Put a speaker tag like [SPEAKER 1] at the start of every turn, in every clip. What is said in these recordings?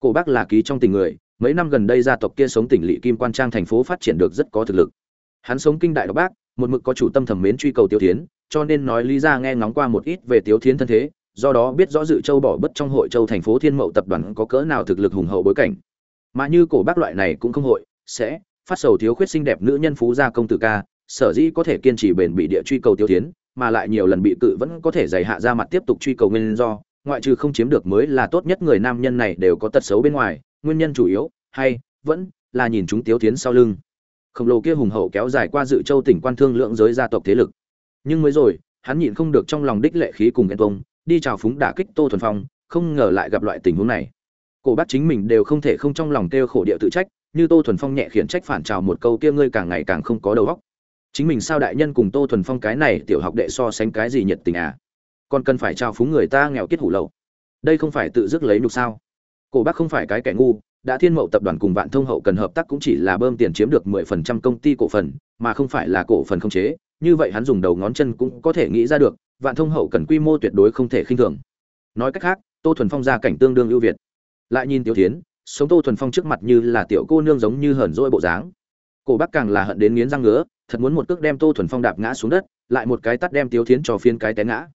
[SPEAKER 1] cổ bác là ký trong tình người, mấy năm gần đây gia tộc kia sống tỉnh lỵ kim quan trang thành phố phát triển được rất có thực lực. Hắn sống kinh đại độc bác, một mực có chủ tâm thẩm mến truy cầu tiêu thiến, cho nên nói lý ra nghe ngóng qua một ít về tiêu thiến thân thế, do đó biết rõ dự châu bỏ bất trong hội châu thành phố thiên mậu tập đoàn có cỡ nào thực lực hùng hậu bối cảnh. Mà như cổ bác loại này cũng không hội, sẽ phát sầu thiếu khuyết xinh đẹp nữ nhân phú gia công tử ca, sở dĩ có thể kiên trì bền bị địa truy cầu tiêu tiến mà lại nhiều lần bị cự vẫn có thể dày hạ ra mặt tiếp tục truy cầu nguyên do ngoại trừ không chiếm được mới là tốt nhất người nam nhân này đều có tật xấu bên ngoài, nguyên nhân chủ yếu, hay, vẫn, là nhìn chúng tiếu tiến sau lưng. Khổng lồ kia hùng hậu kéo dài qua dự châu tỉnh quan thương lượng giới gia tộc thế lực. Nhưng mới rồi, hắn nhịn không được trong lòng đích lệ khí cùng ghen tuông, đi chào phúng đả kích tô thuần phong, không ngờ lại gặp loại tình huống này. Cổ bác chính mình đều không thể không trong lòng kêu khổ địa tự trách, như tô thuần phong nhẹ khiển trách phản trào một câu kia ngươi càng ngày càng không có đầu óc. Chính mình sao đại nhân cùng tô thuần phong cái này tiểu học đệ so sánh cái gì nhiệt tình à? Còn cần phải trao phúng người ta nghèo kiết hủ lậu. Đây không phải tự dứt lấy nhục sao? Cổ bác không phải cái kẻ ngu, đã thiên mậu tập đoàn cùng vạn thông hậu cần hợp tác cũng chỉ là bơm tiền chiếm được mười phần trăm công ty cổ phần, mà không phải là cổ phần không chế. Như vậy hắn dùng đầu ngón chân cũng có thể nghĩ ra được, vạn thông hậu cần quy mô tuyệt đối không thể khinh thường. Nói cách khác, tô thuần phong gia cảnh tương đương ưu việt. Lại nhìn tiểu tiến sống tô thuần phong trước mặt như là tiểu cô nương giống như hờn dỗi bộ dáng. Cổ bác càng là hận đến nghiến răng ngứa, thật muốn một cước đem tô thuần phong đạp ngã xuống đất, lại một cái tắt đem tiểu tiến cho phiên cái té ngã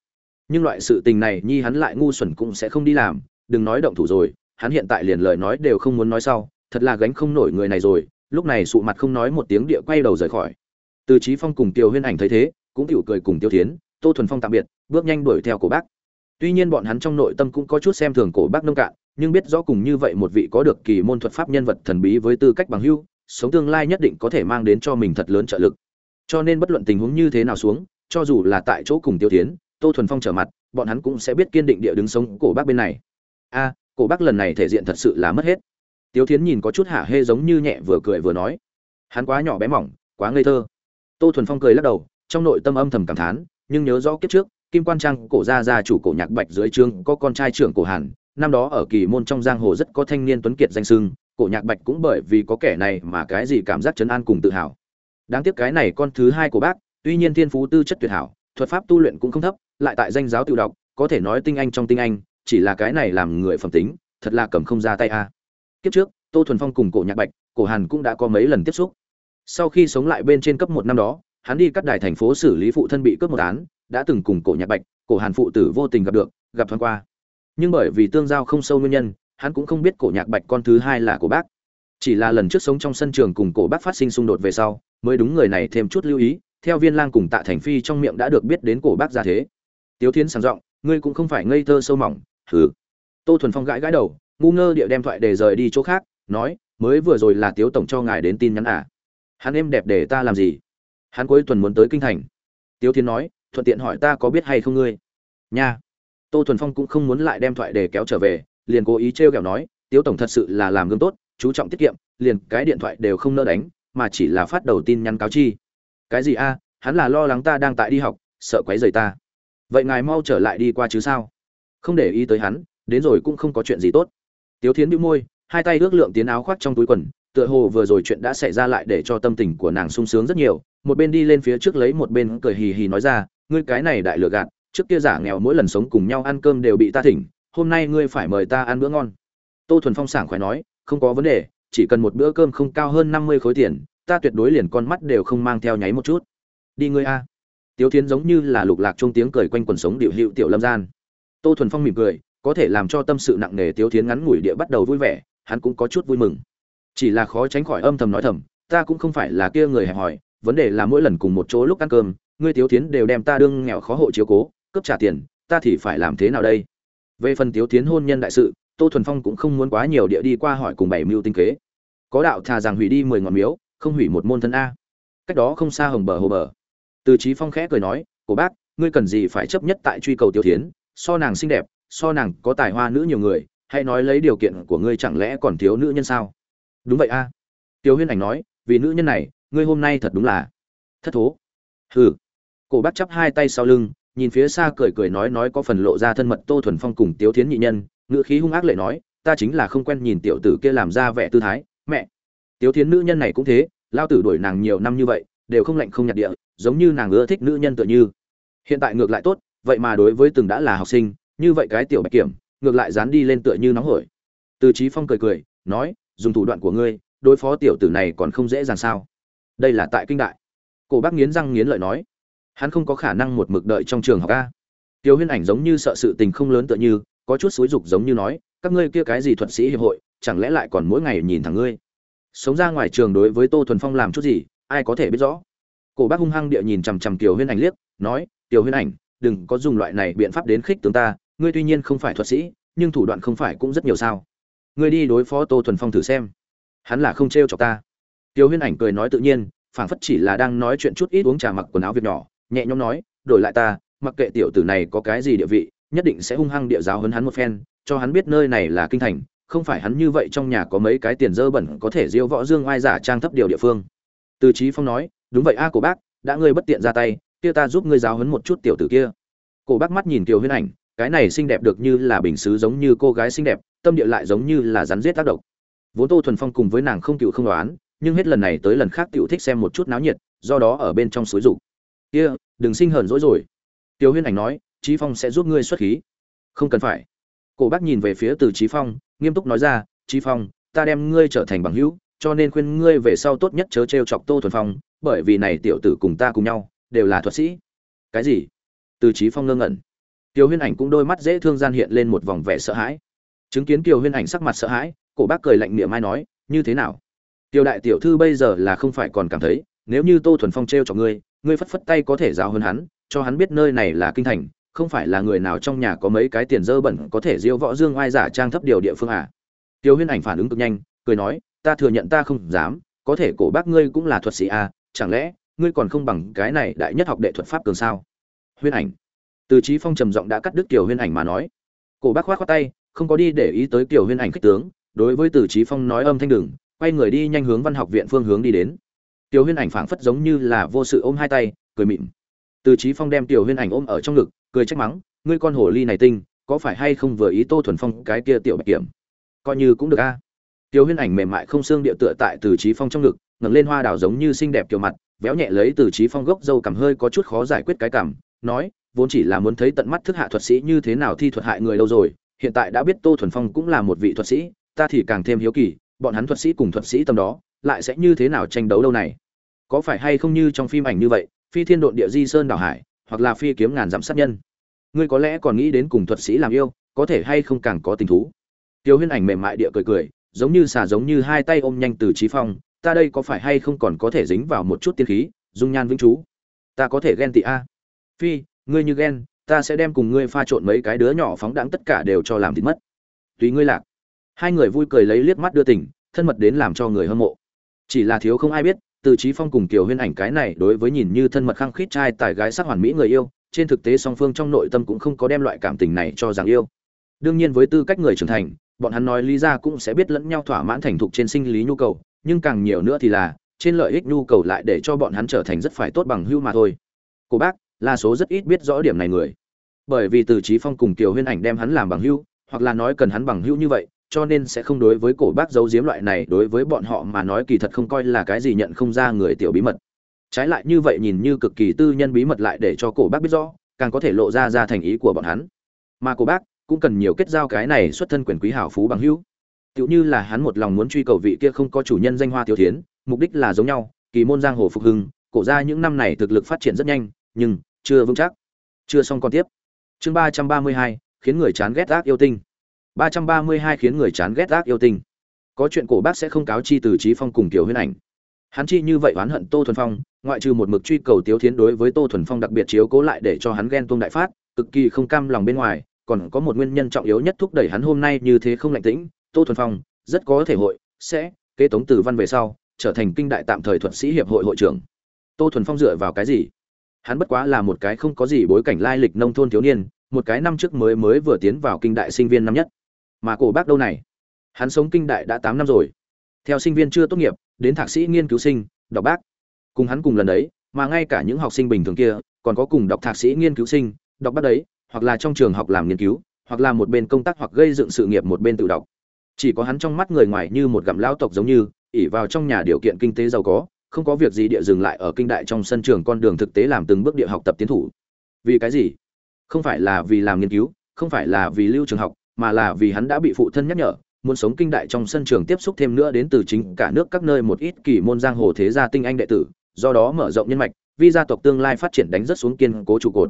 [SPEAKER 1] nhưng loại sự tình này nhi hắn lại ngu xuẩn cũng sẽ không đi làm, đừng nói động thủ rồi, hắn hiện tại liền lời nói đều không muốn nói sau, thật là gánh không nổi người này rồi, lúc này sụ mặt không nói một tiếng địa quay đầu rời khỏi. Từ trí phong cùng tiêu huyên ảnh thấy thế, cũng tiểu cười cùng tiêu thiến, tô thuần phong tạm biệt, bước nhanh đuổi theo cổ bác. Tuy nhiên bọn hắn trong nội tâm cũng có chút xem thường cổ bác nông cạn, nhưng biết rõ cùng như vậy một vị có được kỳ môn thuật pháp nhân vật thần bí với tư cách bằng hưu sống tương lai nhất định có thể mang đến cho mình thật lớn trợ lực. Cho nên bất luận tình huống như thế nào xuống, cho dù là tại chỗ cùng tiêu tiến tô thuần phong trở mặt, bọn hắn cũng sẽ biết kiên định địa đứng sống cổ bác bên này. A, cổ bác lần này thể diện thật sự là mất hết. Tiếu thiến nhìn có chút hả hê giống như nhẹ vừa cười vừa nói, hắn quá nhỏ bé mỏng, quá ngây thơ. Tô thuần phong cười lắc đầu, trong nội tâm âm thầm cảm thán, nhưng nhớ rõ kiếp trước, kim quan trang cổ gia gia chủ cổ nhạc bạch dưới trương có con trai trưởng cổ hàn, năm đó ở kỳ môn trong giang hồ rất có thanh niên tuấn kiệt danh sưng, cổ nhạc bạch cũng bởi vì có kẻ này mà cái gì cảm giác chấn an cùng tự hào. Đáng tiếc cái này con thứ hai của bác, tuy nhiên thiên phú tư chất tuyệt hảo, thuật pháp tu luyện cũng không thấp lại tại danh giáo tự đọc, có thể nói tinh anh trong tinh anh, chỉ là cái này làm người phẩm tính, thật là cầm không ra tay a. Kiếp trước, tô thuần phong cùng cổ nhạc bạch, cổ hàn cũng đã có mấy lần tiếp xúc. Sau khi sống lại bên trên cấp một năm đó, hắn đi cắt đài thành phố xử lý phụ thân bị cướp một án, đã từng cùng cổ nhạc bạch, cổ hàn phụ tử vô tình gặp được, gặp thoáng qua. Nhưng bởi vì tương giao không sâu nguyên nhân, hắn cũng không biết cổ nhạc bạch con thứ hai là của bác. Chỉ là lần trước sống trong sân trường cùng cổ bác phát sinh xung đột về sau, mới đúng người này thêm chút lưu ý, theo viên lang cùng tạ thành phi trong miệng đã được biết đến cổ bác ra thế tiếu Thiến sáng giọng, ngươi cũng không phải ngây thơ sâu mỏng thử tô thuần phong gãi gãi đầu, ngu ngơ địa đem thoại để rời đi chỗ khác, nói, mới vừa rồi là tiếu tổng cho ngài đến tin nhắn à? Hắn em đẹp để ta làm gì? Hắn cuối tuần muốn tới kinh thành. Tiếu Thiến nói, thuận tiện hỏi ta có biết hay không ngươi? Nha. Tô thuần phong cũng không muốn lại đem thoại để kéo trở về, liền cố ý trêu ghẹo nói, tiếu tổng thật sự là làm gương tốt, chú trọng tiết kiệm, liền cái điện thoại đều không nỡ đánh, mà chỉ là phát đầu tin nhắn cáo chi. Cái gì a? Hắn là lo lắng ta đang tại đi học, sợ quấy rầy ta vậy ngài mau trở lại đi qua chứ sao? Không để ý tới hắn, đến rồi cũng không có chuyện gì tốt. Tiếu thiến bĩu môi, hai tay ước lượng tiến áo khoác trong túi quần, tựa hồ vừa rồi chuyện đã xảy ra lại để cho tâm tình của nàng sung sướng rất nhiều. Một bên đi lên phía trước lấy một bên cười hì hì nói ra, ngươi cái này đại lừa gạt, trước kia giả nghèo mỗi lần sống cùng nhau ăn cơm đều bị ta thỉnh, hôm nay ngươi phải mời ta ăn bữa ngon. Tô thuần phong sảng khoái nói, không có vấn đề, chỉ cần một bữa cơm không cao hơn năm mươi khối tiền, ta tuyệt đối liền con mắt đều không mang theo nháy một chút. Đi ngươi a tiếu thiến giống như là lục lạc trong tiếng cười quanh quần sống điệu hiệu tiểu lâm gian. Tô thuần phong mỉm cười có thể làm cho tâm sự nặng nề tiếu thiến ngắn ngủi địa bắt đầu vui vẻ hắn cũng có chút vui mừng. Chỉ là khó tránh khỏi âm thầm nói thầm ta cũng không phải là kia người hẹp hỏi, vấn đề là mỗi lần cùng một chỗ lúc ăn cơm ngươi tiếu thiến đều đem ta đương nghèo khó hộ chiếu cố cướp trả tiền ta thì phải làm thế nào đây? Về phần tiếu Thiến hôn nhân đại sự tô thuần phong cũng không muốn quá nhiều địa đi qua hỏi cùng bảy mưu tinh kế. Có đạo thà rằng hủy đi mười ngọn miếu không hủy một môn thân a. Cách đó không xa hồng bờ hồ bờ từ trí phong khẽ cười nói cổ bác ngươi cần gì phải chấp nhất tại truy cầu tiêu Thiến, so nàng xinh đẹp so nàng có tài hoa nữ nhiều người hay nói lấy điều kiện của ngươi chẳng lẽ còn thiếu nữ nhân sao? Đúng vậy a. Tiêu huyên ảnh nói vì nữ nhân này ngươi hôm nay thật đúng là thất thố. Hừ. Cổ bác chắp hai tay sau lưng nhìn phía xa cười cười nói nói có phần lộ ra thân mật tô thuần phong cùng Tiểu thiến nhị nhân ngữ khí hung ác lệ nói ta chính là không quen nhìn tiểu tử kia làm ra vẻ tư thái mẹ. Tiểu thiến nữ nhân này cũng thế lao tử đuổi nàng nhiều năm như vậy đều không lạnh không nhạt địa giống như nàng ưa thích nữ nhân tựa như. Hiện tại ngược lại tốt, vậy mà đối với từng đã là học sinh, như vậy cái tiểu bạch kiểm, ngược lại dán đi lên tựa như nóng hổi. Từ trí phong cười cười, nói, dùng thủ đoạn của ngươi, đối phó tiểu tử này còn không dễ dàng sao. Đây là tại kinh đại. Cổ bác nghiến răng nghiến lợi nói, hắn không có khả năng một mực đợi trong trường học a. Tiêu huyên ảnh giống như sợ sự tình không lớn tựa như, có chút xúi dục giống như nói, các ngươi kia cái gì thuật sĩ hiệp hội, chẳng lẽ lại còn mỗi ngày nhìn thẳng ngươi? Sống ra ngoài trường đối với tô thuần phong làm chút gì, ai có thể biết rõ? Cổ bác hung hăng địa nhìn chằm chằm tiểu huyên ảnh liếc, nói tiểu huyên ảnh, đừng có dùng loại này biện pháp đến khích tướng ta, ngươi tuy nhiên không phải thuật sĩ, nhưng thủ đoạn không phải cũng rất nhiều sao. Ngươi đi đối phó tô thuần phong thử xem. Hắn là không trêu chọc ta. Tiểu huyên ảnh cười nói tự nhiên, phảng phất chỉ là đang nói chuyện chút ít uống trà mặc quần áo việc nhỏ, nhẹ nhõm nói, đổi lại ta, mặc kệ tiểu tử này có cái gì địa vị, nhất định sẽ hung hăng địa giáo hấn hắn một phen, cho hắn biết nơi này là kinh thành, không phải hắn như vậy trong nhà có mấy cái tiền dơ bẩn có thể diêu võ dương oai giả trang thấp điều địa phương. Từ trí phong nói đúng vậy a à, cổ bác đã ngươi bất tiện ra tay kia ta giúp ngươi giáo hấn một chút tiểu tử kia. Cổ bác mắt nhìn kiều huyên ảnh cái này xinh đẹp được như là bình xứ giống như cô gái xinh đẹp tâm địa lại giống như là rắn giết tác động vốn tô thuần phong cùng với nàng không cựu không đoán nhưng hết lần này tới lần khác tiểu thích xem một chút náo nhiệt do đó ở bên trong suối rủ kia đừng sinh hờn dỗi rồi. Tiểu huyên ảnh nói trí phong sẽ giúp ngươi xuất khí. Không cần phải. Cổ bác nhìn về phía từ trí phong nghiêm túc nói ra trí phong ta đem ngươi trở thành bằng hữu cho nên khuyên ngươi về sau tốt nhất chớ trêu chọc tô thuần phong, bởi vì này tiểu tử cùng ta cùng nhau, đều là thuật sĩ. Cái gì? Từ trí phong ngơ ngẩn. Tiêu huyên ảnh cũng đôi mắt dễ thương gian hiện lên một vòng vẻ sợ hãi. Chứng kiến tiêu huyên ảnh sắc mặt sợ hãi, cổ bác cười lạnh miệng mai nói, như thế nào? Tiêu đại tiểu thư bây giờ là không phải còn cảm thấy, nếu như tô thuần phong t r e o ngươi ngươi phất phất tay có thể giáo hơn hắn, cho hắn biết nơi này là kinh thành, không phải là người nào trong nhà có mấy cái tiền dơ bẩn có thể diêu võ dương oai giả trang thấp điều địa phương à. tiêu huyên ảnh phản ứng cực nhanh, cười nói ta thừa nhận ta không dám có thể cổ bác ngươi cũng là thuật sĩ à, chẳng lẽ ngươi còn không bằng cái này đại nhất học đệ thuật pháp cường sao? Huyên ảnh. Từ trí phong trầm giọng đã cắt đứt tiểu huyên ảnh mà nói. Cổ bác khoát khoát tay không có đi để ý tới tiểu huyên ảnh kích tướng đối với từ trí phong nói âm thanh đừng quay người đi nhanh hướng văn học viện phương hướng đi đến. Tiểu huyên ảnh phảng phất giống như là vô sự ôm hai tay cười mịn. Từ trí phong đem tiểu huyên ảnh ôm ở trong ngực cười trách mắng ngươi con hồ ly này tinh có phải hay không vừa ý tô thuần phong cái kia tiểu bạch kiểm? Coi như cũng được a. Tiêu huyên ảnh mềm mại không xương địa tựa tại từ trí phong trong ngực, ngẩng lên hoa đào giống như xinh đẹp kiểu mặt, véo nhẹ lấy từ trí phong gốc dâu cầm hơi có chút khó giải quyết cái cảm, nói, vốn chỉ là muốn thấy tận mắt thức hạ thuật sĩ như thế nào thi thuật hại người đâu rồi, hiện tại đã biết tô thuần phong cũng là một vị thuật sĩ, ta thì càng thêm hiếu kỳ, bọn hắn thuật sĩ cùng thuật sĩ tầm đó, lại sẽ như thế nào tranh đấu lâu này? Có phải hay không như trong phim ảnh như vậy, phi thiên độn địa di sơn đảo hải, hoặc là phi kiếm ngàn dặm sát nhân? Ngươi có lẽ còn nghĩ đến cùng thuật sĩ làm yêu, có thể hay không càng có tình thú? Tiêu huyên ảnh mềm mại địa cười cười giống như xà giống như hai tay ôm nhanh từ trí phong, ta đây có phải hay không còn có thể dính vào một chút tiên khí, dung nhan vĩnh chú? Ta có thể ghen tị a. Phi, ngươi như ghen, ta sẽ đem cùng ngươi pha trộn mấy cái đứa nhỏ phóng đãng tất cả đều cho làm thịt mất. Tùy ngươi lạc. Hai người vui cười lấy liếc mắt đưa tình, thân mật đến làm cho người hâm mộ. Chỉ là thiếu không ai biết, từ trí phong cùng kiều huyên ảnh cái này đối với nhìn như thân mật khăng khít trai tài gái sắc hoàn mỹ người yêu, trên thực tế song phương trong nội tâm cũng không có đem loại cảm tình này cho rằng yêu. Đương nhiên với tư cách người trưởng thành bọn hắn nói lý ra cũng sẽ biết lẫn nhau thỏa mãn thành thục trên sinh lý nhu cầu, nhưng càng nhiều nữa thì là, trên lợi ích nhu cầu lại để cho bọn hắn trở thành rất phải tốt bằng hưu mà thôi. Cô bác là số rất ít biết rõ điểm này người. Bởi vì từ trí phong cùng kiều huyên ảnh đem hắn làm bằng hưu hoặc là nói cần hắn bằng hưu như vậy, cho nên sẽ không đối với cổ bác giấu giếm loại này, đối với bọn họ mà nói kỳ thật không coi là cái gì nhận không ra người tiểu bí mật. Trái lại như vậy nhìn như cực kỳ tư nhân bí mật lại để cho cổ bác biết rõ, càng có thể lộ ra ra thành ý của bọn hắn. Mà cổ bác cũng cần nhiều kết giao cái này xuất thân quyền quý hảo phú bằng hữu. Tựu như là hắn một lòng muốn truy cầu vị kia không có chủ nhân danh hoa thiếu thiến, mục đích là giống nhau, kỳ môn giang hồ phục hưng, cổ ra những năm này thực lực phát triển rất nhanh, nhưng chưa vững chắc. Chưa xong còn tiếp. Chương ba trăm ba mươi hai, khiến người chán ghét ác yêu tinh. ba trăm ba mươi hai khiến người chán ghét ác yêu tinh. Có chuyện cổ bác sẽ không cáo chi từ trí phong cùng tiểu huyên ảnh. Hắn chi như vậy oán hận tô thuần phong, ngoại trừ một mực truy cầu tiếu thiến đối với tô thuần phong đặc biệt chiếu cố lại để cho hắn ghen tuông đại phát, cực kỳ không cam lòng bên ngoài còn có một nguyên nhân trọng yếu nhất thúc đẩy hắn hôm nay như thế không lạnh tĩnh, tô thuần phong, rất có thể hội sẽ kế tống từ văn về sau, trở thành kinh đại tạm thời thuật sĩ hiệp hội hội trưởng. Tô thuần phong dựa vào cái gì? Hắn bất quá là một cái không có gì bối cảnh lai lịch nông thôn thiếu niên, một cái năm trước mới mới vừa tiến vào kinh đại sinh viên năm nhất. Mà cổ bác đâu này? Hắn sống kinh đại đã tám năm rồi. Theo sinh viên chưa tốt nghiệp, đến thạc sĩ nghiên cứu sinh, đọc bác. Cùng hắn cùng lần đấy, mà ngay cả những học sinh bình thường kia, còn có cùng đọc thạc sĩ nghiên cứu sinh, đọc bác đấy hoặc là trong trường học làm nghiên cứu hoặc là một bên công tác hoặc gây dựng sự nghiệp một bên tự đọc. Chỉ có hắn trong mắt người ngoài như một gặm lão tộc giống như ỉ vào trong nhà điều kiện kinh tế giàu có không có việc gì địa dừng lại ở kinh đại trong sân trường con đường thực tế làm từng bước địa học tập tiến thủ. Vì cái gì? Không phải là vì làm nghiên cứu không phải là vì lưu trường học mà là vì hắn đã bị phụ thân nhắc nhở muốn sống kinh đại trong sân trường tiếp xúc thêm nữa đến từ chính cả nước các nơi một ít kỳ môn giang hồ thế gia tinh anh đệ tử, do đó mở rộng nhân mạch, vi gia tộc tương lai phát triển đánh rất xuống kiên cố trụ cột.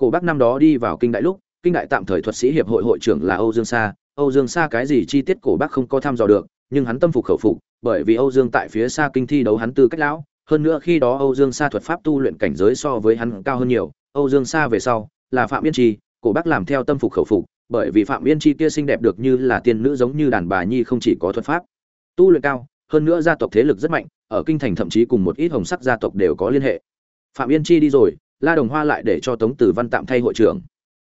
[SPEAKER 1] Cổ bác năm đó đi vào kinh đại lúc, kinh đại tạm thời thuật sĩ hiệp hội hội trưởng là Âu Dương Sa, Âu Dương Sa cái gì chi tiết cổ bác không có tham dò được, nhưng hắn tâm phục khẩu phục, bởi vì Âu Dương tại phía xa kinh thi đấu hắn tư cách lão, hơn nữa khi đó Âu Dương Sa thuật pháp tu luyện cảnh giới so với hắn cao hơn nhiều, Âu Dương Sa về sau là Phạm Yên Chi, cổ bác làm theo tâm phục khẩu phục, bởi vì Phạm Yên Chi kia xinh đẹp được như là tiên nữ giống như đàn bà nhi không chỉ có thuật pháp, tu luyện cao, hơn nữa gia tộc thế lực rất mạnh, ở kinh thành thậm chí cùng một ít hồng sắc gia tộc đều có liên hệ. Phạm Yên Chi đi rồi, La Đồng Hoa lại để cho Tống Tử Văn tạm thay hội trưởng.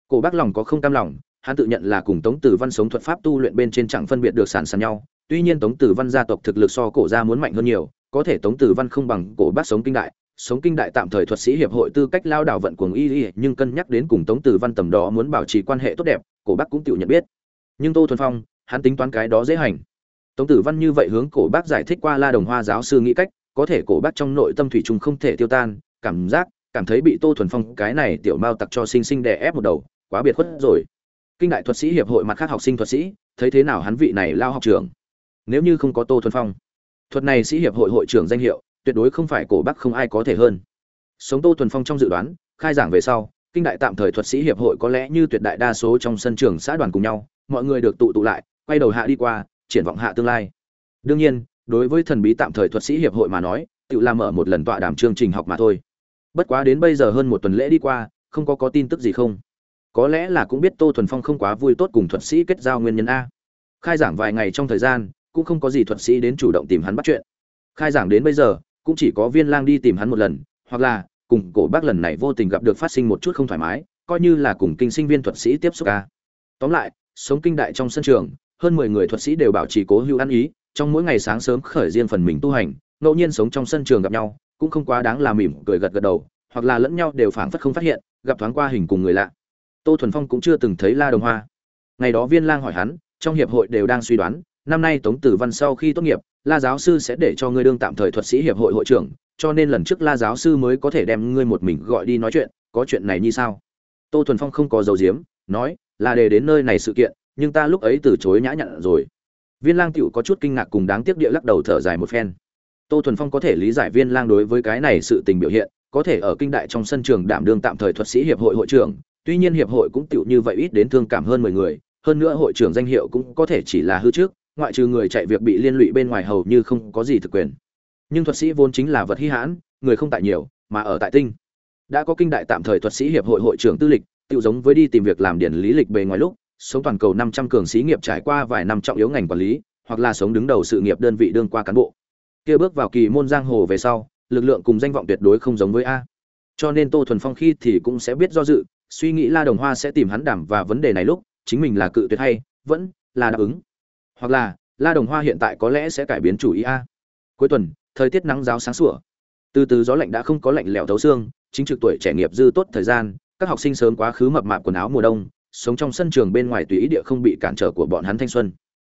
[SPEAKER 1] Cổ Bác lòng có không cam lòng, hắn tự nhận là cùng Tống Tử Văn sống thuật pháp tu luyện bên trên chẳng phân biệt được sản sản nhau, tuy nhiên Tống Tử Văn gia tộc thực lực so cổ gia muốn mạnh hơn nhiều, có thể Tống Tử Văn không bằng cổ Bác sống kinh đại, sống kinh đại tạm thời thuật sĩ hiệp hội tư cách lao đảo vận cuồng y y, nhưng cân nhắc đến cùng Tống Tử Văn tầm đó muốn bảo trì quan hệ tốt đẹp, cổ Bác cũng tự nhận biết. Nhưng Tô Thuần Phong, hắn tính toán cái đó dễ hành. Tống Tử Văn như vậy hướng cổ Bác giải thích qua La Đồng Hoa giáo sư nghĩ cách, có thể cổ Bác trong nội tâm thủy chung không thể tiêu tan, cảm giác cảm thấy bị Tô Thuần Phong cái này tiểu mao tặc cho sinh sinh đè ép một đầu, quá biệt khuất rồi. Kinh đại thuật sĩ hiệp hội mặt khác học sinh thuật sĩ, thấy thế nào hắn vị này lao học trưởng. Nếu như không có Tô Thuần Phong, thuật này sĩ hiệp hội hội trưởng danh hiệu, tuyệt đối không phải cổ Bắc không ai có thể hơn. Sống Tô Thuần Phong trong dự đoán, khai giảng về sau, kinh đại tạm thời thuật sĩ hiệp hội có lẽ như tuyệt đại đa số trong sân trường xã đoàn cùng nhau, mọi người được tụ tụ lại, quay đầu hạ đi qua, triển vọng hạ tương lai. Đương nhiên, đối với thần bí tạm thời thuật sĩ hiệp hội mà nói, tự làm mở một lần tọa đàm chương trình học mà thôi bất quá đến bây giờ hơn một tuần lễ đi qua, không có có tin tức gì không? Có lẽ là cũng biết tô thuần phong không quá vui tốt cùng thuật sĩ kết giao nguyên nhân a. Khai giảng vài ngày trong thời gian, cũng không có gì thuật sĩ đến chủ động tìm hắn bắt chuyện. Khai giảng đến bây giờ, cũng chỉ có viên lang đi tìm hắn một lần, hoặc là, cùng cổ bác lần này vô tình gặp được phát sinh một chút không thoải mái, coi như là cùng kinh sinh viên thuật sĩ tiếp xúc ca tóm lại, sống kinh đại trong sân trường, hơn mười người thuật sĩ đều bảo trì cố hữu ăn ý, trong mỗi ngày sáng sớm khởi riêng phần mình tu hành, ngẫu nhiên sống trong sân trường gặp nhau cũng không quá đáng là mỉm cười gật gật đầu, hoặc là lẫn nhau đều phảng phất không phát hiện, gặp thoáng qua hình cùng người lạ. Tô thuần phong cũng chưa từng thấy la đồng hoa. Ngày đó viên lang hỏi hắn, trong hiệp hội đều đang suy đoán, năm nay tống tử văn sau khi tốt nghiệp, la giáo sư sẽ để cho ngươi đương tạm thời thuật sĩ hiệp hội hội trưởng, cho nên lần trước la giáo sư mới có thể đem ngươi một mình gọi đi nói chuyện, có chuyện này như sao? Tô thuần phong không có dầu diếm nói, là để đến nơi này sự kiện, nhưng ta lúc ấy từ chối nhã nhặn rồi. Viên lang tựu có chút kinh ngạc cùng đáng tiếc địa lắc đầu thở dài một phen tô thuần phong có thể lý giải viên lang đối với cái này sự tình biểu hiện, có thể ở kinh đại trong sân trường đảm đương tạm thời thuật sĩ hiệp hội hội trưởng, tuy nhiên hiệp hội cũng tựu như vậy ít đến thương cảm hơn mười người, hơn nữa hội trưởng danh hiệu cũng có thể chỉ là hư trước, ngoại trừ người chạy việc bị liên lụy bên ngoài hầu như không có gì thực quyền. Nhưng thuật sĩ vốn chính là vật hy hãn, người không tại nhiều, mà ở tại tinh. Đã có kinh đại tạm thời thuật sĩ hiệp hội hội trưởng tư lịch tự giống với đi tìm việc làm điển lý lịch bề ngoài lúc, sống toàn cầu năm trăm cường sĩ nghiệp trải qua vài năm trọng yếu ngành quản lý, hoặc là sống đứng đầu sự nghiệp đơn vị đương qua cán bộ kia bước vào kỳ môn giang hồ về sau lực lượng cùng danh vọng tuyệt đối không giống với a. Cho nên tô thuần phong khi thì cũng sẽ biết do dự suy nghĩ la đồng hoa sẽ tìm hắn đảm và vấn đề này lúc chính mình là cự tuyệt hay vẫn là đáp ứng. Hoặc là la đồng hoa hiện tại có lẽ sẽ cải biến chủ ý a. Cuối tuần thời tiết nắng giáo sáng sủa. Từ từ gió lạnh đã không có lạnh lẽo thấu xương chính trực tuổi trẻ nghiệp dư tốt thời gian các học sinh sớm quá khứ mập mạp quần áo mùa đông sống trong sân trường bên ngoài tùy ý địa không bị cản trở của bọn hắn thanh xuân.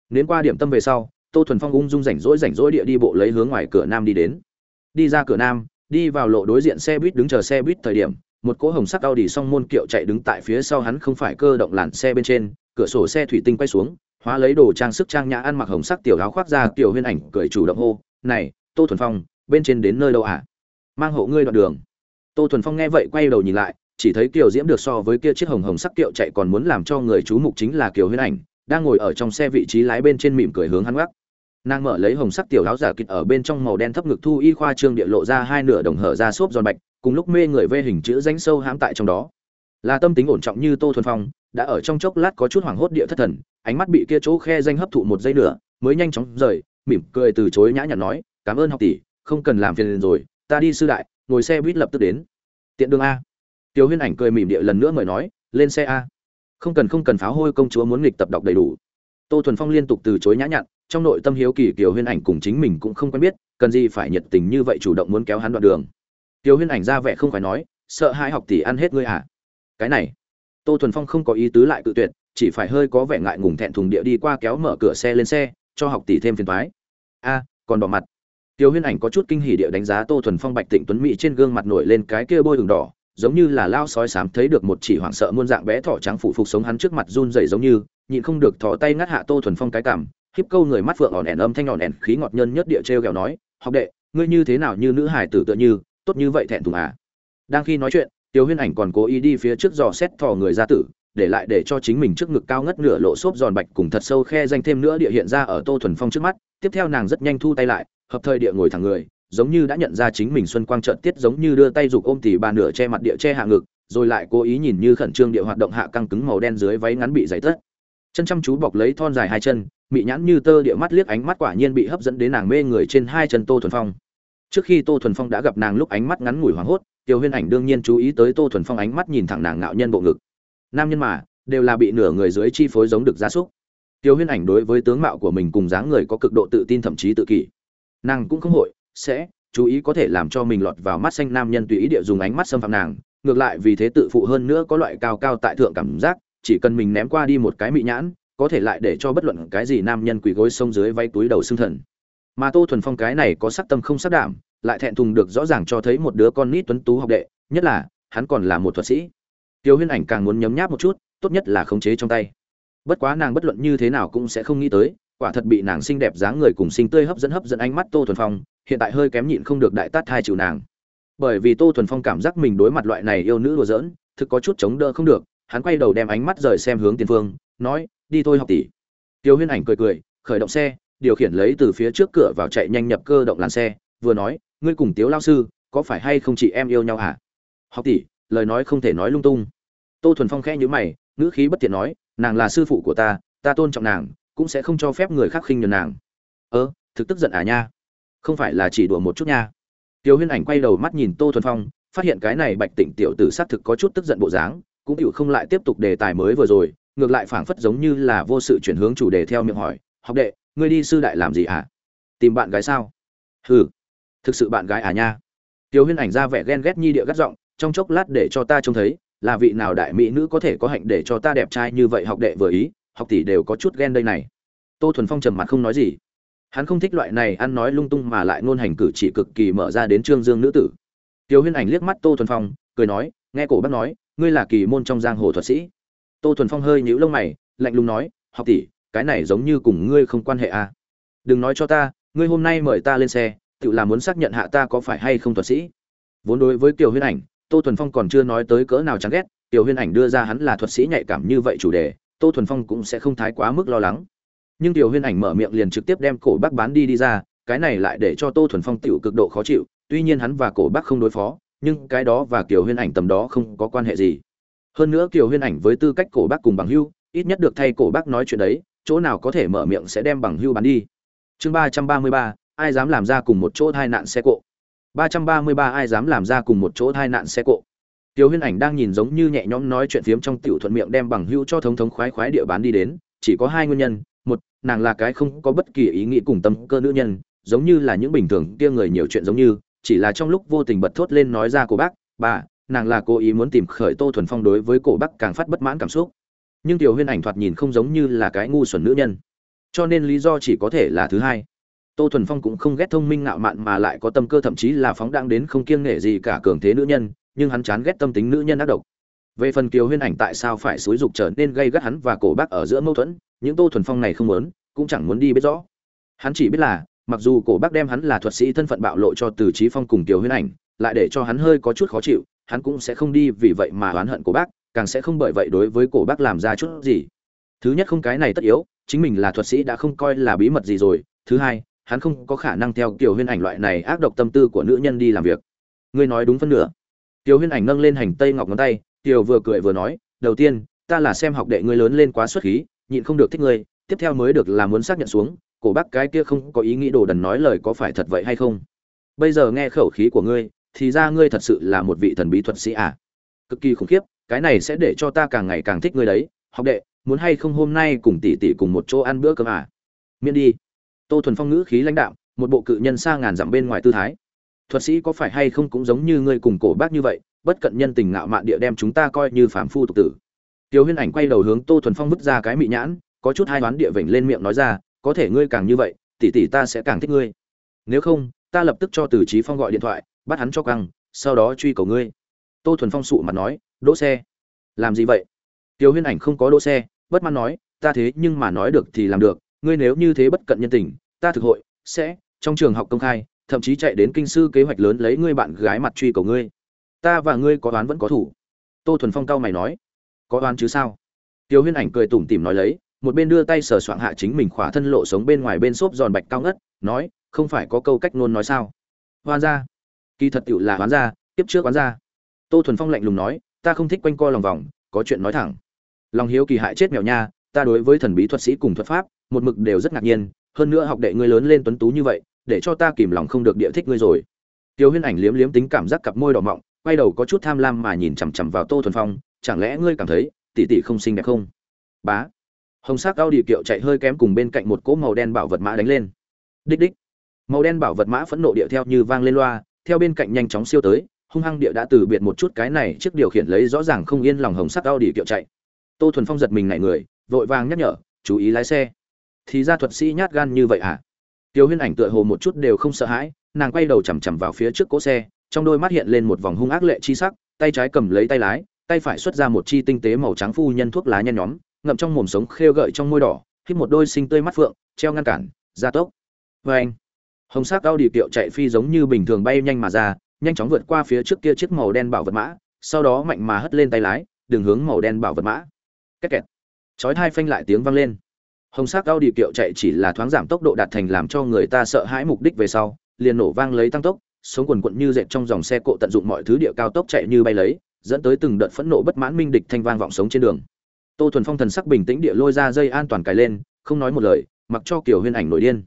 [SPEAKER 1] Nến qua điểm tâm về sau, Tô Thuần Phong ung dung rảnh rỗi rảnh rỗi địa đi bộ lấy hướng ngoài cửa nam đi đến. Đi ra cửa nam, đi vào lộ đối diện xe buýt đứng chờ xe buýt thời điểm, một cỗ hồng sắc Audi song môn kiệu chạy đứng tại phía sau hắn không phải cơ động làn xe bên trên, cửa sổ xe thủy tinh quay xuống, hóa lấy đồ trang sức trang nhã ăn mặc hồng sắc tiểu áo khoác ra tiểu huyên ảnh cười chủ động hô, "Này, Tô Thuần Phong, bên trên đến nơi đâu ạ?" À? "Mang hộ ngươi đoạn đường." Tô Thuần Phong nghe vậy quay đầu nhìn lại, chỉ thấy Kiều Diễm được so với kia chiếc hồng hồng sắc kiệu chạy còn muốn làm cho người chú mục chính là Kiều Huyên ảnh, đang ngồi ở trong xe vị trí lái bên trên mỉm cười hướng hắn gác nàng mở lấy hồng sắc tiểu áo giả kịch ở bên trong màu đen thấp ngực thu y khoa trương địa lộ ra hai nửa đồng hở ra xốp giòn bạch, cùng lúc mê người vê hình chữ danh sâu hãm tại trong đó. Là tâm tính ổn trọng như tô thuần phong, đã ở trong chốc lát có chút hoảng hốt địa thất thần, ánh mắt bị kia chỗ khe danh hấp thụ một giây nữa, mới nhanh chóng rời, mỉm cười từ chối nhã nhặn nói, cảm ơn học tỷ, không cần làm phiền rồi, ta đi sư đại, ngồi xe buýt lập tức đến. Tiện đường a. Tiểu huyên ảnh cười mỉm địa lần nữa mời nói, lên xe a. Không cần không cần, pháo hôi công chúa muốn nghịch tập đọc đầy đủ. Tô thuần phong liên tục từ chối nhã nhặn trong nội tâm hiếu kỳ kiều huyên ảnh cùng chính mình cũng không quen biết cần gì phải nhiệt tình như vậy chủ động muốn kéo hắn đoạn đường. Kiều huyên ảnh ra vẻ không phải nói sợ hai học tỷ ăn hết ngươi à? Cái này tô thuần phong không có ý tứ lại cự tuyệt chỉ phải hơi có vẻ ngại ngùng thẹn thùng địa đi qua kéo mở cửa xe lên xe cho học tỷ thêm phiền toái. A còn đỏ mặt. Tiêu Huyên Ảnh có chút kinh hỉ địa đánh giá Tô Thuần Phong bạch tịnh tuấn mỹ trên gương mặt nổi lên cái kia bôi đường đỏ, giống như là lao sói sám thấy được một chỉ hoảng sợ muôn dạng bé thỏ trắng phủ phục sống hắn trước mặt run rẩy giống như, nhịn không được thò tay ngắt hạ Tô Thuần Phong cái cằm, híp câu người mắt phượng ỏn ẻn âm thanh ỏn ẻn khí ngọt nhân nhất địa trêu ghẹo nói, học đệ, ngươi như thế nào như nữ hải tử tựa như, tốt như vậy thẹn thùng à? Đang khi nói chuyện tiêu huyên ảnh còn cố ý đi phía trước dò xét thò người ra tử, để lại để cho chính mình trước ngực cao ngất nửa lộ xốp giòn bạch cùng thật sâu khe danh thêm nữa địa hiện ra ở tô thuần phong trước mắt. Tiếp theo nàng rất nhanh thu tay lại, hợp thời địa ngồi thẳng người, giống như đã nhận ra chính mình xuân quang trợn tiết giống như đưa tay giục ôm tỉ bà nửa che mặt địa che hạ ngực, rồi lại cố ý nhìn như khẩn trương địa hoạt động hạ căng cứng màu đen dưới váy ngắn bị giấy tất. Chân chăm chú bọc lấy thon dài hai chân mị nhãn như tơ địa mắt liếc ánh mắt quả nhiên bị hấp dẫn đến nàng mê người trên hai chân tô thuần phong. Trước khi tô thuần phong đã gặp nàng lúc ánh mắt ngắn ngủi hoảng hốt tiêu huyên ảnh đương nhiên chú ý tới tô thuần phong ánh mắt nhìn thẳng nàng ngạo nhân bộ ngực. Nam nhân mà, đều là bị nửa người dưới chi phối giống được gia súc. Tiêu huyên ảnh đối với tướng mạo của mình cùng dáng người có cực độ tự tin thậm chí tự kỷ. Nàng cũng không hội, sẽ chú ý có thể làm cho mình lọt vào mắt xanh nam nhân tùy ý địa dùng ánh mắt xâm phạm nàng, ngược lại vì thế tự phụ hơn nữa có loại cao cao tại thượng cảm giác, chỉ cần mình ném qua đi một cái mị nhãn có thể lại để cho bất luận cái gì nam nhân quỳ gối sông dưới vay túi đầu xương thần. Mà tô thuần phong cái này có sắc tâm không sắc đảm, lại thẹn thùng được rõ ràng cho thấy một đứa con nít tuấn tú học đệ, nhất là, hắn còn là một thuật sĩ. Tiêu huyên ảnh càng muốn nhấm nháp một chút, tốt nhất là khống chế trong tay. Bất quá nàng bất luận như thế nào cũng sẽ không nghĩ tới, quả thật bị nàng xinh đẹp dáng người cùng xinh tươi hấp dẫn hấp dẫn ánh mắt tô thuần phong, hiện tại hơi kém nhịn không được đại tát hai chịu nàng. Bởi vì tô thuần phong cảm giác mình đối mặt loại này yêu nữ đùa giỡn, thực có chút chống đỡ không được, hắn quay đầu đem ánh mắt rời xem hướng tiền phương, nói đi thôi học tỷ. Tiêu huyên ảnh cười cười, khởi động xe, điều khiển lấy từ phía trước cửa vào chạy nhanh nhập cơ động làn xe, vừa nói, ngươi cùng tiếu lao sư, có phải hay không chị em yêu nhau hả? Học tỷ, lời nói không thể nói lung tung. Tô thuần phong khẽ nhữ mày, ngữ khí bất tiện nói, nàng là sư phụ của ta ta tôn trọng nàng, cũng sẽ không cho phép người khác khinh nhường nàng. Ơ, thực tức giận à nha? Không phải là chỉ đùa một chút nha. Tiêu huyên ảnh quay đầu mắt nhìn tô thuần phong, phát hiện cái này bạch tỉnh tiểu tử xác thực có chút tức giận bộ dáng, cũng chịu không lại tiếp tục đề tài mới vừa rồi ngược lại phảng phất giống như là vô sự chuyển hướng chủ đề theo miệng hỏi, học đệ, ngươi đi sư đại làm gì à tìm bạn gái sao? Hừ, thực sự bạn gái à nha. Tiêu huyên ảnh ra vẻ ghen ghét nhi địa gắt giọng, trong chốc lát để cho ta trông thấy, là vị nào đại mỹ nữ có thể có hạnh để cho ta đẹp trai như vậy học đệ vừa ý, học tỷ đều có chút ghen đây này. Tô thuần phong trầm mặt không nói gì. Hắn không thích loại này ăn nói lung tung mà lại ngôn hành cử chỉ cực kỳ mở ra đến trương dương nữ tử. Tiêu huyên ảnh liếc mắt tô thuần phong, cười nói, nghe cổ bác nói, ngươi là kỳ môn trong giang hồ thuật sĩ tô thuần phong hơi nhíu lông mày, lạnh lùng nói, học tỷ, cái này giống như cùng ngươi không quan hệ à. đừng nói cho ta, ngươi hôm nay mời ta lên xe, tự là muốn xác nhận hạ ta có phải hay không thuật sĩ. Vốn đối với kiều huyên ảnh, tô thuần phong còn chưa nói tới cỡ nào chán ghét, kiều huyên ảnh đưa ra hắn là thuật sĩ nhạy cảm như vậy chủ đề, tô thuần phong cũng sẽ không thái quá mức lo lắng. Nhưng kiều huyên ảnh mở miệng liền trực tiếp đem cổ bác bán đi đi ra, cái này lại để cho tô thuần phong tựu cực độ khó chịu, tuy nhiên hắn và cổ bác không đối phó, nhưng cái đó và kiều huyên ảnh tầm đó không có quan hệ gì hơn nữa kiều huyên ảnh với tư cách cổ bác cùng bằng hưu ít nhất được thay cổ bác nói chuyện đấy chỗ nào có thể mở miệng sẽ đem bằng hưu bán đi. Chương ba trăm ba mươi ba ai dám làm ra cùng một chỗ tai nạn xe cộ? ba trăm ba mươi ba ai dám làm ra cùng một chỗ tai nạn xe cộ? Tiêu Huyên Ảnh đang nhìn giống như nhẹ nhõm nói chuyện phiếm trong tiểu thuận miệng đem bằng hưu cho thống thống khoái khoái địa bán đi đến, chỉ có hai nguyên nhân, một, nàng là cái không có bất kỳ ý nghĩ cùng tâm cơ nữ nhân, giống như là những bình thường kia người nhiều chuyện giống như, chỉ là trong lúc vô tình bật thốt lên nói ra của bác, bà, nàng là cố ý muốn tìm khởi Tô Thuần Phong đối với cổ bắc càng phát bất mãn cảm xúc. Nhưng Tiểu Huyên Ảnh thoạt nhìn không giống như là cái ngu xuẩn nữ nhân, cho nên lý do chỉ có thể là thứ hai. Tô thuần phong cũng không ghét thông minh ngạo mạn mà lại có tâm cơ thậm chí là phóng đang đến không kiêng nể gì cả cường thế nữ nhân nhưng hắn chán ghét tâm tính nữ nhân ác độc. Về phần kiều huyên ảnh tại sao phải xúi dục trở nên gây gắt hắn và cổ bác ở giữa mâu thuẫn những tô thuần phong này không muốn cũng chẳng muốn đi biết rõ. Hắn chỉ biết là mặc dù cổ bác đem hắn là thuật sĩ thân phận bạo lộ cho từ trí phong cùng kiều huyên ảnh lại để cho hắn hơi có chút khó chịu hắn cũng sẽ không đi vì vậy mà oán hận cổ bác, càng sẽ không bởi vậy đối với cổ bác làm ra chút gì. Thứ nhất không cái này tất yếu, chính mình là thuật sĩ đã không coi là bí mật gì rồi. Thứ hai, hắn không có khả năng theo kiểu huyên ảnh loại này ác độc tâm tư của nữ nhân đi làm việc. Ngươi nói đúng phân nửa. Tiểu huyên ảnh nâng lên hành tây ngọc ngón tay tiểu vừa cười vừa nói, đầu tiên, ta là xem học đệ ngươi lớn lên quá xuất khí, nhịn không được thích ngươi, tiếp theo mới được là muốn xác nhận xuống, cổ bác cái kia không có ý nghĩ đồ đần nói lời có phải thật vậy hay không? Bây giờ nghe khẩu khí của ngươi thì ra ngươi thật sự là một vị thần bí thuật sĩ à? Cực kỳ khủng khiếp, cái này sẽ để cho ta càng ngày càng thích ngươi đấy. Học đệ, muốn hay không hôm nay cùng tỷ tỷ cùng một chỗ ăn bữa cơm à? Miễn đi. Tô thuần phong ngữ khí lãnh đạm, một bộ cự nhân xa ngàn dặm bên ngoài tư thái. Thuật sĩ có phải hay không cũng giống như ngươi cùng cổ bác như vậy, bất cận nhân tình ngạo mạn địa đem chúng ta coi như phàm phu tục tử. Tiêu huyên ảnh quay đầu hướng tô thuần phong vứt ra cái mị nhãn, có chút hai đoán địa vểnh lên miệng nói ra, có thể ngươi càng như vậy, tỷ tỷ ta sẽ càng thích ngươi. Nếu không, ta lập tức cho từ trí phong gọi điện thoại bắt hắn cho căng, sau đó truy cầu ngươi. Tô thuần phong sụ mặt nói, đỗ xe. Làm gì vậy? Tiêu huyên ảnh không có đỗ xe, bất mãn nói, ta thế nhưng mà nói được thì làm được, ngươi nếu như thế bất cận nhân tình, ta thực hội sẽ trong trường học công khai, thậm chí chạy đến kinh sư kế hoạch lớn lấy ngươi bạn gái mặt truy cầu ngươi. Ta và ngươi có oán vẫn có thủ. Tô thuần phong cao mày nói, có oán chứ sao? Tiêu huyên ảnh cười tủm tỉm nói lấy, một bên đưa tay sờ soạng hạ chính mình khỏa thân lộ sống bên ngoài bên xốp giòn bạch cao ngất, nói, không phải có câu cách nôn nói sao? Hoan ra kỳ thật tựu là hoán ra tiếp trước hoán ra tô thuần phong lạnh lùng nói, ta không thích quanh co lòng vòng, có chuyện nói thẳng. Lòng hiếu kỳ hại chết mèo nha, ta đối với thần bí thuật sĩ cùng thuật pháp, một mực đều rất ngạc nhiên, hơn nữa học đệ ngươi lớn lên tuấn tú như vậy, để cho ta kìm lòng không được địa thích ngươi rồi. Tiêu huyên ảnh liếm liếm tính cảm giác cặp môi đỏ mọng, quay đầu có chút tham lam mà nhìn chằm chằm vào tô thuần phong, chẳng lẽ ngươi cảm thấy, tỷ tỷ không xinh đẹp không? Bá. Hồng sắc cao địa kiệu chạy hơi kém cùng bên cạnh một cỗ màu đen bảo vật mã đánh lên. Đích đích. Màu đen bảo vật mã phẫn nộ địa theo như vang lên loa theo bên cạnh nhanh chóng siêu tới, hung hăng địa đã từ biệt một chút cái này trước điều khiển lấy rõ ràng không yên lòng hồng sắc cao đi kiệu chạy. Tô thuần phong giật mình ngại người, vội vàng nhắc nhở, chú ý lái xe. Thì ra thuật sĩ nhát gan như vậy à? tiêu huyên ảnh tựa hồ một chút đều không sợ hãi, nàng quay đầu chằm chằm vào phía trước cỗ xe, trong đôi mắt hiện lên một vòng hung ác lệ chi sắc, tay trái cầm lấy tay lái, tay phải xuất ra một chi tinh tế màu trắng phu nhân thuốc lá nhen nhóm, ngậm trong mồm sống khêu gợi trong môi đỏ hít một đôi sinh tươi mắt phượng, treo ngăn cản, gia tốc. Vê anh hồng sắc cao đi kiệu chạy phi giống như bình thường bay nhanh mà ra, nhanh chóng vượt qua phía trước kia chiếc màu đen bảo vật mã, sau đó mạnh mà hất lên tay lái, đường hướng màu đen bảo vật mã. Két kẹt chói hai phanh lại tiếng vang lên. Hồng sắc cao đi kiệu chạy chỉ là thoáng giảm tốc độ đạt thành làm cho người ta sợ hãi mục đích về sau, liền nổ vang lấy tăng tốc, sống quần quật như dệt trong dòng xe cộ tận dụng mọi thứ địa cao tốc chạy như bay lấy, dẫn tới từng đợt phẫn nộ bất mãn minh địch thanh vang vọng sống trên đường. Tô thuần phong thần sắc bình tĩnh địa lôi ra dây an toàn cài lên, không nói một lời, mặc cho kiều huyên ảnh nổi điên.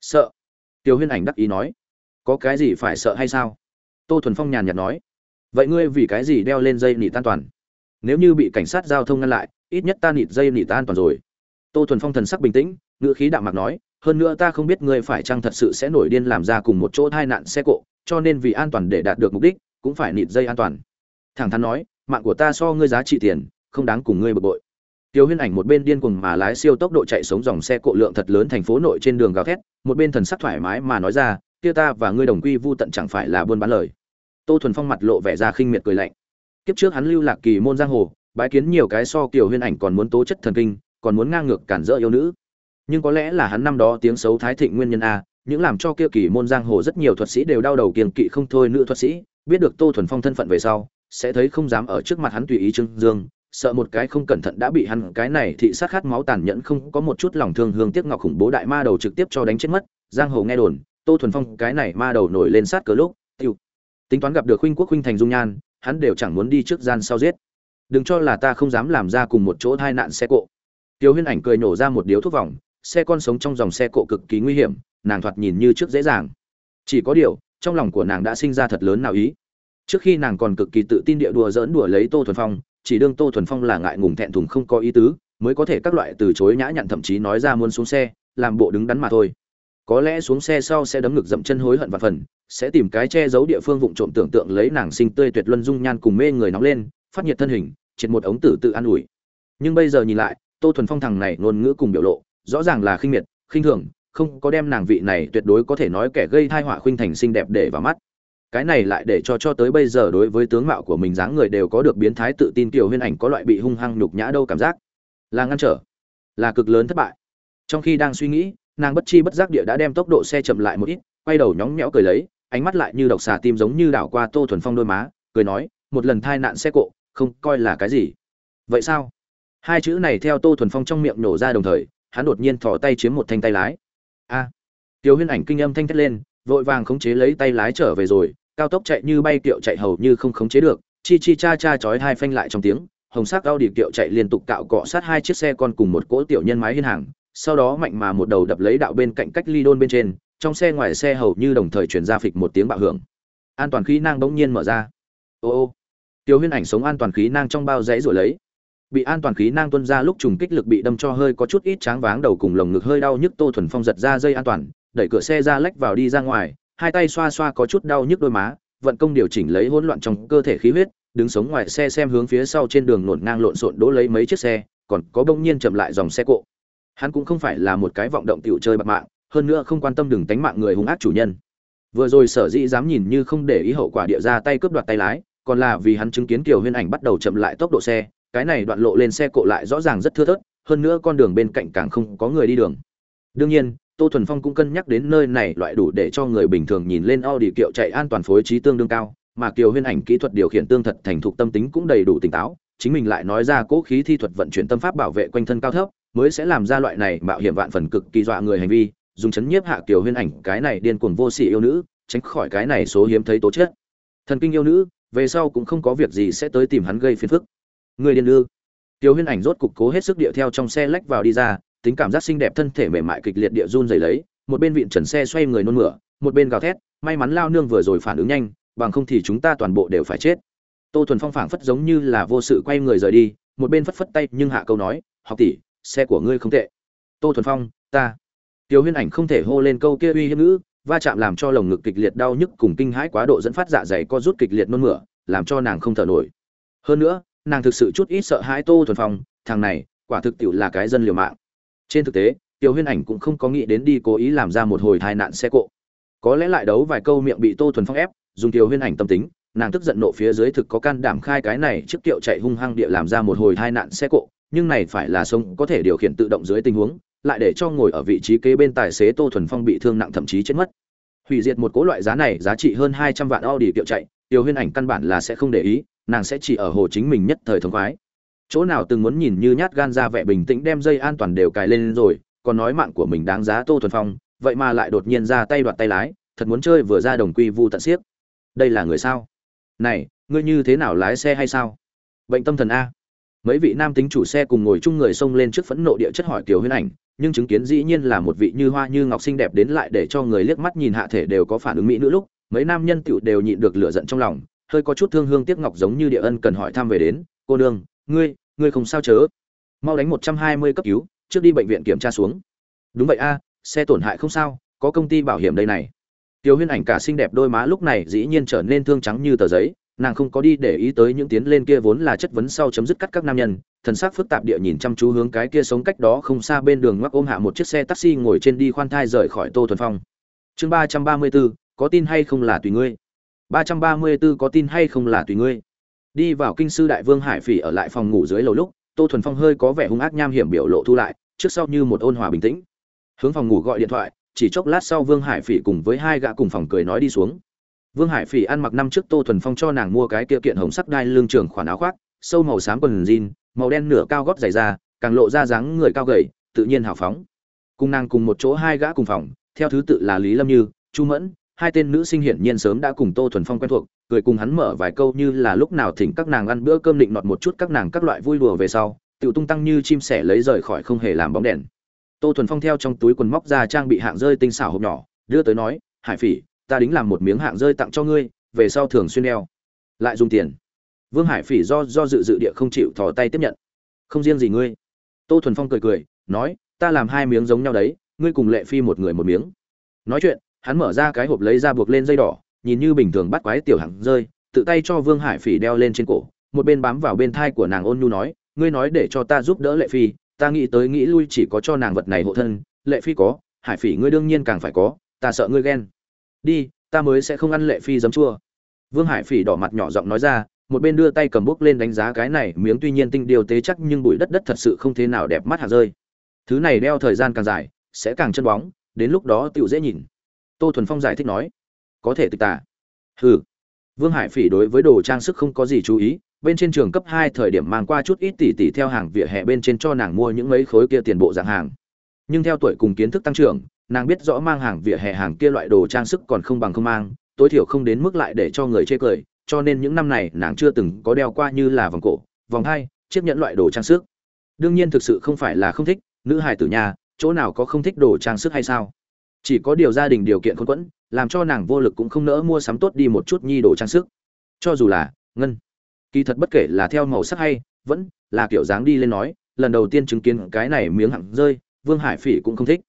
[SPEAKER 1] Sợ. Tiêu huyên ảnh đắc ý nói, có cái gì phải sợ hay sao? Tô thuần phong nhàn nhạt nói, vậy ngươi vì cái gì đeo lên dây nịt an toàn? Nếu như bị cảnh sát giao thông ngăn lại, ít nhất ta nịt dây nịt an toàn rồi. Tô thuần phong thần sắc bình tĩnh, ngữ khí đạm mạc nói, hơn nữa ta không biết ngươi phải chăng thật sự sẽ nổi điên làm ra cùng một chỗ tai nạn xe cộ, cho nên vì an toàn để đạt được mục đích, cũng phải nịt dây an toàn. Thẳng thắn nói, mạng của ta so ngươi giá trị tiền, không đáng cùng ngươi bực bội. Tiêu Huyên Ảnh một bên điên cuồng mà lái siêu tốc độ chạy sống dòng xe cộ lượng thật lớn thành phố nội trên đường gào thét, một bên thần sắc thoải mái mà nói ra, kia ta và ngươi đồng quy vu tận chẳng phải là buôn bán lời. Tô Thuần Phong mặt lộ vẻ ra khinh miệt cười lạnh. Kiếp trước hắn lưu lạc kỳ môn giang hồ, bái kiến nhiều cái so Kiều Huyên Ảnh còn muốn tố chất thần kinh, còn muốn ngang ngược cản rỡ yêu nữ. Nhưng có lẽ là hắn năm đó tiếng xấu thái thịnh nguyên nhân a, những làm cho kia kỳ môn giang hồ rất nhiều thuật sĩ đều đau đầu kiêng kỵ không thôi nữ thuật sĩ, biết được Tô Thuần Phong thân phận về sau, sẽ thấy không dám ở trước mặt hắn tùy ý trưng dương, sợ một cái không cẩn thận đã bị hắn, cái này thị sát khát máu tàn nhẫn không có một chút lòng thương hương tiếc ngọc khủng bố đại ma đầu trực tiếp cho đánh chết mất, giang hồ nghe đồn, tô thuần phong, cái này ma đầu nổi lên sát cờ lúc, tiêu. Tính toán gặp được huynh quốc huynh thành dung nhan, hắn đều chẳng muốn đi trước gian sau giết. Đừng cho là ta không dám làm ra cùng một chỗ tai nạn xe cộ. Tiêu huyên ảnh cười nổ ra một điếu thuốc vòng, xe con sống trong dòng xe cộ cực kỳ nguy hiểm, nàng thoạt nhìn như trước dễ dàng. Chỉ có điều, trong lòng của nàng đã sinh ra thật lớn nào ý. Trước khi nàng còn cực kỳ tự tin địa đùa dỡn đùa lấy tô thuần phong chỉ đương tô thuần phong là ngại ngùng thẹn thùng không có ý tứ, mới có thể các loại từ chối nhã nhặn thậm chí nói ra muốn xuống xe, làm bộ đứng đắn mà thôi. Có lẽ xuống xe sau sẽ đấm ngực dậm chân hối hận và phần, sẽ tìm cái che giấu địa phương vụng trộm tưởng tượng lấy nàng sinh tươi tuyệt luân dung nhan cùng mê người nóng lên, phát nhiệt thân hình, triệt một ống tử tự an ủi. Nhưng bây giờ nhìn lại, tô thuần phong thằng này ngôn ngữ cùng biểu lộ, rõ ràng là khinh miệt, khinh thường, không có đem nàng vị này tuyệt đối có thể nói kẻ gây thai họa khuynh thành xinh đẹp để vào mắt cái này lại để cho cho tới bây giờ đối với tướng mạo của mình dáng người đều có được biến thái tự tin tiểu huyên ảnh có loại bị hung hăng nhục nhã đâu cảm giác. Là ngăn trở là cực lớn thất bại. Trong khi đang suy nghĩ nàng bất chi bất giác địa đã đem tốc độ xe chậm lại một ít quay đầu nhóng nhẽo cười lấy ánh mắt lại như độc xà tim giống như đảo qua tô thuần phong đôi má cười nói một lần thai nạn xe cộ không coi là cái gì. Vậy sao? Hai chữ này theo tô thuần phong trong miệng nổ ra đồng thời hắn đột nhiên thò tay chiếm một thanh tay lái. A. À, tiểu huyên ảnh kinh âm thanh thét lên vội vàng khống chế lấy tay lái trở về rồi cao tốc chạy như bay kiệu chạy hầu như không khống chế được, chi chi cha cha chói hai phanh lại trong tiếng, hồng sắc cao đi kiệu chạy liên tục cạo cọ sát hai chiếc xe con cùng một cỗ tiểu nhân mái hiên hàng, sau đó mạnh mà một đầu đập lấy đạo bên cạnh cách ly đôn bên trên, trong xe ngoài xe hầu như đồng thời chuyển ra phịch một tiếng bạo hưởng. An toàn khí năng bỗng nhiên mở ra. Ô ô tiêu huyên ảnh sống an toàn khí năng trong bao giấy rồi lấy. Bị an toàn khí năng tuân ra lúc trùng kích lực bị đâm cho hơi có chút ít tráng váng đầu cùng lồng ngực hơi đau nhức tô thuần phong giật ra dây an toàn, đẩy cửa xe ra lách vào đi ra ngoài hai tay xoa xoa có chút đau nhức đôi má, vận công điều chỉnh lấy hỗn loạn trong cơ thể khí huyết, đứng sống ngoài xe xem hướng phía sau trên đường nổn ngang lộn xộn đỗ lấy mấy chiếc xe, còn có bỗng nhiên chậm lại dòng xe cộ. Hắn cũng không phải là một cái vọng động tiểu chơi bạc mạng, hơn nữa không quan tâm đừng tánh mạng người hung ác chủ nhân. Vừa rồi sở dĩ dám nhìn như không để ý hậu quả địa ra tay cướp đoạt tay lái, còn là vì hắn chứng kiến kiều huyên ảnh bắt đầu chậm lại tốc độ xe, cái này đoạn lộ lên xe cộ lại rõ ràng rất thưa thớt, hơn nữa con đường bên cạnh càng không có người đi đường. Đương nhiên tô thuần phong cũng cân nhắc đến nơi này loại đủ để cho người bình thường nhìn lên audi kiệu chạy an toàn phối trí tương đương cao, mà kiều huyên ảnh kỹ thuật điều khiển tương thật thành thục tâm tính cũng đầy đủ tỉnh táo, chính mình lại nói ra cố khí thi thuật vận chuyển tâm pháp bảo vệ quanh thân cao thấp, mới sẽ làm ra loại này mạo hiểm vạn phần cực kỳ dọa người hành vi, dùng chấn nhiếp hạ kiều huyên ảnh, cái này điên cuồng vô sỉ yêu nữ, tránh khỏi cái này số hiếm thấy tố chất. Thần kinh yêu nữ, về sau cũng không có việc gì sẽ tới tìm hắn gây phiền phức. Người điên ư? Kiều huyên ảnh rốt cục cố hết sức điệu theo trong xe lách vào đi ra tính cảm giác xinh đẹp thân thể mềm mại kịch liệt địa run rẩy lấy, một bên vịn trần xe xoay người nôn mửa, một bên gào thét, may mắn lao nương vừa rồi phản ứng nhanh, bằng không thì chúng ta toàn bộ đều phải chết. Tô thuần phong phảng phất giống như là vô sự quay người rời đi, một bên phất phất tay nhưng hạ câu nói, học tỷ, xe của ngươi không tệ. Tô thuần phong, ta. Tiêu huyên ảnh không thể hô lên câu kia uy hiếp ngữ, va chạm làm cho lồng ngực kịch liệt đau nhức cùng kinh hãi quá độ dẫn phát dạ dày co rút kịch liệt nôn mửa, làm cho nàng không thở nổi. Hơn nữa, nàng thực sự chút ít sợ hãi tô thuần phong, thằng này, quả thực tiệu là cái dân liều mạng trên thực tế, Tiểu huyên ảnh cũng không có nghĩ đến đi cố ý làm ra một hồi tai nạn xe cộ. Có lẽ lại đấu vài câu miệng bị tô thuần phong ép, dùng Tiểu huyên ảnh tâm tính, nàng tức giận nộ phía dưới thực có can đảm khai cái này trước kiệu chạy hung hăng địa làm ra một hồi tai nạn xe cộ, nhưng này phải là sông có thể điều khiển tự động dưới tình huống, lại để cho ngồi ở vị trí kế bên tài xế tô thuần phong bị thương nặng thậm chí chết mất. Hủy diệt một cố loại giá này giá trị hơn hai trăm vạn audi kiệu chạy, Tiểu huyên ảnh căn bản là sẽ không để ý, nàng sẽ chỉ ở hồ chính mình nhất thời thống khoái chỗ nào từng muốn nhìn như nhát gan ra vẻ bình tĩnh đem dây an toàn đều cài lên rồi, còn nói mạng của mình đáng giá tô thuần phong, vậy mà lại đột nhiên ra tay đoạt tay lái, thật muốn chơi vừa ra đồng quy vu tận xiếc. Đây là người sao? Này, ngươi như thế nào lái xe hay sao? Bệnh tâm thần a. Mấy vị nam tính chủ xe cùng ngồi chung người xông lên trước phẫn nộ địa chất hỏi tiểu huyên ảnh, nhưng chứng kiến dĩ nhiên là một vị như hoa như ngọc xinh đẹp đến lại để cho người liếc mắt nhìn hạ thể đều có phản ứng mỹ nữ lúc, mấy nam nhân tựu đều nhịn được lửa giận trong lòng, hơi có chút thương hương tiếc ngọc giống như địa ân cần hỏi thăm về đến. Cô đương ngươi ngươi không sao chớ mau đánh một trăm hai mươi cấp cứu trước đi bệnh viện kiểm tra xuống đúng vậy a xe tổn hại không sao có công ty bảo hiểm đây này Tiêu Huyên Ảnh cả xinh đẹp đôi má lúc này dĩ nhiên trở nên thương trắng như tờ giấy, nàng không có đi để ý tới những tiến lên kia vốn là chất vấn sau chấm dứt cắt các nam nhân, thần sắc phức tạp địa nhìn chăm chú hướng cái kia sống cách đó không xa bên đường ngoắc ôm hạ một chiếc xe taxi ngồi trên đi khoan thai rời khỏi Tô Thuần Phong. Chương ba trăm ba mươi 334, có tin hay không là tùy ngươi. Ba trăm ba mươi 334 có tin hay không là tùy ngươi. Đi vào kinh sư đại vương Hải Phỉ ở lại phòng ngủ dưới lầu lúc, Tô Thuần Phong hơi có vẻ hung ác nham hiểm biểu lộ thu lại, trước sau như một ôn hòa bình tĩnh. Hướng phòng ngủ gọi điện thoại, chỉ chốc lát sau Vương Hải Phỉ cùng với hai gã cùng phòng cười nói đi xuống. Vương Hải Phỉ ăn mặc năm trước Tô Thuần Phong cho nàng mua cái kia kiện hồng sắc đai lương trường khoản áo khoác, sâu màu xám quần jean, màu đen nửa cao gót dày da, càng lộ ra dáng người cao gầy, tự nhiên hào phóng. Cùng nàng cùng một chỗ hai gã cùng phòng, theo thứ tự là Lý Lâm Như, Chu Mẫn, hai tên nữ sinh hiển nhiên sớm đã cùng Tô Thuần Phong quen thuộc, cười cùng hắn mở vài câu như là lúc nào thỉnh các nàng ăn bữa cơm định nọt một chút các nàng các loại vui đùa về sau, tiểu tung tăng như chim sẻ lấy rời khỏi không hề làm bóng đèn. Tô thuần phong theo trong túi quần móc ra trang bị hạng rơi tinh xảo hộp nhỏ đưa tới nói hải phỉ ta đính làm một miếng hạng rơi tặng cho ngươi về sau thường xuyên đeo. Lại dùng tiền. Vương hải phỉ do do dự dự địa không chịu thò tay tiếp nhận. Không riêng gì ngươi. Tô thuần phong cười cười nói ta làm hai miếng giống nhau đấy ngươi cùng lệ phi một người một miếng. Nói chuyện hắn mở ra cái hộp lấy ra buộc lên dây đỏ, nhìn như bình thường bắt quái tiểu hằng rơi, tự tay cho vương hải phỉ đeo lên trên cổ, một bên bám vào bên thai của nàng ôn nhu nói, ngươi nói để cho ta giúp đỡ lệ phi, ta nghĩ tới nghĩ lui chỉ có cho nàng vật này hộ thân, lệ phi có, hải phỉ ngươi đương nhiên càng phải có, ta sợ ngươi ghen. Đi, ta mới sẽ không ăn lệ phi giấm chua. Vương hải phỉ đỏ mặt nhỏ giọng nói ra, một bên đưa tay cầm bút lên đánh giá cái này, miếng tuy nhiên tinh điều tế chắc nhưng bụi đất đất thật sự không thế nào đẹp mắt hạt rơi. Thứ này đeo thời gian càng dài, sẽ càng chân bóng, đến lúc đó tựu dễ nhìn tô thuần phong giải thích nói có thể tịch tả hừ vương hải phỉ đối với đồ trang sức không có gì chú ý bên trên trường cấp hai thời điểm mang qua chút ít tỷ tỷ theo hàng vỉa hè bên trên cho nàng mua những mấy khối kia tiền bộ dạng hàng. Nhưng theo tuổi cùng kiến thức tăng trưởng, nàng biết rõ mang hàng vỉa hè hàng kia loại đồ trang sức còn không bằng không mang, tối thiểu không đến mức lại để cho người chê cười, cho nên những năm này nàng chưa từng có đeo qua như là vòng cổ, vòng hai, chiếc nhẫn loại đồ trang sức. Đương nhiên thực sự không phải là không thích, nữ hài tử nhà, chỗ nào có không thích đồ trang sức hay sao? Chỉ có điều gia đình điều kiện khốn quẫn, làm cho nàng vô lực cũng không nỡ mua sắm tốt đi một chút nhi đồ trang sức. Cho dù là ngân kỳ thật bất kể là theo màu sắc hay vẫn là kiểu dáng đi lên nói lần đầu tiên chứng kiến cái này miếng hạng rơi vương hải phỉ cũng không thích.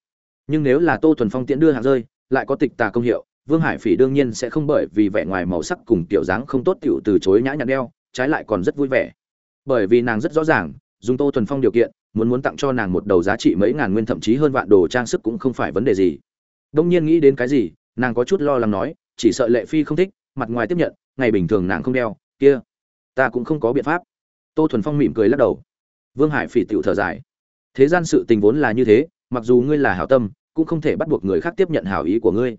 [SPEAKER 1] Nhưng nếu là tô thuần phong tiễn đưa hạng rơi lại có tịch tà công hiệu vương hải phỉ đương nhiên sẽ không bởi vì vẻ ngoài màu sắc cùng kiểu dáng không tốt tiểu từ chối nhã nhặn đeo trái lại còn rất vui vẻ. Bởi vì nàng rất rõ ràng dùng tô thuần phong điều kiện muốn muốn tặng cho nàng một đầu giá trị mấy ngàn nguyên thậm chí hơn vạn đồ trang sức cũng không phải vấn đề gì đông nhiên nghĩ đến cái gì, nàng có chút lo lắng nói, chỉ sợ lệ phi không thích, mặt ngoài tiếp nhận, ngày bình thường nàng không đeo, kia, ta cũng không có biện pháp. Tô thuần phong mỉm cười lắc đầu. Vương hải phỉ tiểu thở dài. Thế gian sự tình vốn là như thế, mặc dù ngươi là hảo tâm, cũng không thể bắt buộc người khác tiếp nhận hảo ý của ngươi.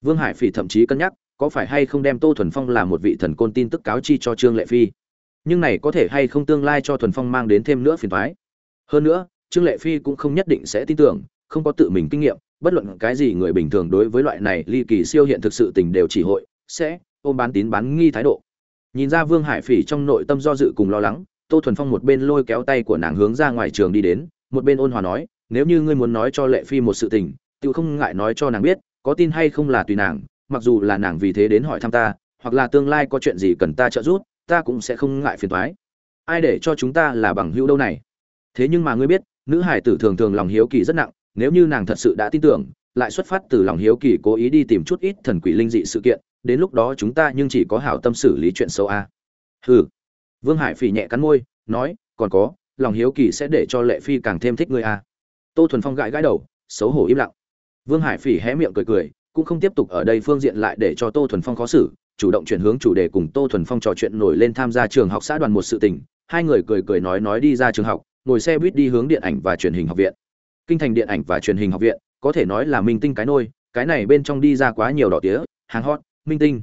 [SPEAKER 1] Vương hải phỉ thậm chí cân nhắc, có phải hay không đem tô thuần phong là một vị thần côn tin tức cáo chi cho trương lệ phi? Nhưng này có thể hay không tương lai cho thuần phong mang đến thêm nữa phiền toái. hơn nữa, trương lệ phi cũng không nhất định sẽ tin tưởng, không có tự mình kinh nghiệm bất luận cái gì người bình thường đối với loại này ly kỳ siêu hiện thực sự tình đều chỉ hội, sẽ ôm bán tín bán nghi thái độ. Nhìn ra vương hải phỉ trong nội tâm do dự cùng lo lắng, tô thuần phong một bên lôi kéo tay của nàng hướng ra ngoài trường đi đến, một bên ôn hòa nói, nếu như ngươi muốn nói cho lệ phi một sự tình tự không ngại nói cho nàng biết, có tin hay không là tùy nàng, mặc dù là nàng vì thế đến hỏi thăm ta, hoặc là tương lai có chuyện gì cần ta trợ giúp, ta cũng sẽ không ngại phiền toái. Ai để cho chúng ta là bằng hữu đâu này? Thế nhưng mà ngươi biết, nữ hải tử thường thường lòng hiếu kỳ rất nặng nếu như nàng thật sự đã tin tưởng, lại xuất phát từ lòng hiếu kỳ cố ý đi tìm chút ít thần quỷ linh dị sự kiện, đến lúc đó chúng ta nhưng chỉ có hảo tâm xử lý chuyện xấu a à. hừ vương hải phỉ nhẹ cắn môi, nói, còn có, lòng hiếu kỳ sẽ để cho lệ phi càng thêm thích ngươi a à. tô thuần phong gãi gãi đầu, xấu hổ im lặng vương hải phỉ hé miệng cười cười, cũng không tiếp tục ở đây phương diện lại để cho tô thuần phong khó xử, chủ động chuyển hướng chủ đề cùng tô thuần phong trò chuyện nổi lên tham gia trường học xã đoàn một sự tình hai người cười cười nói nói đi ra trường học, ngồi xe buýt đi hướng điện ảnh và truyền hình học viện kinh thành điện ảnh và truyền hình học viện, có thể nói là minh tinh cái nôi, cái này bên trong đi ra quá nhiều đỏ tía, hàng hot, minh tinh.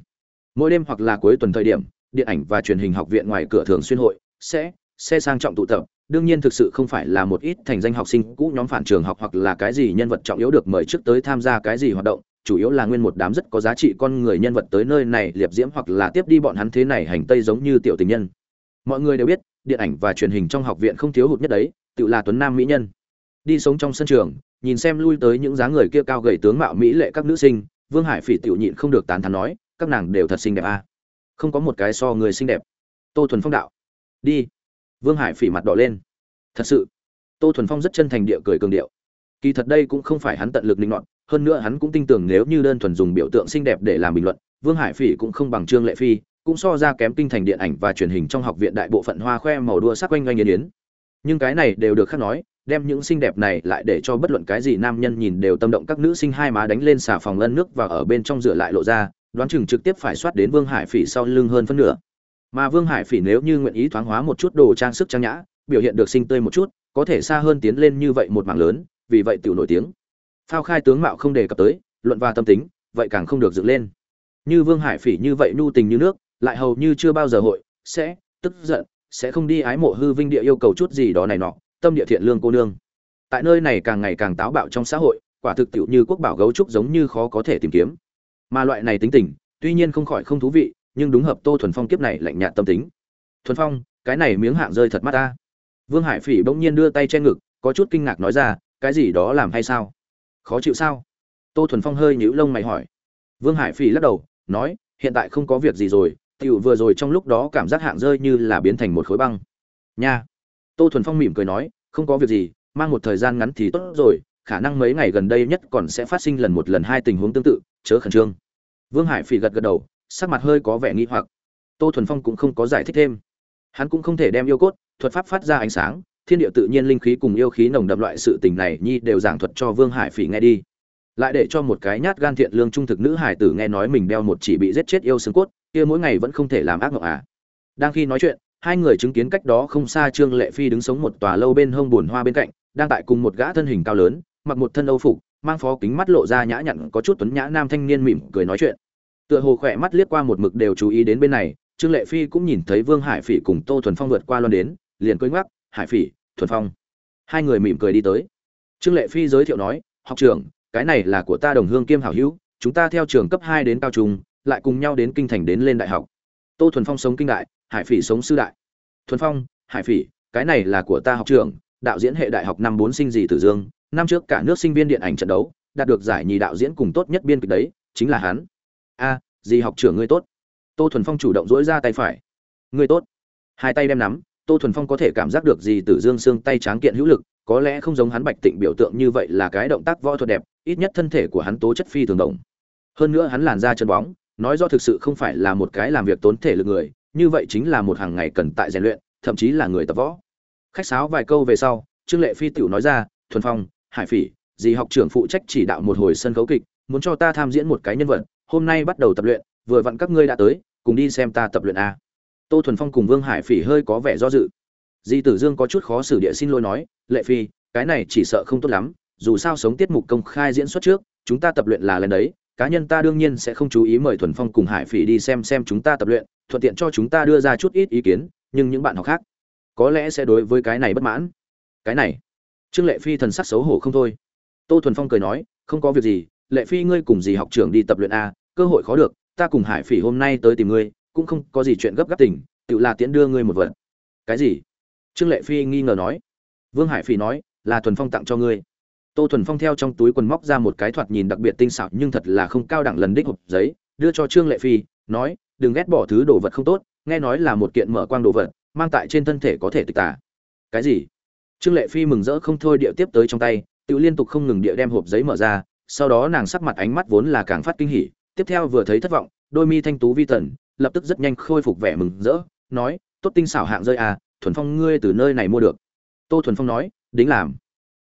[SPEAKER 1] Mỗi đêm hoặc là cuối tuần thời điểm, điện ảnh và truyền hình học viện ngoài cửa thường xuyên hội, sẽ xe sang trọng tụ tập. Đương nhiên thực sự không phải là một ít thành danh học sinh cũ nhóm phản trường học hoặc là cái gì nhân vật trọng yếu được mời trước tới tham gia cái gì hoạt động, chủ yếu là nguyên một đám rất có giá trị con người nhân vật tới nơi này liệp diễm hoặc là tiếp đi bọn hắn thế này hành tây giống như tiểu tình nhân. Mọi người đều biết, điện ảnh và truyền hình trong học viện không thiếu hụt nhất đấy, tự là tuấn nam mỹ nhân đi sống trong sân trường, nhìn xem lui tới những dáng người kia cao gầy tướng mạo mỹ lệ các nữ sinh, vương hải phỉ tiểu nhịn không được tán thán nói, các nàng đều thật xinh đẹp à. không có một cái so người xinh đẹp. Tô thuần phong đạo. Đi. Vương hải phỉ mặt đỏ lên. Thật sự. Tô thuần phong rất chân thành địa cười cường điệu. Kỳ thật đây cũng không phải hắn tận lực linh loạn, hơn nữa hắn cũng tin tưởng nếu như đơn thuần dùng biểu tượng xinh đẹp để làm bình luận, vương hải phỉ cũng không bằng trương lệ phi, cũng so ra kém kinh thành điện ảnh và truyền hình trong học viện đại bộ phận hoa khoe màu đua sắc quanh quanh yên yến nhưng cái này đều được khác nói đem những xinh đẹp này lại để cho bất luận cái gì nam nhân nhìn đều tâm động. Các nữ sinh hai má đánh lên xà phòng lân nước và ở bên trong rửa lại lộ ra, đoán chừng trực tiếp phải soát đến vương hải phỉ sau lưng hơn phân nửa. Mà vương hải phỉ nếu như nguyện ý thoáng hóa một chút đồ trang sức trang nhã, biểu hiện được sinh tươi một chút, có thể xa hơn tiến lên như vậy một mảng lớn, vì vậy tiểu nổi tiếng. Phao khai tướng mạo không đề cập tới, luận và tâm tính, vậy càng không được dựng lên. Như vương hải phỉ như vậy nhu tình như nước, lại hầu như chưa bao giờ hội, sẽ, tức giận, sẽ không đi ái mộ hư vinh địa yêu cầu chút gì đó này nọ tâm địa thiện lương cô nương. Tại nơi này càng ngày càng táo bạo trong xã hội, quả thực tiệu như quốc bảo gấu trúc giống như khó có thể tìm kiếm. Mà loại này tính tình, tuy nhiên không khỏi không thú vị, nhưng đúng hợp tô thuần phong kiếp này lạnh nhạt tâm tính. Thuần phong, cái này miếng hạng rơi thật mắt ta. Vương hải phỉ bỗng nhiên đưa tay che ngực, có chút kinh ngạc nói ra, cái gì đó làm hay sao? Khó chịu sao? Tô thuần phong hơi nhíu lông mày hỏi. Vương hải phỉ lắc đầu, nói, hiện tại không có việc gì rồi, tiểu vừa rồi trong lúc đó cảm giác hạng rơi như là biến thành một khối băng. Nha tô thuần phong mỉm cười nói, không có việc gì, mang một thời gian ngắn thì tốt rồi, khả năng mấy ngày gần đây nhất còn sẽ phát sinh lần một lần hai tình huống tương tự, chớ khẩn trương. Vương hải phỉ gật gật đầu, sắc mặt hơi có vẻ nghi hoặc. Tô thuần phong cũng không có giải thích thêm. Hắn cũng không thể đem yêu cốt, thuật pháp phát ra ánh sáng, thiên địa tự nhiên linh khí cùng yêu khí nồng đậm loại sự tình này nhi đều giảng thuật cho vương hải phỉ nghe đi. Lại để cho một cái nhát gan thiện lương trung thực nữ hải tử nghe nói mình đeo một chỉ bị giết chết yêu xương cốt, kia mỗi ngày vẫn không thể làm ác mộng à. Đang khi nói chuyện hai người chứng kiến cách đó không xa trương lệ phi đứng sống một tòa lâu bên hông buồn hoa bên cạnh, đang tại cùng một gã thân hình cao lớn, mặc một thân âu phục, mang phó kính mắt lộ ra nhã nhặn, có chút tuấn nhã nam thanh niên mỉm cười nói chuyện. Tựa hồ khỏe mắt liếc qua một mực đều chú ý đến bên này, trương lệ phi cũng nhìn thấy vương hải phỉ cùng tô thuần phong vượt qua loan đến, liền cưới ngoắc, hải phỉ, thuần phong. Hai người mỉm cười đi tới. Trương lệ phi giới thiệu nói, học trưởng, cái này là của ta đồng hương kiêm hảo hữu, chúng ta theo trường cấp hai đến cao trung, lại cùng nhau đến kinh thành đến lên đại học. Tô thuần phong sống kinh đại hải phỉ sống sư đại. Thuần phong, hải phỉ, cái này là của ta học trường đạo diễn hệ đại học năm bốn sinh gì tử dương. Năm trước cả nước sinh viên điện ảnh trận đấu, đạt được giải nhì đạo diễn cùng tốt nhất biên kịch đấy, chính là hắn. A, gì học trưởng ngươi tốt? Tô thuần phong chủ động dỗi ra tay phải. Ngươi tốt. Hai tay đem nắm, tô thuần phong có thể cảm giác được gì tử dương xương tay tráng kiện hữu lực, có lẽ không giống hắn bạch tịnh biểu tượng như vậy là cái động tác võ thuật đẹp, ít nhất thân thể của hắn tố chất phi thường động. Hơn nữa hắn làn ra chân bóng, nói do thực sự không phải là một cái làm việc tốn thể lực người như vậy chính là một hàng ngày cần tại rèn luyện, thậm chí là người tập võ. Khách sáo vài câu về sau, trương lệ phi tiểu nói ra, thuần phong, hải phỉ, dì học trưởng phụ trách chỉ đạo một hồi sân khấu kịch, muốn cho ta tham diễn một cái nhân vật, hôm nay bắt đầu tập luyện, vừa vặn các ngươi đã tới, cùng đi xem ta tập luyện a. Tô thuần phong cùng vương hải phỉ hơi có vẻ do dự. Di tử dương có chút khó xử địa xin lỗi nói, lệ phi, cái này chỉ sợ không tốt lắm, dù sao sống tiết mục công khai diễn xuất trước, chúng ta tập luyện là lần đấy, cá nhân ta đương nhiên sẽ không chú ý mời thuần phong cùng hải phỉ đi xem xem chúng ta tập luyện thuận tiện cho chúng ta đưa ra chút ít ý kiến, nhưng những bạn học khác có lẽ sẽ đối với cái này bất mãn. Cái này, trương lệ phi thần sắc xấu hổ không thôi. Tô thuần phong cười nói, không có việc gì, lệ phi ngươi cùng gì học trưởng đi tập luyện a, cơ hội khó được, ta cùng hải phỉ hôm nay tới tìm ngươi, cũng không có gì chuyện gấp gáp tình, tự là tiễn đưa ngươi một vật. Cái gì? Trương lệ phi nghi ngờ nói. Vương hải phỉ nói, là thuần phong tặng cho ngươi. Tô thuần phong theo trong túi quần móc ra một cái thoạt nhìn đặc biệt tinh xảo nhưng thật là không cao đẳng lần đích hộp giấy, đưa cho trương lệ phi, nói đừng ghét bỏ thứ đồ vật không tốt, nghe nói là một kiện mở quang đồ vật, mang tại trên thân thể có thể tịch tả cái gì? Trương lệ phi mừng rỡ không thôi địa tiếp tới trong tay, tự liên tục không ngừng địa đem hộp giấy mở ra, sau đó nàng sắc mặt ánh mắt vốn là càng phát kinh hỉ, tiếp theo vừa thấy thất vọng, đôi mi thanh tú vi tần, lập tức rất nhanh khôi phục vẻ mừng rỡ, nói, tốt tinh xảo hạng rơi à thuần phong ngươi từ nơi này mua được. Tô thuần phong nói, đính làm.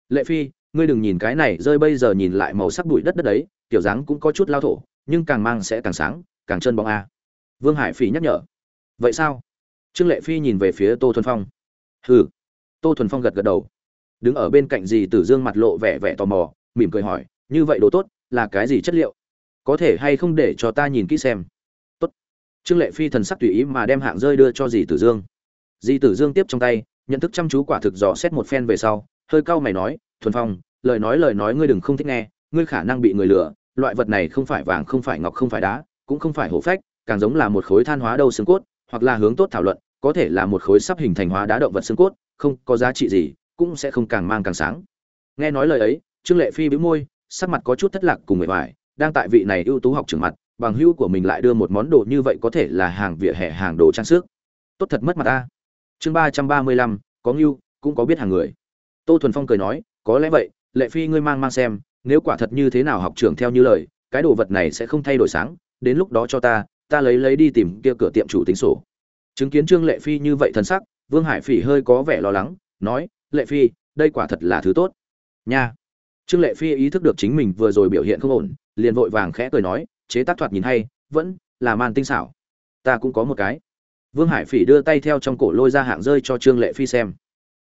[SPEAKER 1] Lệ phi, ngươi đừng nhìn cái này rơi bây giờ nhìn lại màu sắc bụi đất đất đấy kiểu dáng cũng có chút lao thổ, nhưng càng mang sẽ càng sáng, càng chân bóng a à vương hải phỉ nhắc nhở. Vậy sao? Trương lệ phi nhìn về phía tô thuần phong. Hừ. Tô thuần phong gật gật đầu. Đứng ở bên cạnh dì tử dương mặt lộ vẻ vẻ tò mò, mỉm cười hỏi, như vậy đồ tốt, là cái gì chất liệu? Có thể hay không để cho ta nhìn kỹ xem? Tốt. Trương lệ phi thần sắc tùy ý mà đem hạng rơi đưa cho dì tử dương. Dì tử dương tiếp trong tay, nhận thức chăm chú quả thực dò xét một phen về sau, hơi cau mày nói, thuần phong, lời nói lời nói ngươi đừng không thích nghe, ngươi khả năng bị người lừa, loại vật này không phải vàng, không phải ngọc, không phải đá, cũng không phải hổ phách càng giống là một khối than hóa đâu xương cốt, hoặc là hướng tốt thảo luận, có thể là một khối sắp hình thành hóa đá động vật xương cốt, không có giá trị gì, cũng sẽ không càng mang càng sáng. Nghe nói lời ấy, trương lệ phi bĩu môi, sắc mặt có chút thất lạc cùng người ngoài đang tại vị này ưu tú học trưởng mặt, bằng hữu của mình lại đưa một món đồ như vậy có thể là hàng vỉa hè, hàng đồ trang sức. Tốt thật mất mặt ta. Chương ba trăm ba mươi lăm, có ngưu, cũng có biết hàng người. Tô thuần phong cười nói, có lẽ vậy, lệ phi ngươi mang mang xem, nếu quả thật như thế nào học trưởng theo như lời, cái đồ vật này sẽ không thay đổi sáng, đến lúc đó cho ta ta lấy lấy đi tìm kia cửa tiệm chủ tính sổ. Chứng kiến trương lệ phi như vậy thần sắc, vương hải phỉ hơi có vẻ lo lắng, nói, lệ phi, đây quả thật là thứ tốt. Nha. Trương lệ phi ý thức được chính mình vừa rồi biểu hiện không ổn, liền vội vàng khẽ cười nói, chế tác thoạt nhìn hay, vẫn là man tinh xảo. Ta cũng có một cái. Vương hải phỉ đưa tay theo trong cổ lôi ra hạng rơi cho trương lệ phi xem.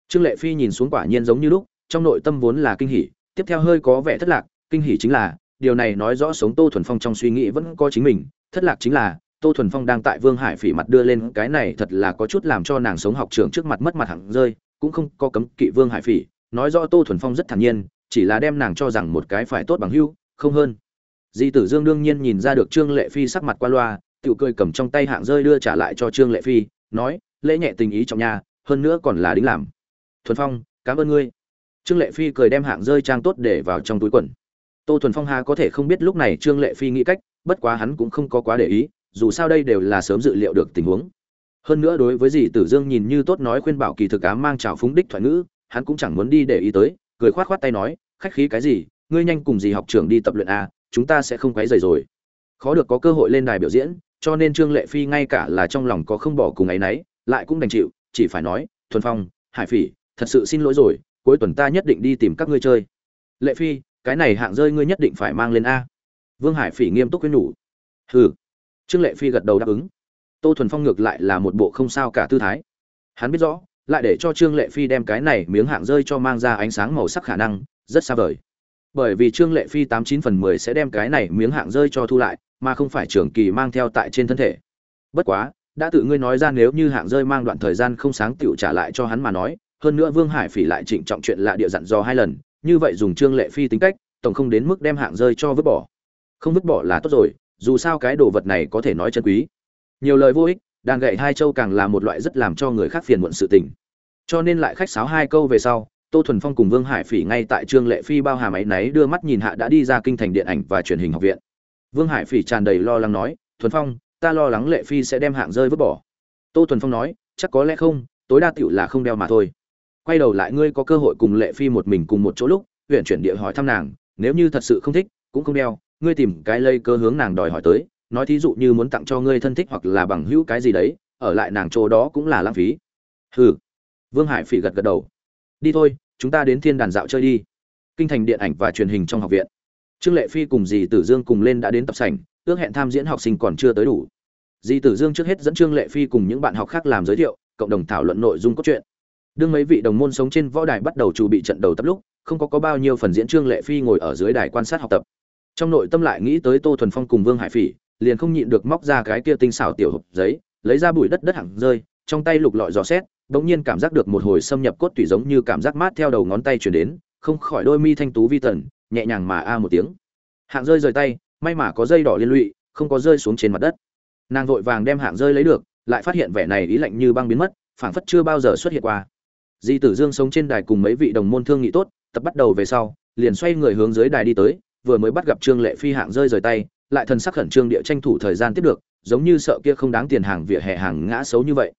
[SPEAKER 1] Trương lệ phi nhìn xuống quả nhiên giống như lúc, trong nội tâm vốn là kinh hỉ, tiếp theo hơi có vẻ thất lạc, kinh hỉ chính là điều này nói rõ sống tô thuần phong trong suy nghĩ vẫn có chính mình, thất lạc chính là, tô thuần phong đang tại vương hải phỉ mặt đưa lên, cái này thật là có chút làm cho nàng sống học trường trước mặt mất mặt hẳn rơi, cũng không có cấm kỵ vương hải phỉ, nói rõ tô thuần phong rất thản nhiên, chỉ là đem nàng cho rằng một cái phải tốt bằng hưu, không hơn. Di tử dương đương nhiên nhìn ra được trương lệ phi sắc mặt qua loa tự cười cầm trong tay hạng rơi đưa trả lại cho trương lệ phi, nói, lễ nhẹ tình ý trong nhà hơn nữa còn là đính làm. Thuần phong, cảm ơn ngươi. Trương lệ phi cười đem hạng rơi trang tốt để vào trong túi quần tô thuần phong hà có thể không biết lúc này trương lệ phi nghĩ cách, bất quá hắn cũng không có quá để ý, dù sao đây đều là sớm dự liệu được tình huống. Hơn nữa đối với dì tử dương nhìn như tốt nói khuyên bảo kỳ thực ám mang trào phúng đích thoại ngữ, hắn cũng chẳng muốn đi để ý tới, cười khoát khoát tay nói, khách khí cái gì, ngươi nhanh cùng dì học trưởng đi tập luyện a chúng ta sẽ không quấy rầy rồi. Khó được có cơ hội lên đài biểu diễn, cho nên trương lệ phi ngay cả là trong lòng có không bỏ cùng ấy nấy lại cũng đành chịu, chỉ phải nói, thuần phong, hải phỉ, thật sự xin lỗi rồi, cuối tuần ta nhất định đi tìm các ngươi chơi. Lệ phi cái này hạng rơi ngươi nhất định phải mang lên a. Vương hải phỉ nghiêm túc với nhủ. Hừ. Trương lệ phi gật đầu đáp ứng. Tô thuần phong ngược lại là một bộ không sao cả tư thái. Hắn biết rõ, lại để cho trương lệ phi đem cái này miếng hạng rơi cho mang ra ánh sáng màu sắc khả năng, rất xa vời. Bởi vì trương lệ phi tám chín phần mười sẽ đem cái này miếng hạng rơi cho thu lại, mà không phải trường kỳ mang theo tại trên thân thể. Bất quá, đã tự ngươi nói ra nếu như hạng rơi mang đoạn thời gian không sáng tựu trả lại cho hắn mà nói, hơn nữa vương hải phỉ lại trịnh trọng chuyện lạ địa dặn dò hai lần như vậy dùng trương lệ phi tính cách, tổng không đến mức đem hạng rơi cho vứt bỏ. Không vứt bỏ là tốt rồi, dù sao cái đồ vật này có thể nói chân quý. Nhiều lời vô ích, đàn gậy hai châu càng là một loại rất làm cho người khác phiền muộn sự tình. Cho nên lại khách sáo hai câu về sau, tô thuần phong cùng vương hải phỉ ngay tại trương lệ phi bao hàm áy náy đưa mắt nhìn hạ đã đi ra kinh thành điện ảnh và truyền hình học viện. Vương hải phỉ tràn đầy lo lắng nói, thuần phong, ta lo lắng lệ phi sẽ đem hạng rơi vứt bỏ. Tô thuần phong nói, chắc có lẽ không, tối đa tựu là không đeo mà thôi quay đầu lại ngươi có cơ hội cùng lệ phi một mình cùng một chỗ lúc, huyện chuyển địa hỏi thăm nàng, nếu như thật sự không thích, cũng không đeo, ngươi tìm cái lây cơ hướng nàng đòi hỏi tới, nói thí dụ như muốn tặng cho ngươi thân thích hoặc là bằng hữu cái gì đấy, ở lại nàng chỗ đó cũng là lãng phí. Hừ. Vương hải phỉ gật gật đầu. Đi thôi, chúng ta đến thiên đàn dạo chơi đi. Kinh thành điện ảnh và truyền hình trong học viện. Trương lệ phi cùng dì tử dương cùng lên đã đến tập sảnh, ước hẹn tham diễn học sinh còn chưa tới đủ. Dì tử dương trước hết dẫn trương lệ phi cùng những bạn học khác làm giới thiệu, cộng đồng thảo luận nội dung cốt truyện đương mấy vị đồng môn sống trên võ đài bắt đầu chuẩn bị trận đầu tập lúc, không có có bao nhiêu phần diễn trương lệ phi ngồi ở dưới đài quan sát học tập. Trong nội tâm lại nghĩ tới tô thuần phong cùng vương hải phỉ, liền không nhịn được móc ra cái kia tinh xảo tiểu hộp giấy, lấy ra bụi đất đất hẳn rơi, trong tay lục lọi dò xét, bỗng nhiên cảm giác được một hồi xâm nhập cốt tủy giống như cảm giác mát theo đầu ngón tay chuyển đến, không khỏi đôi mi thanh tú vi tần, nhẹ nhàng mà a một tiếng. Hạng rơi rời tay, may mà có dây đỏ liên lụy, không có rơi xuống trên mặt đất. Nàng vội vàng đem hạng rơi lấy được, lại phát hiện vẻ này ý lạnh như băng biến mất, phảng phất chưa bao giờ xuất hiện qua di tử dương sống trên đài cùng mấy vị đồng môn thương nghị tốt, tập bắt đầu về sau, liền xoay người hướng dưới đài đi tới, vừa mới bắt gặp trương lệ phi hạng rơi rời tay, lại thần sắc khẩn trương địa tranh thủ thời gian tiếp được, giống như sợ kia không đáng tiền hàng vỉa hè hàng ngã xấu như vậy.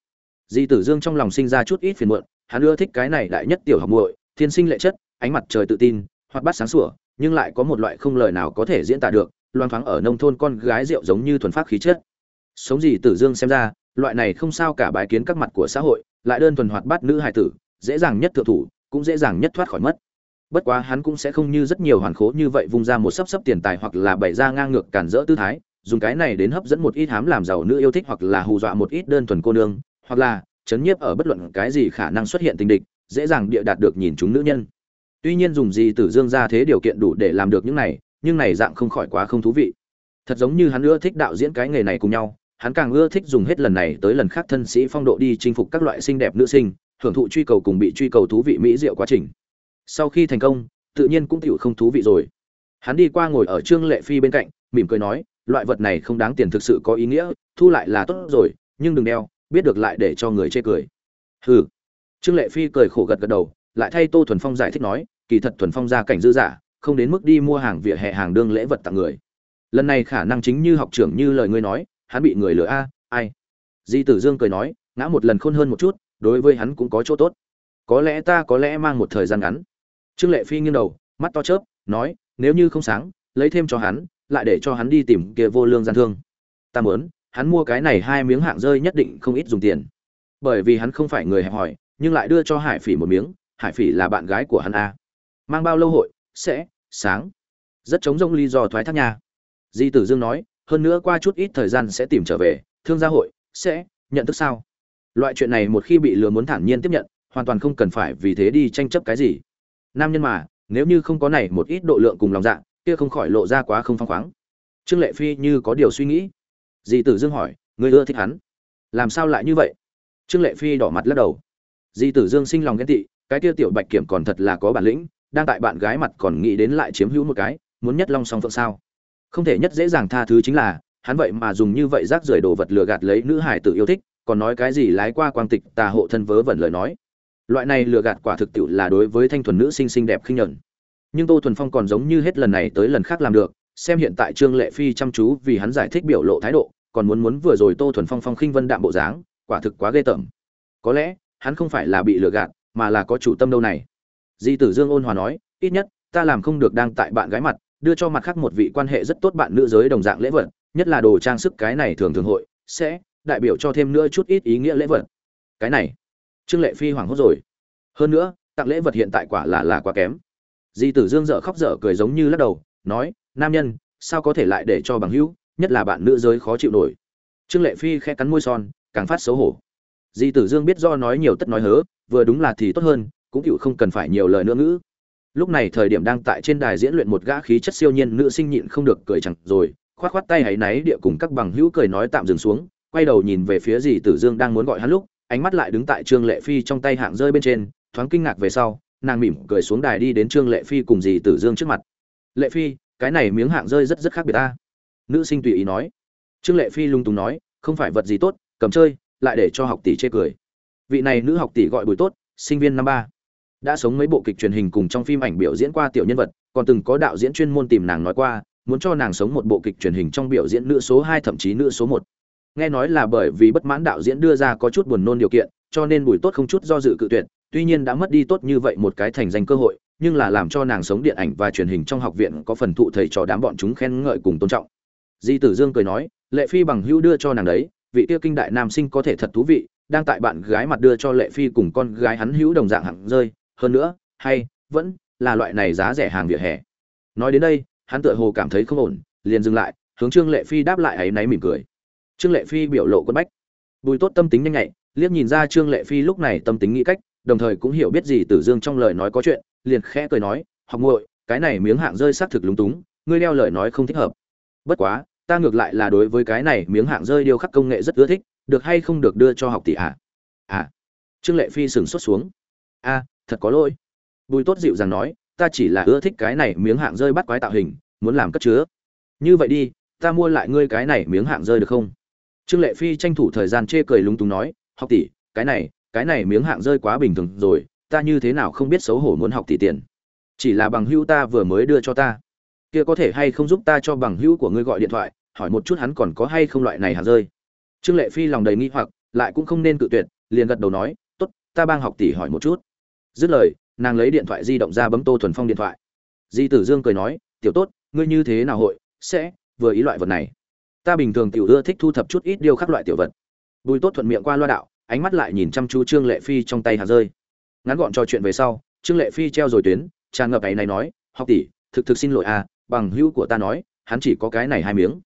[SPEAKER 1] Di tử dương trong lòng sinh ra chút ít phiền muộn, hắn ưa thích cái này đại nhất tiểu học muội, thiên sinh lệ chất, ánh mặt trời tự tin, hoạt bát sáng sủa, nhưng lại có một loại không lời nào có thể diễn tả được loan thoáng ở nông thôn con gái rượu giống như thuần phát khí chất. Sống gì tử dương xem ra, loại này không sao cả bài kiến các mặt của xã hội, lại đơn thuần hoạt bát nữ hài tử dễ dàng nhất thượng thủ, cũng dễ dàng nhất thoát khỏi mất. Bất quá hắn cũng sẽ không như rất nhiều hoàn khố như vậy vung ra một sấp sấp tiền tài hoặc là bày ra ngang ngược cản rỡ tư thái, dùng cái này đến hấp dẫn một ít hám làm giàu nữ yêu thích hoặc là hù dọa một ít đơn thuần cô nương, hoặc là chấn nhiếp ở bất luận cái gì khả năng xuất hiện tình địch, dễ dàng địa đạt được nhìn chúng nữ nhân. Tuy nhiên dùng gì tử dương ra thế điều kiện đủ để làm được những này, nhưng này dạng không khỏi quá không thú vị. Thật giống như hắn ưa thích đạo diễn cái nghề này cùng nhau, hắn càng ưa thích dùng hết lần này tới lần khác thân sĩ phong độ đi chinh phục các loại xinh đẹp nữ sinh hưởng thụ truy cầu cùng bị truy cầu thú vị mỹ diệu quá trình. Sau khi thành công, tự nhiên cũng tựu không thú vị rồi. Hắn đi qua ngồi ở trương lệ phi bên cạnh, mỉm cười nói, loại vật này không đáng tiền thực sự có ý nghĩa, thu lại là tốt rồi, nhưng đừng đeo, biết được lại để cho người chê cười. Hừ. Trương lệ phi cười khổ gật gật đầu, lại thay tô thuần phong giải thích nói, kỳ thật thuần phong ra cảnh dư giả, không đến mức đi mua hàng vỉa hè hàng đương lễ vật tặng người. Lần này khả năng chính như học trưởng như lời ngươi nói, hắn bị người lừa a, ai? Di tử dương cười nói, ngã một lần khôn hơn một chút đối với hắn cũng có chỗ tốt. Có lẽ ta có lẽ mang một thời gian ngắn. Trương lệ phi nghiêng đầu, mắt to chớp, nói, nếu như không sáng, lấy thêm cho hắn, lại để cho hắn đi tìm kia vô lương gian thương. Ta muốn, hắn mua cái này hai miếng hạng rơi nhất định không ít dùng tiền. Bởi vì hắn không phải người hẹp hòi, nhưng lại đưa cho hải phỉ một miếng, hải phỉ là bạn gái của hắn a. Mang bao lâu hội, sẽ, sáng. Rất chống rông lý do thoái thác nhà. di tử dương nói, hơn nữa qua chút ít thời gian sẽ tìm trở về, thương gia hội, sẽ, nhận thức sao? Loại chuyện này một khi bị lừa muốn thản nhiên tiếp nhận, hoàn toàn không cần phải vì thế đi tranh chấp cái gì. Nam nhân mà, nếu như không có này một ít độ lượng cùng lòng dạ kia không khỏi lộ ra quá không phăng khoáng. Trương lệ phi như có điều suy nghĩ. Dì tử dương hỏi người ưa thích hắn? Làm sao lại như vậy? Trương lệ phi đỏ mặt lắc đầu. Dì tử dương sinh lòng ghen tị, cái kia tiểu bạch kiểm còn thật là có bản lĩnh, đang tại bạn gái mặt còn nghĩ đến lại chiếm hữu một cái, muốn nhất long song phượng sao? Không thể nhất dễ dàng tha thứ chính là, hắn vậy mà dùng như vậy rác rưởi đồ vật lừa gạt lấy nữ hải tử yêu thích còn nói cái gì lái qua quang tịch tà hộ thân vớ vẩn lời nói. Loại này lừa gạt quả thực tiệu là đối với thanh thuần nữ sinh xinh đẹp khinh nhẫn. Nhưng tô thuần phong còn giống như hết lần này tới lần khác làm được, xem hiện tại trương lệ phi chăm chú vì hắn giải thích biểu lộ thái độ, còn muốn muốn vừa rồi tô thuần phong phong khinh vân đạm bộ dáng, quả thực quá ghê tởm. Có lẽ, hắn không phải là bị lừa gạt, mà là có chủ tâm đâu này. Di tử dương ôn hòa nói, ít nhất, ta làm không được đang tại bạn gái mặt, đưa cho mặt khác một vị quan hệ rất tốt bạn nữ giới đồng dạng lễ vật, nhất là đồ trang sức cái này thường thường hội, sẽ đại biểu cho thêm nữa chút ít ý nghĩa lễ vật. Cái này, trương lệ phi hoảng hốt rồi. Hơn nữa, tặng lễ vật hiện tại quả là là quá kém. Di tử dương dở khóc dở cười giống như lắc đầu, nói, nam nhân, sao có thể lại để cho bằng hữu, nhất là bạn nữ giới khó chịu nổi. Trương lệ phi khẽ cắn môi son, càng phát xấu hổ. Di tử dương biết do nói nhiều tất nói hớ, vừa đúng là thì tốt hơn, cũng chịu không cần phải nhiều lời nữa ngữ. Lúc này thời điểm đang tại trên đài diễn luyện một gã khí chất siêu nhiên nữ sinh nhịn không được cười chẳng rồi, khoát khoát tay hãy náy địa cùng các bằng hữu cười nói tạm dừng xuống quay đầu nhìn về phía dì tử dương đang muốn gọi hắn lúc, ánh mắt lại đứng tại trương lệ phi trong tay hạng rơi bên trên, thoáng kinh ngạc về sau, nàng mỉm cười xuống đài đi đến trương lệ phi cùng dì tử dương trước mặt. Lệ phi, cái này miếng hạng rơi rất rất khác biệt ta. Nữ sinh tùy ý nói. Trương lệ phi lung túng nói, không phải vật gì tốt, cầm chơi, lại để cho học tỷ chê cười. Vị này nữ học tỷ gọi bùi tốt, sinh viên năm ba. Đã sống mấy bộ kịch truyền hình cùng trong phim ảnh biểu diễn qua tiểu nhân vật, còn từng có đạo diễn chuyên môn tìm nàng nói qua, muốn cho nàng sống một bộ kịch truyền hình trong biểu diễn nữ số hai thậm chí nữ số một nghe nói là bởi vì bất mãn đạo diễn đưa ra có chút buồn nôn điều kiện, cho nên bùi tốt không chút do dự cự tuyệt, tuy nhiên đã mất đi tốt như vậy một cái thành danh cơ hội, nhưng là làm cho nàng sống điện ảnh và truyền hình trong học viện có phần thụ thầy trò đám bọn chúng khen ngợi cùng tôn trọng. Di tử dương cười nói, lệ phi bằng hữu đưa cho nàng đấy, vị tiêu kinh đại nam sinh có thể thật thú vị, đang tại bạn gái mặt đưa cho lệ phi cùng con gái hắn hữu đồng dạng hạng rơi, hơn nữa, hay, vẫn là loại này giá rẻ hàng vỉa hè. Nói đến đây, hắn tựa hồ cảm thấy không ổn, liền dừng lại, hướng trương lệ phi đáp lại ấy náy mỉm cười trương lệ phi biểu lộ quân bách. Bùi tốt tâm tính nhanh nhạy, liếc nhìn ra trương lệ phi lúc này tâm tính nghĩ cách, đồng thời cũng hiểu biết gì tử dương trong lời nói có chuyện, liền khẽ cười nói, học nguội cái này miếng hạng rơi xác thực lúng túng, ngươi đeo lời nói không thích hợp. Bất quá, ta ngược lại là đối với cái này miếng hạng rơi điêu khắc công nghệ rất ưa thích, được hay không được đưa cho học tỷ à à. Trương lệ phi sừng xuất xuống. A, thật có lỗi. Bùi tốt dịu dàng nói, ta chỉ là ưa thích cái này miếng hạng rơi bắt quái tạo hình, muốn làm cất chứa. Như vậy đi, ta mua lại ngươi cái này miếng hạng rơi được không? Trương lệ phi tranh thủ thời gian chê cười lúng túng nói, học tỷ, cái này cái này miếng hạng rơi quá bình thường rồi, ta như thế nào không biết xấu hổ muốn học tỷ tiền? Chỉ là bằng hữu ta vừa mới đưa cho ta. Kia có thể hay không giúp ta cho bằng hữu của ngươi gọi điện thoại, hỏi một chút hắn còn có hay không loại này hạng rơi? Trương lệ phi lòng đầy nghi hoặc, lại cũng không nên cự tuyệt, liền gật đầu nói, tốt, ta bang học tỷ hỏi một chút. Dứt lời, nàng lấy điện thoại di động ra bấm tô thuần phong điện thoại. Di tử dương cười nói, tiểu tốt, ngươi như thế nào hội, sẽ, vừa ý loại vật này ta bình thường tiểu ưa thích thu thập chút ít điều khắc loại tiểu vật. Bùi tốt thuận miệng qua loa đạo, ánh mắt lại nhìn chăm chú trương lệ phi trong tay hạt rơi. Ngắn gọn trò chuyện về sau, trương lệ phi treo rồi tuyến, tràn ngập ấy này nói, học tỷ, thực thực xin lỗi à bằng hữu của ta nói, hắn chỉ có cái này hai miếng.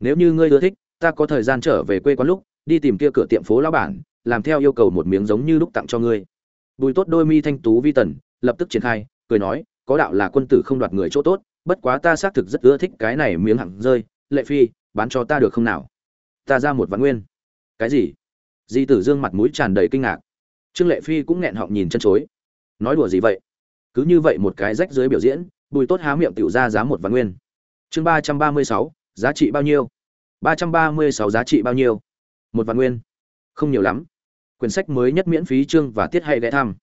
[SPEAKER 1] Nếu như ngươi ưa thích, ta có thời gian trở về quê quán lúc, đi tìm kia cửa tiệm phố lão bản, làm theo yêu cầu một miếng giống như lúc tặng cho ngươi. Bùi tốt đôi mi thanh tú vi tần, lập tức triển khai, cười nói, có đạo là quân tử không đoạt người chỗ tốt, bất quá ta xác thực rất ưa thích cái này miếng hẳn rơi, lệ phi bán cho ta được không nào? Ta ra một vạn nguyên. Cái gì? Di tử dương mặt mũi tràn đầy kinh ngạc. Trương lệ phi cũng nghẹn họng nhìn chân chối. Nói đùa gì vậy? Cứ như vậy một cái rách dưới biểu diễn, bùi tốt há miệng tiểu ra giá một vạn nguyên. Chương ba trăm ba mươi sáu, giá trị bao nhiêu? Ba trăm ba mươi sáu giá trị bao nhiêu? Một vạn nguyên. Không nhiều lắm. Quyển sách mới nhất miễn phí chương và tiết hay ghé thăm.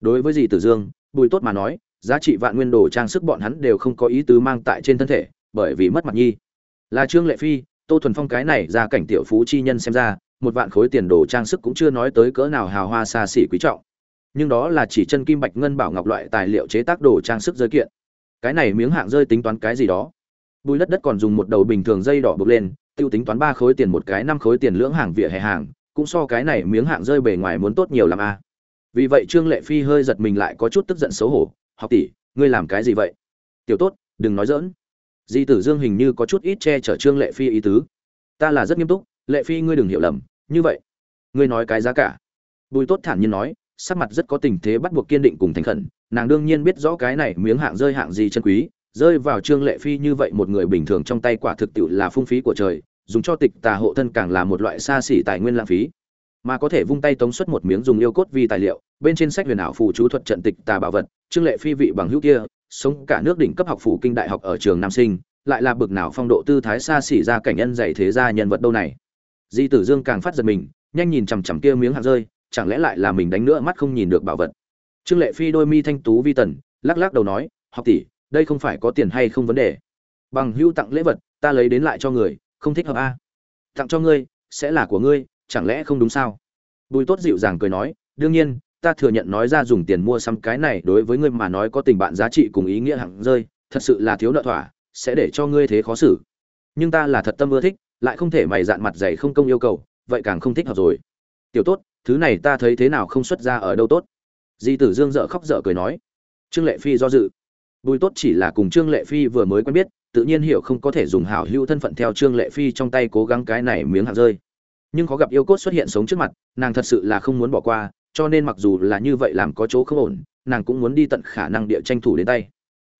[SPEAKER 1] Đối với dì tử dương, bùi tốt mà nói, giá trị vạn nguyên đồ trang sức bọn hắn đều không có ý tứ mang tại trên thân thể, bởi vì mất mặt nhi là trương lệ phi, tô thuần phong cái này ra cảnh tiểu phú chi nhân xem ra, một vạn khối tiền đồ trang sức cũng chưa nói tới cỡ nào hào hoa xa xỉ quý trọng. Nhưng đó là chỉ chân kim bạch ngân bảo ngọc loại tài liệu chế tác đồ trang sức giới kiện. Cái này miếng hạng rơi tính toán cái gì đó? Bùi đất đất còn dùng một đầu bình thường dây đỏ buộc lên, tiêu tính toán ba khối tiền một cái, năm khối tiền lưỡng hàng vỉa hè hàng, cũng so cái này miếng hạng rơi bề ngoài muốn tốt nhiều làm a. Vì vậy trương lệ phi hơi giật mình lại có chút tức giận xấu hổ, học tỷ, ngươi làm cái gì vậy? Tiểu tốt, đừng nói dỡn di tử dương hình như có chút ít che chở trương lệ phi ý tứ. Ta là rất nghiêm túc, lệ phi ngươi đừng hiểu lầm, như vậy. Ngươi nói cái giá cả. Bùi tốt thản nhiên nói, sắc mặt rất có tình thế bắt buộc kiên định cùng thành khẩn, nàng đương nhiên biết rõ cái này miếng hạng rơi hạng gì chân quý, rơi vào trương lệ phi như vậy một người bình thường trong tay quả thực tiệu là phung phí của trời, dùng cho tịch tà hộ thân càng là một loại xa xỉ tài nguyên lãng phí. Mà có thể vung tay tống xuất một miếng dùng yêu cốt vì tài liệu, bên trên sách huyền ảo phù chú thuật trận tịch tà bảo vật, trương lệ phi vị bằng hữu kia sống cả nước đỉnh cấp học phủ kinh đại học ở trường nam sinh, lại là bực nào phong độ tư thái xa xỉ ra cảnh nhân dạy thế gia nhân vật đâu này. Di tử dương càng phát giật mình, nhanh nhìn chằm chằm kia miếng hạt rơi, chẳng lẽ lại là mình đánh nữa mắt không nhìn được bảo vật. Trương lệ phi đôi mi thanh tú vi tần, lắc lắc đầu nói, học tỷ, đây không phải có tiền hay không vấn đề? Bằng hưu tặng lễ vật, ta lấy đến lại cho người, không thích hợp a? À? tặng cho ngươi, sẽ là của ngươi, chẳng lẽ không đúng sao? Bùi tốt dịu dàng cười nói, đương nhiên ta thừa nhận nói ra dùng tiền mua xăm cái này đối với ngươi mà nói có tình bạn giá trị cùng ý nghĩa hẳn rơi, thật sự là thiếu nợ thỏa, sẽ để cho ngươi thế khó xử. Nhưng ta là thật tâm ưa thích, lại không thể mày dạn mặt dày không công yêu cầu, vậy càng không thích hợp rồi. Tiểu tốt, thứ này ta thấy thế nào không xuất ra ở đâu tốt? Di tử dương dợ khóc dở cười nói. Trương lệ phi do dự. Bùi tốt chỉ là cùng trương lệ phi vừa mới quen biết, tự nhiên hiểu không có thể dùng hảo hữu thân phận theo trương lệ phi trong tay cố gắng cái này miếng hạt rơi. Nhưng có gặp yêu cốt xuất hiện sống trước mặt, nàng thật sự là không muốn bỏ qua cho nên mặc dù là như vậy làm có chỗ không ổn, nàng cũng muốn đi tận khả năng địa tranh thủ đến tay.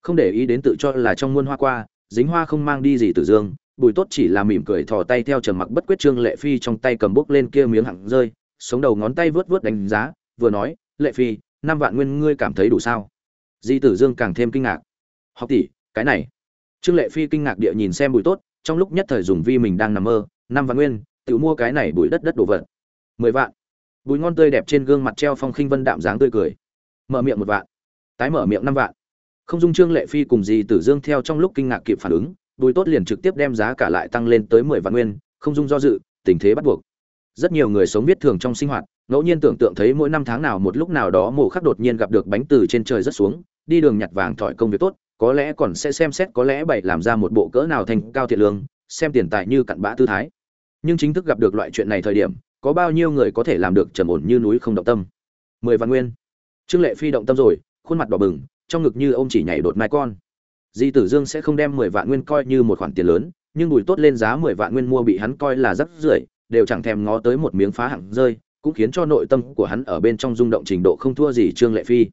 [SPEAKER 1] Không để ý đến tự cho là trong muôn hoa qua, dính hoa không mang đi gì tử dương, bùi tốt chỉ là mỉm cười thò tay theo trầm mặc bất quyết trương lệ phi trong tay cầm bốc lên kia miếng hẳn rơi, sống đầu ngón tay vớt vớt đánh giá, vừa nói, lệ phi, năm vạn nguyên ngươi cảm thấy đủ sao? Di tử dương càng thêm kinh ngạc. Học tỷ, cái này. Trương lệ phi kinh ngạc địa nhìn xem bùi tốt, trong lúc nhất thời dùng vi mình đang nằm mơ, năm vạn nguyên, tự mua cái này bùi đất đất đồ vật. Mười vạn bùi ngon tươi đẹp trên gương mặt treo phong khinh vân đạm dáng tươi cười. Mở miệng một vạn. Tái mở miệng năm vạn. Không dung trương lệ phi cùng dì tử dương theo trong lúc kinh ngạc kịp phản ứng, bùi tốt liền trực tiếp đem giá cả lại tăng lên tới mười vạn nguyên, không dung do dự, tình thế bắt buộc. Rất nhiều người sống biết thường trong sinh hoạt, ngẫu nhiên tưởng tượng thấy mỗi năm tháng nào một lúc nào đó mổ khắc đột nhiên gặp được bánh từ trên trời rất xuống, đi đường nhặt vàng thỏi công việc tốt, có lẽ còn sẽ xem xét có lẽ bậy làm ra một bộ cỡ nào thành cao thiện lương, xem tiền tài như cặn bã tư thái. Nhưng chính thức gặp được loại chuyện này thời điểm có bao nhiêu người có thể làm được trầm ổn như núi không động tâm? Mười vạn nguyên. Trương lệ phi động tâm rồi, khuôn mặt đỏ bừng, trong ngực như ông chỉ nhảy đột mai con. Di tử dương sẽ không đem mười vạn nguyên coi như một khoản tiền lớn, nhưng bùi tốt lên giá mười vạn nguyên mua bị hắn coi là rất rưởi, đều chẳng thèm ngó tới một miếng phá hạng rơi, cũng khiến cho nội tâm của hắn ở bên trong rung động trình độ không thua gì trương lệ phi.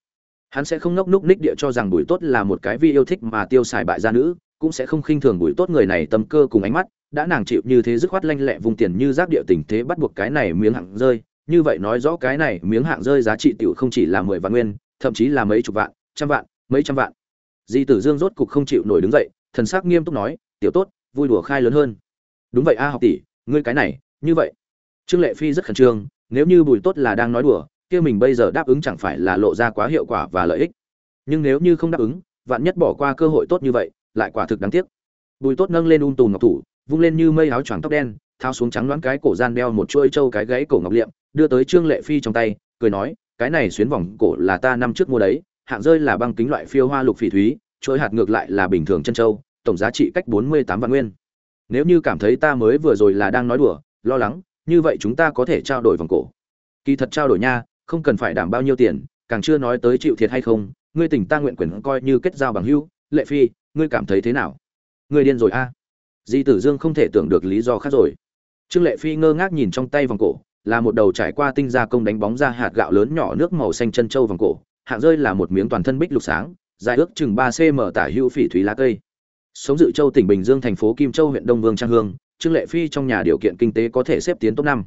[SPEAKER 1] Hắn sẽ không ngốc núc ních địa cho rằng bùi tốt là một cái vi yêu thích mà tiêu xài bại gia nữ, cũng sẽ không khinh thường bùi tốt người này tâm cơ cùng ánh mắt đã nàng chịu như thế dứt khoát lanh lẹ vùng tiền như rác địa tình thế bắt buộc cái này miếng hạng rơi. Như vậy nói rõ cái này miếng hạng rơi giá trị tiểu không chỉ là mười vạn nguyên, thậm chí là mấy chục vạn, trăm vạn, mấy trăm vạn. Di tử dương rốt cục không chịu nổi đứng dậy, thần sắc nghiêm túc nói, tiểu tốt, vui đùa khai lớn hơn. Đúng vậy a học tỷ, ngươi cái này, như vậy. Trương lệ phi rất khẩn trương, nếu như bùi tốt là đang nói đùa, kia mình bây giờ đáp ứng chẳng phải là lộ ra quá hiệu quả và lợi ích. Nhưng nếu như không đáp ứng, vạn nhất bỏ qua cơ hội tốt như vậy, lại quả thực đáng tiếc. Bùi tốt nâng lên ung tùm ngọc thủ vung lên như mây áo choàng tóc đen thao xuống trắng đoán cái cổ gian đeo một chuôi trâu cái gãy cổ ngọc liệm, đưa tới trương lệ phi trong tay, cười nói, cái này xuyến vòng cổ là ta năm trước mua đấy, hạng rơi là băng kính loại phiêu hoa lục phỉ thúy, chuỗi hạt ngược lại là bình thường chân châu tổng giá trị cách bốn mươi tám vạn nguyên. Nếu như cảm thấy ta mới vừa rồi là đang nói đùa, lo lắng, như vậy chúng ta có thể trao đổi vòng cổ. Kỳ thật trao đổi nha, không cần phải đảm bao nhiêu tiền, càng chưa nói tới chịu thiệt hay không, ngươi tỉnh ta nguyện quyền coi như kết giao bằng hữu, lệ phi, ngươi cảm thấy thế nào? Ngươi điên rồi a. à? Di tử dương không thể tưởng được lý do khác rồi. Trương lệ phi ngơ ngác nhìn trong tay vòng cổ, là một đầu trải qua tinh gia công đánh bóng ra hạt gạo lớn nhỏ nước màu xanh chân châu vòng cổ, hạng rơi là một miếng toàn thân bích lục sáng, dài ước chừng ba cm tả hữu phỉ thúy lá cây. Sống dự châu tỉnh bình dương thành phố kim châu, huyện đông vương trang hương, trương lệ phi trong nhà điều kiện kinh tế có thể xếp tiến top năm.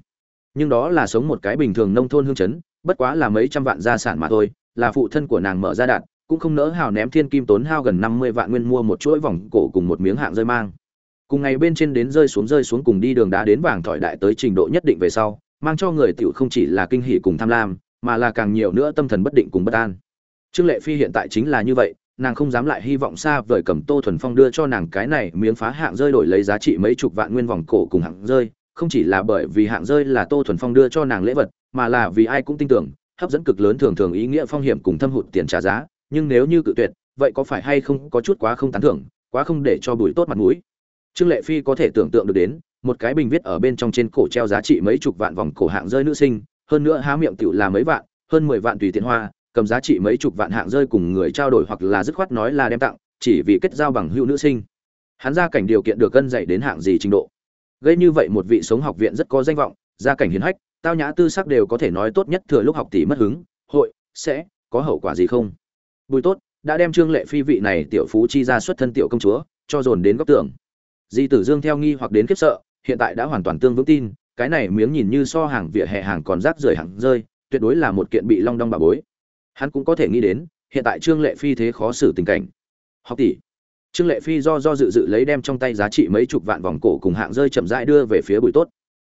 [SPEAKER 1] Nhưng đó là sống một cái bình thường nông thôn hương chấn, bất quá là mấy trăm vạn gia sản mà thôi, là phụ thân của nàng mở ra đạn, cũng không nỡ hào ném thiên kim tốn hao gần năm mươi vạn nguyên mua một chuỗi vòng cổ cùng một miếng hạng rơi mang cùng ngày bên trên đến rơi xuống rơi xuống cùng đi đường đá đến vàng thỏi đại tới trình độ nhất định về sau, mang cho người tiểu không chỉ là kinh hỉ cùng tham lam, mà là càng nhiều nữa tâm thần bất định cùng bất an. Trương lệ phi hiện tại chính là như vậy, nàng không dám lại hy vọng xa vời cầm tô thuần phong đưa cho nàng cái này miếng phá hạng rơi đổi lấy giá trị mấy chục vạn nguyên vòng cổ cùng hạng rơi, không chỉ là bởi vì hạng rơi là tô thuần phong đưa cho nàng lễ vật, mà là vì ai cũng tin tưởng, hấp dẫn cực lớn thường thường ý nghĩa phong hiểm cùng thâm hụt tiền trả giá, nhưng nếu như cự tuyệt, vậy có phải hay không có chút quá không tán thưởng, quá không để cho bùi tốt mặt mũi? Trương lệ phi có thể tưởng tượng được đến, một cái bình viết ở bên trong trên cổ treo giá trị mấy chục vạn vòng cổ hạng rơi nữ sinh, hơn nữa há miệng tiểu là mấy vạn, hơn mười vạn tùy tiện hoa, cầm giá trị mấy chục vạn hạng rơi cùng người trao đổi hoặc là dứt khoát nói là đem tặng, chỉ vì kết giao bằng hữu nữ sinh. Hắn gia cảnh điều kiện được cân dạy đến hạng gì trình độ. Gây như vậy một vị sống học viện rất có danh vọng gia cảnh hiền hách, tao nhã tư sắc đều có thể nói tốt nhất thừa lúc học tỷ mất hứng, hội, sẽ, có hậu quả gì không? Bùi tốt, đã đem trương lệ phi vị này tiểu phú chi ra xuất thân tiểu công chúa, cho dồn đến góc tường di tử dương theo nghi hoặc đến khiếp sợ, hiện tại đã hoàn toàn tương vững tin, cái này miếng nhìn như so hàng vỉa hè hàng còn rác rưởi hàng rơi, tuyệt đối là một kiện bị long đong bà bối. Hắn cũng có thể nghĩ đến, hiện tại trương lệ phi thế khó xử tình cảnh. Học tỷ. Trương lệ phi do do dự dự lấy đem trong tay giá trị mấy chục vạn vòng cổ cùng hạng rơi chậm rãi đưa về phía bùi tốt.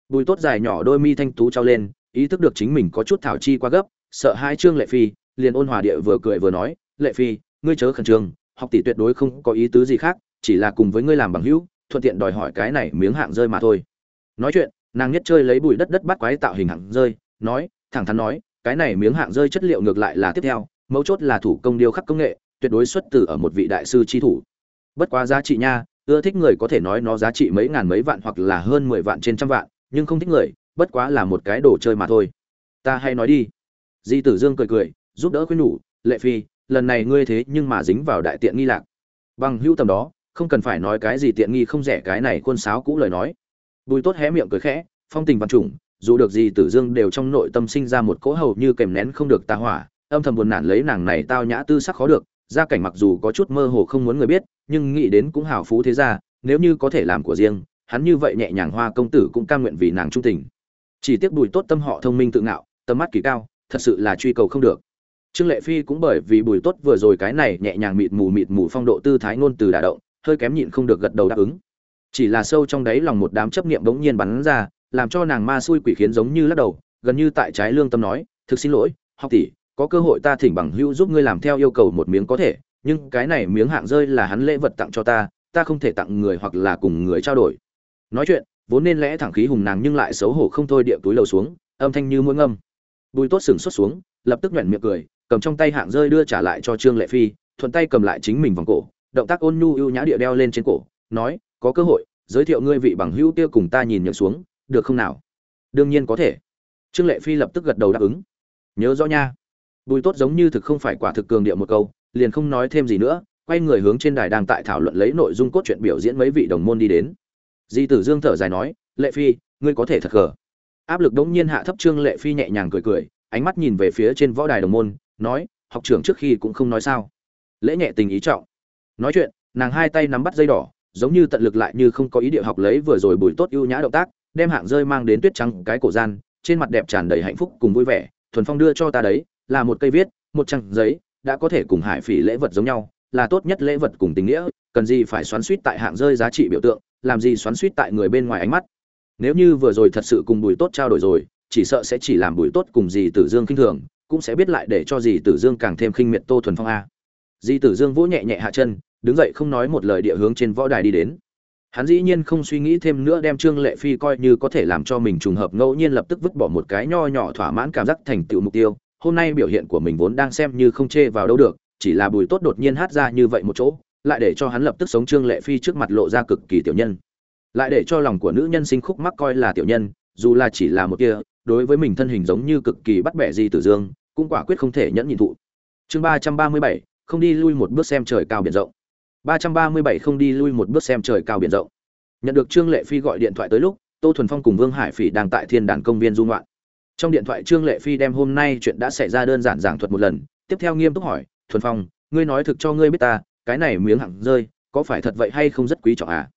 [SPEAKER 1] Bùi tốt dài nhỏ đôi mi thanh tú trao lên, ý thức được chính mình có chút thảo chi quá gấp, sợ hai trương lệ phi, liền ôn hòa địa vừa cười vừa nói, lệ phi, ngươi chớ khẩn trương, học tỷ tuyệt đối không có ý tứ gì khác, chỉ là cùng với ngươi làm bằng hữu thuận tiện đòi hỏi cái này miếng hạng rơi mà thôi. Nói chuyện, nàng nhất chơi lấy bụi đất đất bắt quái tạo hình hạng rơi, nói, thẳng thắn nói, cái này miếng hạng rơi chất liệu ngược lại là tiếp theo, mấu chốt là thủ công điêu khắc công nghệ, tuyệt đối xuất từ ở một vị đại sư chi thủ. Bất quá giá trị nha, ưa thích người có thể nói nó giá trị mấy ngàn mấy vạn hoặc là hơn mười vạn trên trăm vạn, nhưng không thích người, bất quá là một cái đồ chơi mà thôi. Ta hay nói đi. Di tử dương cười cười, giúp đỡ khuyên nhủ, lệ phi, lần này ngươi thế nhưng mà dính vào đại tiện nghi lạc. Bằng hữu tầm đó không cần phải nói cái gì tiện nghi không rẻ cái này khuôn sáo cũ lời nói. Bùi tốt hé miệng cười khẽ, phong tình văn trùng, dù được gì tử dương đều trong nội tâm sinh ra một cỗ hầu như kèm nén không được tà hỏa, âm thầm buồn nản lấy nàng này tao nhã tư sắc khó được, gia cảnh mặc dù có chút mơ hồ không muốn người biết, nhưng nghĩ đến cũng hào phú thế ra nếu như có thể làm của riêng, hắn như vậy nhẹ nhàng hoa công tử cũng cam nguyện vì nàng trung tình. Chỉ tiếc bùi tốt tâm họ thông minh tự ngạo, tầm mắt kỳ cao, thật sự là truy cầu không được. Trương lệ phi cũng bởi vì bùi tốt vừa rồi cái này nhẹ nhàng mịt mù mịt mù phong độ tư thái ngôn từ đả động hơi kém nhịn không được gật đầu đáp ứng. Chỉ là sâu trong đáy lòng một đám chấp niệm bỗng nhiên bắn ra, làm cho nàng ma xui quỷ khiến giống như lắc đầu, gần như tại trái lương tâm nói, thực xin lỗi, học tỷ, có cơ hội ta thỉnh bằng hữu giúp ngươi làm theo yêu cầu một miếng có thể, nhưng cái này miếng hạng rơi là hắn lễ vật tặng cho ta ta không thể tặng người hoặc là cùng người trao đổi. Nói chuyện, vốn nên lẽ thẳng khí hùng nàng nhưng lại xấu hổ không thôi địa túi lầu xuống, âm thanh như mũi ngâm. Bùi tốt sừng xuất xuống, lập tức nhoẻn miệng cười, cầm trong tay hạng rơi đưa trả lại cho trương lệ phi, thuận tay cầm lại chính mình vòng cổ động tác ôn nhu ưu nhã địa đeo lên trên cổ, nói, có cơ hội, giới thiệu ngươi vị bằng hữu kia cùng ta nhìn nhận xuống, được không nào? Đương nhiên có thể. Trương lệ phi lập tức gật đầu đáp ứng. Nhớ rõ nha. Bùi tốt giống như thực không phải quả thực cường địa một câu, liền không nói thêm gì nữa, quay người hướng trên đài đang tại thảo luận lấy nội dung cốt truyện biểu diễn mấy vị đồng môn đi đến. Di tử dương thở dài nói, lệ phi, ngươi có thể thật gờ. Áp lực đống nhiên hạ thấp trương lệ phi nhẹ nhàng cười cười, ánh mắt nhìn về phía trên võ đài đồng môn, nói, học trưởng trước khi cũng không nói sao. Lễ nhẹ tình ý trọng nói chuyện, nàng hai tay nắm bắt dây đỏ, giống như tận lực lại như không có ý địa học lấy vừa rồi bùi tốt ưu nhã động tác, đem hạng rơi mang đến tuyết trắng cái cổ gian, trên mặt đẹp tràn đầy hạnh phúc cùng vui vẻ, thuần phong đưa cho ta đấy, là một cây viết, một trang giấy, đã có thể cùng hải phỉ lễ vật giống nhau, là tốt nhất lễ vật cùng tình nghĩa, cần gì phải xoắn suýt tại hạng rơi giá trị biểu tượng, làm gì xoắn suýt tại người bên ngoài ánh mắt. Nếu như vừa rồi thật sự cùng bùi tốt trao đổi rồi, chỉ sợ sẽ chỉ làm bùi tốt cùng dì tử dương khinh thường, cũng sẽ biết lại để cho dì tử dương càng thêm khinh miệt tô thuần phong a. Dì tử dương vỗ nhẹ nhẹ hạ chân đứng dậy không nói một lời địa hướng trên võ đài đi đến. Hắn dĩ nhiên không suy nghĩ thêm nữa đem trương lệ phi coi như có thể làm cho mình trùng hợp, ngẫu nhiên lập tức vứt bỏ một cái nho nhỏ thỏa mãn cảm giác thành tựu mục tiêu. Hôm nay biểu hiện của mình vốn đang xem như không chê vào đâu được, chỉ là bùi tốt đột nhiên hát ra như vậy một chỗ, lại để cho hắn lập tức sống trương lệ phi trước mặt lộ ra cực kỳ tiểu nhân. Lại để cho lòng của nữ nhân sinh khúc mắc coi là tiểu nhân, dù là chỉ là một kia đối với mình thân hình giống như cực kỳ bắt bẻ di tử dương, cũng quả quyết không thể nhẫn nhịn thụ. Chương ba trăm ba mươi bảy, không đi lui một bước xem trời cao biển rộng ba trăm ba mươi bảy không đi lui một bước xem trời cao biển rộng nhận được trương lệ phi gọi điện thoại tới lúc, tô thuần phong cùng vương hải phỉ đang tại thiên đàn công viên du ngoạn. trong điện thoại trương lệ phi đem hôm nay chuyện đã xảy ra đơn giản giảng thuật một lần, tiếp theo nghiêm túc hỏi, thuần phong, ngươi nói thực cho ngươi biết ta, cái này miếng hạng rơi, có phải thật vậy hay không rất quý trọng à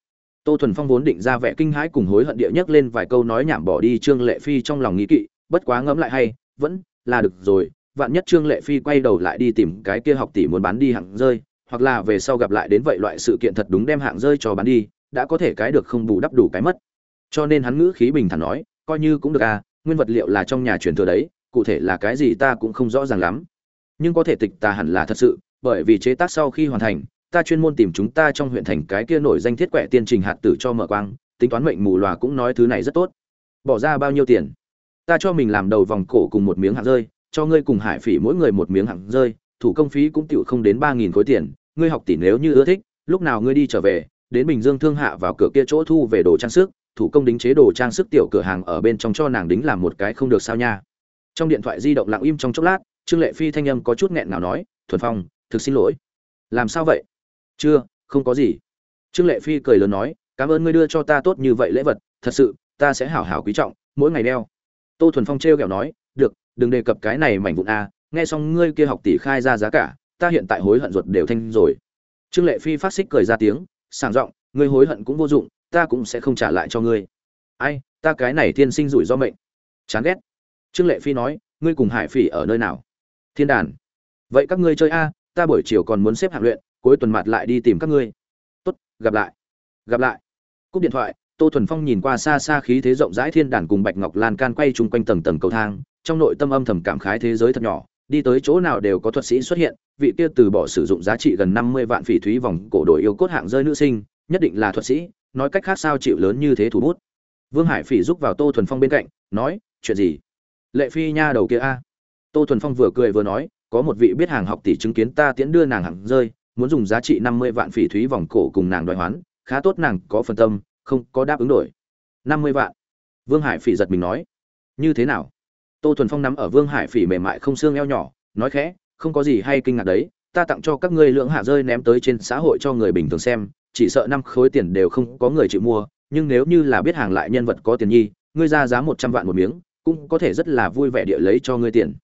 [SPEAKER 1] tô thuần phong vốn định ra vẻ kinh hãi cùng hối hận địa nhất lên vài câu nói nhảm bỏ đi trương lệ phi trong lòng nghĩ kỵ, bất quá ngẫm lại hay, vẫn là được rồi, vạn nhất trương lệ phi quay đầu lại đi tìm cái kia học tỷ muốn bán đi hạng rơi hoặc là về sau gặp lại đến vậy loại sự kiện thật đúng đem hạng rơi cho bán đi, đã có thể cái được không bù đắp đủ cái mất. Cho nên hắn ngữ khí bình thản nói, coi như cũng được à nguyên vật liệu là trong nhà truyền thừa đấy, cụ thể là cái gì ta cũng không rõ ràng lắm. Nhưng có thể tịch ta hẳn là thật sự, bởi vì chế tác sau khi hoàn thành, ta chuyên môn tìm chúng ta trong huyện thành cái kia nổi danh thiết quẻ tiên trình hạt tử cho mở quang, tính toán mệnh mù lòa cũng nói thứ này rất tốt. Bỏ ra bao nhiêu tiền? Ta cho mình làm đầu vòng cổ cùng một miếng hạt rơi, cho ngươi cùng hải phỉ mỗi người một miếng hạt rơi thủ công phí cũng tiểu không đến ba nghìn khối tiền, ngươi học tỷ nếu như ưa thích, lúc nào ngươi đi trở về, đến bình dương thương hạ vào cửa kia chỗ thu về đồ trang sức, thủ công đính chế đồ trang sức tiểu cửa hàng ở bên trong cho nàng đính làm một cái không được sao nha. Trong điện thoại di động lặng im trong chốc lát, trương lệ phi thanh âm có chút nghẹn nào nói, thuần phong, thực xin lỗi. Làm sao vậy? Chưa, không có gì. Trương lệ phi cười lớn nói, cảm ơn ngươi đưa cho ta tốt như vậy lễ vật, thật sự, ta sẽ hảo hảo quý trọng, mỗi ngày đeo. Tô thuần phong trêu ghẹo nói, được, đừng đề cập cái này mảnh vụn a nghe xong ngươi kia học tỷ khai ra giá cả, ta hiện tại hối hận ruột đều thanh rồi. Trương lệ phi phát xích cười ra tiếng, sảng giọng, ngươi hối hận cũng vô dụng, ta cũng sẽ không trả lại cho ngươi. Ai, ta cái này thiên sinh rủi do mệnh. Chán ghét. Trương lệ phi nói, ngươi cùng hải phỉ ở nơi nào? Thiên đàn. Vậy các ngươi chơi a, ta buổi chiều còn muốn xếp hạng luyện, cuối tuần mặt lại đi tìm các ngươi. Tốt, gặp lại. Gặp lại. Cúp điện thoại, tô thuần phong nhìn qua xa xa khí thế rộng rãi thiên đàn cùng bạch ngọc lan can quay chung quanh tầng tầng cầu thang, trong nội tâm âm thầm cảm khái thế giới thật nhỏ đi tới chỗ nào đều có thuật sĩ xuất hiện, vị kia từ bỏ sử dụng giá trị gần năm mươi vạn phỉ thúy vòng cổ đổi yêu cốt hạng rơi nữ sinh, nhất định là thuật sĩ, nói cách khác sao chịu lớn như thế thủ bút. Vương hải phỉ giúp vào tô thuần phong bên cạnh, nói, chuyện gì? Lệ phi nha đầu kia a. Tô thuần phong vừa cười vừa nói, có một vị biết hàng học tỷ chứng kiến ta tiễn đưa nàng hạng rơi, muốn dùng giá trị năm mươi vạn phỉ thúy vòng cổ cùng nàng đòi hoán, khá tốt nàng có phần tâm, không có đáp ứng đổi. năm mươi vạn. Vương hải phỉ giật mình nói, như thế nào? Tô thuần phong nắm ở vương hải phỉ mềm mại không xương eo nhỏ, nói khẽ, không có gì hay kinh ngạc đấy, ta tặng cho các ngươi lượng hạ rơi ném tới trên xã hội cho người bình thường xem, chỉ sợ năm khối tiền đều không có người chịu mua, nhưng nếu như là biết hàng lại nhân vật có tiền nhi, ngươi ra giá một trăm vạn một miếng, cũng có thể rất là vui vẻ địa lấy cho ngươi tiền.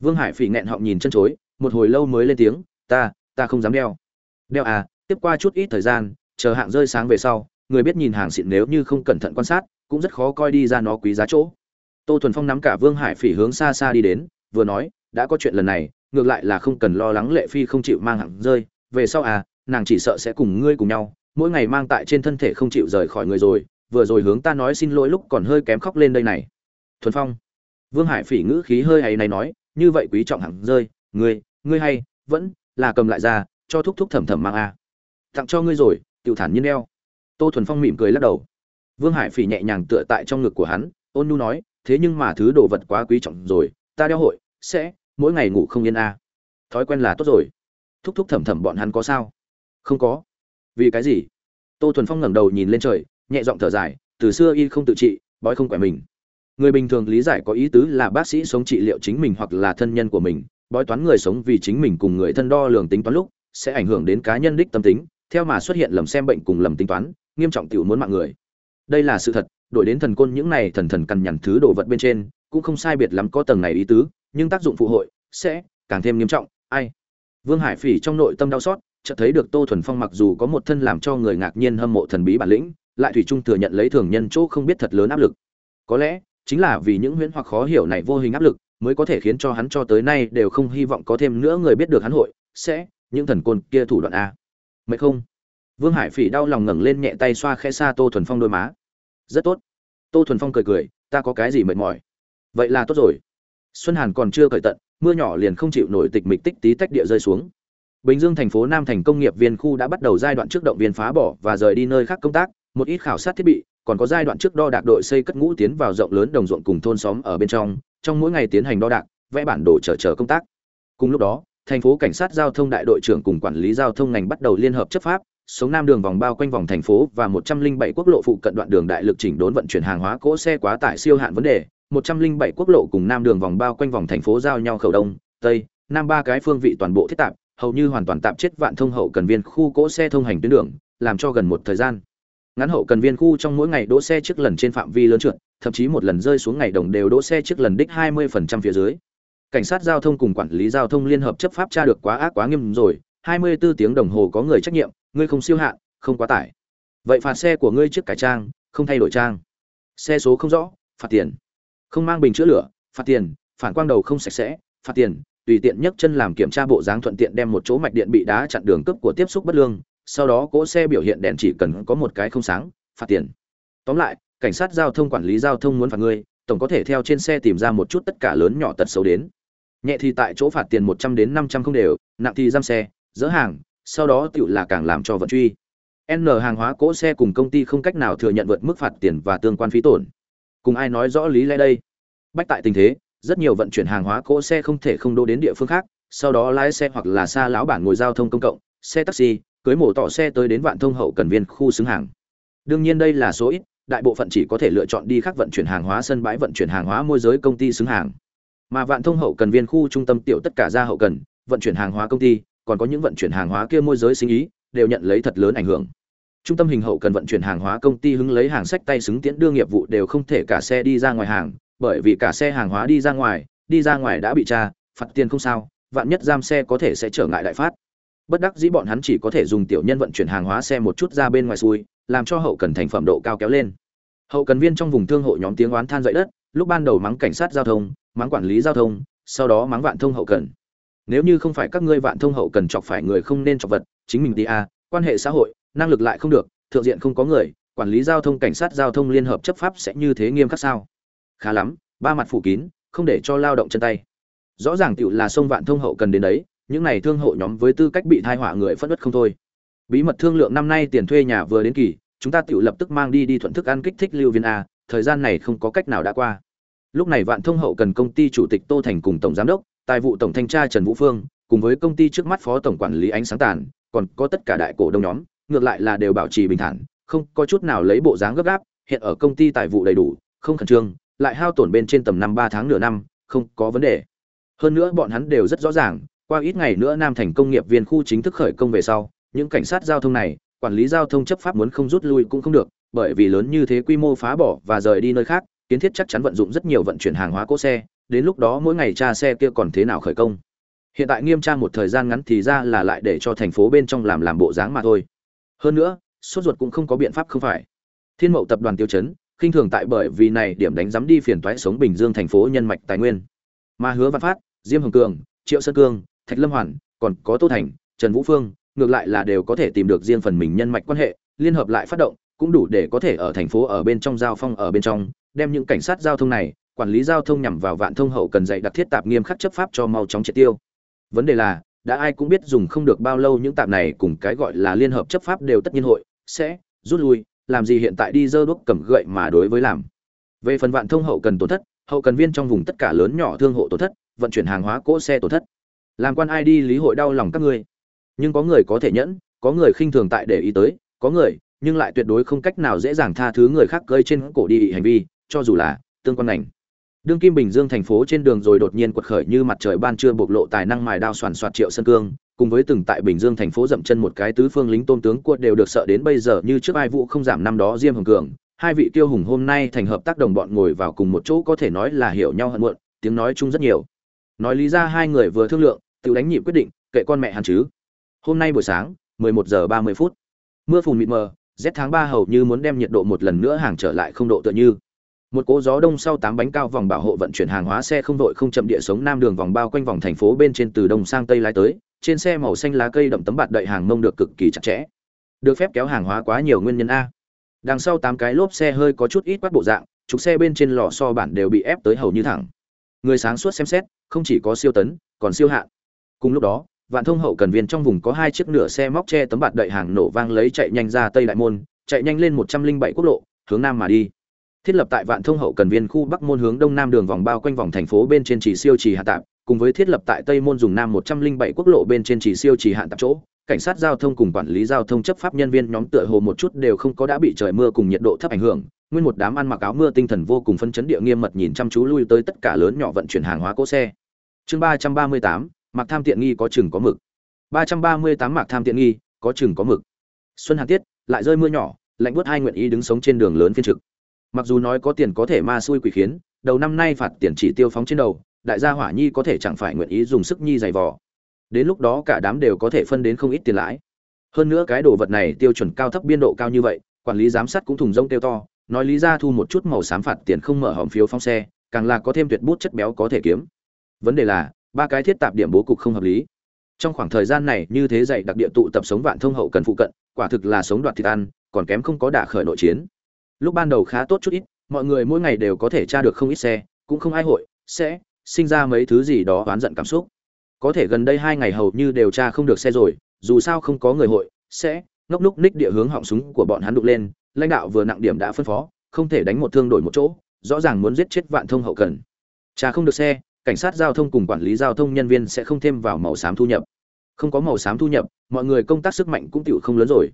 [SPEAKER 1] Vương hải phỉ nghẹn họng nhìn chân chối, một hồi lâu mới lên tiếng, ta ta không dám đeo. Đeo à tiếp qua chút ít thời gian, chờ hạng rơi sáng về sau, người biết nhìn hàng xịn nếu như không cẩn thận quan sát, cũng rất khó coi đi ra nó quý giá chỗ tô thuần phong nắm cả vương hải phỉ hướng xa xa đi đến, vừa nói, đã có chuyện lần này, ngược lại là không cần lo lắng lệ phi không chịu mang hẳn rơi, về sau à nàng chỉ sợ sẽ cùng ngươi cùng nhau, mỗi ngày mang tại trên thân thể không chịu rời khỏi người rồi, vừa rồi hướng ta nói xin lỗi lúc còn hơi kém khóc lên đây này. Thuần phong, vương hải phỉ ngữ khí hơi hay này nói, như vậy quý trọng hẳn rơi, ngươi ngươi hay, vẫn là cầm lại ra, cho thúc thúc thẩm thẩm mang a à. tặng cho ngươi rồi, tiểu thản nhiên đeo tô thuần phong mỉm cười lắc đầu. Vương hải phỉ nhẹ nhàng tựa tại trong ngực của hắn, ôn nu nói thế nhưng mà thứ đồ vật quá quý trọng rồi, ta đeo hội, sẽ, mỗi ngày ngủ không yên a thói quen là tốt rồi. Thúc thúc thầm thầm bọn hắn có sao? Không có. Vì cái gì? Tô thuần phong ngẩng đầu nhìn lên trời, nhẹ giọng thở dài, từ xưa y không tự trị, bói không khỏe mình. Người bình thường lý giải có ý tứ là bác sĩ sống trị liệu chính mình hoặc là thân nhân của mình, bói toán người sống vì chính mình cùng người thân đo lường tính toán lúc, sẽ ảnh hưởng đến cá nhân đích tâm tính, theo mà xuất hiện lầm xem bệnh cùng lầm tính toán, nghiêm trọng tiểu muốn mạng người. Đây là sự thật đổi đến thần côn những này thần thần cằn nhằn thứ đồ vật bên trên, cũng không sai biệt lắm có tầng này ý tứ, nhưng tác dụng phụ hội sẽ càng thêm nghiêm trọng. Ai? Vương hải phỉ trong nội tâm đau xót, chợt thấy được tô thuần phong mặc dù có một thân làm cho người ngạc nhiên hâm mộ thần bí bản lĩnh, lại thủy trung thừa nhận lấy thường nhân chỗ không biết thật lớn áp lực. Có lẽ chính là vì những huyễn hoặc khó hiểu này vô hình áp lực mới có thể khiến cho hắn cho tới nay đều không hy vọng có thêm nữa người biết được hắn hội sẽ những thần côn kia thủ đoạn a. Mấy không? Vương hải phỉ đau lòng ngẩng lên nhẹ tay xoa khẽ xa tô thuần phong đôi má rất tốt. Tô thuần phong cười cười, ta có cái gì mệt mỏi? Vậy là tốt rồi. Xuân hàn còn chưa cởi tận, mưa nhỏ liền không chịu nổi tịch mịch tích tí tách địa rơi xuống. Bình dương thành phố nam thành công nghiệp viên khu đã bắt đầu giai đoạn trước động viên phá bỏ và rời đi nơi khác công tác, một ít khảo sát thiết bị, còn có giai đoạn trước đo đạc đội xây cất ngũ tiến vào rộng lớn đồng ruộng cùng thôn xóm ở bên trong trong mỗi ngày tiến hành đo đạc, vẽ bản đồ chờ chờ công tác. Cùng lúc đó, thành phố cảnh sát giao thông đại đội trưởng cùng quản lý giao thông ngành bắt đầu liên hợp chấp pháp sống nam đường vòng bao quanh vòng thành phố và 107 quốc lộ phụ cận đoạn đường đại lực chỉnh đốn vận chuyển hàng hóa cỗ xe quá tải siêu hạn vấn đề. 107 quốc lộ cùng nam đường vòng bao quanh vòng thành phố giao nhau khẩu đông, tây, nam ba cái phương vị toàn bộ thiết tạp, hầu như hoàn toàn tạm chết vạn thông hậu cần viên khu cỗ xe thông hành tuyến đường, làm cho gần một thời gian. Ngắn hậu cần viên khu trong mỗi ngày đỗ xe trước lần trên phạm vi lớn trượt, thậm chí một lần rơi xuống ngày đồng đều đỗ xe trước lần đích 20% phía dưới. Cảnh sát giao thông cùng quản lý giao thông liên hợp chấp pháp tra được quá ác quá nghiêm rồi 24 tiếng đồng hồ có người trách nhiệm ngươi không siêu hạn, không quá tải. Vậy phạt xe của ngươi trước cải trang, không thay đổi trang. Xe số không rõ, phạt tiền. Không mang bình chữa lửa, phạt tiền, phản quang đầu không sạch sẽ, phạt tiền. Tùy tiện nhấc chân làm kiểm tra bộ dáng thuận tiện đem một chỗ mạch điện bị đá chặn đường cấp của tiếp xúc bất lương. Sau đó cỗ xe biểu hiện đèn chỉ cần có một cái không sáng, phạt tiền. Tóm lại, cảnh sát giao thông quản lý giao thông muốn phạt ngươi, tổng có thể theo trên xe tìm ra một chút tất cả lớn nhỏ tật xấu đến. Nhẹ thì tại chỗ phạt tiền một trăm đến năm trăm không đều, nặng thì giam xe, dỡ hàng sau đó tựu là càng làm cho vận truy. N hàng hóa cỗ xe cùng công ty không cách nào thừa nhận vượt mức phạt tiền và tương quan phí tổn. Cùng ai nói rõ lý lẽ đây? Bách tại tình thế, rất nhiều vận chuyển hàng hóa cỗ xe không thể không đô đến địa phương khác, sau đó lái xe hoặc là xa lão bản ngồi giao thông công cộng, xe taxi, cưới mổ tỏ xe tới đến vạn thông hậu cần viên khu xứng hàng. Đương nhiên đây là số ít, đại bộ phận chỉ có thể lựa chọn đi khác vận chuyển hàng hóa sân bãi vận chuyển hàng hóa môi giới công ty xứng hàng. Mà vạn thông hậu cần viên khu trung tâm tiểu tất cả ra hậu cần, vận chuyển hàng hóa công ty còn có những vận chuyển hàng hóa kia môi giới sinh ý, đều nhận lấy thật lớn ảnh hưởng. Trung tâm hình hậu cần vận chuyển hàng hóa công ty hứng lấy hàng sách tay xứng tiễn đưa nghiệp vụ đều không thể cả xe đi ra ngoài hàng, bởi vì cả xe hàng hóa đi ra ngoài, đi ra ngoài đã bị tra, phạt tiền không sao, vạn nhất giam xe có thể sẽ trở ngại đại phát. Bất đắc dĩ bọn hắn chỉ có thể dùng tiểu nhân vận chuyển hàng hóa xe một chút ra bên ngoài xuôi làm cho hậu cần thành phẩm độ cao kéo lên. Hậu cần viên trong vùng thương hộ nhóm tiếng oán than dậy đất, lúc ban đầu mắng cảnh sát giao thông, mắng quản lý giao thông, sau đó mắng vạn thông hậu cần nếu như không phải các ngươi vạn thông hậu cần chọc phải người không nên chọc vật, chính mình đi a à, quan hệ xã hội, năng lực lại không được, thượng diện không có người, quản lý giao thông cảnh sát giao thông liên hợp chấp pháp sẽ như thế nghiêm khắc sao? Khá lắm, ba mặt phủ kín, không để cho lao động chân tay. Rõ ràng tựu là sông vạn thông hậu cần đến đấy, những này thương hộ nhóm với tư cách bị thai họa người phất đất không thôi. Bí mật thương lượng năm nay tiền thuê nhà vừa đến kỳ, chúng ta tựu lập tức mang đi đi thuận thức ăn kích thích lưu viên a, thời gian này không có cách nào đã qua. Lúc này vạn thông hậu cần công ty chủ tịch tô thành cùng tổng giám đốc tài vụ tổng thanh tra trần vũ phương, cùng với công ty trước mắt phó tổng quản lý ánh sáng tàn, còn có tất cả đại cổ đông nhóm, ngược lại là đều bảo trì bình thản, không có chút nào lấy bộ dáng gấp gáp, hiện ở công ty tài vụ đầy đủ, không khẩn trương, lại hao tổn bên trên tầm năm ba tháng nửa năm, không có vấn đề. Hơn nữa bọn hắn đều rất rõ ràng, qua ít ngày nữa nam thành công nghiệp viên khu chính thức khởi công về sau, những cảnh sát giao thông này, quản lý giao thông chấp pháp muốn không rút lui cũng không được, bởi vì lớn như thế quy mô phá bỏ và rời đi nơi khác, kiến thiết chắc chắn vận dụng rất nhiều vận chuyển hàng hóa cỗ xe đến lúc đó mỗi ngày tra xe kia còn thế nào khởi công. Hiện tại nghiêm tra một thời gian ngắn thì ra là lại để cho thành phố bên trong làm làm bộ dáng mà thôi. Hơn nữa, sốt ruột cũng không có biện pháp không phải. Thiên mậu tập đoàn tiêu chấn, khinh thường tại bởi vì này điểm đánh giám đi phiền toái sống bình dương thành phố nhân mạch tài nguyên. Mà hứa văn phát, diêm hồng cường, triệu sơn cương, thạch lâm hoàn, còn có tô thành, trần vũ phương, ngược lại là đều có thể tìm được riêng phần mình nhân mạch quan hệ, liên hợp lại phát động, cũng đủ để có thể ở thành phố ở bên trong giao phong ở bên trong, đem những cảnh sát giao thông này quản lý giao thông nhằm vào vạn thông hậu cần dạy đặc thiết tạp nghiêm khắc chấp pháp cho mau chóng triệt tiêu. Vấn đề là, đã ai cũng biết dùng không được bao lâu những tạp này cùng cái gọi là liên hợp chấp pháp đều tất nhiên hội, sẽ rút lui, làm gì hiện tại đi dơ đuốc cầm gậy mà đối với làm. Về phần vạn thông hậu cần tổn thất, hậu cần viên trong vùng tất cả lớn nhỏ thương hộ tổn thất, vận chuyển hàng hóa cỗ xe tổn thất. Làm quan ai đi lý hội đau lòng các ngươi. Nhưng có người có thể nhẫn, có người khinh thường tại để ý tới, có người, nhưng lại tuyệt đối không cách nào dễ dàng tha thứ người khác cơi trên cổ đi hành vi, cho dù là tương quan ngành đương kim bình dương thành phố trên đường rồi đột nhiên quật khởi như mặt trời ban trưa bộc lộ tài năng mài đao soàn soạt triệu sân cương, cùng với từng tại bình dương thành phố dậm chân một cái tứ phương lính tôn tướng quân đều được sợ đến bây giờ như trước ai vụ không giảm năm đó diêm hồng cường. Hai vị tiêu hùng hôm nay thành hợp tác đồng bọn ngồi vào cùng một chỗ có thể nói là hiểu nhau hận muộn, tiếng nói chung rất nhiều. Nói lý ra hai người vừa thương lượng, tự đánh nhịp quyết định, kệ con mẹ hắn chứ. Hôm nay buổi sáng 11 giờ 30 phút. Mưa phùn mịt mờ, rét tháng 3 hầu như muốn đem nhiệt độ một lần nữa hàng trở lại không độ tựa như một cỗ gió đông sau tám bánh cao vòng bảo hộ vận chuyển hàng hóa xe không đội không chậm địa sống nam đường vòng bao quanh vòng thành phố bên trên từ đông sang tây lái tới, trên xe màu xanh lá cây đậm tấm bạt đậy hàng mông được cực kỳ chặt chẽ. Được phép kéo hàng hóa quá nhiều nguyên nhân a. Đằng sau tám cái lốp xe hơi có chút ít bắt bộ dạng, trục xe bên trên lò so bản đều bị ép tới hầu như thẳng. Người sáng suốt xem xét, không chỉ có siêu tấn, còn siêu hạn cùng lúc đó, vạn thông hậu cần viên trong vùng có hai chiếc nửa xe móc che tấm bạt đậy hàng nổ vang lấy chạy nhanh ra tây đại môn, chạy nhanh lên một trăm linh bảy quốc lộ, hướng nam mà đi thiết lập tại vạn thông hậu cần viên khu bắc môn hướng đông nam đường vòng bao quanh vòng thành phố bên trên chỉ siêu trì hạ tạm cùng với thiết lập tại tây môn dùng nam một trăm linh bảy quốc lộ bên trên chỉ siêu trì hạn tạm chỗ. Cảnh sát giao thông cùng quản lý giao thông chấp pháp nhân viên nhóm tựa hồ một chút đều không có đã bị trời mưa cùng nhiệt độ thấp ảnh hưởng. Nguyên một đám ăn mặc áo mưa tinh thần vô cùng phân chấn địa nghiêm mật nhìn chăm chú lui tới tất cả lớn nhỏ vận chuyển hàng hóa cỗ xe. Chương ba trăm ba mươi tám mặc tham tiện nghi có chừng có mực. Ba trăm ba mươi tám mặc tham tiện nghi, có chừng có mực. Xuân hàn tiết, lại rơi mưa nhỏ, lạnh bớt hai nguyện ý đứng sống trên đường lớn phiên trực mặc dù nói có tiền có thể ma xui quỷ khiến, đầu năm nay phạt tiền chỉ tiêu phóng trên đầu, đại gia hỏa nhi có thể chẳng phải nguyện ý dùng sức nhi dày vò. Đến lúc đó cả đám đều có thể phân đến không ít tiền lãi. Hơn nữa cái đồ vật này tiêu chuẩn cao thấp biên độ cao như vậy, quản lý giám sát cũng thùng rông tiêu to, nói lý ra thu một chút màu xám phạt tiền không mở hòm phiếu phong xe, càng là có thêm tuyệt bút chất béo có thể kiếm. Vấn đề là, ba cái thiết tạp điểm bố cục không hợp lý. Trong khoảng thời gian này như thế dạy đặc địa tụ tập sống vạn thông hậu cần phụ cận, quả thực là sống đoạt thịt ăn, còn kém không có đả khởi nội chiến lúc ban đầu khá tốt chút ít, mọi người mỗi ngày đều có thể tra được không ít xe, cũng không ai hội, sẽ sinh ra mấy thứ gì đó oán giận cảm xúc. Có thể gần đây hai ngày hầu như đều tra không được xe rồi, dù sao không có người hội, sẽ ngốc núc ních địa hướng họng súng của bọn hắn đục lên, lãnh đạo vừa nặng điểm đã phân phó, không thể đánh một thương đổi một chỗ, rõ ràng muốn giết chết vạn thông hậu cần. Tra không được xe, cảnh sát giao thông cùng quản lý giao thông nhân viên sẽ không thêm vào màu xám thu nhập. Không có màu xám thu nhập, mọi người công tác sức mạnh cũng tựu không lớn rồi.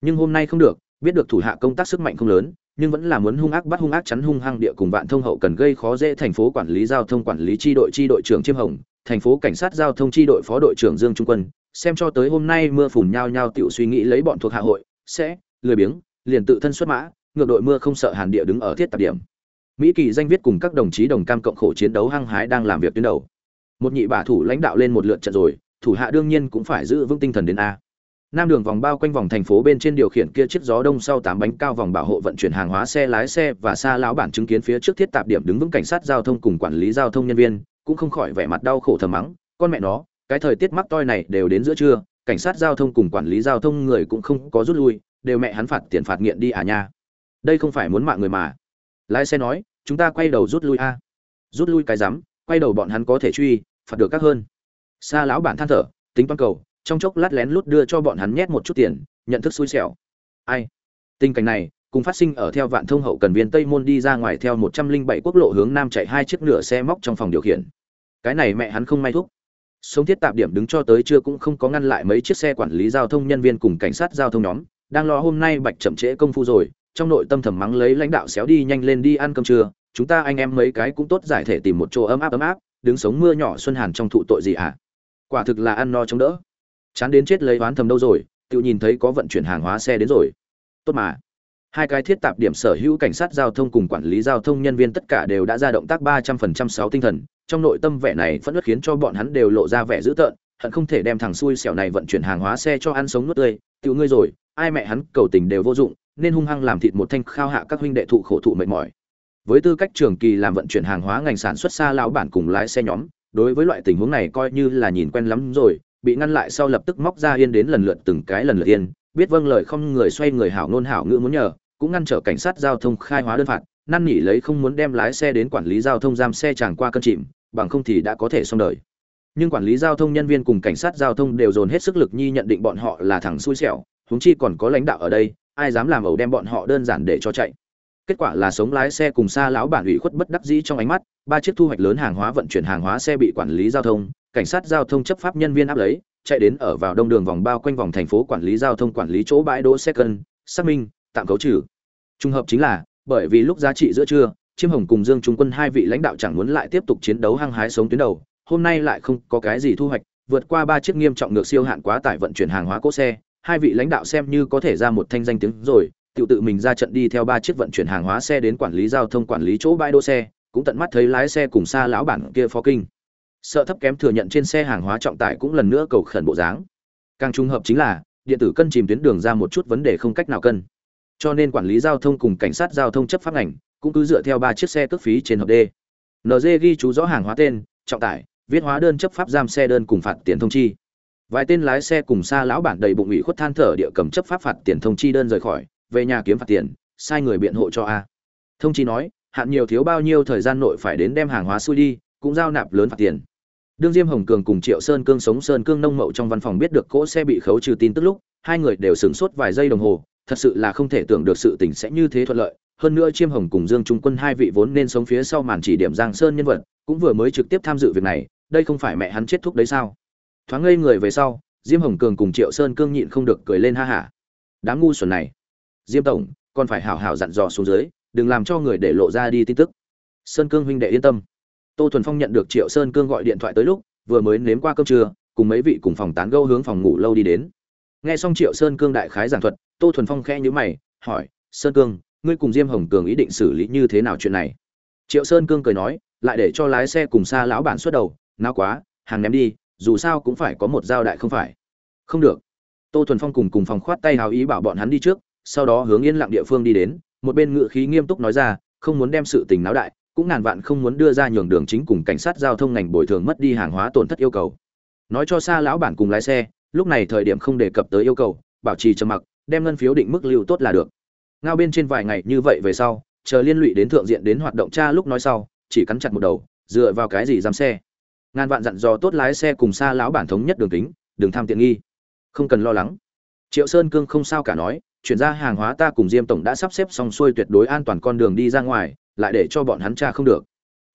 [SPEAKER 1] Nhưng hôm nay không được, biết được thủ hạ công tác sức mạnh không lớn nhưng vẫn là muốn hung ác bắt hung ác chắn hung hăng địa cùng vạn thông hậu cần gây khó dễ thành phố quản lý giao thông quản lý tri đội tri đội trưởng chiêm hồng, thành phố cảnh sát giao thông tri đội phó đội trưởng dương trung quân, xem cho tới hôm nay mưa phùn nhao nhao tiểu suy nghĩ lấy bọn thuộc hạ hội, sẽ, lười biếng, liền tự thân xuất mã, ngược đội mưa không sợ hàn địa đứng ở thiết tạp điểm. Mỹ kỳ danh viết cùng các đồng chí đồng cam cộng khổ chiến đấu hăng hái đang làm việc tuyến đầu. Một nhị bả thủ lãnh đạo lên một lượt trận rồi, thủ hạ đương nhiên cũng phải giữ vững tinh thần đến a nam đường vòng bao quanh vòng thành phố bên trên điều khiển kia chiếc gió đông sau tám bánh cao vòng bảo hộ vận chuyển hàng hóa xe lái xe và xa lão bản chứng kiến phía trước thiết tạp điểm đứng vững cảnh sát giao thông cùng quản lý giao thông nhân viên, cũng không khỏi vẻ mặt đau khổ thầm mắng, con mẹ nó, cái thời tiết mắc toi này đều đến giữa trưa, cảnh sát giao thông cùng quản lý giao thông người cũng không có rút lui, đều mẹ hắn phạt tiền phạt nghiện đi à nha. Đây không phải muốn mạng người mà. Lái xe nói, chúng ta quay đầu rút lui a. Rút lui cái rắm, quay đầu bọn hắn có thể truy, phạt được các hơn. Xa lão bản than thở, tính toán cầu trong chốc lát lén lút đưa cho bọn hắn nhét một chút tiền, nhận thức xui xẻo. Ai? Tình cảnh này, cùng phát sinh ở theo vạn thông hậu cần viên tây môn đi ra ngoài theo một trăm linh bảy quốc lộ hướng nam chạy hai chiếc nửa xe móc trong phòng điều khiển. Cái này mẹ hắn không may thúc. Sống thiết tạp điểm đứng cho tới chưa cũng không có ngăn lại mấy chiếc xe quản lý giao thông nhân viên cùng cảnh sát giao thông nhóm, đang lo hôm nay bạch chậm trễ công phu rồi, trong nội tâm thầm mắng lấy lãnh đạo xéo đi nhanh lên đi ăn cơm trưa, chúng ta anh em mấy cái cũng tốt giải thể tìm một chỗ ấm áp ấm áp, đứng sống mưa nhỏ xuân hàn trong thụ tội gì ạ à? quả thực là ăn no chống đỡ chán đến chết lấy oán thầm đâu rồi, tự nhìn thấy có vận chuyển hàng hóa xe đến rồi. Tốt mà. Hai cái thiết tạp điểm sở hữu cảnh sát giao thông cùng quản lý giao thông nhân viên tất cả đều đã ra động tác ba trăm phần trăm sáu tinh thần, trong nội tâm vẻ này phẫn nộ khiến cho bọn hắn đều lộ ra vẻ dữ tợn, hận không thể đem thằng xui xẻo này vận chuyển hàng hóa xe cho ăn sống nuốt tươi. Tự ngươi rồi, ai mẹ hắn, cầu tình đều vô dụng, nên hung hăng làm thịt một thanh khao hạ các huynh đệ thụ khổ thụ mệt mỏi. Với tư cách trường kỳ làm vận chuyển hàng hóa ngành sản xuất xa lão bản cùng lái xe nhóm, đối với loại tình huống này coi như là nhìn quen lắm rồi bị ngăn lại sau lập tức móc ra yên đến lần lượt từng cái lần lượt yên. Biết vâng lời không người xoay người hảo nôn hảo ngữ muốn nhờ, cũng ngăn trở cảnh sát giao thông khai hóa đơn phạt, năn nỉ lấy không muốn đem lái xe đến quản lý giao thông giam xe chẳng qua cân chìm, bằng không thì đã có thể xong đời. Nhưng quản lý giao thông nhân viên cùng cảnh sát giao thông đều dồn hết sức lực nhi nhận định bọn họ là thằng xui xẻo, huống chi còn có lãnh đạo ở đây, ai dám làm ẩu đem bọn họ đơn giản để cho chạy kết quả là sống lái xe cùng xa lão bản ủy khuất bất đắc dĩ trong ánh mắt, ba chiếc thu hoạch lớn hàng hóa vận chuyển hàng hóa xe bị quản lý giao thông, cảnh sát giao thông chấp pháp nhân viên áp lấy, chạy đến ở vào đông đường vòng bao quanh vòng thành phố quản lý giao thông quản lý chỗ bãi đỗ xe cân, xác minh, tạm cấu trừ. Trùng hợp chính là, bởi vì lúc giá trị giữa trưa, chiêm hồng cùng dương trung quân hai vị lãnh đạo chẳng muốn lại tiếp tục chiến đấu hăng hái sống tuyến đầu, hôm nay lại không có cái gì thu hoạch, vượt qua ba chiếc nghiêm trọng ngược siêu hạn quá tải vận chuyển hàng hóa cỗ xe, hai vị lãnh đạo xem như có thể ra một thanh danh tiếng rồi tự tự mình ra trận đi theo ba chiếc vận chuyển hàng hóa xe đến quản lý giao thông quản lý chỗ bãi đỗ xe, cũng tận mắt thấy lái xe cùng xa lão bản kia phó kinh. Sợ thấp kém thừa nhận trên xe hàng hóa trọng tải cũng lần nữa cầu khẩn bộ dáng. Càng trùng hợp chính là, điện tử cân chìm tuyến đường ra một chút vấn đề không cách nào cân. Cho nên quản lý giao thông cùng cảnh sát giao thông chấp pháp ngành, cũng cứ dựa theo ba chiếc xe cước phí trên hợp đê. Nd ghi chú rõ hàng hóa tên, trọng tải, viết hóa đơn chấp pháp giam xe đơn cùng phạt tiền thông chi. Vài tên lái xe cùng xa lão bản đầy bụng ủy khuất than thở địa cầm chấp pháp phạt tiền thông chi đơn rời khỏi về nhà kiếm phạt tiền, sai người biện hộ cho a. Thông chi nói, hạn nhiều thiếu bao nhiêu thời gian nội phải đến đem hàng hóa xui đi, cũng giao nạp lớn phạt tiền. Đương diêm hồng cường cùng triệu sơn cương sống sơn cương nông mậu trong văn phòng biết được cỗ xe bị khấu trừ tin tức lúc, hai người đều sửng sốt vài giây đồng hồ, thật sự là không thể tưởng được sự tình sẽ như thế thuận lợi. Hơn nữa chiêm hồng cùng dương trung quân hai vị vốn nên sống phía sau màn chỉ điểm giang sơn nhân vật, cũng vừa mới trực tiếp tham dự việc này, đây không phải mẹ hắn chết thúc đấy sao? Thoáng ngây người về sau, diêm hồng cường cùng triệu sơn cương nhịn không được cười lên ha hả. Đám ngu xuẩn này diêm tổng còn phải hảo hảo dặn dò xuống dưới, đừng làm cho người để lộ ra đi tin tức. Sơn cương huynh đệ yên tâm. Tô thuần phong nhận được triệu sơn cương gọi điện thoại tới lúc, vừa mới nếm qua cơm trưa, cùng mấy vị cùng phòng tán gâu hướng phòng ngủ lâu đi đến. Nghe xong triệu sơn cương đại khái giảng thuật, tô thuần phong khẽ nhữ mày, hỏi, sơn cương, ngươi cùng diêm hồng cường ý định xử lý như thế nào chuyện này? Triệu sơn cương cười nói, lại để cho lái xe cùng xa lão bản xuất đầu nào quá, hàng ném đi, dù sao cũng phải có một giao đại không phải. Không được. Tô thuần phong cùng cùng phòng khoát tay hào ý bảo bọn hắn đi trước sau đó hướng yên lặng địa phương đi đến, một bên ngự khí nghiêm túc nói ra, không muốn đem sự tình náo đại, cũng ngàn vạn không muốn đưa ra nhường đường chính cùng cảnh sát giao thông ngành bồi thường mất đi hàng hóa tổn thất yêu cầu. Nói cho xa lão bản cùng lái xe, lúc này thời điểm không đề cập tới yêu cầu, bảo trì trầm mặc, đem ngân phiếu định mức lưu tốt là được. Ngao bên trên vài ngày như vậy về sau, chờ liên lụy đến thượng diện đến hoạt động cha lúc nói sau, chỉ cắn chặt một đầu, dựa vào cái gì dám xe. Ngàn vạn dặn dò tốt lái xe cùng xa lão bản thống nhất đường kính, đừng tham tiện nghi. Không cần lo lắng. Triệu sơn cương không sao cả nói chuyển ra hàng hóa ta cùng diêm tổng đã sắp xếp xong xuôi tuyệt đối an toàn con đường đi ra ngoài, lại để cho bọn hắn tra không được.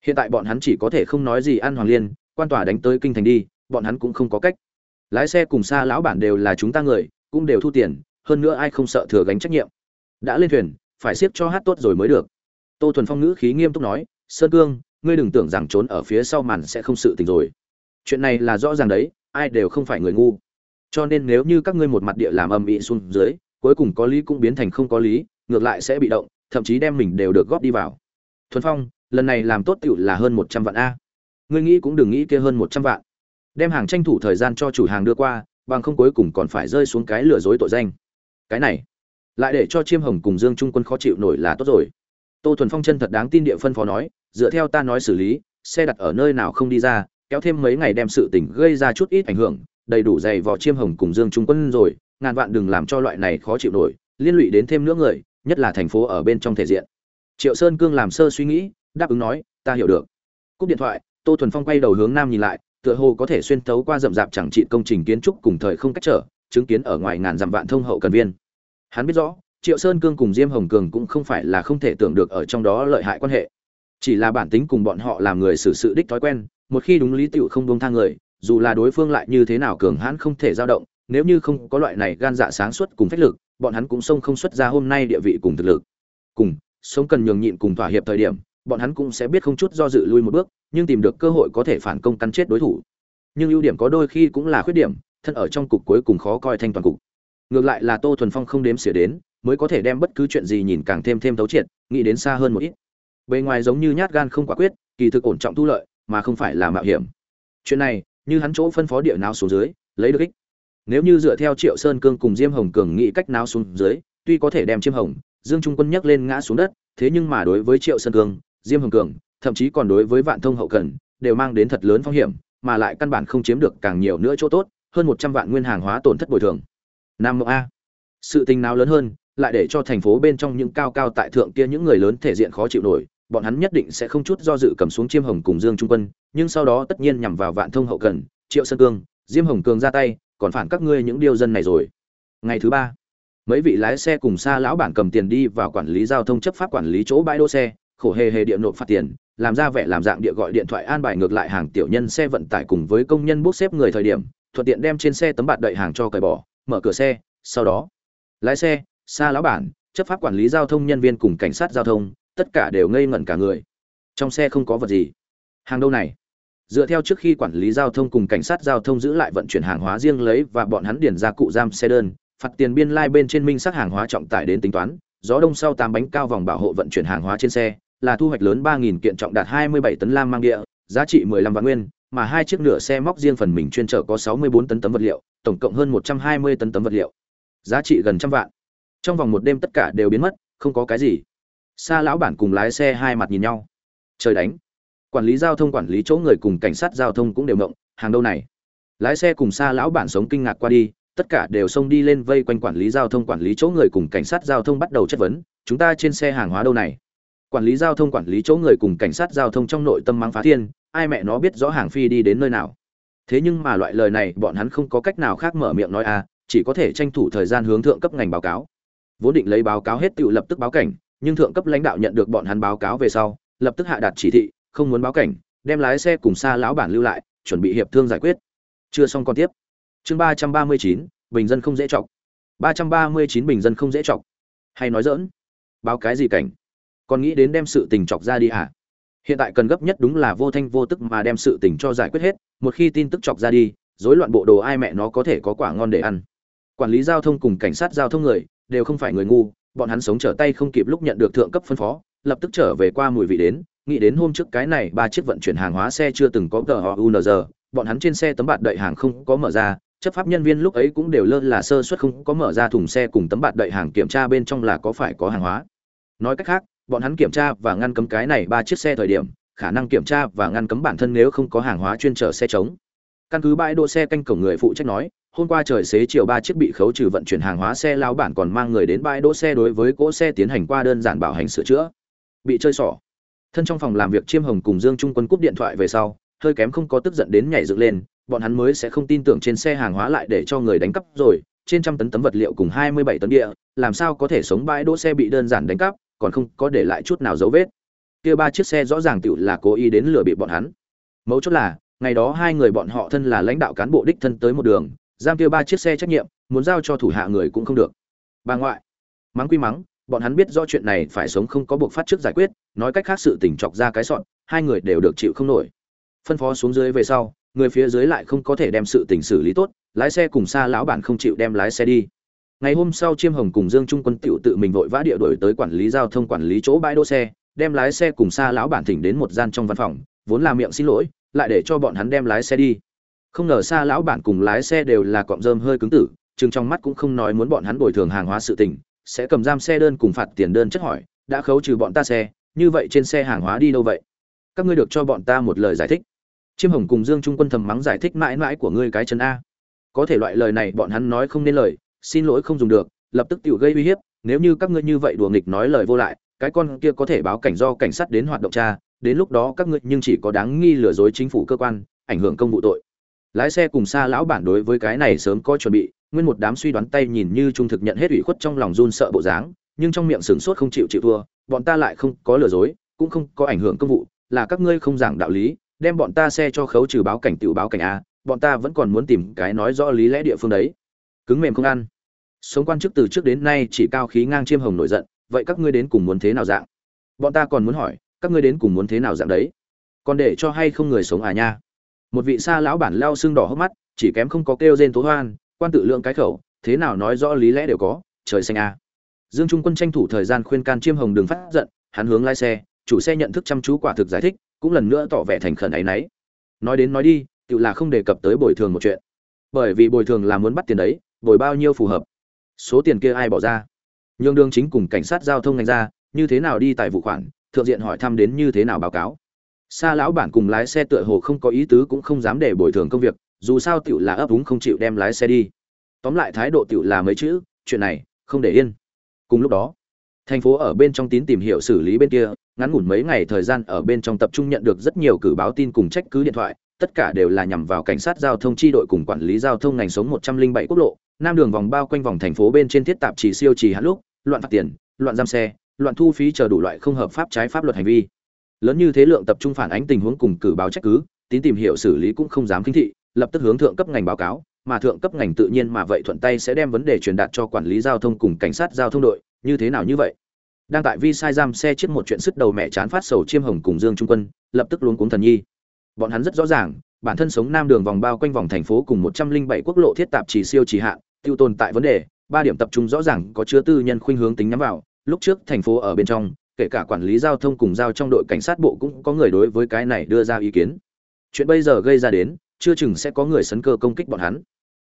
[SPEAKER 1] Hiện tại bọn hắn chỉ có thể không nói gì ăn hoàng liên, quan tòa đánh tới kinh thành đi, bọn hắn cũng không có cách. Lái xe cùng xa lão bản đều là chúng ta người, cũng đều thu tiền, hơn nữa ai không sợ thừa gánh trách nhiệm. Đã lên thuyền, phải siết cho hát tốt rồi mới được. Tô thuần phong ngữ khí nghiêm túc nói, sơn cương, ngươi đừng tưởng rằng trốn ở phía sau màn sẽ không sự tình rồi. Chuyện này là rõ ràng đấy, ai đều không phải người ngu. Cho nên nếu như các ngươi một mặt địa làm âm ỉ xuống dưới cuối cùng có lý cũng biến thành không có lý, ngược lại sẽ bị động, thậm chí đem mình đều được góp đi vào. Thuần phong, lần này làm tốt tựu là hơn một trăm vạn a. Ngươi nghĩ cũng đừng nghĩ kia hơn một trăm vạn. Đem hàng tranh thủ thời gian cho chủ hàng đưa qua, bằng không cuối cùng còn phải rơi xuống cái lừa dối tội danh. Cái này, lại để cho chiêm hồng cùng dương trung quân khó chịu nổi là tốt rồi. Tô thuần phong chân thật đáng tin địa phân phó nói, dựa theo ta nói xử lý, xe đặt ở nơi nào không đi ra, kéo thêm mấy ngày đem sự tình gây ra chút ít ảnh hưởng, đầy đủ dày vò chiêm hồng cùng dương trung quân rồi ngàn vạn đừng làm cho loại này khó chịu nổi, liên lụy đến thêm nữa người, nhất là thành phố ở bên trong thể diện. Triệu sơn cương làm sơ suy nghĩ, đáp ứng nói, ta hiểu được. Cúp điện thoại, tô thuần phong quay đầu hướng nam nhìn lại, tựa hồ có thể xuyên thấu qua rậm rạp chẳng trị công trình kiến trúc cùng thời không cách trở, chứng kiến ở ngoài ngàn dặm vạn thông hậu cần viên. Hắn biết rõ, triệu sơn cương cùng diêm hồng cường cũng không phải là không thể tưởng được ở trong đó lợi hại quan hệ. Chỉ là bản tính cùng bọn họ làm người xử sự đích thói quen, một khi đúng lý tựu không buông thang người, dù là đối phương lại như thế nào cường hãn không thể dao động nếu như không có loại này gan dạ sáng suốt cùng phách lực, bọn hắn cũng sông không xuất ra hôm nay địa vị cùng thực lực. Cùng, sống cần nhường nhịn cùng thỏa hiệp thời điểm, bọn hắn cũng sẽ biết không chút do dự lui một bước, nhưng tìm được cơ hội có thể phản công cắn chết đối thủ. Nhưng ưu điểm có đôi khi cũng là khuyết điểm, thân ở trong cục cuối cùng khó coi thanh toàn cục. Ngược lại là tô thuần phong không đếm xỉa đến, mới có thể đem bất cứ chuyện gì nhìn càng thêm thêm thấu triệt, nghĩ đến xa hơn một ít. Bề ngoài giống như nhát gan không quả quyết, kỳ thực ổn trọng thu lợi, mà không phải là mạo hiểm. Chuyện này, như hắn chỗ phân phó địa nào xuống dưới, lấy được ích nếu như dựa theo triệu sơn cương cùng diêm hồng cường nghĩ cách nào xuống dưới, tuy có thể đem chiêm hồng, dương trung quân nhấc lên ngã xuống đất, thế nhưng mà đối với triệu sơn cương, diêm hồng cường, thậm chí còn đối với vạn thông hậu cần, đều mang đến thật lớn phong hiểm, mà lại căn bản không chiếm được càng nhiều nữa chỗ tốt, hơn một trăm vạn nguyên hàng hóa tổn thất bồi thường. Nam mộng a. Sự tình nào lớn hơn, lại để cho thành phố bên trong những cao cao tại thượng kia những người lớn thể diện khó chịu nổi, bọn hắn nhất định sẽ không chút do dự cầm xuống chiêm hồng cùng dương trung quân, nhưng sau đó tất nhiên nhằm vào vạn thông hậu cần, triệu sơn cương, diêm hồng cường ra tay còn phản các ngươi những điều dân này rồi. Ngày thứ ba, mấy vị lái xe cùng xa lão bản cầm tiền đi vào quản lý giao thông chấp pháp quản lý chỗ bãi đỗ xe, khổ hề hề địa nộp phạt tiền, làm ra vẻ làm dạng địa gọi điện thoại an bài ngược lại hàng tiểu nhân xe vận tải cùng với công nhân bốc xếp người thời điểm, thuận tiện đem trên xe tấm bạt đậy hàng cho cởi bỏ, mở cửa xe, sau đó, lái xe, xa lão bản, chấp pháp quản lý giao thông nhân viên cùng cảnh sát giao thông, tất cả đều ngây ngẩn cả người. Trong xe không có vật gì. Hàng đâu này? Dựa theo trước khi quản lý giao thông cùng cảnh sát giao thông giữ lại vận chuyển hàng hóa riêng lấy và bọn hắn điền ra cụ giam xe đơn, phạt tiền biên lai like bên trên minh sắc hàng hóa trọng tải đến tính toán, gió đông sau tám bánh cao vòng bảo hộ vận chuyển hàng hóa trên xe, là thu hoạch lớn ba nghìn kiện trọng đạt hai mươi bảy tấn lam mang địa, giá trị mười lăm vạn nguyên, mà hai chiếc nửa xe móc riêng phần mình chuyên chở có sáu mươi bốn tấn tấm vật liệu, tổng cộng hơn một trăm hai mươi tấn tấm vật liệu. Giá trị gần trăm vạn. Trong vòng một đêm tất cả đều biến mất, không có cái gì. Xa lão bản cùng lái xe hai mặt nhìn nhau. Trời đánh quản lý giao thông quản lý chỗ người cùng cảnh sát giao thông cũng đều mộng, hàng đâu này? Lái xe cùng xa lão bản sống kinh ngạc qua đi, tất cả đều xông đi lên vây quanh quản lý giao thông quản lý chỗ người cùng cảnh sát giao thông bắt đầu chất vấn, chúng ta trên xe hàng hóa đâu này? Quản lý giao thông quản lý chỗ người cùng cảnh sát giao thông trong nội tâm mang phá thiên, ai mẹ nó biết rõ hàng phi đi đến nơi nào? Thế nhưng mà loại lời này bọn hắn không có cách nào khác mở miệng nói à chỉ có thể tranh thủ thời gian hướng thượng cấp ngành báo cáo. Vốn định lấy báo cáo hết tự lập tức báo cảnh, nhưng thượng cấp lãnh đạo nhận được bọn hắn báo cáo về sau, lập tức hạ đạt chỉ thị không muốn báo cảnh, đem lái xe cùng xa lão bản lưu lại, chuẩn bị hiệp thương giải quyết. Chưa xong còn tiếp. Chương ba trăm ba mươi chín, bình dân không dễ chọc. Ba trăm ba mươi chín bình dân không dễ chọc. Hay nói dỡn báo cái gì cảnh? Còn nghĩ đến đem sự tình chọc ra đi à? Hiện tại cần gấp nhất đúng là vô thanh vô tức mà đem sự tình cho giải quyết hết, một khi tin tức chọc ra đi, rối loạn bộ đồ ai mẹ nó có thể có quả ngon để ăn. Quản lý giao thông cùng cảnh sát giao thông người, đều không phải người ngu, bọn hắn sống trở tay không kịp lúc nhận được thượng cấp phân phó, lập tức trở về qua mùi vị đến nghĩ đến hôm trước cái này ba chiếc vận chuyển hàng hóa xe chưa từng có tờ họ unz bọn hắn trên xe tấm bạt đậy hàng không có mở ra, chấp pháp nhân viên lúc ấy cũng đều lơ là sơ suất không có mở ra thùng xe cùng tấm bạt đậy hàng kiểm tra bên trong là có phải có hàng hóa. Nói cách khác, bọn hắn kiểm tra và ngăn cấm cái này ba chiếc xe thời điểm, khả năng kiểm tra và ngăn cấm bản thân nếu không có hàng hóa chuyên chở xe trống. Căn cứ bãi đỗ xe canh cổng người phụ trách nói, hôm qua trời xế chiều ba chiếc bị khấu trừ vận chuyển hàng hóa xe lao bản còn mang người đến bãi đỗ xe đối với cỗ xe tiến hành qua đơn giản bảo hành sửa chữa. Bị chơi xỏ thân trong phòng làm việc chiêm hồng cùng dương trung quân cúp điện thoại về sau, hơi kém không có tức giận đến nhảy dựng lên, bọn hắn mới sẽ không tin tưởng trên xe hàng hóa lại để cho người đánh cắp rồi, trên trăm tấn tấm vật liệu cùng hai mươi bảy tấn địa, làm sao có thể sống bãi đỗ xe bị đơn giản đánh cắp, còn không có để lại chút nào dấu vết. Kia ba chiếc xe rõ ràng tựu là cố ý đến lừa bị bọn hắn. Mấu chốt là, ngày đó hai người bọn họ thân là lãnh đạo cán bộ đích thân tới một đường, giam kia ba chiếc xe trách nhiệm, muốn giao cho thủ hạ người cũng không được. Bà ngoại, mắng quy mắng, bọn hắn biết rõ chuyện này phải sống không có buộc phát trước giải quyết nói cách khác sự tình chọc ra cái sọn, hai người đều được chịu không nổi. Phân phó xuống dưới về sau, người phía dưới lại không có thể đem sự tình xử lý tốt, lái xe cùng xa lão bản không chịu đem lái xe đi. Ngày hôm sau chiêm hồng cùng dương trung quân tựu tự mình vội vã địa đổi tới quản lý giao thông quản lý chỗ bãi đỗ xe, đem lái xe cùng xa lão bản thỉnh đến một gian trong văn phòng, vốn là miệng xin lỗi, lại để cho bọn hắn đem lái xe đi. Không ngờ xa lão bản cùng lái xe đều là cọm rơm hơi cứng tử, chừng trong mắt cũng không nói muốn bọn hắn bồi thường hàng hóa sự tình, sẽ cầm giam xe đơn cùng phạt tiền đơn chất hỏi, đã khấu trừ bọn ta xe như vậy trên xe hàng hóa đi đâu vậy? Các ngươi được cho bọn ta một lời giải thích. Chiêm hồng cùng dương trung quân thầm mắng giải thích mãi mãi của ngươi cái chân a. Có thể loại lời này bọn hắn nói không nên lời, xin lỗi không dùng được, lập tức tự gây uy hiếp, nếu như các ngươi như vậy đùa nghịch nói lời vô lại, cái con kia có thể báo cảnh do cảnh sát đến hoạt động tra, đến lúc đó các ngươi nhưng chỉ có đáng nghi lừa dối chính phủ cơ quan, ảnh hưởng công vụ tội. Lái xe cùng xa lão bản đối với cái này sớm có chuẩn bị, nguyên một đám suy đoán tay nhìn như trung thực nhận hết ủy khuất trong lòng run sợ bộ dáng, nhưng trong miệng sửng sốt không chịu chịu thua bọn ta lại không có lừa dối, cũng không có ảnh hưởng công vụ, là các ngươi không giảng đạo lý, đem bọn ta xe cho khấu trừ báo cảnh tự báo cảnh a, bọn ta vẫn còn muốn tìm cái nói rõ lý lẽ địa phương đấy. Cứng mềm không ăn. Sống quan chức từ trước đến nay chỉ cao khí ngang chiêm hồng nổi giận, vậy các ngươi đến cùng muốn thế nào dạng? Bọn ta còn muốn hỏi, các ngươi đến cùng muốn thế nào dạng đấy? Còn để cho hay không người sống à nha? Một vị xa lão bản lao xương đỏ hốc mắt, chỉ kém không có kêu rên tố hoan, quan tự lượng cái khẩu, thế nào nói rõ lý lẽ đều có, trời xanh à dương trung quân tranh thủ thời gian khuyên can chiêm hồng đừng phát giận, hắn hướng lái xe, chủ xe nhận thức chăm chú quả thực giải thích, cũng lần nữa tỏ vẻ thành khẩn ấy nấy nói đến nói đi, tự là không đề cập tới bồi thường một chuyện. Bởi vì bồi thường là muốn bắt tiền đấy, bồi bao nhiêu phù hợp. Số tiền kia ai bỏ ra? Nhương đường chính cùng cảnh sát giao thông ngành ra, như thế nào đi tại vụ khoản, thượng diện hỏi thăm đến như thế nào báo cáo. Sa lão bản cùng lái xe tựa hồ không có ý tứ cũng không dám để bồi thường công việc, dù sao tiểu là ấp úng không chịu đem lái xe đi. Tóm lại thái độ tiểu là mấy chữ, chuyện này, không để yên cùng lúc đó, thành phố ở bên trong tín tìm hiểu xử lý bên kia, ngắn ngủn mấy ngày thời gian ở bên trong tập trung nhận được rất nhiều cử báo tin cùng trách cứ điện thoại, tất cả đều là nhằm vào cảnh sát giao thông tri đội cùng quản lý giao thông ngành sống 107 quốc lộ, nam đường vòng bao quanh vòng thành phố bên trên thiết tạp chỉ siêu trì hạn lúc, loạn phạt tiền, loạn giam xe, loạn thu phí chờ đủ loại không hợp pháp trái pháp luật hành vi. Lớn như thế lượng tập trung phản ánh tình huống cùng cử báo trách cứ, tín tìm hiểu xử lý cũng không dám kinh thị, lập tức hướng thượng cấp ngành báo cáo mà thượng cấp ngành tự nhiên mà vậy thuận tay sẽ đem vấn đề truyền đạt cho quản lý giao thông cùng cảnh sát giao thông đội, như thế nào như vậy? Đang tại vi sai giam xe chiếc một chuyện sức đầu mẹ chán phát sầu chiêm hồng cùng dương trung quân, lập tức luống cuống thần nhi. Bọn hắn rất rõ ràng, bản thân sống nam đường vòng bao quanh vòng thành phố cùng một trăm linh bảy quốc lộ thiết tạp chỉ siêu chỉ hạn, tiêu tồn tại vấn đề, ba điểm tập trung rõ ràng, có chứa tư nhân khuynh hướng tính nhắm vào. Lúc trước thành phố ở bên trong, kể cả quản lý giao thông cùng giao trong đội cảnh sát bộ cũng có người đối với cái này đưa ra ý kiến. Chuyện bây giờ gây ra đến, chưa chừng sẽ có người sấn cơ công kích bọn hắn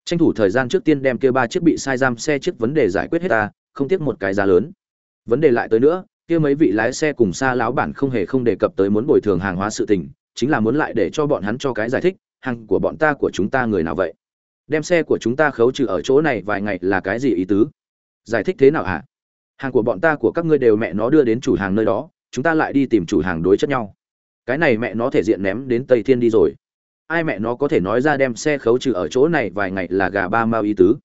[SPEAKER 1] tranh thủ thời gian trước tiên đem kia ba chiếc bị sai giam xe chiếc vấn đề giải quyết hết ta, không tiếc một cái giá lớn. Vấn đề lại tới nữa, kia mấy vị lái xe cùng xa láo bản không hề không đề cập tới muốn bồi thường hàng hóa sự tình, chính là muốn lại để cho bọn hắn cho cái giải thích, hàng của bọn ta của chúng ta người nào vậy? Đem xe của chúng ta khấu trừ ở chỗ này vài ngày là cái gì ý tứ? Giải thích thế nào hả? Hàng của bọn ta của các ngươi đều mẹ nó đưa đến chủ hàng nơi đó, chúng ta lại đi tìm chủ hàng đối chất nhau. Cái này mẹ nó thể diện ném đến tây thiên đi rồi ai mẹ nó có thể nói ra đem xe khấu trừ ở chỗ này vài ngày là gà ba mao ý tứ.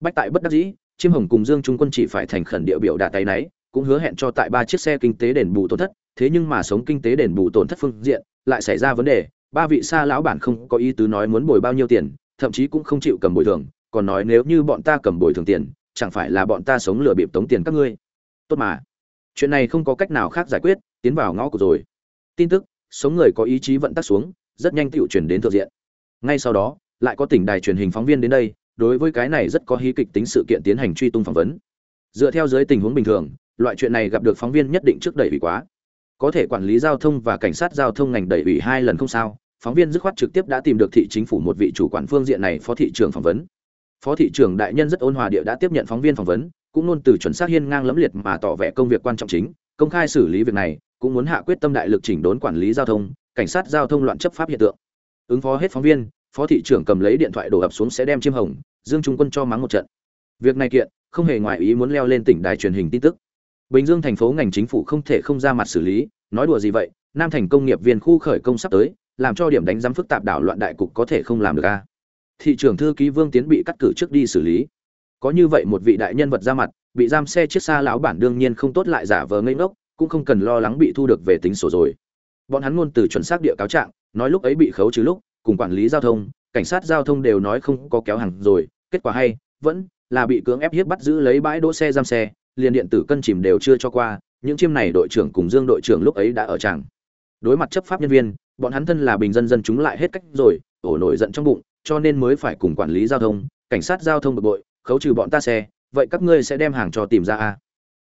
[SPEAKER 1] Bách tại bất đắc dĩ, chiêm hồng cùng dương trung quân chỉ phải thành khẩn địa biểu đạt tay náy, cũng hứa hẹn cho tại ba chiếc xe kinh tế đền bù tổn thất, thế nhưng mà sống kinh tế đền bù tổn thất phương diện, lại xảy ra vấn đề, ba vị xa lão bản không có ý tứ nói muốn bồi bao nhiêu tiền, thậm chí cũng không chịu cầm bồi thường, còn nói nếu như bọn ta cầm bồi thường tiền, chẳng phải là bọn ta sống lừa bịp tống tiền các ngươi. Tốt mà. Chuyện này không có cách nào khác giải quyết, tiến vào ngõ cụt rồi. Tin tức, sống người có ý chí vận tắc xuống rất nhanh tựu chuyển đến thượng diện. Ngay sau đó, lại có tỉnh đài truyền hình phóng viên đến đây, đối với cái này rất có hí kịch tính sự kiện tiến hành truy tung phỏng vấn. Dựa theo dưới tình huống bình thường, loại chuyện này gặp được phóng viên nhất định trước đẩy ủy quá. Có thể quản lý giao thông và cảnh sát giao thông ngành đẩy ủy hai lần không sao, phóng viên dứt khoát trực tiếp đã tìm được thị chính phủ một vị chủ quản phương diện này phó thị trưởng phỏng vấn. Phó thị trưởng đại nhân rất ôn hòa địa đã tiếp nhận phóng viên phỏng vấn, cũng luôn từ chuẩn xác hiên ngang lẫm liệt mà tỏ vẻ công việc quan trọng chính, công khai xử lý việc này, cũng muốn hạ quyết tâm đại lực chỉnh đốn quản lý giao thông cảnh sát giao thông loạn chấp pháp hiện tượng. Ứng phó hết phóng viên, phó thị trưởng cầm lấy điện thoại đổ ập xuống sẽ đem chiêm hồng, dương trung quân cho mắng một trận. Việc này kiện, không hề ngoài ý muốn leo lên tỉnh đài truyền hình tin tức. Bình dương thành phố ngành chính phủ không thể không ra mặt xử lý, nói đùa gì vậy, nam thành công nghiệp viên khu khởi công sắp tới, làm cho điểm đánh giám phức tạp đảo loạn đại cục có thể không làm được a thị trưởng thư ký vương tiến bị cắt cử trước đi xử lý. Có như vậy một vị đại nhân vật ra mặt, bị giam xe chiếc xa lão bản đương nhiên không tốt lại giả vờ ngây ngốc, cũng không cần lo lắng bị thu được về tính sổ rồi bọn hắn luôn từ chuẩn xác địa cáo trạng, nói lúc ấy bị khấu trừ lúc, cùng quản lý giao thông, cảnh sát giao thông đều nói không có kéo hàng rồi, kết quả hay, vẫn là bị cưỡng ép hiếp bắt giữ lấy bãi đỗ xe giam xe, liền điện tử cân chìm đều chưa cho qua, những chiêm này đội trưởng cùng dương đội trưởng lúc ấy đã ở tràng. Đối mặt chấp pháp nhân viên, bọn hắn thân là bình dân dân chúng lại hết cách rồi, ổ nổi giận trong bụng, cho nên mới phải cùng quản lý giao thông, cảnh sát giao thông bực bội, khấu trừ bọn ta xe, vậy các ngươi sẽ đem hàng cho tìm ra a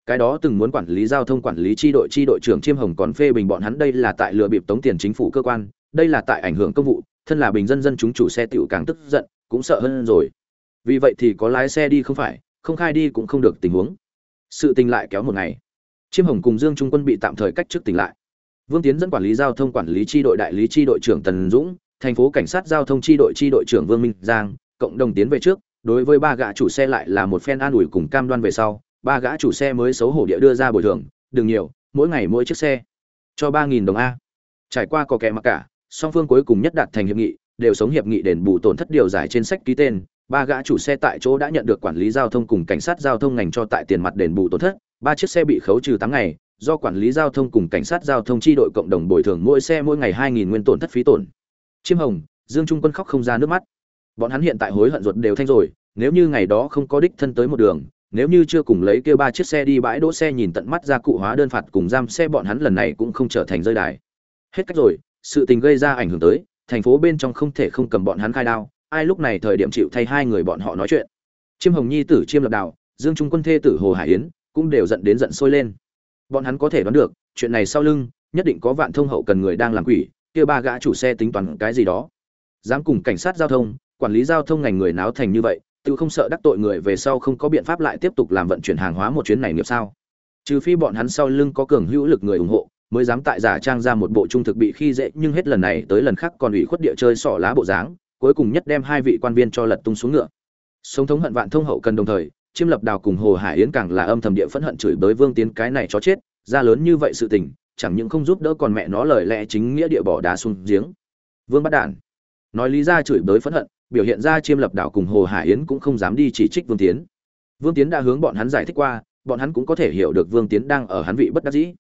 [SPEAKER 1] cái đó từng muốn quản lý giao thông quản lý chi đội chi đội trưởng chiêm hồng còn phê bình bọn hắn đây là tại lừa bịp tống tiền chính phủ cơ quan, đây là tại ảnh hưởng công vụ, thân là bình dân dân chúng chủ xe tiểu càng tức giận, cũng sợ hơn rồi. Vì vậy thì có lái xe đi không phải, không khai đi cũng không được tình huống. Sự tình lại kéo một ngày. Chiêm hồng cùng dương trung quân bị tạm thời cách chức tỉnh lại. Vương tiến dẫn quản lý giao thông quản lý chi đội đại lý chi đội trưởng tần dũng, thành phố cảnh sát giao thông chi đội chi đội trưởng vương minh giang, cộng đồng tiến về trước, đối với ba gã chủ xe lại là một phen an ủi cùng cam đoan về sau ba gã chủ xe mới xấu hổ địa đưa ra bồi thường, đừng nhiều, mỗi ngày mỗi chiếc xe cho ba nghìn đồng a. Trải qua có kẻ mặc cả, song phương cuối cùng nhất đạt thành hiệp nghị, đều sống hiệp nghị đền bù tổn thất điều giải trên sách ký tên. Ba gã chủ xe tại chỗ đã nhận được quản lý giao thông cùng cảnh sát giao thông ngành cho tại tiền mặt đền bù tổn thất. Ba chiếc xe bị khấu trừ tám ngày, do quản lý giao thông cùng cảnh sát giao thông chi đội cộng đồng bồi thường mỗi xe mỗi ngày hai nghìn nguyên tổn thất phí tổn. Chiêm hồng, dương trung quân khóc không ra nước mắt. Bọn hắn hiện tại hối hận ruột đều thanh rồi, nếu như ngày đó không có đích thân tới một đường nếu như chưa cùng lấy kêu ba chiếc xe đi bãi đỗ xe nhìn tận mắt ra cụ hóa đơn phạt cùng giam xe bọn hắn lần này cũng không trở thành rơi đài. Hết cách rồi, sự tình gây ra ảnh hưởng tới, thành phố bên trong không thể không cầm bọn hắn khai đao, ai lúc này thời điểm chịu thay hai người bọn họ nói chuyện. Chiêm hồng nhi tử chiêm lập đạo dương trung quân thê tử hồ hải yến cũng đều giận đến giận sôi lên. Bọn hắn có thể đoán được, chuyện này sau lưng, nhất định có vạn thông hậu cần người đang làm quỷ, kia ba gã chủ xe tính toán cái gì đó. Dám cùng cảnh sát giao thông, quản lý giao thông ngành người náo thành như vậy tự không sợ đắc tội người về sau không có biện pháp lại tiếp tục làm vận chuyển hàng hóa một chuyến này nghiệp sao? Trừ phi bọn hắn sau lưng có cường hữu lực người ủng hộ, mới dám tại giả trang ra một bộ trung thực bị khi dễ, nhưng hết lần này tới lần khác còn ủy khuất địa chơi sỏ lá bộ dáng, cuối cùng nhất đem hai vị quan viên cho lật tung xuống ngựa. Sống thống hận vạn thông hậu cần đồng thời, chiêm lập đào cùng hồ hải yến càng là âm thầm địa phẫn hận chửi bới vương tiến cái này cho chết, ra lớn như vậy sự tình, chẳng những không giúp đỡ còn mẹ nó lời lẽ chính nghĩa địa bỏ đá xuống giếng. Vương bắt đản, nói lý ra chửi bới phẫn hận biểu hiện ra chiêm lập đảo cùng hồ hải yến cũng không dám đi chỉ trích vương tiến. Vương tiến đã hướng bọn hắn giải thích qua, bọn hắn cũng có thể hiểu được vương tiến đang ở hắn vị bất đắc dĩ.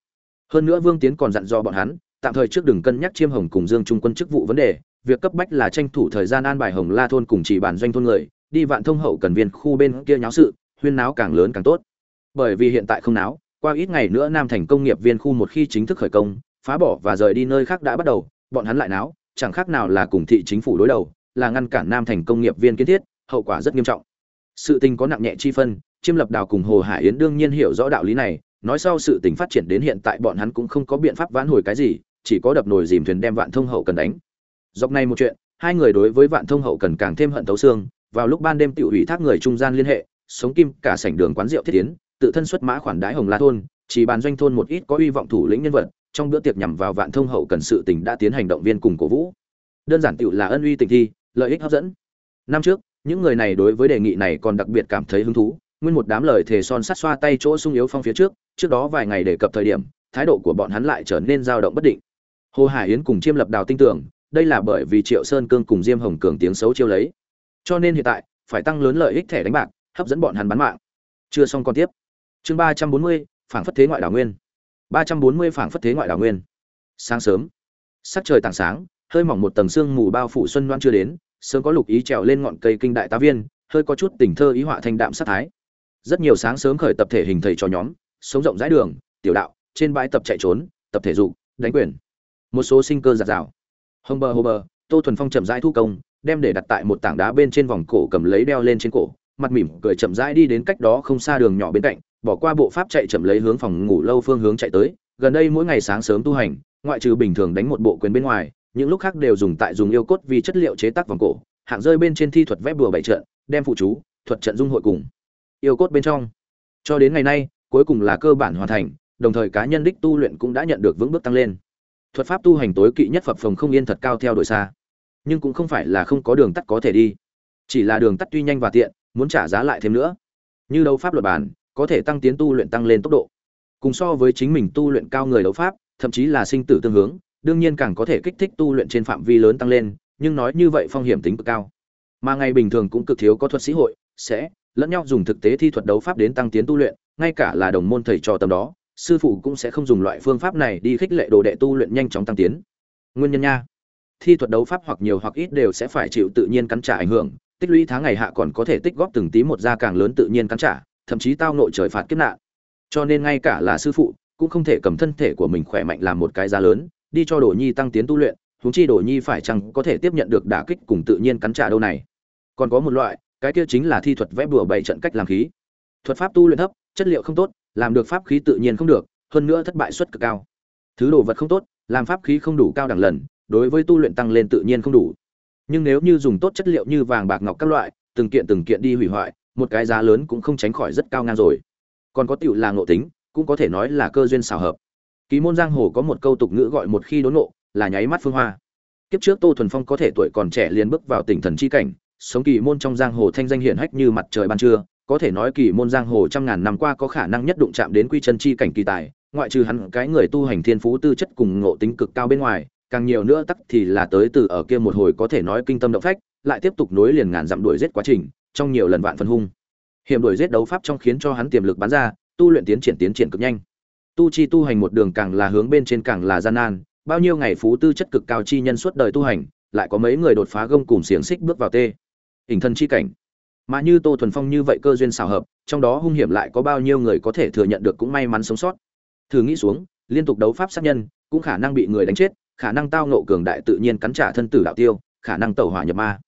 [SPEAKER 1] Hơn nữa vương tiến còn dặn dò bọn hắn, tạm thời trước đừng cân nhắc chiêm hồng cùng dương trung quân chức vụ vấn đề, việc cấp bách là tranh thủ thời gian an bài hồng la thôn cùng chỉ bản doanh thôn người, đi vạn thông hậu cần viên khu bên kia nháo sự, huyên náo càng lớn càng tốt. Bởi vì hiện tại không náo, qua ít ngày nữa nam thành công nghiệp viên khu một khi chính thức khởi công, phá bỏ và rời đi nơi khác đã bắt đầu, bọn hắn lại náo, chẳng khác nào là cùng thị chính phủ đối đầu là ngăn cản nam thành công nghiệp viên kiến thiết, hậu quả rất nghiêm trọng. Sự tình có nặng nhẹ chi phân, chiêm lập đào cùng hồ hải yến đương nhiên hiểu rõ đạo lý này, nói sau sự tình phát triển đến hiện tại bọn hắn cũng không có biện pháp vãn hồi cái gì, chỉ có đập nồi dìm thuyền đem vạn thông hậu cần đánh. Dọc này một chuyện, hai người đối với vạn thông hậu cần càng thêm hận thấu xương, vào lúc ban đêm tiểu ủy thác người trung gian liên hệ, sống kim, cả sảnh đường quán rượu thiết tiến tự thân xuất mã khoản đái hồng la thôn, chỉ bàn doanh thôn một ít có uy vọng thủ lĩnh nhân vật, trong bữa tiệc nhằm vào vạn thông hậu cần sự tình đã tiến hành động viên cùng cổ vũ. Đơn giản tiểu là ân uy tình thi lợi ích hấp dẫn. Năm trước, những người này đối với đề nghị này còn đặc biệt cảm thấy hứng thú. Nguyên một đám lời thề son sắt xoa tay chỗ sung yếu phong phía trước trước đó vài ngày đề cập thời điểm, thái độ của bọn hắn lại trở nên dao động bất định. Hồ hải yến cùng chiêm lập đào tin tưởng, đây là bởi vì triệu sơn cương cùng diêm hồng cường tiếng xấu chiêu lấy. Cho nên hiện tại, phải tăng lớn lợi ích thẻ đánh bạc, hấp dẫn bọn hắn bán mạng. Chưa xong còn tiếp. Chương ba trăm bốn mươi, phảng phất thế ngoại đảo nguyên. Ba trăm bốn mươi phảng phất thế ngoại đảo nguyên. Sáng sớm. Sắc trời tảng sáng, hơi mỏng một tầng sương mù bao phủ xuân loan chưa đến sớm có lục ý trèo lên ngọn cây kinh đại tá viên, hơi có chút tình thơ ý họa thanh đạm sát thái. Rất nhiều sáng sớm khởi tập thể hình thầy cho nhóm, sống rộng rãi đường, tiểu đạo, trên bãi tập chạy trốn, tập thể dục, đánh quyền. Một số sinh cơ giạt rào. Hồng bờ hồ bờ, tô thuần phong chậm rãi thu công, đem để đặt tại một tảng đá bên trên vòng cổ cầm lấy đeo lên trên cổ, mặt mỉm cười chậm rãi đi đến cách đó không xa đường nhỏ bên cạnh, bỏ qua bộ pháp chạy chậm lấy hướng phòng ngủ lâu phương hướng chạy tới. Gần đây mỗi ngày sáng sớm tu hành, ngoại trừ bình thường đánh một bộ quyền bên ngoài những lúc khác đều dùng tại dùng yêu cốt vì chất liệu chế tác vòng cổ, hạng rơi bên trên thi thuật vẽ bùa bảy trận, đem phụ chú, thuật trận dung hội cùng yêu cốt bên trong. Cho đến ngày nay, cuối cùng là cơ bản hoàn thành, đồng thời cá nhân đích tu luyện cũng đã nhận được vững bước tăng lên. Thuật pháp tu hành tối kỵ nhất phập phồng không yên thật cao theo đuổi xa. Nhưng cũng không phải là không có đường tắt có thể đi. Chỉ là đường tắt tuy nhanh và tiện, muốn trả giá lại thêm nữa. Như đấu pháp luật bản, có thể tăng tiến tu luyện tăng lên tốc độ. Cùng so với chính mình tu luyện cao người đấu pháp, thậm chí là sinh tử tương hướng đương nhiên càng có thể kích thích tu luyện trên phạm vi lớn tăng lên, nhưng nói như vậy phong hiểm tính cực cao. Mà ngày bình thường cũng cực thiếu có thuật sĩ hội, sẽ lẫn nhau dùng thực tế thi thuật đấu pháp đến tăng tiến tu luyện, ngay cả là đồng môn thầy trò tầm đó, sư phụ cũng sẽ không dùng loại phương pháp này đi khích lệ đồ đệ tu luyện nhanh chóng tăng tiến. Nguyên nhân nha, thi thuật đấu pháp hoặc nhiều hoặc ít đều sẽ phải chịu tự nhiên cắn trả ảnh hưởng, tích lũy tháng ngày hạ còn có thể tích góp từng tí một gia càng lớn tự nhiên cắn trả, thậm chí tao nội trời phạt kiếp nạn. Cho nên ngay cả là sư phụ cũng không thể cầm thân thể của mình khỏe mạnh làm một cái giá lớn đi cho đồ nhi tăng tiến tu luyện, huống chi đồ nhi phải chăng có thể tiếp nhận được đả kích cùng tự nhiên cắn trả đâu này? Còn có một loại, cái kia chính là thi thuật vẽ bùa bảy trận cách làm khí. Thuật pháp tu luyện thấp, chất liệu không tốt, làm được pháp khí tự nhiên không được, hơn nữa thất bại suất cực cao. Thứ đồ vật không tốt, làm pháp khí không đủ cao đẳng lần, đối với tu luyện tăng lên tự nhiên không đủ. Nhưng nếu như dùng tốt chất liệu như vàng bạc ngọc các loại, từng kiện từng kiện đi hủy hoại, một cái giá lớn cũng không tránh khỏi rất cao ngang rồi. Còn có tiểu là ngộ tính, cũng có thể nói là cơ duyên xảo hợp ký môn giang hồ có một câu tục ngữ gọi một khi đốn nộ là nháy mắt phương hoa. Kiếp trước tô thuần phong có thể tuổi còn trẻ liền bước vào tỉnh thần chi cảnh, sống kỳ môn trong giang hồ thanh danh hiển hách như mặt trời ban trưa, có thể nói kỳ môn giang hồ trăm ngàn năm qua có khả năng nhất đụng chạm đến quy chân chi cảnh kỳ tài, ngoại trừ hắn cái người tu hành thiên phú tư chất cùng ngộ tính cực cao bên ngoài, càng nhiều nữa tắc thì là tới từ ở kia một hồi có thể nói kinh tâm động phách, lại tiếp tục nối liền ngàn dặm đuổi giết quá trình, trong nhiều lần vạn phần hung. Hiểm đuổi giết đấu pháp trong khiến cho hắn tiềm lực bắn ra, tu luyện tiến triển tiến triển cực nhanh tu chi tu hành một đường càng là hướng bên trên càng là gian nan, bao nhiêu ngày phú tư chất cực cao chi nhân suốt đời tu hành, lại có mấy người đột phá gông cùng xiềng xích bước vào tê. Hình thân chi cảnh. Mà như tô thuần phong như vậy cơ duyên xào hợp, trong đó hung hiểm lại có bao nhiêu người có thể thừa nhận được cũng may mắn sống sót. Thử nghĩ xuống, liên tục đấu pháp sát nhân, cũng khả năng bị người đánh chết, khả năng tao nộ cường đại tự nhiên cắn trả thân tử đạo tiêu, khả năng tẩu hỏa nhập ma.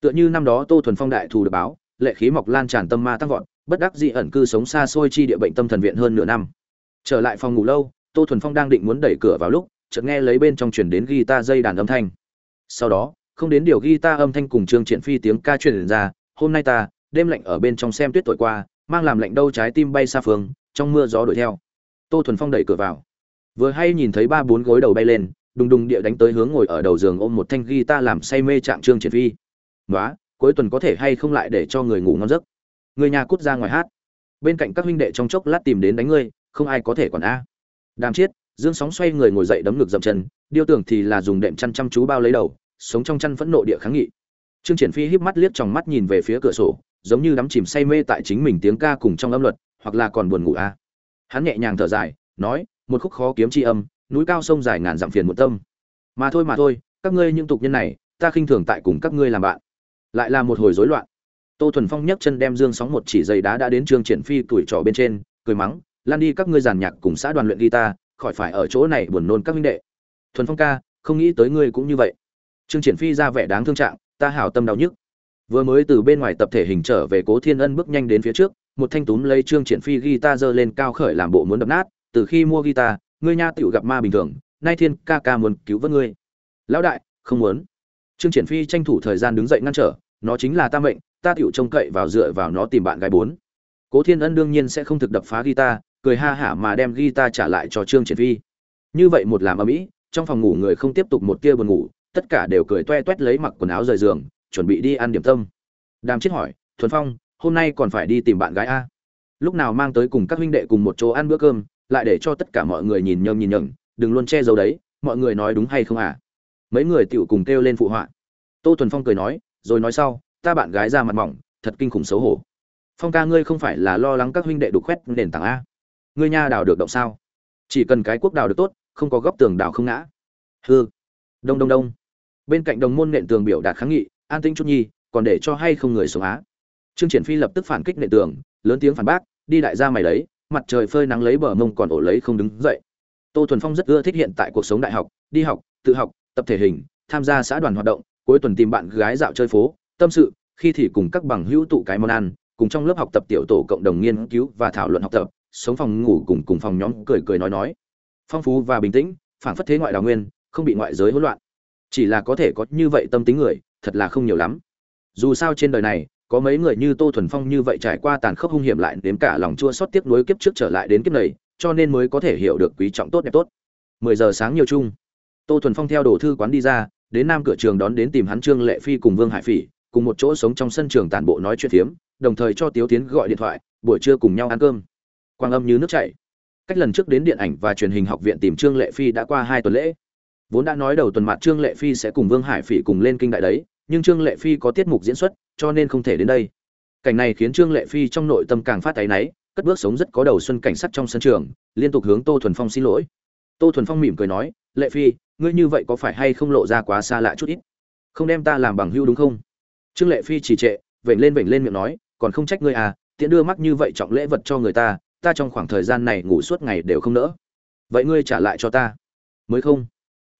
[SPEAKER 1] Tựa như năm đó tô thuần phong đại thù được báo, lệ khí mọc lan tràn tâm ma tăng vọt, bất đắc dị ẩn cư sống xa xôi chi địa bệnh tâm thần viện hơn nửa năm trở lại phòng ngủ lâu, tô thuần phong đang định muốn đẩy cửa vào lúc, chợt nghe lấy bên trong truyền đến guitar dây đàn âm thanh. Sau đó, không đến điều guitar âm thanh cùng trương triển phi tiếng ca truyền ra, hôm nay ta, đêm lạnh ở bên trong xem tuyết tội qua, mang làm lạnh đâu trái tim bay xa phương, trong mưa gió đuổi theo. Tô thuần phong đẩy cửa vào. Vừa hay nhìn thấy ba bốn gối đầu bay lên, đùng đùng địa đánh tới hướng ngồi ở đầu giường ôm một thanh guitar làm say mê chạm trương triển phi. Nói cuối tuần có thể hay không lại để cho người ngủ ngon giấc? Người nhà cút ra ngoài hát. Bên cạnh các huynh đệ trong chốc lát tìm đến đánh ngươi không ai có thể còn a. Đàm chiết, dương sóng xoay người ngồi dậy đấm ngực dậm chân, điêu tưởng thì là dùng đệm chăn chăm chú bao lấy đầu, sống trong chăn phẫn nộ địa kháng nghị. Trương triển phi híp mắt liếc trong mắt nhìn về phía cửa sổ, giống như đắm chìm say mê tại chính mình tiếng ca cùng trong âm luật, hoặc là còn buồn ngủ a. Hắn nhẹ nhàng thở dài, nói, một khúc khó kiếm chi âm, núi cao sông dài ngàn dặm phiền một tâm. Mà thôi mà thôi, các ngươi những tục nhân này, ta khinh thường tại cùng các ngươi làm bạn. Lại là một hồi rối loạn. Tô thuần phong nhấc chân đem dương sóng một chỉ giày đá đã đến trương triển phi tuổi trò bên trên, cười mắng lan đi các ngươi giàn nhạc cùng xã đoàn luyện guitar, khỏi phải ở chỗ này buồn nôn các minh đệ. Thuần phong ca, không nghĩ tới ngươi cũng như vậy. Trương triển phi ra vẻ đáng thương trạng, ta hảo tâm đau nhức. Vừa mới từ bên ngoài tập thể hình trở về cố thiên ân bước nhanh đến phía trước, một thanh túm lấy trương triển phi guitar giơ lên cao khởi làm bộ muốn đập nát, từ khi mua guitar, ngươi nha tiểu gặp ma bình thường, nay thiên ca ca muốn cứu vớt ngươi. Lão đại, không muốn. Trương triển phi tranh thủ thời gian đứng dậy ngăn trở, nó chính là ta mệnh, ta tiểu trông cậy vào dựa vào nó tìm bạn gái bốn. Cố thiên ân đương nhiên sẽ không thực đập phá guitar cười ha hả mà đem guitar trả lại cho trương triển phi. Như vậy một làm ầm ĩ, trong phòng ngủ người không tiếp tục một tia buồn ngủ tất cả đều cười toe toét lấy mặc quần áo rời giường chuẩn bị đi ăn điểm tâm. Đàm chết hỏi thuần phong hôm nay còn phải đi tìm bạn gái a? Lúc nào mang tới cùng các huynh đệ cùng một chỗ ăn bữa cơm lại để cho tất cả mọi người nhìn nhầm nhìn nhầm đừng luôn che giấu đấy mọi người nói đúng hay không à? Mấy người tiểu cùng kêu lên phụ họa. Tô thuần phong cười nói rồi nói sau ta bạn gái ra mặt mỏng thật kinh khủng xấu hổ. Phong ca ngươi không phải là lo lắng các huynh đệ đục khoét nền tảng a? Ngươi nha đào được động sao? Chỉ cần cái quốc đào được tốt, không có góc tường đào không ngã. Hư đông đông đông. Bên cạnh đồng môn nện tường biểu đạt kháng nghị, an tĩnh chút nhi, còn để cho hay không người sống á. Trương triển phi lập tức phản kích nện tường, lớn tiếng phản bác, đi đại gia mày đấy, mặt trời phơi nắng lấy bờ mông còn ổ lấy không đứng dậy. Tô thuần phong rất ưa thích hiện tại cuộc sống đại học, đi học, tự học, tập thể hình, tham gia xã đoàn hoạt động, cuối tuần tìm bạn gái dạo chơi phố, tâm sự, khi thì cùng các bằng hữu tụ cái món ăn, cùng trong lớp học tập tiểu tổ cộng đồng nghiên cứu và thảo luận học tập sống phòng ngủ cùng cùng phòng nhóm cười cười nói nói. Phong phú và bình tĩnh phản phất thế ngoại đào nguyên, không bị ngoại giới hỗn loạn. Chỉ là có thể có như vậy tâm tính người, thật là không nhiều lắm. Dù sao trên đời này, có mấy người như tô thuần phong như vậy trải qua tàn khốc hung hiểm lại đến cả lòng chua xót tiếc nuối kiếp trước trở lại đến kiếp này, cho nên mới có thể hiểu được quý trọng tốt đẹp tốt. Mười giờ sáng nhiều chung, tô thuần phong theo đồ thư quán đi ra, đến nam cửa trường đón đến tìm hắn trương lệ phi cùng vương hải phỉ, cùng một chỗ sống trong sân trường tản bộ nói chuyện phiếm, đồng thời cho tiếu tiến gọi điện thoại, buổi trưa cùng nhau ăn cơm quang âm như nước chảy. Cách lần trước đến điện ảnh và truyền hình học viện tìm trương lệ phi đã qua hai tuần lễ. Vốn đã nói đầu tuần mặt trương lệ phi sẽ cùng vương hải phỉ cùng lên kinh đại đấy, nhưng trương lệ phi có tiết mục diễn xuất, cho nên không thể đến đây. Cảnh này khiến trương lệ phi trong nội tâm càng phát thấy náy, cất bước sống rất có đầu xuân cảnh sắc trong sân trường, liên tục hướng tô thuần phong xin lỗi. Tô thuần phong mỉm cười nói, lệ phi, ngươi như vậy có phải hay không lộ ra quá xa lạ chút ít? Không đem ta làm bằng hưu đúng không? Trương lệ phi chỉ trệ, vểnh lên vểnh lên miệng nói, còn không trách ngươi à tiễn đưa mắc như vậy trọng lễ vật cho người ta ta trong khoảng thời gian này ngủ suốt ngày đều không nỡ. Vậy ngươi trả lại cho ta. Mới không?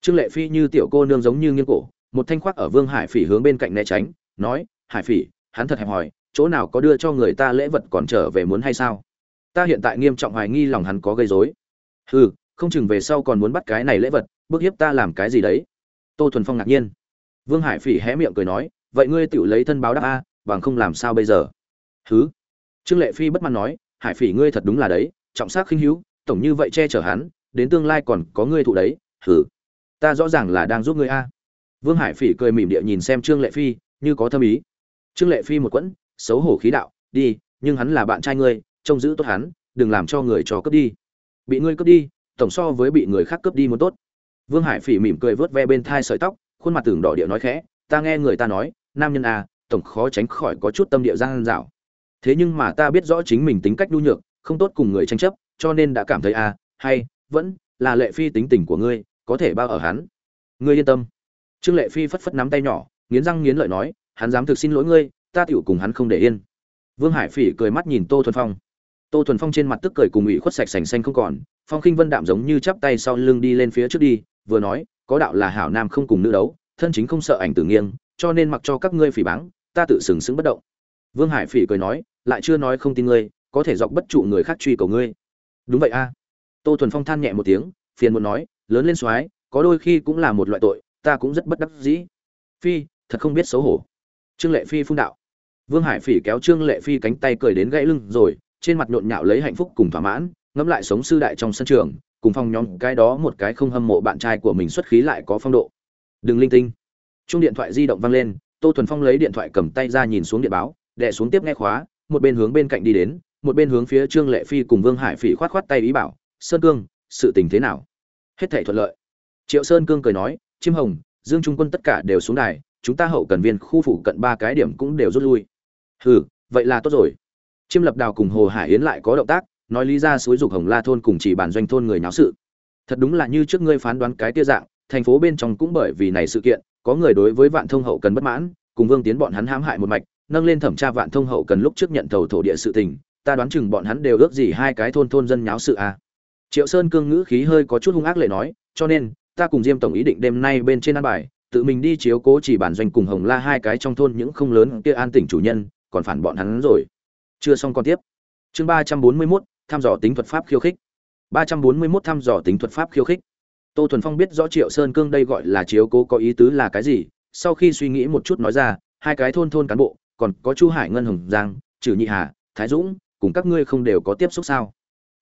[SPEAKER 1] Trương lệ phi như tiểu cô nương giống như nghiêng cổ, một thanh khoác ở vương hải phỉ hướng bên cạnh né tránh, nói, hải phỉ, hắn thật hẹp hòi, chỗ nào có đưa cho người ta lễ vật còn trở về muốn hay sao? Ta hiện tại nghiêm trọng hoài nghi lòng hắn có gây rối. Hừ, không chừng về sau còn muốn bắt cái này lễ vật, bức hiếp ta làm cái gì đấy? Tô thuần phong ngạc nhiên. Vương hải phỉ hé miệng cười nói, vậy ngươi tự lấy thân báo đáp a, bằng không làm sao bây giờ? Hứ? Trương lệ phi bất mãn nói hải phỉ ngươi thật đúng là đấy, trọng sắc khinh hữu, tổng như vậy che chở hắn, đến tương lai còn có ngươi thụ đấy hử ta rõ ràng là đang giúp ngươi a. Vương hải phỉ cười mỉm địa nhìn xem trương lệ phi, như có thâm ý. Trương lệ phi một quẫn, xấu hổ khí đạo, đi, nhưng hắn là bạn trai ngươi, trông giữ tốt hắn, đừng làm cho người cho cướp đi. Bị ngươi cướp đi, tổng so với bị người khác cướp đi muốn tốt. Vương hải phỉ mỉm cười vớt ve bên thai sợi tóc, khuôn mặt tưởng đỏ địa nói khẽ, ta nghe người ta nói, nam nhân à tổng khó tránh khỏi có chút tâm địa giang dạo thế nhưng mà ta biết rõ chính mình tính cách nhu nhược, không tốt cùng người tranh chấp, cho nên đã cảm thấy à hay, vẫn là lệ phi tính tình của ngươi, có thể bao ở hắn. Ngươi yên tâm. Trương lệ phi phất phất nắm tay nhỏ, nghiến răng nghiến lợi nói, hắn dám thực xin lỗi ngươi, ta tựu cùng hắn không để yên. Vương hải phỉ cười mắt nhìn tô thuần phong. Tô thuần phong trên mặt tức cười cùng ủy khuất sạch sành xanh không còn, phong khinh vân đạm giống như chắp tay sau lưng đi lên phía trước đi, vừa nói, có đạo là hảo nam không cùng nữ đấu, thân chính không sợ ảnh tử nghiêng, cho nên mặc cho các ngươi phỉ báng, ta tự sừng sững bất động. Vương hải phỉ cười nói lại chưa nói không tin ngươi, có thể dọc bất trụ người khác truy cầu ngươi. Đúng vậy a. Tô thuần phong than nhẹ một tiếng, phiền muốn nói, lớn lên soái, có đôi khi cũng là một loại tội, ta cũng rất bất đắc dĩ. Phi, thật không biết xấu hổ. Trương lệ phi phun đạo. Vương hải phỉ kéo trương lệ phi cánh tay cười đến gãy lưng rồi, trên mặt nhộn nhạo lấy hạnh phúc cùng thỏa mãn, ngẫm lại sống sư đại trong sân trường, cùng phong nhóm cái đó một cái không hâm mộ bạn trai của mình xuất khí lại có phong độ. Đừng linh tinh. Chung điện thoại di động vang lên, tô thuần phong lấy điện thoại cầm tay ra nhìn xuống điện báo, đè xuống tiếp nghe khóa một bên hướng bên cạnh đi đến, một bên hướng phía trương lệ phi cùng vương hải phỉ khoát khoát tay ý bảo, sơn cương, sự tình thế nào? Hết thảy thuận lợi. Triệu sơn cương cười nói, chim hồng, dương trung quân tất cả đều xuống đài, chúng ta hậu cần viên khu phủ cận ba cái điểm cũng đều rút lui. Hừ, vậy là tốt rồi. Chiêm lập đào cùng hồ hải yến lại có động tác, nói lý ra suối dục hồng la thôn cùng chỉ bản doanh thôn người náo sự. Thật đúng là như trước ngươi phán đoán cái tia dạng, thành phố bên trong cũng bởi vì này sự kiện, có người đối với vạn thông hậu cần bất mãn, cùng vương tiến bọn hắn hãm hại một mạch nâng lên thẩm tra vạn thông hậu cần lúc trước nhận thầu thổ địa sự tình, ta đoán chừng bọn hắn đều ước gì hai cái thôn thôn dân nháo sự à. triệu sơn cương ngữ khí hơi có chút hung ác lệ nói, cho nên, ta cùng diêm tổng ý định đêm nay bên trên an bài, tự mình đi chiếu cố chỉ bản doanh cùng hồng la hai cái trong thôn những không lớn kia an tỉnh chủ nhân, còn phản bọn hắn rồi. Chưa xong còn tiếp. Chương ba trăm bốn mươi mốt thăm dò tính thuật pháp khiêu khích. ba trăm bốn mươi mốt thăm dò tính thuật pháp khiêu khích. Tô thuần phong biết rõ triệu sơn cương đây gọi là chiếu cố có ý tứ là cái gì, sau khi suy nghĩ một chút nói ra, hai cái thôn thôn cán bộ còn có chu hải ngân hồng giang trừ nhị hà, thái dũng, cùng các ngươi không đều có tiếp xúc sao?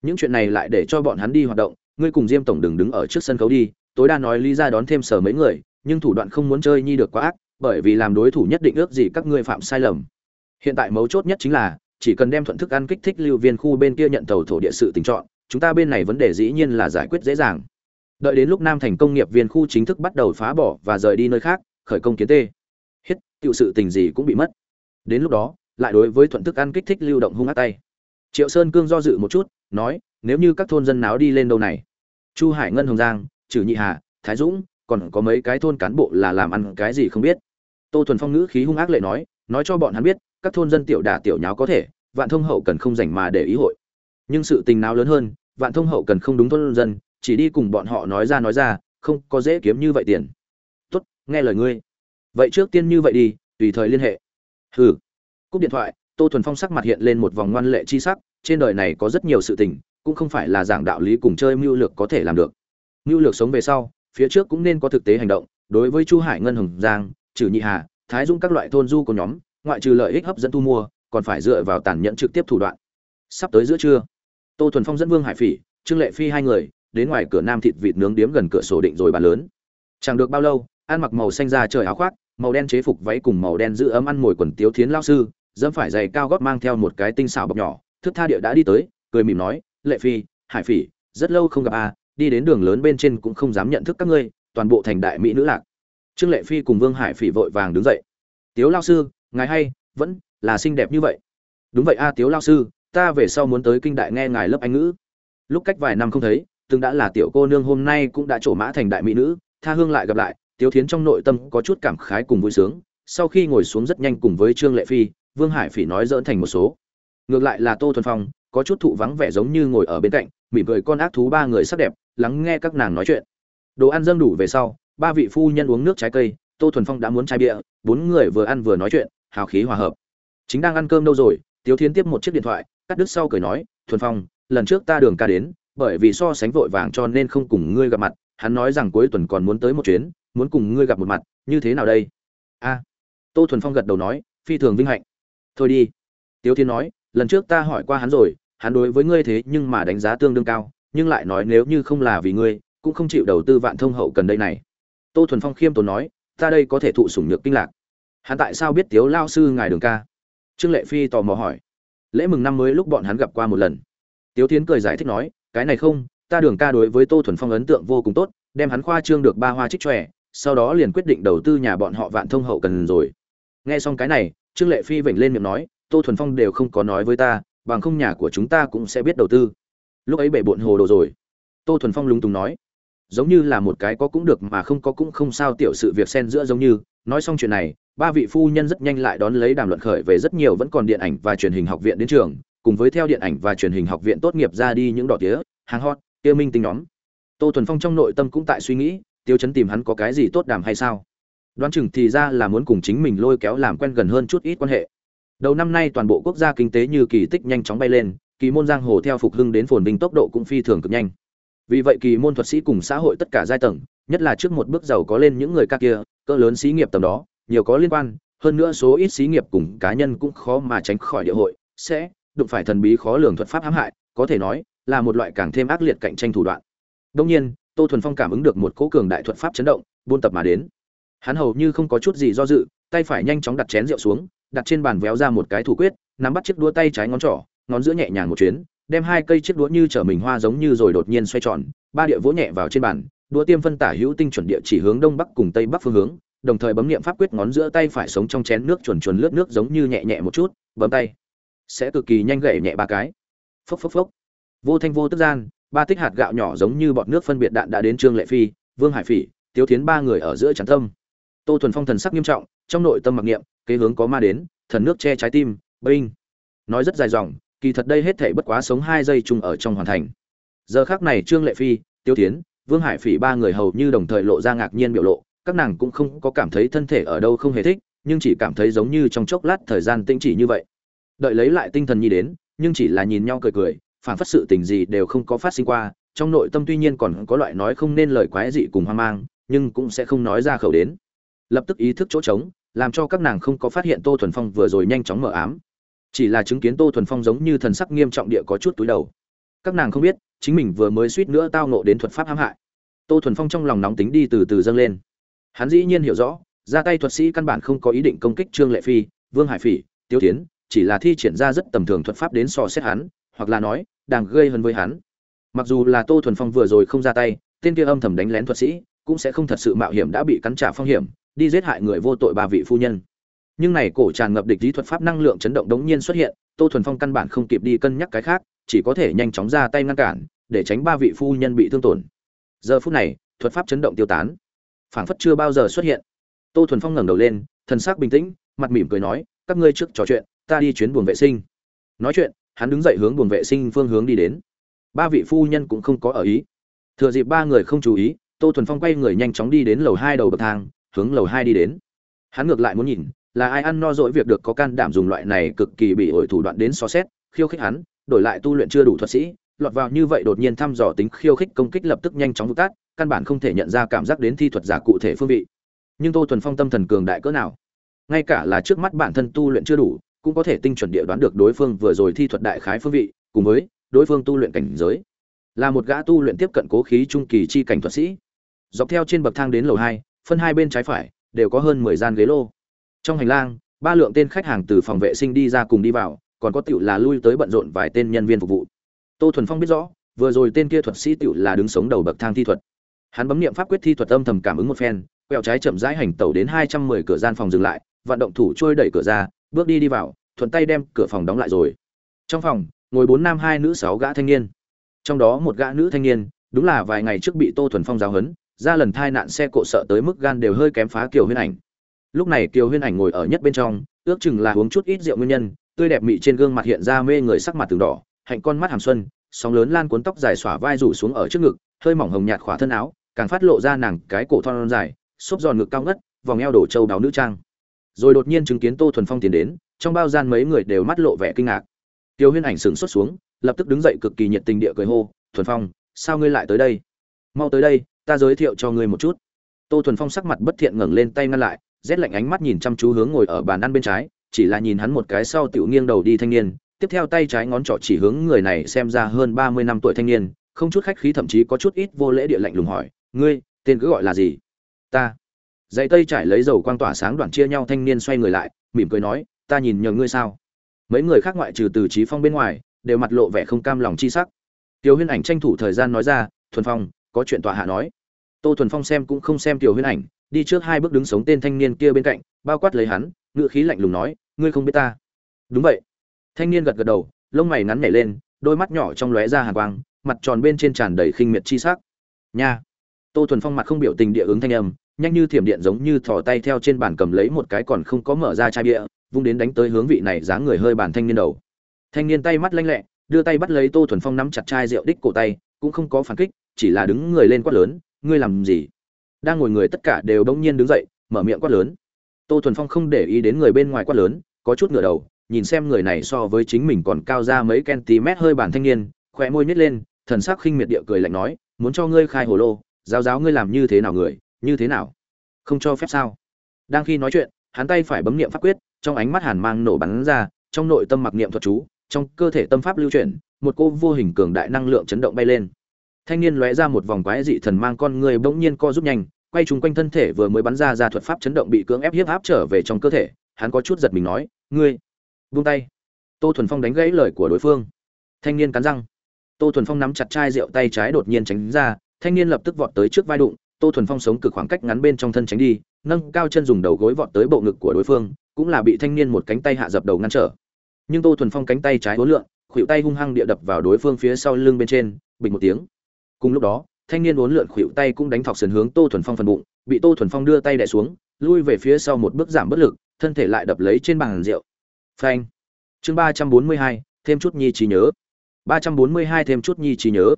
[SPEAKER 1] Những chuyện này lại để cho bọn hắn đi hoạt động, ngươi cùng diêm tổng đừng đứng ở trước sân khấu đi, tối đa nói lý ra đón thêm sở mấy người, nhưng thủ đoạn không muốn chơi nhi được quá ác, bởi vì làm đối thủ nhất định ước gì các ngươi phạm sai lầm. Hiện tại mấu chốt nhất chính là, chỉ cần đem thuận thức ăn kích thích lưu viên khu bên kia nhận tàu thổ địa sự tình chọn, chúng ta bên này vấn đề dĩ nhiên là giải quyết dễ dàng. Đợi đến lúc nam thành công nghiệp viên khu chính thức bắt đầu phá bỏ và rời đi nơi khác, khởi công kiến tê. Hết, tiểu sự tình gì cũng bị mất đến lúc đó, lại đối với thuận thức ăn kích thích lưu động hung ác tay. Triệu sơn cương do dự một chút, nói, nếu như các thôn dân náo đi lên đâu này? Chu hải ngân hồng giang trừ nhị hà, thái dũng, còn có mấy cái thôn cán bộ là làm ăn cái gì không biết? Tô thuần phong ngữ khí hung ác lệ nói nói cho bọn hắn biết, các thôn dân tiểu đả tiểu nháo có thể, vạn thông hậu cần không dành mà để ý hội. Nhưng sự tình nào lớn hơn, vạn thông hậu cần không đúng thôn dân, chỉ đi cùng bọn họ nói ra nói ra, không có dễ kiếm như vậy tiền. Tốt, nghe lời ngươi. Vậy trước tiên như vậy đi, tùy thời liên hệ hừ. Cúp điện thoại, tô thuần phong sắc mặt hiện lên một vòng ngoan lệ chi sắc, trên đời này có rất nhiều sự tình, cũng không phải là giảng đạo lý cùng chơi mưu lược có thể làm được. Mưu lược sống về sau, phía trước cũng nên có thực tế hành động, đối với chu hải ngân hồng giang trừ nhị hà, thái dung các loại thôn du của nhóm, ngoại trừ lợi ích hấp dẫn thu mua, còn phải dựa vào tàn nhẫn trực tiếp thủ đoạn. Sắp tới giữa trưa, tô thuần phong dẫn vương hải phỉ, trương lệ phi hai người, đến ngoài cửa nam thịt vịt nướng điếm gần cửa sổ định rồi bàn lớn. Chẳng được bao lâu, ăn mặc màu xanh da trời áo khoác màu đen chế phục váy cùng màu đen giữ ấm ăn mồi quần tiếu thiến lao sư, dẫm phải giày cao gót mang theo một cái tinh xảo bọc nhỏ thức tha địa đã đi tới, cười mỉm nói, lệ phi, hải phỉ, rất lâu không gặp à đi đến đường lớn bên trên cũng không dám nhận thức các ngươi, toàn bộ thành đại mỹ nữ lạc. Trương lệ phi cùng vương hải phỉ vội vàng đứng dậy. Tiếu lao sư, ngài hay, vẫn là xinh đẹp như vậy. Đúng vậy a tiếu lao sư, ta về sau muốn tới kinh đại nghe ngài lớp anh ngữ. Lúc cách vài năm không thấy, từng đã là tiểu cô nương hôm nay cũng đã trổ mã thành đại mỹ nữ, tha hương lại gặp lại tiếu thiến trong nội tâm có chút cảm khái cùng vui sướng, sau khi ngồi xuống rất nhanh cùng với trương lệ phi, vương hải phỉ nói dỡn thành một số. Ngược lại là tô thuần phong, có chút thụ vắng vẻ giống như ngồi ở bên cạnh, mỉm cười con ác thú ba người sắc đẹp, lắng nghe các nàng nói chuyện. Đồ ăn dâng đủ về sau, ba vị phu nhân uống nước trái cây, tô thuần phong đã muốn chai bia, bốn người vừa ăn vừa nói chuyện, hào khí hòa hợp. Chính đang ăn cơm đâu rồi, tiếu thiến tiếp một chiếc điện thoại, cắt đứt sau cười nói, thuần phong, lần trước ta đường ca đến, bởi vì so sánh vội vàng cho nên không cùng ngươi gặp mặt, hắn nói rằng cuối tuần còn muốn tới một chuyến muốn cùng ngươi gặp một mặt, như thế nào đây? A. Tô thuần phong gật đầu nói, phi thường vinh hạnh. Thôi đi. Tiếu thiên nói, lần trước ta hỏi qua hắn rồi, hắn đối với ngươi thế nhưng mà đánh giá tương đương cao, nhưng lại nói nếu như không là vì ngươi, cũng không chịu đầu tư vạn thông hậu cần đây này. Tô thuần phong khiêm tốn nói, ta đây có thể thụ sủng nhược kinh lạc. Hắn tại sao biết tiếu lao sư ngài đường ca? Trương lệ phi tò mò hỏi. Lễ mừng năm mới lúc bọn hắn gặp qua một lần. Tiếu tiến cười giải thích nói, cái này không, ta đường ca đối với tô thuần phong ấn tượng vô cùng tốt, đem hắn khoa trương được ba hoa trích tròe sau đó liền quyết định đầu tư nhà bọn họ vạn thông hậu cần rồi. Nghe xong cái này, trương lệ phi vểnh lên miệng nói, tô thuần phong đều không có nói với ta, bằng không nhà của chúng ta cũng sẽ biết đầu tư. Lúc ấy bể bộn hồ đồ rồi. Tô thuần phong lúng túng nói, giống như là một cái có cũng được mà không có cũng không sao tiểu sự việc xen giữa giống như. Nói xong chuyện này, ba vị phu nhân rất nhanh lại đón lấy đàm luận khởi về rất nhiều vẫn còn điện ảnh và truyền hình học viện đến trường, cùng với theo điện ảnh và truyền hình học viện tốt nghiệp ra đi những đỏ tía, hàng hot, kia minh tinh nhóm. Tô thuần phong trong nội tâm cũng tại suy nghĩ tiêu chấn tìm hắn có cái gì tốt đàm hay sao? Đoán chừng thì ra là muốn cùng chính mình lôi kéo làm quen gần hơn chút ít quan hệ. Đầu năm nay toàn bộ quốc gia kinh tế như kỳ tích nhanh chóng bay lên, kỳ môn giang hồ theo phục hưng đến phồn vinh tốc độ cũng phi thường cực nhanh. Vì vậy kỳ môn thuật sĩ cùng xã hội tất cả giai tầng, nhất là trước một bước giàu có lên những người ca kia, cỡ lớn xí nghiệp tầm đó, nhiều có liên quan, hơn nữa số ít xí nghiệp cùng cá nhân cũng khó mà tránh khỏi địa hội, sẽ đụng phải thần bí khó lường thuật pháp hãm hại, có thể nói là một loại càng thêm ác liệt cạnh tranh thủ đoạn. Đông nhiên tô thuần phong cảm ứng được một cỗ cường đại thuật pháp chấn động, buôn tập mà đến. Hắn hầu như không có chút gì do dự, tay phải nhanh chóng đặt chén rượu xuống, đặt trên bàn véo ra một cái thủ quyết, nắm bắt chiếc đũa tay trái ngón trỏ, ngón giữa nhẹ nhàng một chuyến, đem hai cây chiếc đũa như trở mình hoa giống như rồi đột nhiên xoay tròn, ba địa vỗ nhẹ vào trên bàn, đũa tiêm phân tả hữu tinh chuẩn địa chỉ hướng đông bắc cùng tây bắc phương hướng, đồng thời bấm niệm pháp quyết ngón giữa tay phải sống trong chén nước chuẩn chuẩn lướt nước giống như nhẹ nhẹ một chút, bấm tay. Sẽ cực kỳ nhanh gậy nhẹ ba cái. Phốc phốc phốc. Vô thanh vô tức gian ba tích hạt gạo nhỏ giống như bọt nước phân biệt đạn đã đến trương lệ phi, vương hải phỉ, tiếu thiến ba người ở giữa tràn tâm. Tô thuần phong thần sắc nghiêm trọng, trong nội tâm mặc niệm, kế hướng có ma đến, thần nước che trái tim, binh. Nói rất dài dòng, kỳ thật đây hết thể bất quá sống hai giây chung ở trong hoàn thành. Giờ khác này trương lệ phi tiêu tiến vương hải phỉ ba người hầu như đồng thời lộ ra ngạc nhiên biểu lộ, các nàng cũng không có cảm thấy thân thể ở đâu không hề thích, nhưng chỉ cảm thấy giống như trong chốc lát thời gian tĩnh chỉ như vậy. Đợi lấy lại tinh thần nhi đến, nhưng chỉ là nhìn nhau cười cười phản phất sự tình gì đều không có phát sinh qua, trong nội tâm tuy nhiên còn có loại nói không nên lời quái dị cùng hoang mang, nhưng cũng sẽ không nói ra khẩu đến. Lập tức ý thức chỗ trống, làm cho các nàng không có phát hiện tô thuần phong vừa rồi nhanh chóng mở ám. Chỉ là chứng kiến tô thuần phong giống như thần sắc nghiêm trọng địa có chút túi đầu. Các nàng không biết, chính mình vừa mới suýt nữa tao nộ đến thuật pháp hãm hại. Tô thuần phong trong lòng nóng tính đi từ từ dâng lên. Hắn dĩ nhiên hiểu rõ, ra tay thuật sĩ căn bản không có ý định công kích trương lệ phi, vương hải phỉ, tiêu tiến chỉ là thi triển ra rất tầm thường thuật pháp đến so xét hắn, hoặc là nói đang gây hấn với hắn. Mặc dù là tô thuần phong vừa rồi không ra tay, tên kia âm thầm đánh lén thuật sĩ, cũng sẽ không thật sự mạo hiểm đã bị cắn trả phong hiểm, đi giết hại người vô tội ba vị phu nhân. Nhưng này cổ tràn ngập địch lý thuật pháp năng lượng chấn động đống nhiên xuất hiện, tô thuần phong căn bản không kịp đi cân nhắc cái khác, chỉ có thể nhanh chóng ra tay ngăn cản, để tránh ba vị phu nhân bị thương tổn. Giờ phút này, thuật pháp chấn động tiêu tán. Phảng phất chưa bao giờ xuất hiện. Tô thuần phong ngẩng đầu lên, thần sắc bình tĩnh, mặt mỉm cười nói, các ngươi trước trò chuyện, ta đi chuyến buồng vệ sinh. Nói chuyện hắn đứng dậy hướng buồng vệ sinh phương hướng đi đến. Ba vị phu nhân cũng không có ở ý. Thừa dịp ba người không chú ý, tô thuần phong quay người nhanh chóng đi đến lầu hai đầu bậc thang, hướng lầu hai đi đến. Hắn ngược lại muốn nhìn, là ai ăn no dỗi việc được có can đảm dùng loại này cực kỳ bị ổi thủ đoạn đến so xét, khiêu khích hắn, đổi lại tu luyện chưa đủ thuật sĩ, lọt vào như vậy đột nhiên thăm dò tính khiêu khích công kích lập tức nhanh chóng vụt tát căn bản không thể nhận ra cảm giác đến thi thuật giả cụ thể phương vị. Nhưng tô thuần phong tâm thần cường đại cỡ nào? Ngay cả là trước mắt bản thân tu luyện chưa đủ cũng có thể tinh chuẩn địa đoán được đối phương vừa rồi thi thuật đại khái phương vị, cùng với đối phương tu luyện cảnh giới. Là một gã tu luyện tiếp cận cố khí trung kỳ chi cảnh thuật sĩ. Dọc theo trên bậc thang đến lầu hai, phân hai bên trái phải, đều có hơn mười gian ghế lô. Trong hành lang, ba lượng tên khách hàng từ phòng vệ sinh đi ra cùng đi vào, còn có tiểu là lui tới bận rộn vài tên nhân viên phục vụ. Tô thuần phong biết rõ, vừa rồi tên kia thuật sĩ tiểu là đứng sống đầu bậc thang thi thuật. Hắn bấm niệm pháp quyết thi thuật âm thầm cảm ứng một phen, quẹo trái chậm rãi hành tẩu đến hai trăm mười cửa gian phòng dừng lại, vận động thủ trôi đẩy cửa ra bước đi đi vào, thuận tay đem cửa phòng đóng lại rồi. Trong phòng, ngồi bốn nam hai nữ sáu gã thanh niên. Trong đó một gã nữ thanh niên, đúng là vài ngày trước bị tô thuần phong giáo hấn ra lần thai nạn xe cộ sợ tới mức gan đều hơi kém phá kiều huyên ảnh. Lúc này kiều huyên ảnh ngồi ở nhất bên trong, ước chừng là uống chút ít rượu nguyên nhân, tươi đẹp mị trên gương mặt hiện ra mê người sắc mặt từng đỏ, hạnh con mắt hàm xuân, sóng lớn lan cuốn tóc dài xỏa vai rủ xuống ở trước ngực, hơi mỏng hồng nhạt khỏa thân áo, càng phát lộ ra nàng cái cổ thon dài, xốp giòn ngực cao ngất, vòng eo đổ trâu đáo nữ trang rồi đột nhiên chứng kiến tô thuần phong tiến đến, trong bao gian mấy người đều mắt lộ vẻ kinh ngạc. Tiêu huyên ảnh sừng xuất xuống, lập tức đứng dậy cực kỳ nhiệt tình địa cười hô, thuần phong, sao ngươi lại tới đây? Mau tới đây, ta giới thiệu cho ngươi một chút. Tô thuần phong sắc mặt bất thiện ngẩng lên tay ngăn lại, rét lạnh ánh mắt nhìn chăm chú hướng ngồi ở bàn ăn bên trái, chỉ là nhìn hắn một cái sau tiểu nghiêng đầu đi thanh niên, tiếp theo tay trái ngón trỏ chỉ hướng người này xem ra hơn ba mươi năm tuổi thanh niên, không chút khách khí thậm chí có chút ít vô lễ địa lạnh lùng hỏi, ngươi, tên cứ gọi là gì? Ta dây tây trải lấy dầu quang tỏa sáng đoạn chia nhau thanh niên xoay người lại, mỉm cười nói, ta nhìn nhờ ngươi sao? Mấy người khác ngoại trừ từ trí phong bên ngoài, đều mặt lộ vẻ không cam lòng chi sắc. Tiểu huyên ảnh tranh thủ thời gian nói ra, thuần phong, có chuyện tòa hạ nói. Tô thuần phong xem cũng không xem tiểu huyên ảnh, đi trước hai bước đứng sống tên thanh niên kia bên cạnh, bao quát lấy hắn, ngựa khí lạnh lùng nói, ngươi không biết ta. Đúng vậy. Thanh niên gật gật đầu, lông mày ngắn nhảy lên, đôi mắt nhỏ trong lóe ra hàn quang, mặt tròn bên trên tràn đầy khinh miệt chi sắc. Nha. Tô thuần phong mặt không biểu tình địa ứng thanh âm nhanh như thiểm điện giống như thò tay theo trên bàn cầm lấy một cái còn không có mở ra chai bia, vung đến đánh tới hướng vị này dáng người hơi bàn thanh niên đầu. Thanh niên tay mắt lanh lẹ, đưa tay bắt lấy tô thuần phong nắm chặt chai rượu đích cổ tay, cũng không có phản kích, chỉ là đứng người lên quát lớn, ngươi làm gì? Đang ngồi người tất cả đều đống nhiên đứng dậy, mở miệng quát lớn. Tô thuần phong không để ý đến người bên ngoài quát lớn, có chút ngửa đầu, nhìn xem người này so với chính mình còn cao ra mấy cm hơi bản thanh niên khỏe môi nhét lên, thần sắc khinh miệt địa cười lạnh nói, muốn cho ngươi khai hồ lô, giáo giáo ngươi làm như thế nào người như thế nào? Không cho phép sao? Đang khi nói chuyện, hắn tay phải bấm niệm pháp quyết, trong ánh mắt hàn mang nổ bắn ra, trong nội tâm mặc niệm thuật chú, trong cơ thể tâm pháp lưu chuyển, một cô vô hình cường đại năng lượng chấn động bay lên. Thanh niên lóe ra một vòng quái dị thần mang con người bỗng nhiên co giúp nhanh, quay chung quanh thân thể vừa mới bắn ra ra thuật pháp chấn động bị cưỡng ép hiếp áp trở về trong cơ thể, hắn có chút giật mình nói, ngươi, buông tay. Tô thuần phong đánh gãy lời của đối phương. Thanh niên cắn răng. Tô thuần phong nắm chặt chai rượu tay trái đột nhiên tránh ra, thanh niên lập tức vọt tới trước vai đụng tô thuần phong sống cực khoảng cách ngắn bên trong thân tránh đi, nâng cao chân dùng đầu gối vọt tới bộ ngực của đối phương, cũng là bị thanh niên một cánh tay hạ dập đầu ngăn trở. Nhưng tô thuần phong cánh tay trái hối lượn khuỵu tay hung hăng địa đập vào đối phương phía sau lưng bên trên, bình một tiếng. Cùng lúc đó, thanh niên uốn lượn khuỵu tay cũng đánh thọc sườn hướng tô thuần phong phần bụng, bị tô thuần phong đưa tay đè xuống, lui về phía sau một bước giảm bất lực, thân thể lại đập lấy trên bàn rượu. Phanh. Chương ba trăm bốn mươi hai, thêm chút nhi trí nhớ. Ba trăm bốn mươi hai thêm chút nhi trí nhớ.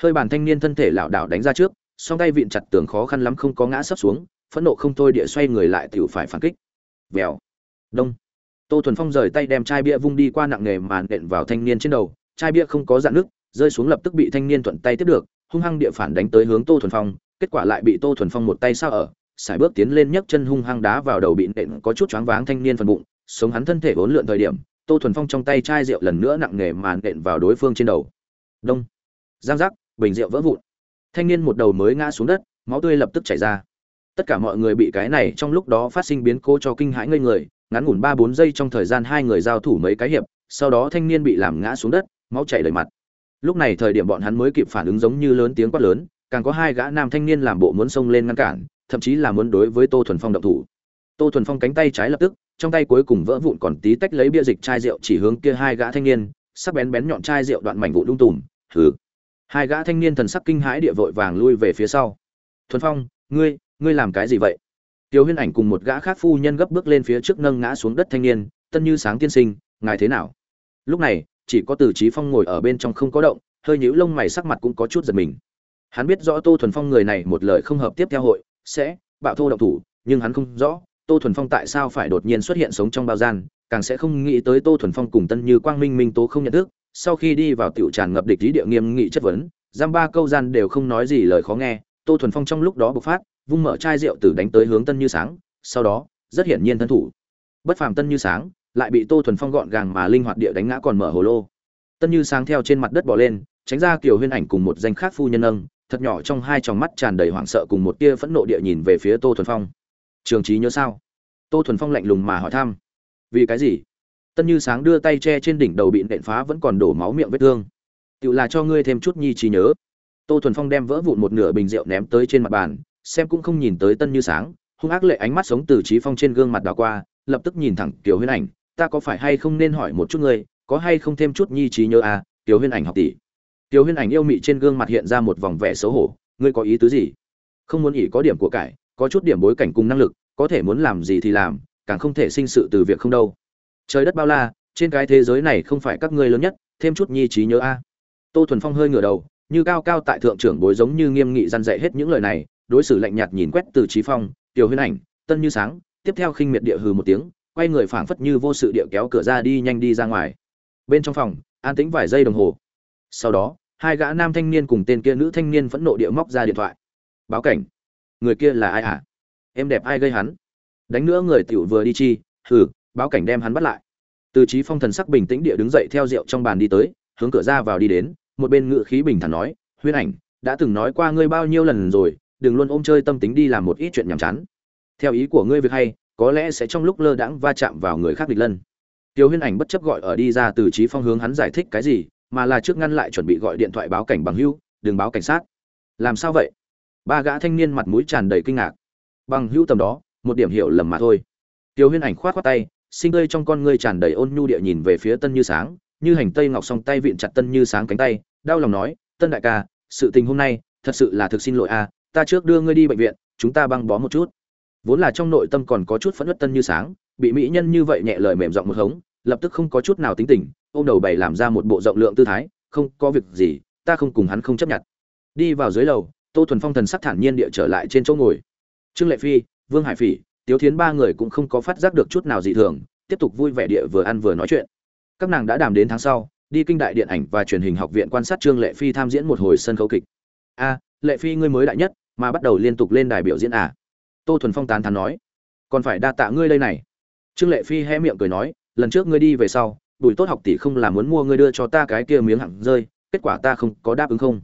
[SPEAKER 1] Hơi bàn thanh niên thân thể lảo đảo đánh ra trước song tay vịn chặt tường khó khăn lắm không có ngã sấp xuống, phẫn nộ không thôi địa xoay người lại tiểu phải phản kích. Vèo. Đông. Tô thuần phong rời tay đem chai bia vung đi qua nặng nghề màn đện vào thanh niên trên đầu. Chai bia không có dạn nước, rơi xuống lập tức bị thanh niên thuận tay tiếp được, hung hăng địa phản đánh tới hướng tô thuần phong, kết quả lại bị tô thuần phong một tay sao ở, sải bước tiến lên nhấc chân hung hăng đá vào đầu bị nện có chút choáng váng thanh niên phần bụng, sống hắn thân thể vốn lượn thời điểm, tô thuần phong trong tay chai rượu lần nữa nặng nghề màn nện vào đối phương trên đầu. Đông. Giang giác, bình rượu vỡ vụn thanh niên một đầu mới ngã xuống đất, máu tươi lập tức chảy ra. Tất cả mọi người bị cái này trong lúc đó phát sinh biến cố cho kinh hãi ngây người, ngắn ngủn ba bốn giây trong thời gian hai người giao thủ mấy cái hiệp, sau đó thanh niên bị làm ngã xuống đất, máu chảy đầy mặt. Lúc này thời điểm bọn hắn mới kịp phản ứng giống như lớn tiếng quát lớn, càng có hai gã nam thanh niên làm bộ muốn xông lên ngăn cản, thậm chí là muốn đối với tô thuần phong động thủ. Tô thuần phong cánh tay trái lập tức, trong tay cuối cùng vỡ vụn còn tí tách lấy bia dịch chai rượu chỉ hướng kia hai gã thanh niên, sắc bén bén nhọn chai rượu đoạn mảnh vụn lung tùm thử hai gã thanh niên thần sắc kinh hãi địa vội vàng lui về phía sau. Thuần phong, ngươi ngươi làm cái gì vậy? Tiêu huyên ảnh cùng một gã khác phu nhân gấp bước lên phía trước nâng ngã xuống đất thanh niên, tân như sáng tiên sinh, ngài thế nào? Lúc này, chỉ có từ trí phong ngồi ở bên trong không có động, hơi nhíu lông mày sắc mặt cũng có chút giật mình. Hắn biết rõ tô thuần phong người này một lời không hợp tiếp theo hội, sẽ bạo thô động thủ, nhưng hắn không rõ tô thuần phong tại sao phải đột nhiên xuất hiện sống trong bao gian, càng sẽ không nghĩ tới tô thuần phong cùng tân như quang minh minh tố không nhận thức sau khi đi vào tiểu tràn ngập địch lý địa nghiêm nghị chất vấn, giam ba câu gian đều không nói gì lời khó nghe, tô thuần phong trong lúc đó bộc phát, vung mở chai rượu từ đánh tới hướng tân như sáng, sau đó, rất hiển nhiên thân thủ. Bất phàm tân như sáng, lại bị tô thuần phong gọn gàng mà linh hoạt địa đánh ngã còn mở hồ lô. Tân như sáng theo trên mặt đất bỏ lên, tránh ra kiểu huyên ảnh cùng một danh khác phu nhân âng thật nhỏ trong hai tròng mắt tràn đầy hoảng sợ cùng một tia phẫn nộ địa nhìn về phía tô thuần phong. Trường trí nhớ sao? Tô thuần phong lạnh lùng mà hỏi thăm. Vì cái gì? Tân như sáng đưa tay che trên đỉnh đầu bị nện phá vẫn còn đổ máu miệng vết thương. Tự là cho ngươi thêm chút nhi trí nhớ. Tô thuần phong đem vỡ vụn một nửa bình rượu ném tới trên mặt bàn, xem cũng không nhìn tới tân như sáng, hung ác lệ ánh mắt sống từ trí phong trên gương mặt đào qua, lập tức nhìn thẳng tiểu huyên ảnh, ta có phải hay không nên hỏi một chút ngươi, có hay không thêm chút nhi trí nhớ à tiểu huyên ảnh học tỷ? Tiểu huyên ảnh yêu mị trên gương mặt hiện ra một vòng vẻ xấu hổ, ngươi có ý tứ gì? Không muốn ỉ có điểm của cải, có chút điểm bối cảnh cùng năng lực, có thể muốn làm gì thì làm, càng không thể sinh sự từ việc không đâu trời đất bao la, trên cái thế giới này không phải các ngươi lớn nhất, thêm chút nhi trí nhớ a. Tô thuần phong hơi ngửa đầu, như cao cao tại thượng trưởng bối giống như nghiêm nghị răn dạy hết những lời này, đối xử lạnh nhạt nhìn quét từ trí phong, tiểu huyên ảnh, tân như sáng, tiếp theo khinh miệt địa hừ một tiếng, quay người phảng phất như vô sự địa kéo cửa ra đi nhanh đi ra ngoài. Bên trong phòng, an tĩnh vài giây đồng hồ. Sau đó, hai gã nam thanh niên cùng tên kia nữ thanh niên phẫn nộ địa móc ra điện thoại. Báo cảnh. Người kia là ai hả? À? em đẹp ai gây hắn? Đánh nữa người tiểu vừa đi chi, hừ báo cảnh đem hắn bắt lại. Từ trí phong thần sắc bình tĩnh địa đứng dậy theo rượu trong bàn đi tới, hướng cửa ra vào đi đến, một bên ngự khí bình thản nói, huyên ảnh, đã từng nói qua ngươi bao nhiêu lần rồi, đừng luôn ôm chơi tâm tính đi làm một ít chuyện nhàm chán. Theo ý của ngươi việc hay, có lẽ sẽ trong lúc lơ đãng va chạm vào người khác địch lân. Tiêu huyên ảnh bất chấp gọi ở đi ra từ trí phong hướng hắn giải thích cái gì, mà là trước ngăn lại chuẩn bị gọi điện thoại báo cảnh bằng hưu đừng báo cảnh sát. Làm sao vậy? Ba gã thanh niên mặt mũi tràn đầy kinh ngạc. Bằng hưu tầm đó, một điểm hiểu lầm mà thôi. Tiêu huyên ảnh khoát khoát tay sinh tươi trong con ngươi tràn đầy ôn nhu địa nhìn về phía tân như sáng, như hành tây ngọc song tay vịn chặt tân như sáng cánh tay, đau lòng nói, tân đại ca, sự tình hôm nay thật sự là thực xin lỗi a, ta trước đưa ngươi đi bệnh viện, chúng ta băng bó một chút. Vốn là trong nội tâm còn có chút phẫn nộ tân như sáng, bị mỹ nhân như vậy nhẹ lời mềm giọng một hống, lập tức không có chút nào tính tình, ôm đầu bày làm ra một bộ rộng lượng tư thái, không, có việc gì, ta không cùng hắn không chấp nhận. Đi vào dưới lầu, tô thuần phong thần sắc thản nhiên địa trở lại trên chỗ ngồi. Trương lệ phi, vương hải phỉ tiếu thiến ba người cũng không có phát giác được chút nào dị thường, tiếp tục vui vẻ địa vừa ăn vừa nói chuyện. Các nàng đã đàm đến tháng sau, đi kinh đại điện ảnh và truyền hình học viện quan sát trương lệ phi tham diễn một hồi sân khấu kịch. A, lệ phi ngươi mới đại nhất, mà bắt đầu liên tục lên đài biểu diễn à? Tô thuần phong tán thán nói. Còn phải đa tạ ngươi đây này. Trương lệ phi hé miệng cười nói, lần trước ngươi đi về sau bùi tốt học tỷ không là muốn mua ngươi đưa cho ta cái kia miếng hẳn rơi, kết quả ta không có đáp ứng không.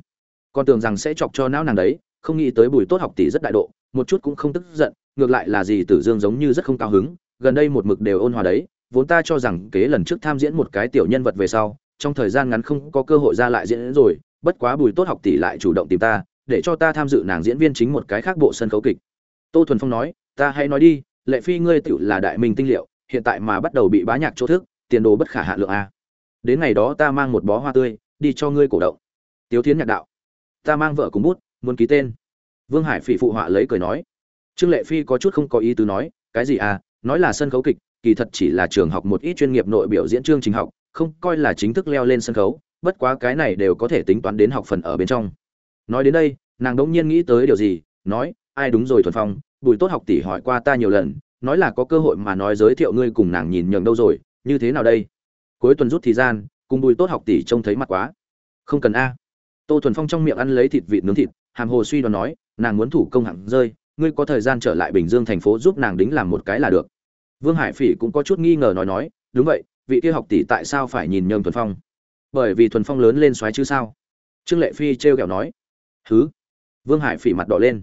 [SPEAKER 1] Con tưởng rằng sẽ chọc cho não nàng đấy, không nghĩ tới bùi tốt học tỷ rất đại độ, một chút cũng không tức giận ngược lại là gì tử dương giống như rất không cao hứng, gần đây một mực đều ôn hòa đấy, vốn ta cho rằng kế lần trước tham diễn một cái tiểu nhân vật về sau, trong thời gian ngắn không có cơ hội ra lại diễn rồi, bất quá bùi tốt học tỷ lại chủ động tìm ta, để cho ta tham dự nàng diễn viên chính một cái khác bộ sân khấu kịch. Tô thuần phong nói, ta hãy nói đi, lệ phi ngươi tiểu là đại minh tinh liệu, hiện tại mà bắt đầu bị bá nhạc chỗ thức, tiền đồ bất khả hạ lượng a. Đến ngày đó ta mang một bó hoa tươi, đi cho ngươi cổ động. Tiếu thiến nhạc đạo, ta mang vợ cùng bút, muốn ký tên. Vương hải phỉ phụ họa lấy cười nói trương lệ phi có chút không có ý tứ nói cái gì à nói là sân khấu kịch kỳ thật chỉ là trường học một ít chuyên nghiệp nội biểu diễn chương trình học không coi là chính thức leo lên sân khấu bất quá cái này đều có thể tính toán đến học phần ở bên trong. Nói đến đây nàng đỗng nhiên nghĩ tới điều gì nói ai đúng rồi thuần phong bùi tốt học tỷ hỏi qua ta nhiều lần nói là có cơ hội mà nói giới thiệu ngươi cùng nàng nhìn nhường đâu rồi như thế nào đây? Cuối tuần rút thì gian cùng bùi tốt học tỷ trông thấy mặt quá. Không cần a. Tô thuần phong trong miệng ăn lấy thịt vịt nướng thịt hàm hồ suy đoán nói nàng muốn thủ công hẳn, rơi ngươi có thời gian trở lại bình dương thành phố giúp nàng đính làm một cái là được. Vương hải phỉ cũng có chút nghi ngờ nói nói, đúng vậy, vị kia học tỷ tại sao phải nhìn nhầm thuần phong? Bởi vì thuần phong lớn lên xoáy chứ sao? Trương lệ phi trêu ghẹo nói. Thứ vương hải phỉ mặt đỏ lên.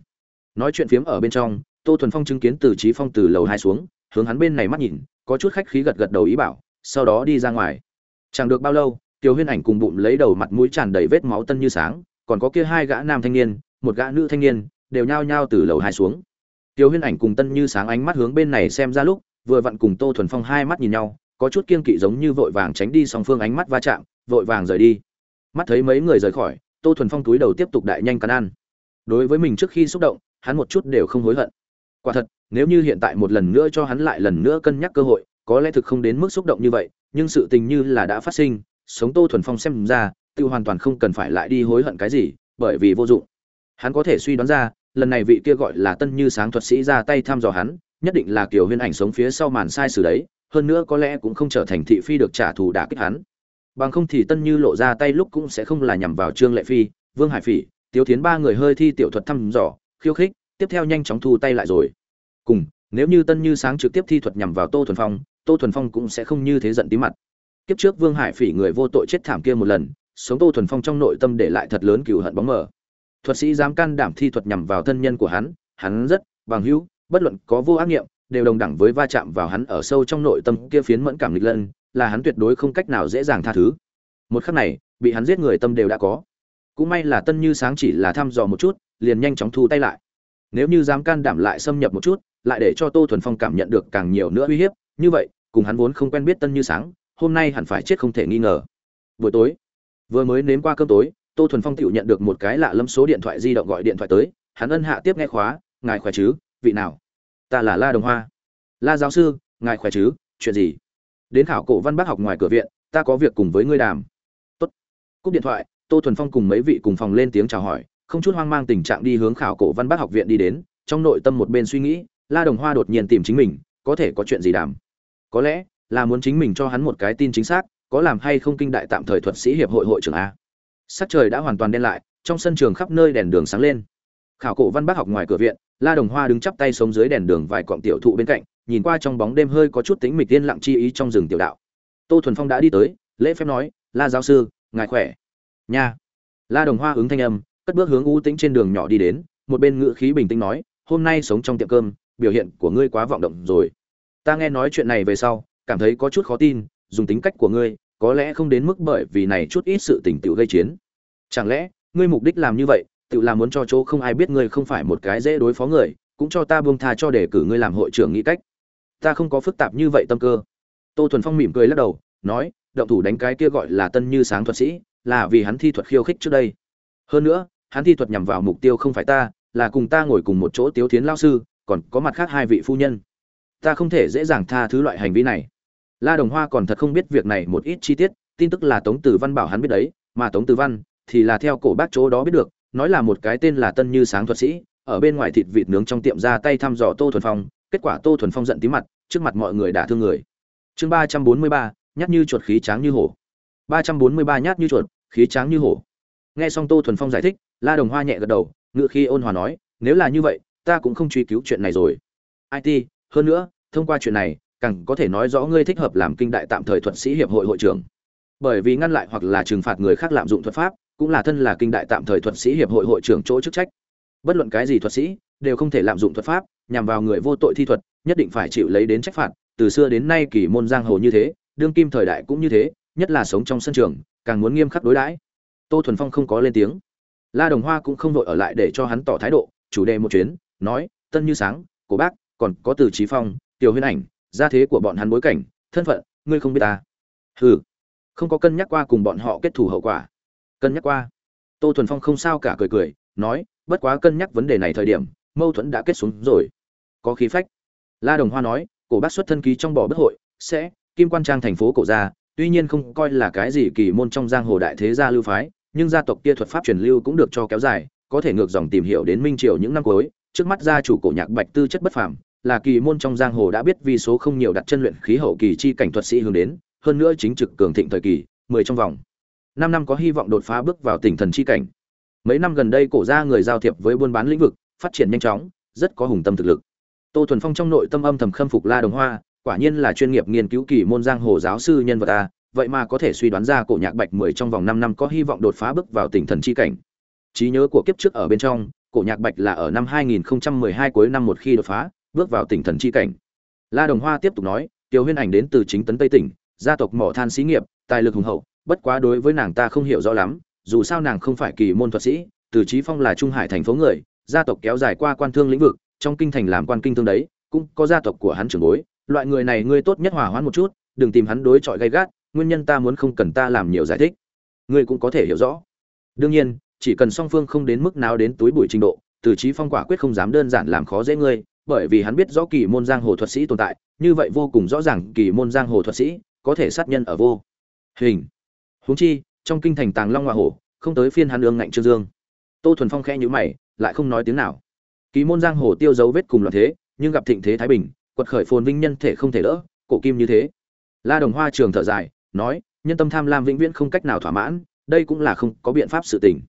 [SPEAKER 1] Nói chuyện phiếm ở bên trong, tô thuần phong chứng kiến từ trí phong từ lầu hai xuống, hướng hắn bên này mắt nhìn, có chút khách khí gật gật đầu ý bảo, sau đó đi ra ngoài. Chẳng được bao lâu, tiểu huyên ảnh cùng bụng lấy đầu mặt mũi tràn đầy vết máu tân như sáng, còn có kia hai gã nam thanh niên, một gã nữ thanh niên đều nhao nhao từ lầu hai xuống. Tiêu huyên ảnh cùng tân như sáng ánh mắt hướng bên này xem ra lúc, vừa vặn cùng tô thuần phong hai mắt nhìn nhau, có chút kiên kỵ giống như vội vàng tránh đi song phương ánh mắt va chạm, vội vàng rời đi. Mắt thấy mấy người rời khỏi, tô thuần phong túi đầu tiếp tục đại nhanh cắn ăn. Đối với mình trước khi xúc động, hắn một chút đều không hối hận. Quả thật, nếu như hiện tại một lần nữa cho hắn lại lần nữa cân nhắc cơ hội, có lẽ thực không đến mức xúc động như vậy, nhưng sự tình như là đã phát sinh, sống tô thuần phong xem ra, tự hoàn toàn không cần phải lại đi hối hận cái gì, bởi vì vô dụng. Hắn có thể suy đoán ra lần này vị kia gọi là tân như sáng thuật sĩ ra tay thăm dò hắn, nhất định là kiểu huyên ảnh sống phía sau màn sai sử đấy, hơn nữa có lẽ cũng không trở thành thị phi được trả thù đả kích hắn. Bằng không thì tân như lộ ra tay lúc cũng sẽ không là nhằm vào trương lệ phi, vương hải phỉ, tiếu tiến ba người hơi thi tiểu thuật thăm dò, khiêu khích, tiếp theo nhanh chóng thu tay lại rồi. Cùng, nếu như tân như sáng trực tiếp thi thuật nhằm vào tô thuần phong, tô thuần phong cũng sẽ không như thế giận tí mặt. Kiếp trước vương hải phỉ người vô tội chết thảm kia một lần, sống tô thuần phong trong nội tâm để lại thật lớn cừu hận bóng mờ thuật sĩ dám can đảm thi thuật nhằm vào thân nhân của hắn hắn rất bằng hữu, bất luận có vô ác nghiệm, đều đồng đẳng với va chạm vào hắn ở sâu trong nội tâm kia phiến mẫn cảm lịch lân, là hắn tuyệt đối không cách nào dễ dàng tha thứ. Một khắc này, bị hắn giết người tâm đều đã có. Cũng may là tân như sáng chỉ là thăm dò một chút, liền nhanh chóng thu tay lại. Nếu như dám can đảm lại xâm nhập một chút, lại để cho tô thuần phong cảm nhận được càng nhiều nữa uy hiếp, như vậy, cùng hắn vốn không quen biết tân như sáng, hôm nay hẳn phải chết không thể nghi ngờ. Buổi tối, vừa mới nếm qua cơm tối tô thuần phong tựu nhận được một cái lạ lâm số điện thoại di động gọi điện thoại tới, hắn ân hạ tiếp nghe khóa, ngài khỏe chứ? Vị nào? Ta là la đồng hoa. La giáo sư, ngài khỏe chứ? Chuyện gì? Đến khảo cổ văn bác học ngoài cửa viện, ta có việc cùng với ngươi đàm. Tốt. Cúp điện thoại, tô thuần phong cùng mấy vị cùng phòng lên tiếng chào hỏi, không chút hoang mang tình trạng đi hướng khảo cổ văn bác học viện đi đến, trong nội tâm một bên suy nghĩ, la đồng hoa đột nhiên tìm chính mình, có thể có chuyện gì đàm? Có lẽ là muốn chính mình cho hắn một cái tin chính xác, có làm hay không kinh đại tạm thời thuật sĩ hiệp hội hội trưởng a sắc trời đã hoàn toàn đen lại, trong sân trường khắp nơi đèn đường sáng lên. Khảo cổ văn bác học ngoài cửa viện, la đồng hoa đứng chắp tay sống dưới đèn đường vài cọng tiểu thụ bên cạnh, nhìn qua trong bóng đêm hơi có chút tính mịch tiên lặng chi ý trong rừng tiểu đạo. Tô thuần phong đã đi tới, lễ phép nói, la giáo sư, ngài khỏe? Nha. La đồng hoa ứng thanh âm, cất bước hướng u tĩnh trên đường nhỏ đi đến, một bên ngữ khí bình tĩnh nói, hôm nay sống trong tiệm cơm, biểu hiện của ngươi quá vọng động rồi. Ta nghe nói chuyện này về sau, cảm thấy có chút khó tin, dùng tính cách của ngươi có lẽ không đến mức bởi vì này chút ít sự tình tiểu gây chiến. Chẳng lẽ, ngươi mục đích làm như vậy tự là muốn cho chỗ không ai biết ngươi không phải một cái dễ đối phó người, cũng cho ta buông tha cho để cử ngươi làm hội trưởng nghĩ cách. Ta không có phức tạp như vậy tâm cơ. Tô thuần phong mỉm cười lắc đầu, nói, động thủ đánh cái kia gọi là tân như sáng thuật sĩ, là vì hắn thi thuật khiêu khích trước đây. Hơn nữa, hắn thi thuật nhằm vào mục tiêu không phải ta, là cùng ta ngồi cùng một chỗ tiếu thiến lão sư, còn có mặt khác hai vị phu nhân. Ta không thể dễ dàng tha thứ loại hành vi này la đồng hoa còn thật không biết việc này một ít chi tiết, tin tức là tống tử văn bảo hắn biết đấy, mà tống tử văn thì là theo cổ bác chỗ đó biết được, nói là một cái tên là tân như sáng thuật sĩ, ở bên ngoài thịt vịt nướng trong tiệm ra tay thăm dò tô thuần phong, kết quả tô thuần phong giận tím mặt, trước mặt mọi người đả thương người. Chương ba trăm bốn mươi ba, nhát như chuột khí tráng như hổ. Ba trăm bốn mươi ba, nhát như chuột khí tráng như hổ. Nghe xong tô thuần phong giải thích, la đồng hoa nhẹ gật đầu, ngựa khi ôn hòa nói, nếu là như vậy, ta cũng không truy cứu chuyện này rồi. It hơn nữa, thông qua chuyện này càng có thể nói rõ ngươi thích hợp làm kinh đại tạm thời thuật sĩ hiệp hội hội trưởng. Bởi vì ngăn lại hoặc là trừng phạt người khác lạm dụng thuật pháp, cũng là thân là kinh đại tạm thời thuật sĩ hiệp hội hội trưởng chỗ chức trách. Bất luận cái gì thuật sĩ, đều không thể lạm dụng thuật pháp, nhằm vào người vô tội thi thuật, nhất định phải chịu lấy đến trách phạt. Từ xưa đến nay kỳ môn giang hồ như thế, đương kim thời đại cũng như thế, nhất là sống trong sân trường, càng muốn nghiêm khắc đối đãi. Tô thuần phong không có lên tiếng. La đồng hoa cũng không vội ở lại để cho hắn tỏ thái độ, chủ đề một chuyến, nói, tân như sáng của bác, còn có từ trí phong, tiểu huyên ảnh gia thế của bọn hắn bối cảnh, thân phận, ngươi không biết ta. Hừ, không có cân nhắc qua cùng bọn họ kết thù hậu quả. Cân nhắc qua. Tô thuần phong không sao cả cười cười, nói, bất quá cân nhắc vấn đề này thời điểm, mâu thuẫn đã kết xuống rồi. Có khí phách. La đồng hoa nói, cổ bác xuất thân ký trong bỏ bất hội, sẽ, kim quan trang thành phố cổ gia, tuy nhiên không coi là cái gì kỳ môn trong giang hồ đại thế gia lưu phái, nhưng gia tộc kia thuật pháp truyền lưu cũng được cho kéo dài, có thể ngược dòng tìm hiểu đến minh triều những năm cuối, trước mắt gia chủ cổ nhạc bạch tư chất bất phàm là kỳ môn trong giang hồ đã biết vì số không nhiều đặt chân luyện khí hậu kỳ chi cảnh thuật sĩ hướng đến, hơn nữa chính trực cường thịnh thời kỳ, mười trong vòng. Năm năm có hy vọng đột phá bước vào tỉnh thần chi cảnh. Mấy năm gần đây cổ gia người giao thiệp với buôn bán lĩnh vực, phát triển nhanh chóng, rất có hùng tâm thực lực. Tô thuần phong trong nội tâm âm thầm khâm phục la đồng hoa, quả nhiên là chuyên nghiệp nghiên cứu kỳ môn giang hồ giáo sư nhân vật a vậy mà có thể suy đoán ra cổ nhạc bạch mười trong vòng năm năm có hy vọng đột phá bước vào tỉnh thần chi cảnh. Trí nhớ của kiếp trước ở bên trong, cổ nhạc bạch là ở năm 2012 cuối năm một khi đột phá bước vào tỉnh thần chi cảnh. La đồng hoa tiếp tục nói, tiểu huyên ảnh đến từ chính tấn tây tỉnh, gia tộc mỏ than xí nghiệp, tài lực hùng hậu, bất quá đối với nàng ta không hiểu rõ lắm, dù sao nàng không phải kỳ môn thuật sĩ, từ trí phong là trung hải thành phố người, gia tộc kéo dài qua quan thương lĩnh vực, trong kinh thành làm quan kinh thương đấy, cũng có gia tộc của hắn trưởng bối, loại người này ngươi tốt nhất hòa hoãn một chút, đừng tìm hắn đối chọi gay gắt, nguyên nhân ta muốn không cần ta làm nhiều giải thích. Ngươi cũng có thể hiểu rõ. Đương nhiên, chỉ cần song phương không đến mức nào đến túi bụi trình độ, từ trí phong quả quyết không dám đơn giản làm khó dễ ngươi bởi vì hắn biết rõ kỳ môn giang hồ thuật sĩ tồn tại, như vậy vô cùng rõ ràng kỳ môn giang hồ thuật sĩ có thể sát nhân ở vô hình. Huống chi, trong kinh thành tàng long hoa hổ, không tới phiên hắn ương ngạnh trương dương. Tô thuần phong khẽ nhíu mày, lại không nói tiếng nào. Kỳ môn giang hồ tiêu dấu vết cùng loạn thế, nhưng gặp thịnh thế thái bình, quật khởi phồn vinh nhân thể không thể đỡ, cổ kim như thế. La đồng hoa trường thở dài, nói, nhân tâm tham lam vĩnh viễn không cách nào thỏa mãn, đây cũng là không có biện pháp sự tình.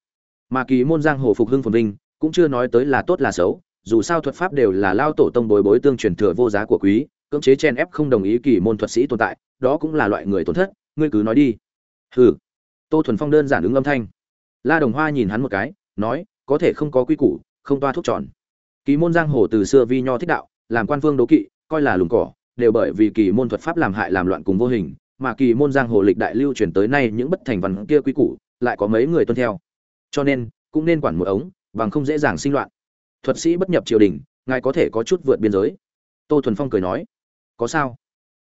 [SPEAKER 1] Mà kỳ môn giang hồ phục hưng phồn vinh, cũng chưa nói tới là tốt là xấu dù sao thuật pháp đều là lao tổ tông bối bối tương truyền thừa vô giá của quý, cưỡng chế chen ép không đồng ý kỳ môn thuật sĩ tồn tại, đó cũng là loại người tổn thất, ngươi cứ nói đi. Hừ. Tô thuần phong đơn giản ứng âm thanh. La đồng hoa nhìn hắn một cái, nói, có thể không có quy củ, không toa thuốc tròn. Kỳ môn giang hồ từ xưa vi nho thích đạo, làm quan vương đố kỵ, coi là lùng cỏ, đều bởi vì kỳ môn thuật pháp làm hại làm loạn cùng vô hình, mà kỳ môn giang hồ lịch đại lưu truyền tới nay những bất thành văn kia quy củ, lại có mấy người tuân theo. Cho nên, cũng nên quản một ống, bằng không dễ dàng sinh loạn thuật sĩ bất nhập triều đình, ngài có thể có chút vượt biên giới. Tô thuần phong cười nói, có sao?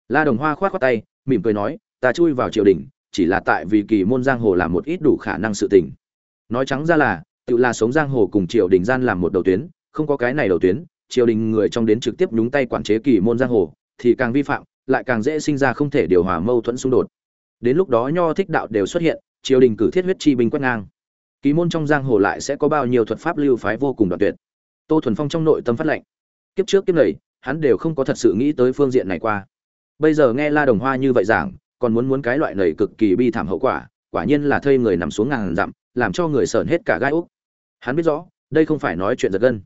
[SPEAKER 1] La đồng hoa khoát khoát tay, mỉm cười nói, ta chui vào triều đình, chỉ là tại vì kỳ môn giang hồ làm một ít đủ khả năng sự tình. Nói trắng ra là, tự là sống giang hồ cùng triều đình gian làm một đầu tuyến, không có cái này đầu tuyến, triều đình người trong đến trực tiếp nhúng tay quản chế kỳ môn giang hồ, thì càng vi phạm, lại càng dễ sinh ra không thể điều hòa mâu thuẫn xung đột. Đến lúc đó nho thích đạo đều xuất hiện, triều đình cử thiết huyết chi binh quét ngang. Kỳ môn trong giang hồ lại sẽ có bao nhiêu thuật pháp lưu phái vô cùng đoạn tuyệt tô thuần phong trong nội tâm phát lệnh. Kiếp trước kiếp này, hắn đều không có thật sự nghĩ tới phương diện này qua. Bây giờ nghe la đồng hoa như vậy giảng, còn muốn muốn cái loại này cực kỳ bi thảm hậu quả quả nhiên là thây người nằm xuống ngàn dặm, làm cho người sờn hết cả gai úc. Hắn biết rõ, đây không phải nói chuyện giật gân.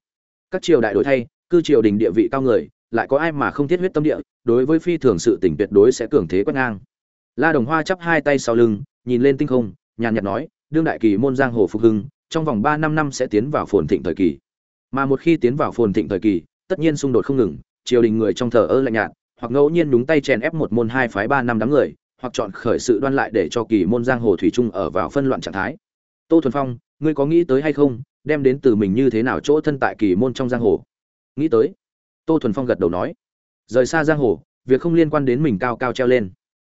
[SPEAKER 1] Các triều đại đổi thay, cư triều đình địa vị cao người, lại có ai mà không thiết huyết tâm địa, đối với phi thường sự tình tuyệt đối sẽ cường thế quét ngang. La đồng hoa chắp hai tay sau lưng, nhìn lên tinh không, nhàn nhạt nói, đương đại kỳ môn giang hồ phục hưng, trong vòng ba năm năm sẽ tiến vào phồn thịnh thời kỳ mà một khi tiến vào phồn thịnh thời kỳ, tất nhiên xung đột không ngừng, triều đình người trong thờ ơ lạnh nhạt, hoặc ngẫu nhiên đúng tay chèn ép một môn hai phái ba năm đám người, hoặc chọn khởi sự đoan lại để cho kỳ môn giang hồ thủy trung ở vào phân loạn trạng thái. Tô thuần phong, ngươi có nghĩ tới hay không, đem đến từ mình như thế nào chỗ thân tại kỳ môn trong giang hồ? Nghĩ tới. Tô thuần phong gật đầu nói. Rời xa giang hồ, việc không liên quan đến mình cao cao treo lên.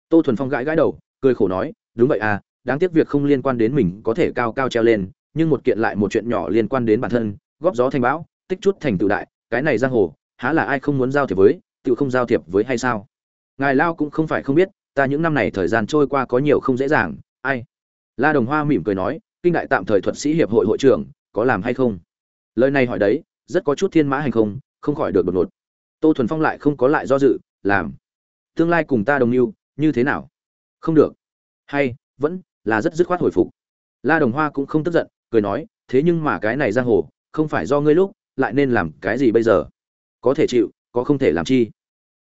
[SPEAKER 1] Tô thuần phong gãi gãi đầu, cười khổ nói, đúng vậy à đáng tiếc việc không liên quan đến mình có thể cao cao treo lên, nhưng một kiện lại một chuyện nhỏ liên quan đến bản thân góp gió thành bão, tích chút thành tự đại, cái này giang hồ, há là ai không muốn giao thiệp với tự không giao thiệp với hay sao? Ngài lao cũng không phải không biết, ta những năm này thời gian trôi qua có nhiều không dễ dàng, ai? La đồng hoa mỉm cười nói, kinh đại tạm thời thuật sĩ hiệp hội hội trưởng, có làm hay không? Lời này hỏi đấy, rất có chút thiên mã hành không không khỏi được đột ngột. Tô thuần phong lại không có lại do dự, làm. Tương lai cùng ta đồng mưu, như thế nào? Không được. Hay, vẫn là rất dứt khoát hồi phục. La đồng hoa cũng không tức giận, cười nói, thế nhưng mà cái này giang hồ không phải do ngươi lúc, lại nên làm cái gì bây giờ? Có thể chịu, có không thể làm chi?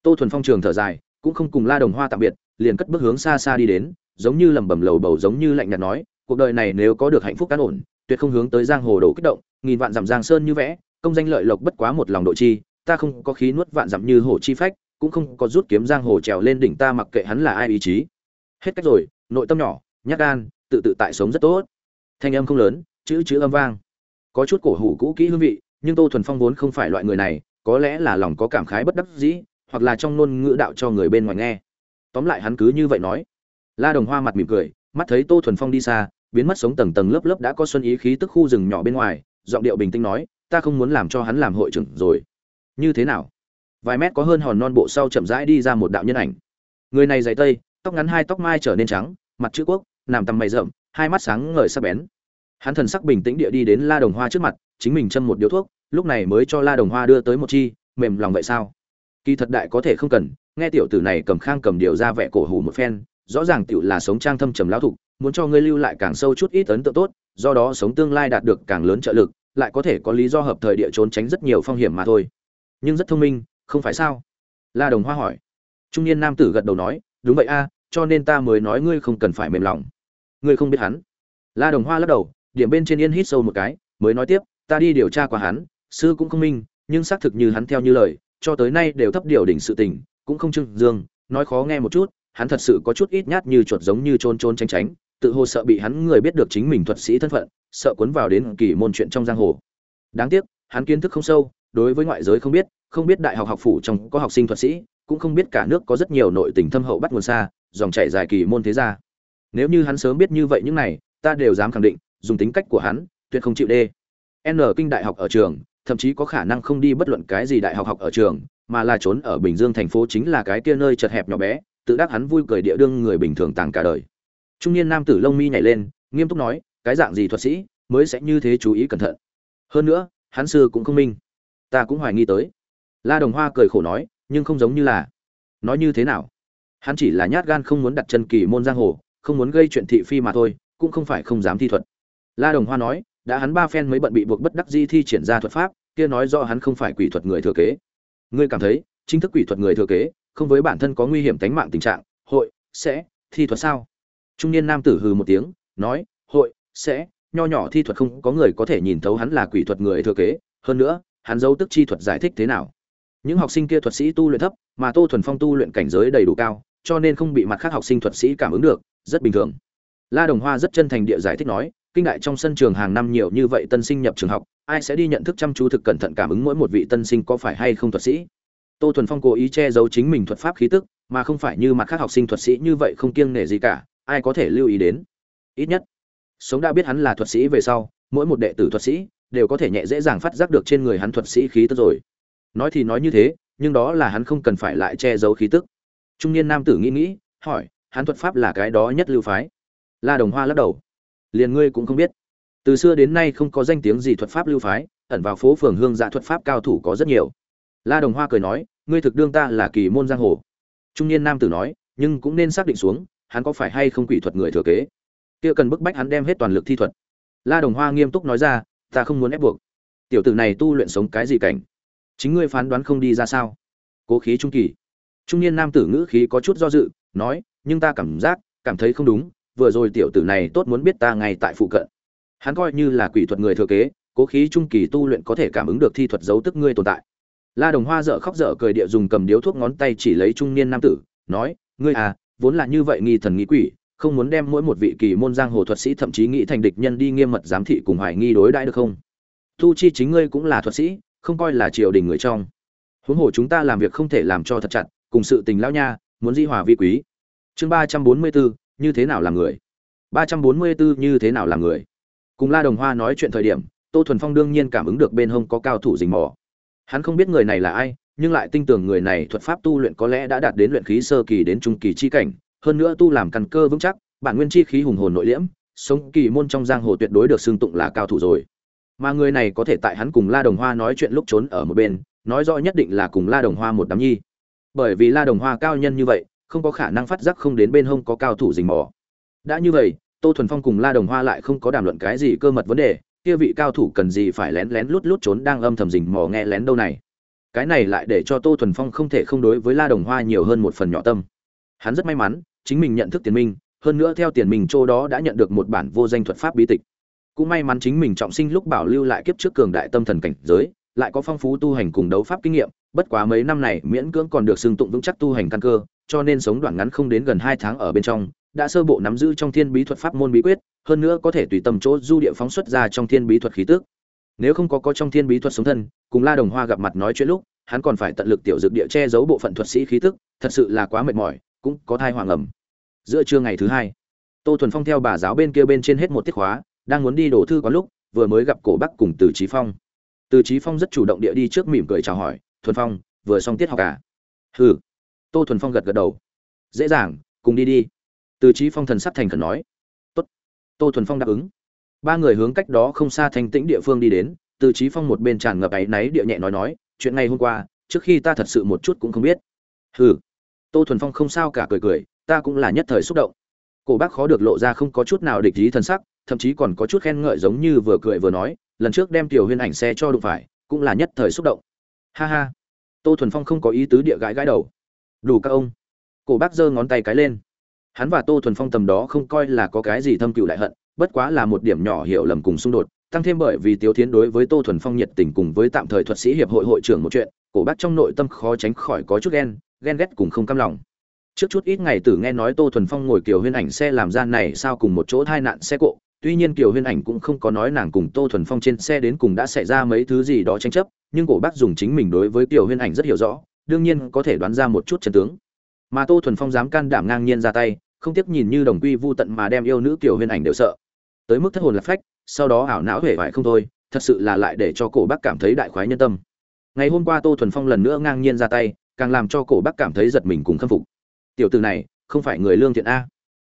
[SPEAKER 1] Tô thuần phong trường thở dài, cũng không cùng la đồng hoa tạm biệt, liền cất bước hướng xa xa đi đến, giống như lẩm bẩm lầu bầu giống như lạnh nhạt nói, cuộc đời này nếu có được hạnh phúc cán ổn, tuyệt không hướng tới giang hồ đổ kích động, nghìn vạn dặm giang sơn như vẽ, công danh lợi lộc bất quá một lòng độ chi, ta không có khí nuốt vạn dặm như hổ chi phách, cũng không có rút kiếm giang hồ trèo lên đỉnh ta mặc kệ hắn là ai ý chí. Hết cách rồi, nội tâm nhỏ, nhát gan, tự tự tại sống rất tốt. Thanh âm không lớn, chữ chữ âm vang có chút cổ hủ cũ kỹ hương vị, nhưng tô thuần phong vốn không phải loại người này, có lẽ là lòng có cảm khái bất đắc dĩ, hoặc là trong ngôn ngữ đạo cho người bên ngoài nghe. Tóm lại hắn cứ như vậy nói. La đồng hoa mặt mỉm cười, mắt thấy tô thuần phong đi xa, biến mất sống tầng tầng lớp lớp đã có xuân ý khí tức khu rừng nhỏ bên ngoài, giọng điệu bình tĩnh nói, ta không muốn làm cho hắn làm hội trưởng rồi. Như thế nào? Vài mét có hơn hòn non bộ sau chậm rãi đi ra một đạo nhân ảnh. Người này dày tây, tóc ngắn hai tóc mai trở nên trắng, mặt chữ quốc, nằm tầm mày rậm, hai mắt sáng ngời sắc bén hắn thần sắc bình tĩnh địa đi đến la đồng hoa trước mặt, chính mình châm một điếu thuốc, lúc này mới cho la đồng hoa đưa tới một chi, mềm lòng vậy sao? Kỳ thật đại có thể không cần, nghe tiểu tử này cầm khang cầm điều ra vẻ cổ hủ một phen, rõ ràng tiểu là sống trang thâm trầm lão thục, muốn cho ngươi lưu lại càng sâu chút ít ấn tượng tốt, do đó sống tương lai đạt được càng lớn trợ lực, lại có thể có lý do hợp thời địa trốn tránh rất nhiều phong hiểm mà thôi. Nhưng rất thông minh, không phải sao? La đồng hoa hỏi. Trung niên nam tử gật đầu nói, đúng vậy a, cho nên ta mới nói ngươi không cần phải mềm lòng. Ngươi không biết hắn. La đồng hoa lắc đầu điểm bên trên yên hít sâu một cái, mới nói tiếp, ta đi điều tra qua hắn, sư cũng không minh, nhưng xác thực như hắn theo như lời, cho tới nay đều thấp điều đỉnh sự tình, cũng không trưng dương, nói khó nghe một chút, hắn thật sự có chút ít nhát như chuột giống như trôn trôn tránh tránh, tự hồ sợ bị hắn người biết được chính mình thuật sĩ thân phận, sợ cuốn vào đến kỳ môn chuyện trong giang hồ. Đáng tiếc, hắn kiến thức không sâu, đối với ngoại giới không biết không biết đại học học phủ trong có học sinh thuật sĩ, cũng không biết cả nước có rất nhiều nội tình thâm hậu bắt nguồn xa, dòng chảy dài kỳ môn thế gia. Nếu như hắn sớm biết như vậy những này, ta đều dám khẳng định dùng tính cách của hắn, tuyệt không chịu đê. N kinh đại học ở trường, thậm chí có khả năng không đi bất luận cái gì đại học học ở trường, mà là trốn ở bình dương thành phố chính là cái kia nơi chật hẹp nhỏ bé, tự đắc hắn vui cười địa đương người bình thường tàng cả đời. Trung niên nam tử lông mi nhảy lên, nghiêm túc nói, cái dạng gì thuật sĩ mới sẽ như thế chú ý cẩn thận? Hơn nữa, hắn sư cũng không minh. Ta cũng hoài nghi tới. La đồng hoa cười khổ nói, nhưng không giống như là. Nói như thế nào? Hắn chỉ là nhát gan không muốn đặt chân kỳ môn giang hồ, không muốn gây chuyện thị phi mà thôi, cũng không phải không dám thi thuật la đồng hoa nói, đã hắn ba phen mới bận bị buộc bất đắc di thi triển ra thuật pháp, kia nói do hắn không phải quỷ thuật người thừa kế. Ngươi cảm thấy, chính thức quỷ thuật người thừa kế, không với bản thân có nguy hiểm tính mạng tình trạng, hội, sẽ, thi thuật sao? Trung niên nam tử hừ một tiếng, nói, hội, sẽ, nho nhỏ thi thuật không có người có thể nhìn thấu hắn là quỷ thuật người thừa kế, hơn nữa, hắn giấu tức chi thuật giải thích thế nào? Những học sinh kia thuật sĩ tu luyện thấp, mà tô thuần phong tu luyện cảnh giới đầy đủ cao, cho nên không bị mặt khác học sinh thuật sĩ cảm ứng được, rất bình thường. La đồng hoa rất chân thành địa giải thích nói kinh đại trong sân trường hàng năm nhiều như vậy tân sinh nhập trường học, ai sẽ đi nhận thức chăm chú thực cẩn thận cảm ứng mỗi một vị tân sinh có phải hay không thuật sĩ? Tô thuần phong cố ý che giấu chính mình thuật pháp khí tức, mà không phải như mặt khác học sinh thuật sĩ như vậy không kiêng nể gì cả, ai có thể lưu ý đến? Ít nhất, sống đã biết hắn là thuật sĩ về sau, mỗi một đệ tử thuật sĩ đều có thể nhẹ dễ dàng phát giác được trên người hắn thuật sĩ khí tức rồi. Nói thì nói như thế, nhưng đó là hắn không cần phải lại che giấu khí tức. Trung niên nam tử nghĩ nghĩ, hỏi, hắn thuật pháp là cái đó nhất lưu phái? La đồng hoa lắc đầu liền ngươi cũng không biết. Từ xưa đến nay không có danh tiếng gì thuật pháp lưu phái, ẩn vào phố phường hương dạ thuật pháp cao thủ có rất nhiều. La đồng hoa cười nói, ngươi thực đương ta là kỳ môn giang hồ. Trung niên nam tử nói, nhưng cũng nên xác định xuống, hắn có phải hay không quỷ thuật người thừa kế? Kia cần bức bách hắn đem hết toàn lực thi thuật. La đồng hoa nghiêm túc nói ra, ta không muốn ép buộc. Tiểu tử này tu luyện sống cái gì cảnh? Chính ngươi phán đoán không đi ra sao? Cố khí trung kỳ. Trung niên nam tử ngữ khí có chút do dự, nói, nhưng ta cảm giác, cảm thấy không đúng vừa rồi tiểu tử này tốt muốn biết ta ngay tại phụ cận. Hắn coi như là quỷ thuật người thừa kế, cố khí trung kỳ tu luyện có thể cảm ứng được thi thuật giấu tức ngươi tồn tại. La đồng hoa dở khóc dở cười địa dùng cầm điếu thuốc ngón tay chỉ lấy trung niên nam tử, nói, ngươi à vốn là như vậy nghi thần nghi quỷ, không muốn đem mỗi một vị kỳ môn giang hồ thuật sĩ thậm chí nghĩ thành địch nhân đi nghiêm mật giám thị cùng hoài nghi đối đãi được không? Tu chi chính ngươi cũng là thuật sĩ, không coi là triều đình người trong. Huống hồ chúng ta làm việc không thể làm cho thật chặt, cùng sự tình lão nha, muốn di hòa vi quý. Chương ba trăm bốn mươi bốn như thế nào làm người? ba trăm bốn mươi bốn như thế nào làm người? Cùng la đồng hoa nói chuyện thời điểm, tô thuần phong đương nhiên cảm ứng được bên hông có cao thủ rình mò. Hắn không biết người này là ai, nhưng lại tin tưởng người này thuật pháp tu luyện có lẽ đã đạt đến luyện khí sơ kỳ đến trung kỳ chi cảnh, hơn nữa tu làm căn cơ vững chắc, bản nguyên chi khí hùng hồn nội liễm, sống kỳ môn trong giang hồ tuyệt đối được xưng tụng là cao thủ rồi. Mà người này có thể tại hắn cùng la đồng hoa nói chuyện lúc trốn ở một bên, nói rõ nhất định là cùng la đồng hoa một đám nhi. Bởi vì la đồng hoa cao nhân như vậy không có khả năng phát giác không đến bên hông có cao thủ rình mò. Đã như vậy, tô thuần phong cùng la đồng hoa lại không có đàm luận cái gì cơ mật vấn đề, kia vị cao thủ cần gì phải lén lén lút lút trốn đang âm thầm rình mò nghe lén đâu này. Cái này lại để cho tô thuần phong không thể không đối với la đồng hoa nhiều hơn một phần nhỏ tâm. Hắn rất may mắn, chính mình nhận thức tiền minh, hơn nữa theo tiền mình chỗ đó đã nhận được một bản vô danh thuật pháp bí tịch. Cũng may mắn chính mình trọng sinh lúc bảo lưu lại kiếp trước cường đại tâm thần cảnh giới lại có phong phú tu hành cùng đấu pháp kinh nghiệm, bất quá mấy năm này miễn cưỡng còn được xưng tụng vững chắc tu hành căn cơ, cho nên sống đoạn ngắn không đến gần hai tháng ở bên trong, đã sơ bộ nắm giữ trong thiên bí thuật pháp môn bí quyết, hơn nữa có thể tùy tâm chỗ du địa phóng xuất ra trong thiên bí thuật khí tức. Nếu không có có trong thiên bí thuật sống thân, cùng la đồng hoa gặp mặt nói chuyện lúc, hắn còn phải tận lực tiểu dược địa che giấu bộ phận thuật sĩ khí tức, thật sự là quá mệt mỏi, cũng có thai hoàng ẩm. Giữa trưa ngày thứ hai, tô thuần phong theo bà giáo bên kia bên trên hết một tiết khóa, đang muốn đi đổ thư có lúc, vừa mới gặp cổ bắc cùng từ trí phong từ trí phong rất chủ động địa đi trước mỉm cười chào hỏi, thuần phong, vừa xong tiết học cả à? hừ. Tô thuần phong gật gật đầu. Dễ dàng, cùng đi đi. Từ trí phong thần sắc thành khẩn nói. Tốt. Tô thuần phong đáp ứng. Ba người hướng cách đó không xa thanh tĩnh địa phương đi đến, từ trí phong một bên tràn ngập áy náy địa nhẹ nói nói, chuyện ngày hôm qua, trước khi ta thật sự một chút cũng không biết. Hừ. Tô thuần phong không sao cả cười cười, ta cũng là nhất thời xúc động. Cổ bác khó được lộ ra không có chút nào địch ý thần sắc, thậm chí còn có chút khen ngợi giống như vừa cười vừa nói lần trước đem tiểu huyên ảnh xe cho đụng phải cũng là nhất thời xúc động. Ha ha. Tô thuần phong không có ý tứ địa gãi gãi đầu. Đủ các ông. Cổ bác giơ ngón tay cái lên. Hắn và tô thuần phong tầm đó không coi là có cái gì thâm cựu đại hận bất quá là một điểm nhỏ hiểu lầm cùng xung đột tăng thêm bởi vì Tiếu Thiến đối với Tô Thuần Phong nhiệt tình cùng với tạm thời thuật sĩ hiệp hội hội trưởng một chuyện, cổ bác trong nội tâm khó tránh khỏi có chút ghen, ghen ghét cùng không cam lòng. Trước chút ít ngày tử nghe nói Tô Thuần Phong ngồi kiểu Huyên Ảnh xe làm gian này sao cùng một chỗ tai nạn xe cộ, tuy nhiên Kiều Huyên Ảnh cũng không có nói nàng cùng Tô Thuần Phong trên xe đến cùng đã xảy ra mấy thứ gì đó tranh chấp, nhưng cổ bác dùng chính mình đối với Kiều Huyên Ảnh rất hiểu rõ, đương nhiên có thể đoán ra một chút chân tướng. Mà Tô Thuần Phong dám can đảm ngang nhiên ra tay, không tiếc nhìn như đồng quy vu tận mà đem yêu nữ Kiều Huyên Ảnh đều sợ. Tới mức thất hồn lạc phách, sau đó ảo não hể vải không thôi, thật sự là lại để cho cổ bác cảm thấy đại khoái nhân tâm ngày hôm qua tô thuần phong lần nữa ngang nhiên ra tay càng làm cho cổ bác cảm thấy giật mình cùng khâm phục tiểu từ này không phải người lương thiện a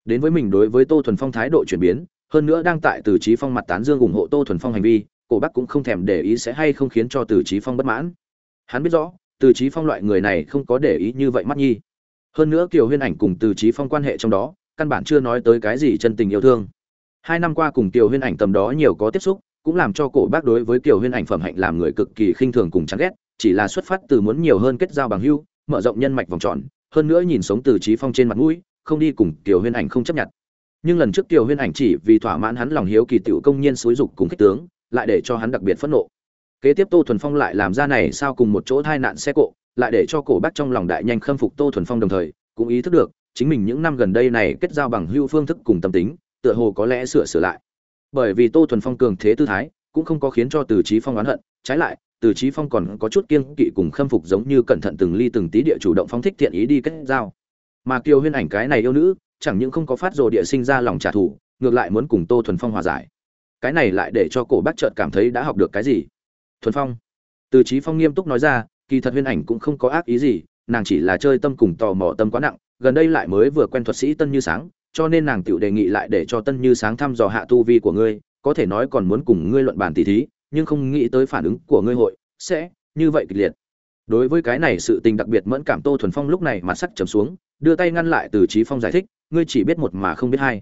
[SPEAKER 1] đến với mình đối với tô thuần phong thái độ chuyển biến hơn nữa đang tại từ trí phong mặt tán dương ủng hộ tô thuần phong hành vi, cổ bác cũng không thèm để ý sẽ hay không khiến cho từ trí phong bất mãn. Hắn biết rõ, từ trí phong loại người này không có để ý như vậy mắt nhi. Hơn nữa kiều huyên ảnh cùng từ trí phong quan hệ trong đó, căn bản chưa nói tới cái gì chân tình yêu thương. Hai năm qua cùng kiều huyên ảnh tầm đó nhiều có tiếp xúc, cũng làm cho cổ bác đối với kiều huyên ảnh phẩm hạnh làm người cực kỳ khinh thường cùng chán ghét, chỉ là xuất phát từ muốn nhiều hơn kết giao bằng hưu mở rộng nhân mạch vòng tròn, hơn nữa nhìn sống từ trí phong trên mặt mũi, không đi cùng kiều huyên ảnh không chấp nhận nhưng lần trước tiểu huyên ảnh chỉ vì thỏa mãn hắn lòng hiếu kỳ tiểu công nhiên xúi dục cùng kích tướng, lại để cho hắn đặc biệt phẫn nộ. Kế tiếp tô thuần phong lại làm ra này sao cùng một chỗ tai nạn xe cộ, lại để cho cổ bác trong lòng đại nhanh khâm phục tô thuần phong đồng thời, cũng ý thức được, chính mình những năm gần đây này kết giao bằng hưu phương thức cùng tâm tính, tựa hồ có lẽ sửa sửa lại. Bởi vì tô thuần phong cường thế tư thái, cũng không có khiến cho từ trí phong oán hận, trái lại, từ trí phong còn có chút kiên kỵ cùng khâm phục giống như cẩn thận từng ly từng tí địa chủ động phong thích thiện ý đi kết giao. Mà kiều huyên ảnh cái này yêu nữ chẳng những không có phát rồ địa sinh ra lòng trả thù ngược lại muốn cùng tô thuần phong hòa giải. Cái này lại để cho cổ bác trợt cảm thấy đã học được cái gì? Thuần phong. Từ trí phong nghiêm túc nói ra kỳ thật huyên ảnh cũng không có ác ý gì nàng chỉ là chơi tâm cùng tò mò tâm quá nặng gần đây lại mới vừa quen thuật sĩ tân như sáng cho nên nàng tiểu đề nghị lại để cho Tân Như Sáng thăm dò hạ tu vi của ngươi, có thể nói còn muốn cùng ngươi luận bàn tỉ thí, nhưng không nghĩ tới phản ứng của ngươi hội sẽ như vậy kịch liệt. Đối với cái này sự tình đặc biệt mẫn cảm Tô Thuần Phong lúc này mặt sắc trầm xuống, đưa tay ngăn lại Từ Chí Phong giải thích, ngươi chỉ biết một mà không biết hai.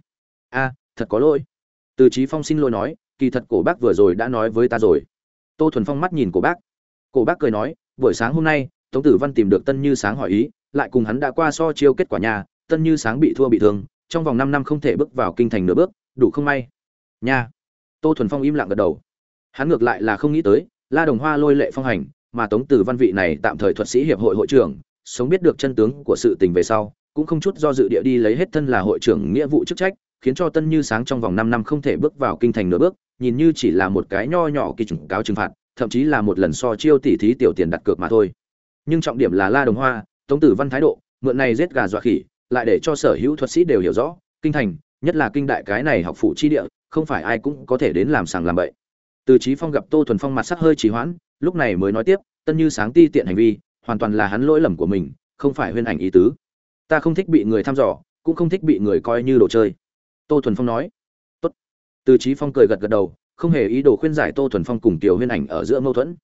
[SPEAKER 1] A, thật có lỗi. Từ Chí Phong xin lỗi nói, kỳ thật cổ bác vừa rồi đã nói với ta rồi. Tô Thuần Phong mắt nhìn cổ bác. Cổ bác cười nói, buổi sáng hôm nay, Tống Tử Văn tìm được Tân Như Sáng hỏi ý, lại cùng hắn đã qua so chiêu kết quả nhà, Tân Như Sáng bị thua bị thương, trong vòng 5 năm không thể bước vào kinh thành nửa bước, đủ không may. Nha. Tô Thuần Phong im lặng gật đầu. Hắn ngược lại là không nghĩ tới, La Đồng Hoa lôi lệ phong hành, mà Tống Tử Văn vị này tạm thời thuật sĩ hiệp hội hội trưởng, sống biết được chân tướng của sự tình về sau, cũng không chút do dự địa đi lấy hết thân là hội trưởng nghĩa vụ chức trách, khiến cho Tân Như Sáng trong vòng 5 năm không thể bước vào kinh thành nửa bước, nhìn như chỉ là một cái nho nhỏ kỳ trùng cáo trừng phạt, thậm chí là một lần so chiêu tỷ thí tiểu tiền đặt cược mà thôi. Nhưng trọng điểm là La Đồng Hoa, Tống Tử Văn thái độ, mượn này giết gà dọa khỉ, lại để cho sở hữu thuật sĩ đều hiểu rõ kinh thành nhất là kinh đại cái này học phụ chi địa không phải ai cũng có thể đến làm sàng làm bậy từ trí phong gặp tô thuần phong mặt sắc hơi trì hoãn lúc này mới nói tiếp, tân như sáng ti tiện hành vi, hoàn toàn là hắn lỗi lầm của mình, không phải huyên ảnh ý tứ. Ta không thích bị người thăm dò, cũng không thích bị người coi như đồ chơi. Tô thuần phong nói. Tốt. Từ trí phong cười gật gật đầu, không hề ý đồ khuyên giải tô thuần phong cùng tiểu huyên ảnh ở giữa mâu thuẫn.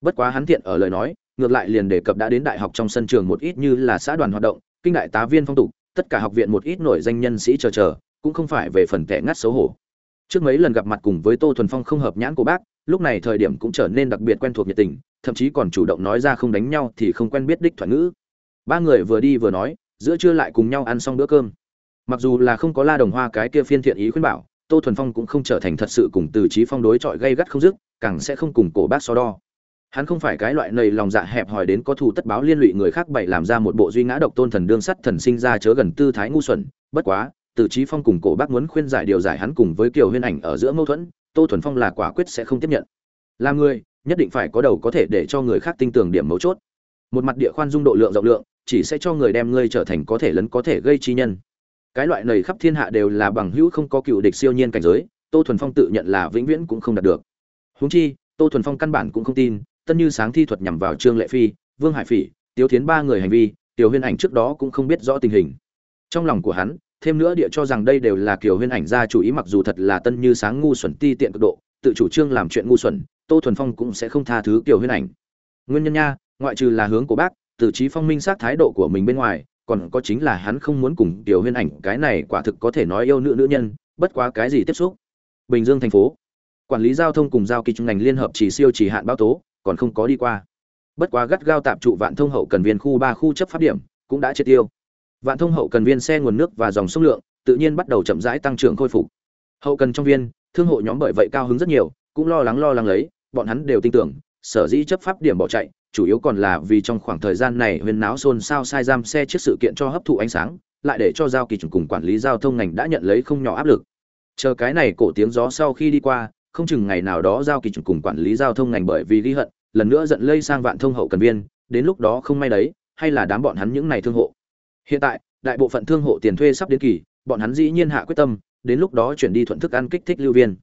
[SPEAKER 1] Bất quá hắn thiện ở lời nói, ngược lại liền đề cập đã đến đại học trong sân trường một ít như là xã đoàn hoạt động, kinh đại tá viên phong tục, tất cả học viện một ít nổi danh nhân sĩ chờ chờ, cũng không phải về phần kẻ ngắt xấu hổ. Trước mấy lần gặp mặt cùng với tô thuần phong không hợp nhãn của bác lúc này thời điểm cũng trở nên đặc biệt quen thuộc nhiệt tình, thậm chí còn chủ động nói ra không đánh nhau thì không quen biết đích thoại ngữ. Ba người vừa đi vừa nói, giữa trưa lại cùng nhau ăn xong bữa cơm. Mặc dù là không có la đồng hoa cái kia phiên thiện ý khuyên bảo, tô thuần phong cũng không trở thành thật sự cùng từ trí phong đối chọi gây gắt không dứt, càng sẽ không cùng cổ bác so đo. Hắn không phải cái loại nầy lòng dạ hẹp hòi đến có thù tất báo liên lụy người khác bậy làm ra một bộ duy ngã độc tôn thần đương sắt thần sinh ra chớ gần tư thái ngu xuẩn, bất quá, từ trí phong cùng cổ bác muốn khuyên giải điều giải hắn cùng với kiều huyên ảnh ở giữa mâu thuẫn tô thuần phong là quả quyết sẽ không tiếp nhận. Là người, nhất định phải có đầu có thể để cho người khác tin tưởng điểm mấu chốt. Một mặt địa khoan dung độ lượng rộng lượng, chỉ sẽ cho người đem ngươi trở thành có thể lấn có thể gây chi nhân. Cái loại này khắp thiên hạ đều là bằng hữu không có cựu địch siêu nhiên cảnh giới, tô thuần phong tự nhận là vĩnh viễn cũng không đạt được. Huống chi, tô thuần phong căn bản cũng không tin, tân như sáng thi thuật nhằm vào trương lệ phi, vương hải phỉ, tiếu thiến ba người hành vi, tiểu huyên ảnh trước đó cũng không biết rõ tình hình. Trong lòng của hắn thêm nữa địa cho rằng đây đều là kiểu huyên ảnh gia chủ ý, mặc dù thật là tân như sáng ngu xuẩn ti tiện cực độ, tự chủ trương làm chuyện ngu xuẩn, tô thuần phong cũng sẽ không tha thứ kiểu huyên ảnh. Nguyên nhân nha, ngoại trừ là hướng của bác, từ trí phong minh sát thái độ của mình bên ngoài, còn có chính là hắn không muốn cùng tiểu huyên ảnh, cái này quả thực có thể nói yêu nữ nữ nhân, bất quá cái gì tiếp xúc? Bình dương thành phố, quản lý giao thông cùng giao kỳ trung ngành liên hợp chỉ siêu chỉ hạn báo tố, còn không có đi qua. Bất quá gắt gao tạm trụ vạn thông hậu cần viên khu ba khu chấp pháp điểm, cũng đã triệt tiêu vạn thông hậu cần viên xe nguồn nước và dòng sông lượng tự nhiên bắt đầu chậm rãi tăng trưởng khôi phục. Hậu cần trong viên, thương hộ nhóm bởi vậy cao hứng rất nhiều, cũng lo lắng lo lắng lấy, bọn hắn đều tin tưởng, sở dĩ chấp pháp điểm bỏ chạy, chủ yếu còn là vì trong khoảng thời gian này huyên náo xôn xao sai giam xe trước sự kiện cho hấp thụ ánh sáng, lại để cho giao kỳ trùng cùng quản lý giao thông ngành đã nhận lấy không nhỏ áp lực. Chờ cái này cổ tiếng gió sau khi đi qua, không chừng ngày nào đó giao kỳ trùng cùng quản lý giao thông ngành bởi vì ghi hận, lần nữa giận lây sang vạn thông hậu cần viên, đến lúc đó không may đấy, hay là đám bọn hắn những này thương hộ hiện tại, đại bộ phận thương hộ tiền thuê sắp đến kỳ, bọn hắn dĩ nhiên hạ quyết tâm, đến lúc đó chuyển đi thuận thức ăn kích thích lưu viên.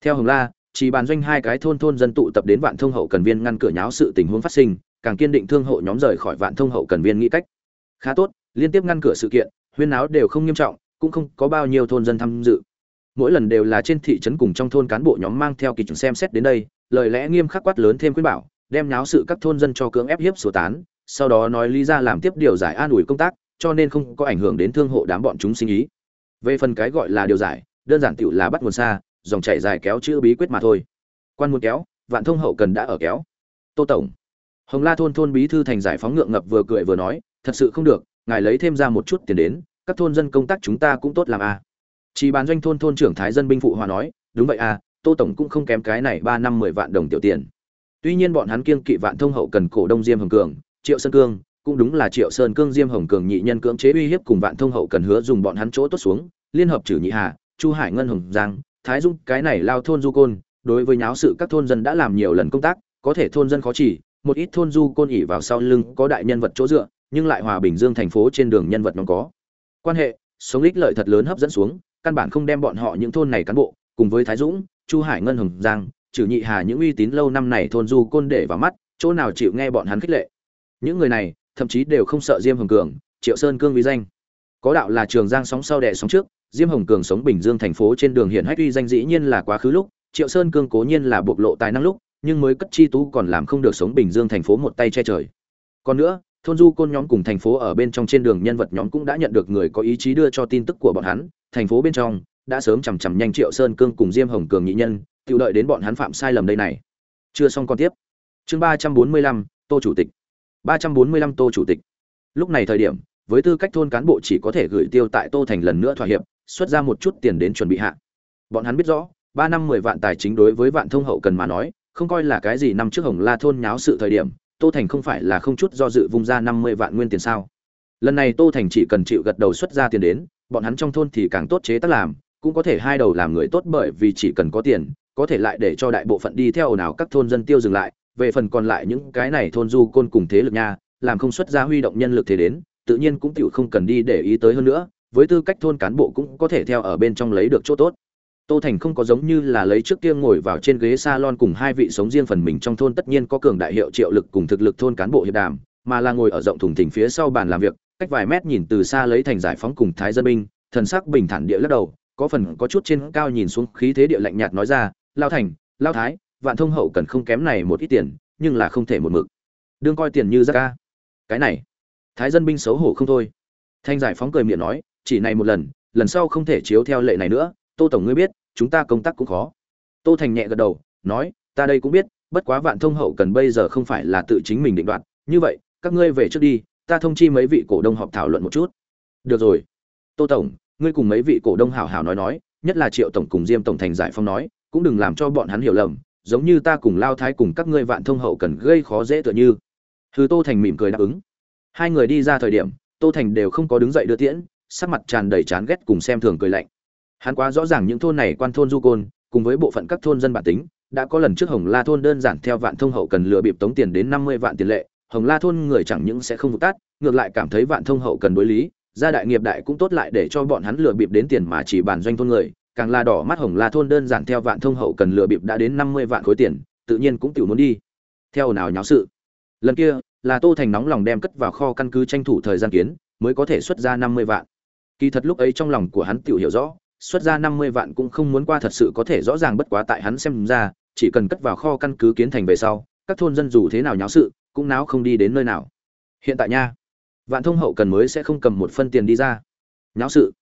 [SPEAKER 1] Theo hồng la, chỉ bàn doanh hai cái thôn thôn dân tụ tập đến vạn thông hậu cần viên ngăn cửa nháo sự tình huống phát sinh, càng kiên định thương hộ nhóm rời khỏi vạn thông hậu cần viên nghĩ cách. Khá tốt, liên tiếp ngăn cửa sự kiện, huyên náo đều không nghiêm trọng, cũng không có bao nhiêu thôn dân tham dự. Mỗi lần đều là trên thị trấn cùng trong thôn cán bộ nhóm mang theo kỳ trưởng xem xét đến đây, lời lẽ nghiêm khắc quát lớn thêm khuyên bảo, đem náo sự các thôn dân cho cưỡng ép hiếp sửa tán, sau đó nói lý ra làm tiếp điều giải an ủi công tác cho nên không có ảnh hưởng đến thương hộ đám bọn chúng sinh ý. Về phần cái gọi là điều giải, đơn giản tựu là bắt nguồn xa, dòng chảy dài kéo chữ bí quyết mà thôi. Quan muốn kéo, vạn thông hậu cần đã ở kéo. Tô tổng, hồng la thôn thôn bí thư thành giải phóng ngượng ngập vừa cười vừa nói, thật sự không được, ngài lấy thêm ra một chút tiền đến, các thôn dân công tác chúng ta cũng tốt làm a à. chỉ bán doanh thôn thôn trưởng thái dân binh phụ hòa nói, đúng vậy à tô tổng cũng không kém cái này ba năm mười vạn đồng tiểu tiền. Tuy nhiên bọn hắn kiêng kỵ vạn thông hậu cần cổ đông diêm hồng cường, triệu sơn cương cũng đúng là triệu sơn cương, diêm hồng cường nhị nhân cưỡng chế uy hiếp cùng vạn thông hậu cần hứa dùng bọn hắn chỗ tốt xuống, liên hợp trừ nhị hà, chu hải ngân hồng giang, thái dung cái này lao thôn du côn, đối với nháo sự các thôn dân đã làm nhiều lần công tác, có thể thôn dân khó chỉ, một ít thôn du côn ỉ vào sau lưng có đại nhân vật chỗ dựa, nhưng lại hòa bình dương thành phố trên đường nhân vật nó có. Quan hệ, sống ích lợi thật lớn hấp dẫn xuống, căn bản không đem bọn họ những thôn này cán bộ, cùng với thái dũng, chu hải ngân hồng giang, trừ nhị hà những uy tín lâu năm này thôn du côn để vào mắt, chỗ nào chịu nghe bọn hắn khích lệ. Những người này thậm chí đều không sợ diêm hồng cường, triệu sơn cương uy danh. Có đạo là trường giang sóng sau đẻ sóng trước, diêm hồng cường sống bình dương thành phố trên đường hiện hách uy danh dĩ nhiên là quá khứ lúc, triệu sơn cương cố nhiên là bộc lộ tài năng lúc, nhưng mới cất chi tú còn làm không được sống bình dương thành phố một tay che trời. Còn nữa, thôn du côn nhóm cùng thành phố ở bên trong trên đường nhân vật nhóm cũng đã nhận được người có ý chí đưa cho tin tức của bọn hắn, thành phố bên trong đã sớm chằm chằm nhanh triệu sơn cương cùng diêm hồng cường nhị nhân, tự đợi đến bọn hắn phạm sai lầm đây này. Chưa xong còn tiếp. Chương ba trăm bốn mươi lăm, tô chủ tịch ba trăm bốn mươi lăm tô chủ tịch. Lúc này thời điểm, với tư cách thôn cán bộ chỉ có thể gửi tiêu tại tô thành lần nữa thỏa hiệp, xuất ra một chút tiền đến chuẩn bị hạ. Bọn hắn biết rõ, ba năm mười vạn tài chính đối với vạn thông hậu cần mà nói, không coi là cái gì năm trước hồng la thôn nháo sự thời điểm, tô thành không phải là không chút do dự vung ra năm mươi vạn nguyên tiền sao. Lần này tô thành chỉ cần chịu gật đầu xuất ra tiền đến, bọn hắn trong thôn thì càng tốt chế tác làm, cũng có thể hai đầu làm người tốt bởi vì chỉ cần có tiền, có thể lại để cho đại bộ phận đi theo nào các thôn dân tiêu dừng lại về phần còn lại những cái này thôn du côn cùng thế lực nha, làm không xuất ra huy động nhân lực thế đến, tự nhiên cũng tiểu không cần đi để ý tới hơn nữa, với tư cách thôn cán bộ cũng có thể theo ở bên trong lấy được chỗ tốt. Tô thành không có giống như là lấy trước kia ngồi vào trên ghế salon cùng hai vị sống riêng phần mình trong thôn tất nhiên có cường đại hiệu triệu lực cùng thực lực thôn cán bộ hiệp đàm, mà là ngồi ở rộng thùng thình phía sau bàn làm việc, cách vài mét nhìn từ xa lấy thành giải phóng cùng thái dân binh, thần sắc bình thản địa lắc đầu, có phần có chút trên cao nhìn xuống khí thế địa lạnh nhạt nói ra, lao thành, lao thái vạn thông hậu cần không kém này một ít tiền, nhưng là không thể một mực. Đương coi tiền như ra ca. Cái này, thái dân binh xấu hổ không thôi. Thanh giải phóng cười miệng nói, chỉ này một lần lần sau không thể chiếu theo lệ này nữa, tô tổng ngươi biết, chúng ta công tác cũng khó. Tô thành nhẹ gật đầu, nói, ta đây cũng biết, bất quá vạn thông hậu cần bây giờ không phải là tự chính mình định đoạt. Như vậy, các ngươi về trước đi, ta thông chi mấy vị cổ đông họp thảo luận một chút. Được rồi. Tô tổng, ngươi cùng mấy vị cổ đông hảo hảo nói nói, nhất là triệu tổng cùng diêm tổng thành giải phong nói, cũng đừng làm cho bọn hắn hiểu lầm giống như ta cùng lao thái cùng các ngươi vạn thông hậu cần gây khó dễ tựa như. Thứ tô thành mỉm cười đáp ứng. Hai người đi ra thời điểm, tô thành đều không có đứng dậy đưa tiễn, sắc mặt tràn đầy chán ghét cùng xem thường cười lạnh. Hắn quá rõ ràng những thôn này quan thôn du côn, cùng với bộ phận các thôn dân bản tính, đã có lần trước hồng la thôn đơn giản theo vạn thông hậu cần lừa bịp tống tiền đến năm mươi vạn tiền lệ, hồng la thôn người chẳng những sẽ không vụ tát, ngược lại cảm thấy vạn thông hậu cần đối lý, gia đại nghiệp đại cũng tốt lại để cho bọn hắn lừa bịp đến tiền mà chỉ bàn doanh thôn người càng là đỏ mắt hồng la thôn đơn giản theo vạn thông hậu cần lừa bịp đã đến năm mươi vạn khối tiền, tự nhiên cũng tiểu muốn đi. Theo nào nháo sự. Lần kia, là tô thành nóng lòng đem cất vào kho căn cứ tranh thủ thời gian kiến, mới có thể xuất ra năm mươi vạn. Kỳ thật lúc ấy trong lòng của hắn tiểu hiểu rõ, xuất ra năm mươi vạn cũng không muốn qua thật sự có thể rõ ràng bất quá tại hắn xem ra, chỉ cần cất vào kho căn cứ kiến thành về sau, các thôn dân dù thế nào nháo sự, cũng náo không đi đến nơi nào. Hiện tại nha, vạn thông hậu cần mới sẽ không cầm một phân tiền đi ra. Nháo sự.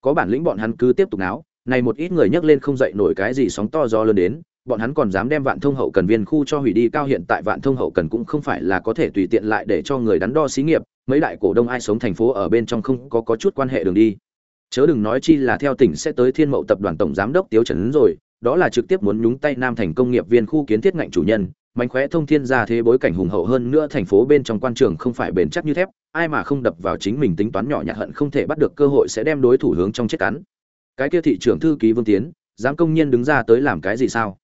[SPEAKER 1] Có bản lĩnh bọn hắn cứ tiếp tục náo này một ít người nhấc lên không dậy nổi cái gì sóng to gió lớn đến, bọn hắn còn dám đem vạn thông hậu cần viên khu cho hủy đi, cao hiện tại vạn thông hậu cần cũng không phải là có thể tùy tiện lại để cho người đắn đo xí nghiệp, mấy đại cổ đông ai sống thành phố ở bên trong không có có chút quan hệ đường đi. Chớ đừng nói chi là theo tỉnh sẽ tới thiên mậu tập đoàn tổng giám đốc tiếu trấn rồi, đó là trực tiếp muốn nhúng tay nam thành công nghiệp viên khu kiến thiết ngạnh chủ nhân, mánh khóe thông thiên ra thế bối cảnh hùng hậu hơn nữa thành phố bên trong quan trường không phải bền chắc như thép, ai mà không đập vào chính mình tính toán nhỏ nhặt hận không thể bắt được cơ hội sẽ đem đối thủ hướng trong chết cắn cái kia thị trưởng thư ký vương tiến, dám công nhiên đứng ra tới làm cái gì sao?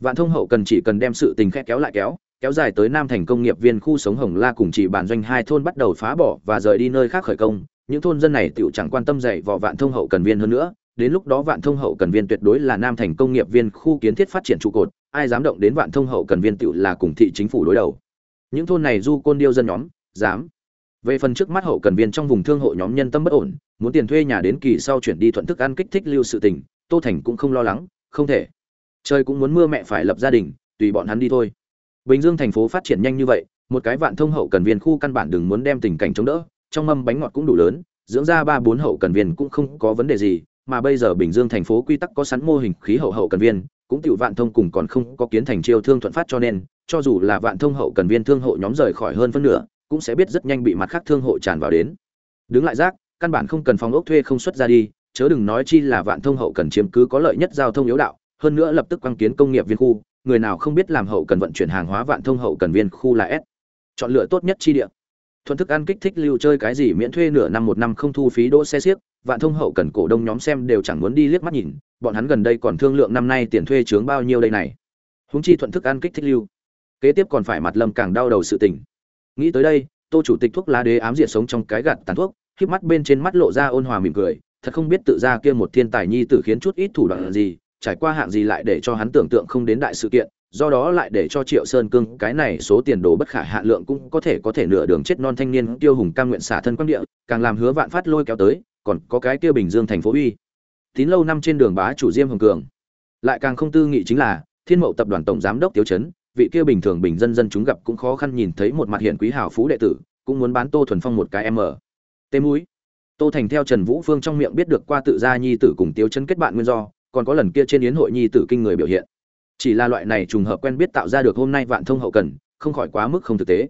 [SPEAKER 1] Vạn thông hậu cần chỉ cần đem sự tình khẽ kéo lại kéo kéo dài tới nam thành công nghiệp viên khu sống hồng la cùng chỉ bản doanh hai thôn bắt đầu phá bỏ và rời đi nơi khác khởi công. Những thôn dân này tựu chẳng quan tâm dạy vào vạn thông hậu cần viên hơn nữa. Đến lúc đó vạn thông hậu cần viên tuyệt đối là nam thành công nghiệp viên khu kiến thiết phát triển trụ cột, ai dám động đến vạn thông hậu cần viên tựu là cùng thị chính phủ đối đầu. Những thôn này du côn điêu dân nhóm, dám về phần trước mắt hậu cần viên trong vùng thương hộ nhóm nhân tâm bất ổn, muốn tiền thuê nhà đến kỳ sau chuyển đi thuận thức ăn kích thích lưu sự tình, tô thành cũng không lo lắng, không thể. Trời cũng muốn mưa mẹ phải lập gia đình, tùy bọn hắn đi thôi. Bình dương thành phố phát triển nhanh như vậy, một cái vạn thông hậu cần viên khu căn bản đừng muốn đem tình cảnh chống đỡ, trong mâm bánh ngọt cũng đủ lớn, dưỡng ra ba bốn hậu cần viên cũng không có vấn đề gì, mà bây giờ bình dương thành phố quy tắc có sẵn mô hình khí hậu hậu cần viên, cũng tiểu vạn thông cùng còn không có kiến thành chiêu thương thuận phát cho nên, cho dù là vạn thông hậu cần viên thương hộ nhóm rời khỏi hơn phân nửa cũng sẽ biết rất nhanh bị mặt khác thương hộ tràn vào đến. Đứng lại rác, căn bản không cần phòng ốc thuê không xuất ra đi, chớ đừng nói chi là vạn thông hậu cần chiếm cứ có lợi nhất giao thông yếu đạo, hơn nữa lập tức quang kiến công nghiệp viên khu, người nào không biết làm hậu cần vận chuyển hàng hóa vạn thông hậu cần viên khu là s. Chọn lựa tốt nhất chi địa. Thuận thức ăn kích thích lưu chơi cái gì miễn thuê nửa năm một năm không thu phí đỗ xe xiếc vạn thông hậu cần cổ đông nhóm xem đều chẳng muốn đi liếc mắt nhìn, bọn hắn gần đây còn thương lượng năm nay tiền thuê chướng bao nhiêu đây này. Húng chi thuận thức ăn kích thích lưu. Kế tiếp còn phải mặt lâm càng đau đầu sự tình nghĩ tới đây, tô chủ tịch thuốc lá đế ám diệt sống trong cái gạt tàn thuốc khiếp mắt bên trên mắt lộ ra ôn hòa mỉm cười, thật không biết tự ra kia một thiên tài nhi tử khiến chút ít thủ đoạn gì, trải qua hạng gì lại để cho hắn tưởng tượng không đến đại sự kiện, do đó lại để cho triệu sơn cương, cái này số tiền đồ bất khả hạ lượng cũng có thể có thể nửa đường chết non thanh niên tiêu hùng cam nguyện xả thân quan địa, càng làm hứa vạn phát lôi kéo tới, còn có cái kia bình dương thành phố uy. Tín lâu năm trên đường bá chủ diêm hồng cường. Lại càng không tư nghị chính là, thiên mậu tập đoàn tổng giám đốc tiêu chấn vị kia bình thường bình dân dân chúng gặp cũng khó khăn nhìn thấy một mặt hiện quý hào phú đệ tử, cũng muốn bán tô thuần phong một cái em ở tê mũi. Tô thành theo trần vũ phương trong miệng biết được qua tự gia nhi tử cùng tiêu chân kết bạn nguyên do, còn có lần kia trên yến hội nhi tử kinh người biểu hiện. Chỉ là loại này trùng hợp quen biết tạo ra được hôm nay vạn thông hậu cần, không khỏi quá mức không thực tế.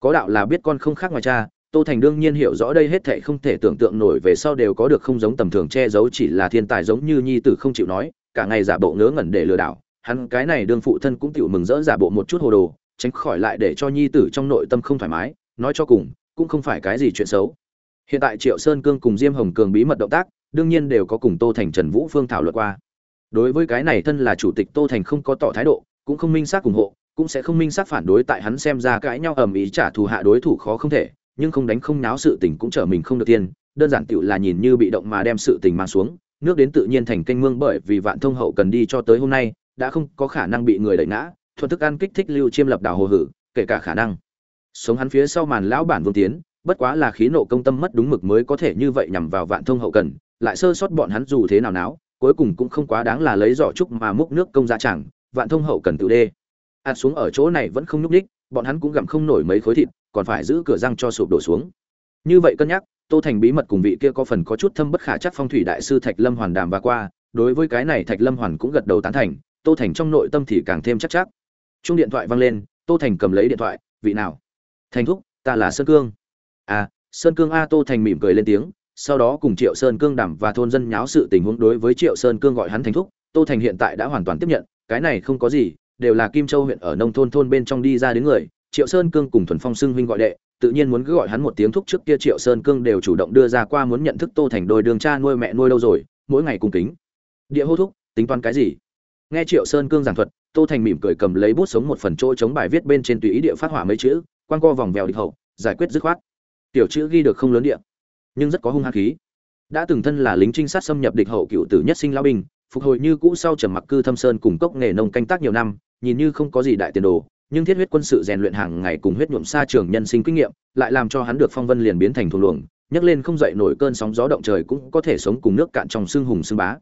[SPEAKER 1] Có đạo là biết con không khác ngoài cha, tô thành đương nhiên hiểu rõ đây hết thệ không thể tưởng tượng nổi về sau đều có được không giống tầm thường che giấu, chỉ là thiên tài giống như nhi tử không chịu nói, cả ngày giả bộ ngớ ngẩn để lừa đảo hắn cái này đương phụ thân cũng tiểu mừng rỡ giả bộ một chút hồ đồ, tránh khỏi lại để cho nhi tử trong nội tâm không thoải mái, nói cho cùng, cũng không phải cái gì chuyện xấu. Hiện tại triệu sơn cương cùng diêm hồng cường bí mật động tác, đương nhiên đều có cùng tô thành trần vũ phương thảo luận qua. Đối với cái này thân là chủ tịch tô thành không có tỏ thái độ, cũng không minh xác ủng hộ, cũng sẽ không minh xác phản đối tại hắn xem ra cãi nhau ầm ĩ trả thù hạ đối thủ khó không thể, nhưng không đánh không náo sự tình cũng trở mình không được tiên, đơn giản tựu là nhìn như bị động mà đem sự tình mang xuống, nước đến tự nhiên thành kênh mương bởi vì vạn thông hậu cần đi cho tới hôm nay đã không có khả năng bị người đẩy ngã, thuận thức ăn kích thích lưu chiêm lập đảo hồ hử, kể cả khả năng. Sống hắn phía sau màn lão bản vương tiến, bất quá là khí nộ công tâm mất đúng mực mới có thể như vậy nhằm vào vạn thông hậu cần, lại sơ sót bọn hắn dù thế nào náo, cuối cùng cũng không quá đáng là lấy giỏ trúc mà múc nước công ra chẳng, vạn thông hậu cần tự đê. Ạt xuống ở chỗ này vẫn không nhúc ních bọn hắn cũng gặm không nổi mấy khối thịt, còn phải giữ cửa răng cho sụp đổ xuống. Như vậy cân nhắc, tô thành bí mật cùng vị kia có phần có chút thâm bất khả chắc phong thủy đại sư thạch lâm hoàn đàm và qua, đối với cái này thạch lâm hoàn cũng gật đầu tán thành tô thành trong nội tâm thì càng thêm chắc chắc. Chung điện thoại vang lên, tô thành cầm lấy điện thoại, vị nào? Thành thúc, ta là sơn cương. À sơn cương a. Tô thành mỉm cười lên tiếng, sau đó cùng triệu sơn cương đảm và thôn dân nháo sự tình huống đối với triệu sơn cương gọi hắn thành thúc. Tô thành hiện tại đã hoàn toàn tiếp nhận, cái này không có gì, đều là kim châu huyện ở nông thôn thôn bên trong đi ra đến người. Triệu sơn cương cùng thuần phong xưng huynh gọi đệ, tự nhiên muốn cứ gọi hắn một tiếng thúc trước kia triệu sơn cương đều chủ động đưa ra qua muốn nhận thức tô thành đôi đường cha nuôi mẹ nuôi đâu rồi, mỗi ngày cùng kính. Địa hô thúc, tính toán cái gì? Nghe triệu sơn cương giảng thuật, tô thành mỉm cười cầm lấy bút sống một phần chỗ chống bài viết bên trên tùy ý địa phát hỏa mấy chữ quan co vòng vèo địch hậu, giải quyết dứt khoát. Tiểu chữ ghi được không lớn địa, nhưng rất có hung hăng khí. Đã từng thân là lính trinh sát xâm nhập địch hậu cựu tử nhất sinh lao binh phục hồi như cũ sau trầm mặc cư thâm sơn cùng cốc nghề nông canh tác nhiều năm, nhìn như không có gì đại tiền đồ, nhưng thiết huyết quân sự rèn luyện hàng ngày cùng huyết nhuộm xa trường nhân sinh kinh nghiệm, lại làm cho hắn được phong vân liền biến thành thủ luồng, nhấc lên không dậy nổi cơn sóng gió động trời cũng có thể sống cùng nước cạn trong xương hùng xương bá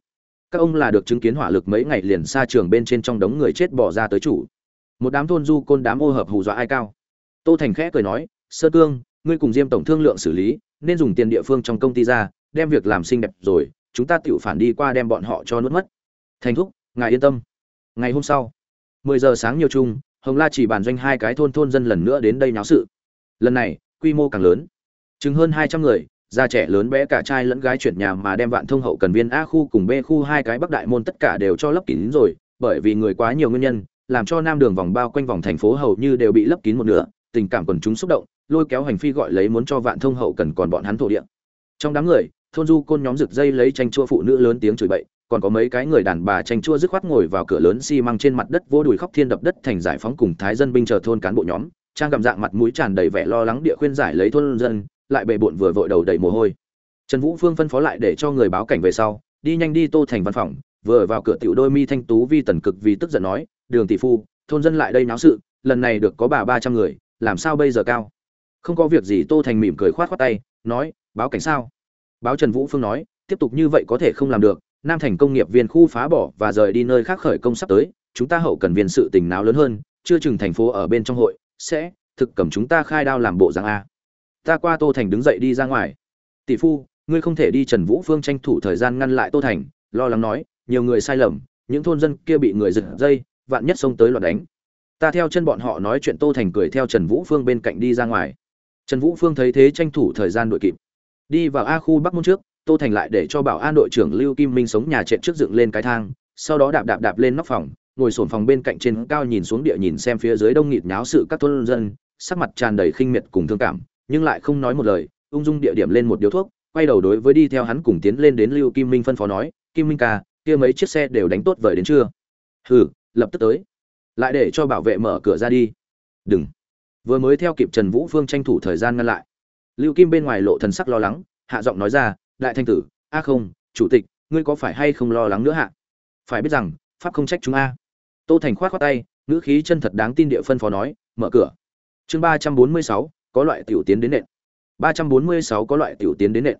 [SPEAKER 1] các ông là được chứng kiến hỏa lực mấy ngày liền xa trường bên trên trong đống người chết bỏ ra tới chủ. Một đám thôn du côn đám ô hợp hù dọa ai cao. Tô thành khẽ cười nói, sơ cương, ngươi cùng diêm tổng thương lượng xử lý, nên dùng tiền địa phương trong công ty ra, đem việc làm xinh đẹp rồi, chúng ta tự phản đi qua đem bọn họ cho nuốt mất. Thành thúc, ngài yên tâm. Ngày hôm sau, mười giờ sáng nhiều chung, hồng la chỉ bàn doanh hai cái thôn thôn dân lần nữa đến đây náo sự. Lần này, quy mô càng lớn. Chừng hơn hai trăm người già trẻ lớn bé cả trai lẫn gái chuyển nhà mà đem vạn thông hậu cần viên a khu cùng b khu hai cái bắc đại môn tất cả đều cho lấp kín rồi, bởi vì người quá nhiều nguyên nhân, làm cho nam đường vòng bao quanh vòng thành phố hầu như đều bị lấp kín một nửa, tình cảm quần chúng xúc động, lôi kéo hành phi gọi lấy muốn cho vạn thông hậu cần còn bọn hắn thổ địa. Trong đám người, thôn du côn nhóm rực dây lấy tranh chua phụ nữ lớn tiếng chửi bậy, còn có mấy cái người đàn bà tranh chua dứt khoát ngồi vào cửa lớn xi măng trên mặt đất vô đùi khóc thiên đập đất thành giải phóng cùng thái dân binh chờ thôn cán bộ nhóm, trang gặm dạng mặt mũi tràn đầy vẻ lo lắng địa khuyên giải lấy thôn dân lại bề bộn vừa vội đầu đầy mồ hôi. Trần vũ phương phân phó lại để cho người báo cảnh về sau, đi nhanh đi tô thành văn phòng, vừa vào cửa tiểu đôi mi thanh tú vi tần cực vì tức giận nói, đường tỷ phu, thôn dân lại đây náo sự, lần này được có bà ba trăm người, làm sao bây giờ cao? Không có việc gì tô thành mỉm cười khoát khoát tay, nói, báo cảnh sao? Báo trần vũ phương nói, tiếp tục như vậy có thể không làm được, nam thành công nghiệp viên khu phá bỏ và rời đi nơi khác khởi công sắp tới, chúng ta hậu cần viên sự tình nào lớn hơn, chưa chừng thành phố ở bên trong hội sẽ thực cầm chúng ta khai đao làm bộ rằng a ta qua tô thành đứng dậy đi ra ngoài. Tỷ phu, ngươi không thể đi trần vũ phương tranh thủ thời gian ngăn lại tô thành, lo lắng nói, nhiều người sai lầm, những thôn dân kia bị người giật dây, vạn nhất xông tới loạt đánh. Ta theo chân bọn họ nói chuyện tô thành cười theo trần vũ phương bên cạnh đi ra ngoài. Trần vũ phương thấy thế tranh thủ thời gian đội kịp. Đi vào a khu bắc môn trước, tô thành lại để cho bảo an đội trưởng lưu kim minh sống nhà trệ trước dựng lên cái thang, sau đó đạp đạp đạp lên nóc phòng, ngồi sổn phòng bên cạnh trên cao nhìn xuống địa nhìn xem phía dưới đông nghịt nháo sự các thôn dân, sắc mặt tràn đầy khinh miệt cùng thương cảm nhưng lại không nói một lời, ung dung địa điểm lên một điếu thuốc, quay đầu đối với đi theo hắn cùng tiến lên đến lưu kim minh phân phó nói, kim minh ca, kia mấy chiếc xe đều đánh tốt vời đến chưa? Hừ, lập tức tới. Lại để cho bảo vệ mở cửa ra đi. Đừng. Vừa mới theo kịp trần vũ phương tranh thủ thời gian ngăn lại. Lưu kim bên ngoài lộ thần sắc lo lắng, hạ giọng nói ra, đại thanh tử, a không, chủ tịch, ngươi có phải hay không lo lắng nữa hạ phải biết rằng, pháp không trách chúng a. Tô thành khoát khoát tay, ngữ khí chân thật đáng tin địa phân phó nói, mở cửa. Chương ba trăm bốn mươi sáu có loại tiểu tiến đến nện. ba trăm bốn mươi sáu có loại tiểu tiến đến nện.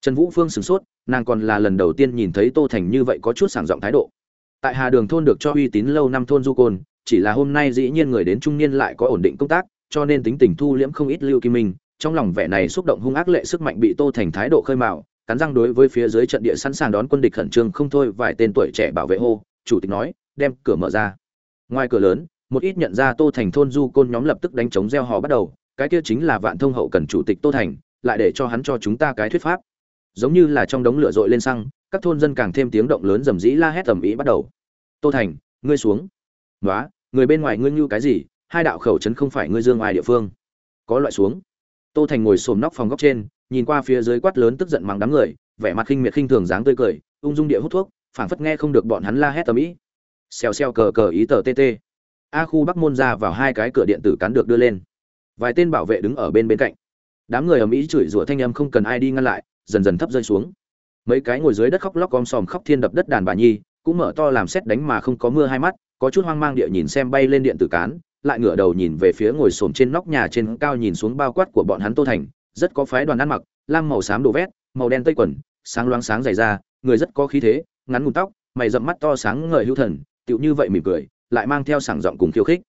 [SPEAKER 1] Trần vũ phương sửng sốt, nàng còn là lần đầu tiên nhìn thấy tô thành như vậy có chút sảng giọng thái độ. Tại hà đường thôn được cho uy tín lâu năm thôn du côn, chỉ là hôm nay dĩ nhiên người đến trung niên lại có ổn định công tác, cho nên tính tình thu liễm không ít lưu kim minh, trong lòng vẻ này xúc động hung ác lệ sức mạnh bị tô thành thái độ khơi mào, cắn răng đối với phía dưới trận địa sẵn sàng đón quân địch khẩn trương không thôi vài tên tuổi trẻ bảo vệ hô, chủ tịch nói, đem cửa mở ra. Ngoài cửa lớn, một ít nhận ra tô thành thôn du côn nhóm lập tức đánh chống reo hò bắt đầu cái kia chính là vạn thông hậu cần chủ tịch tô thành, lại để cho hắn cho chúng ta cái thuyết pháp. Giống như là trong đống lửa dội lên xăng, các thôn dân càng thêm tiếng động lớn rầm rĩ la hét tầm ý bắt đầu. Tô thành, ngươi xuống. Nói người bên ngoài ngươi như cái gì? Hai đạo khẩu trấn không phải ngươi dương ngoài địa phương. Có loại xuống. Tô thành ngồi xồm nóc phòng góc trên, nhìn qua phía dưới quát lớn tức giận mắng đám người, vẻ mặt khinh miệt khinh thường dáng tươi cười, ung dung địa hút thuốc, phảng phất nghe không được bọn hắn la hét tầm ý xèo xèo cờ cờ ý tờ tt a khu bắc môn ra vào hai cái cửa điện tử cắn được đưa lên vài tên bảo vệ đứng ở bên bên cạnh. Đám người ầm ĩ chửi rủa thanh âm không cần ai đi ngăn lại, dần dần thấp rơi xuống. Mấy cái ngồi dưới đất khóc lóc om sòm khóc thiên đập đất đàn bà nhi, cũng mở to làm xét đánh mà không có mưa hai mắt, có chút hoang mang địa nhìn xem bay lên điện tử cán, lại ngửa đầu nhìn về phía ngồi xổm trên nóc nhà trên cao nhìn xuống bao quát của bọn hắn tô thành, rất có phái đoàn ăn mặc, lam màu xám đồ vét, màu đen tây quần, sáng loáng sáng dày ra người rất có khí thế, ngắn ngủn tóc, mày rậm mắt to sáng ngời hữu thần, tựu như vậy mỉm cười, lại mang theo sảng giọng cùng khiêu khích.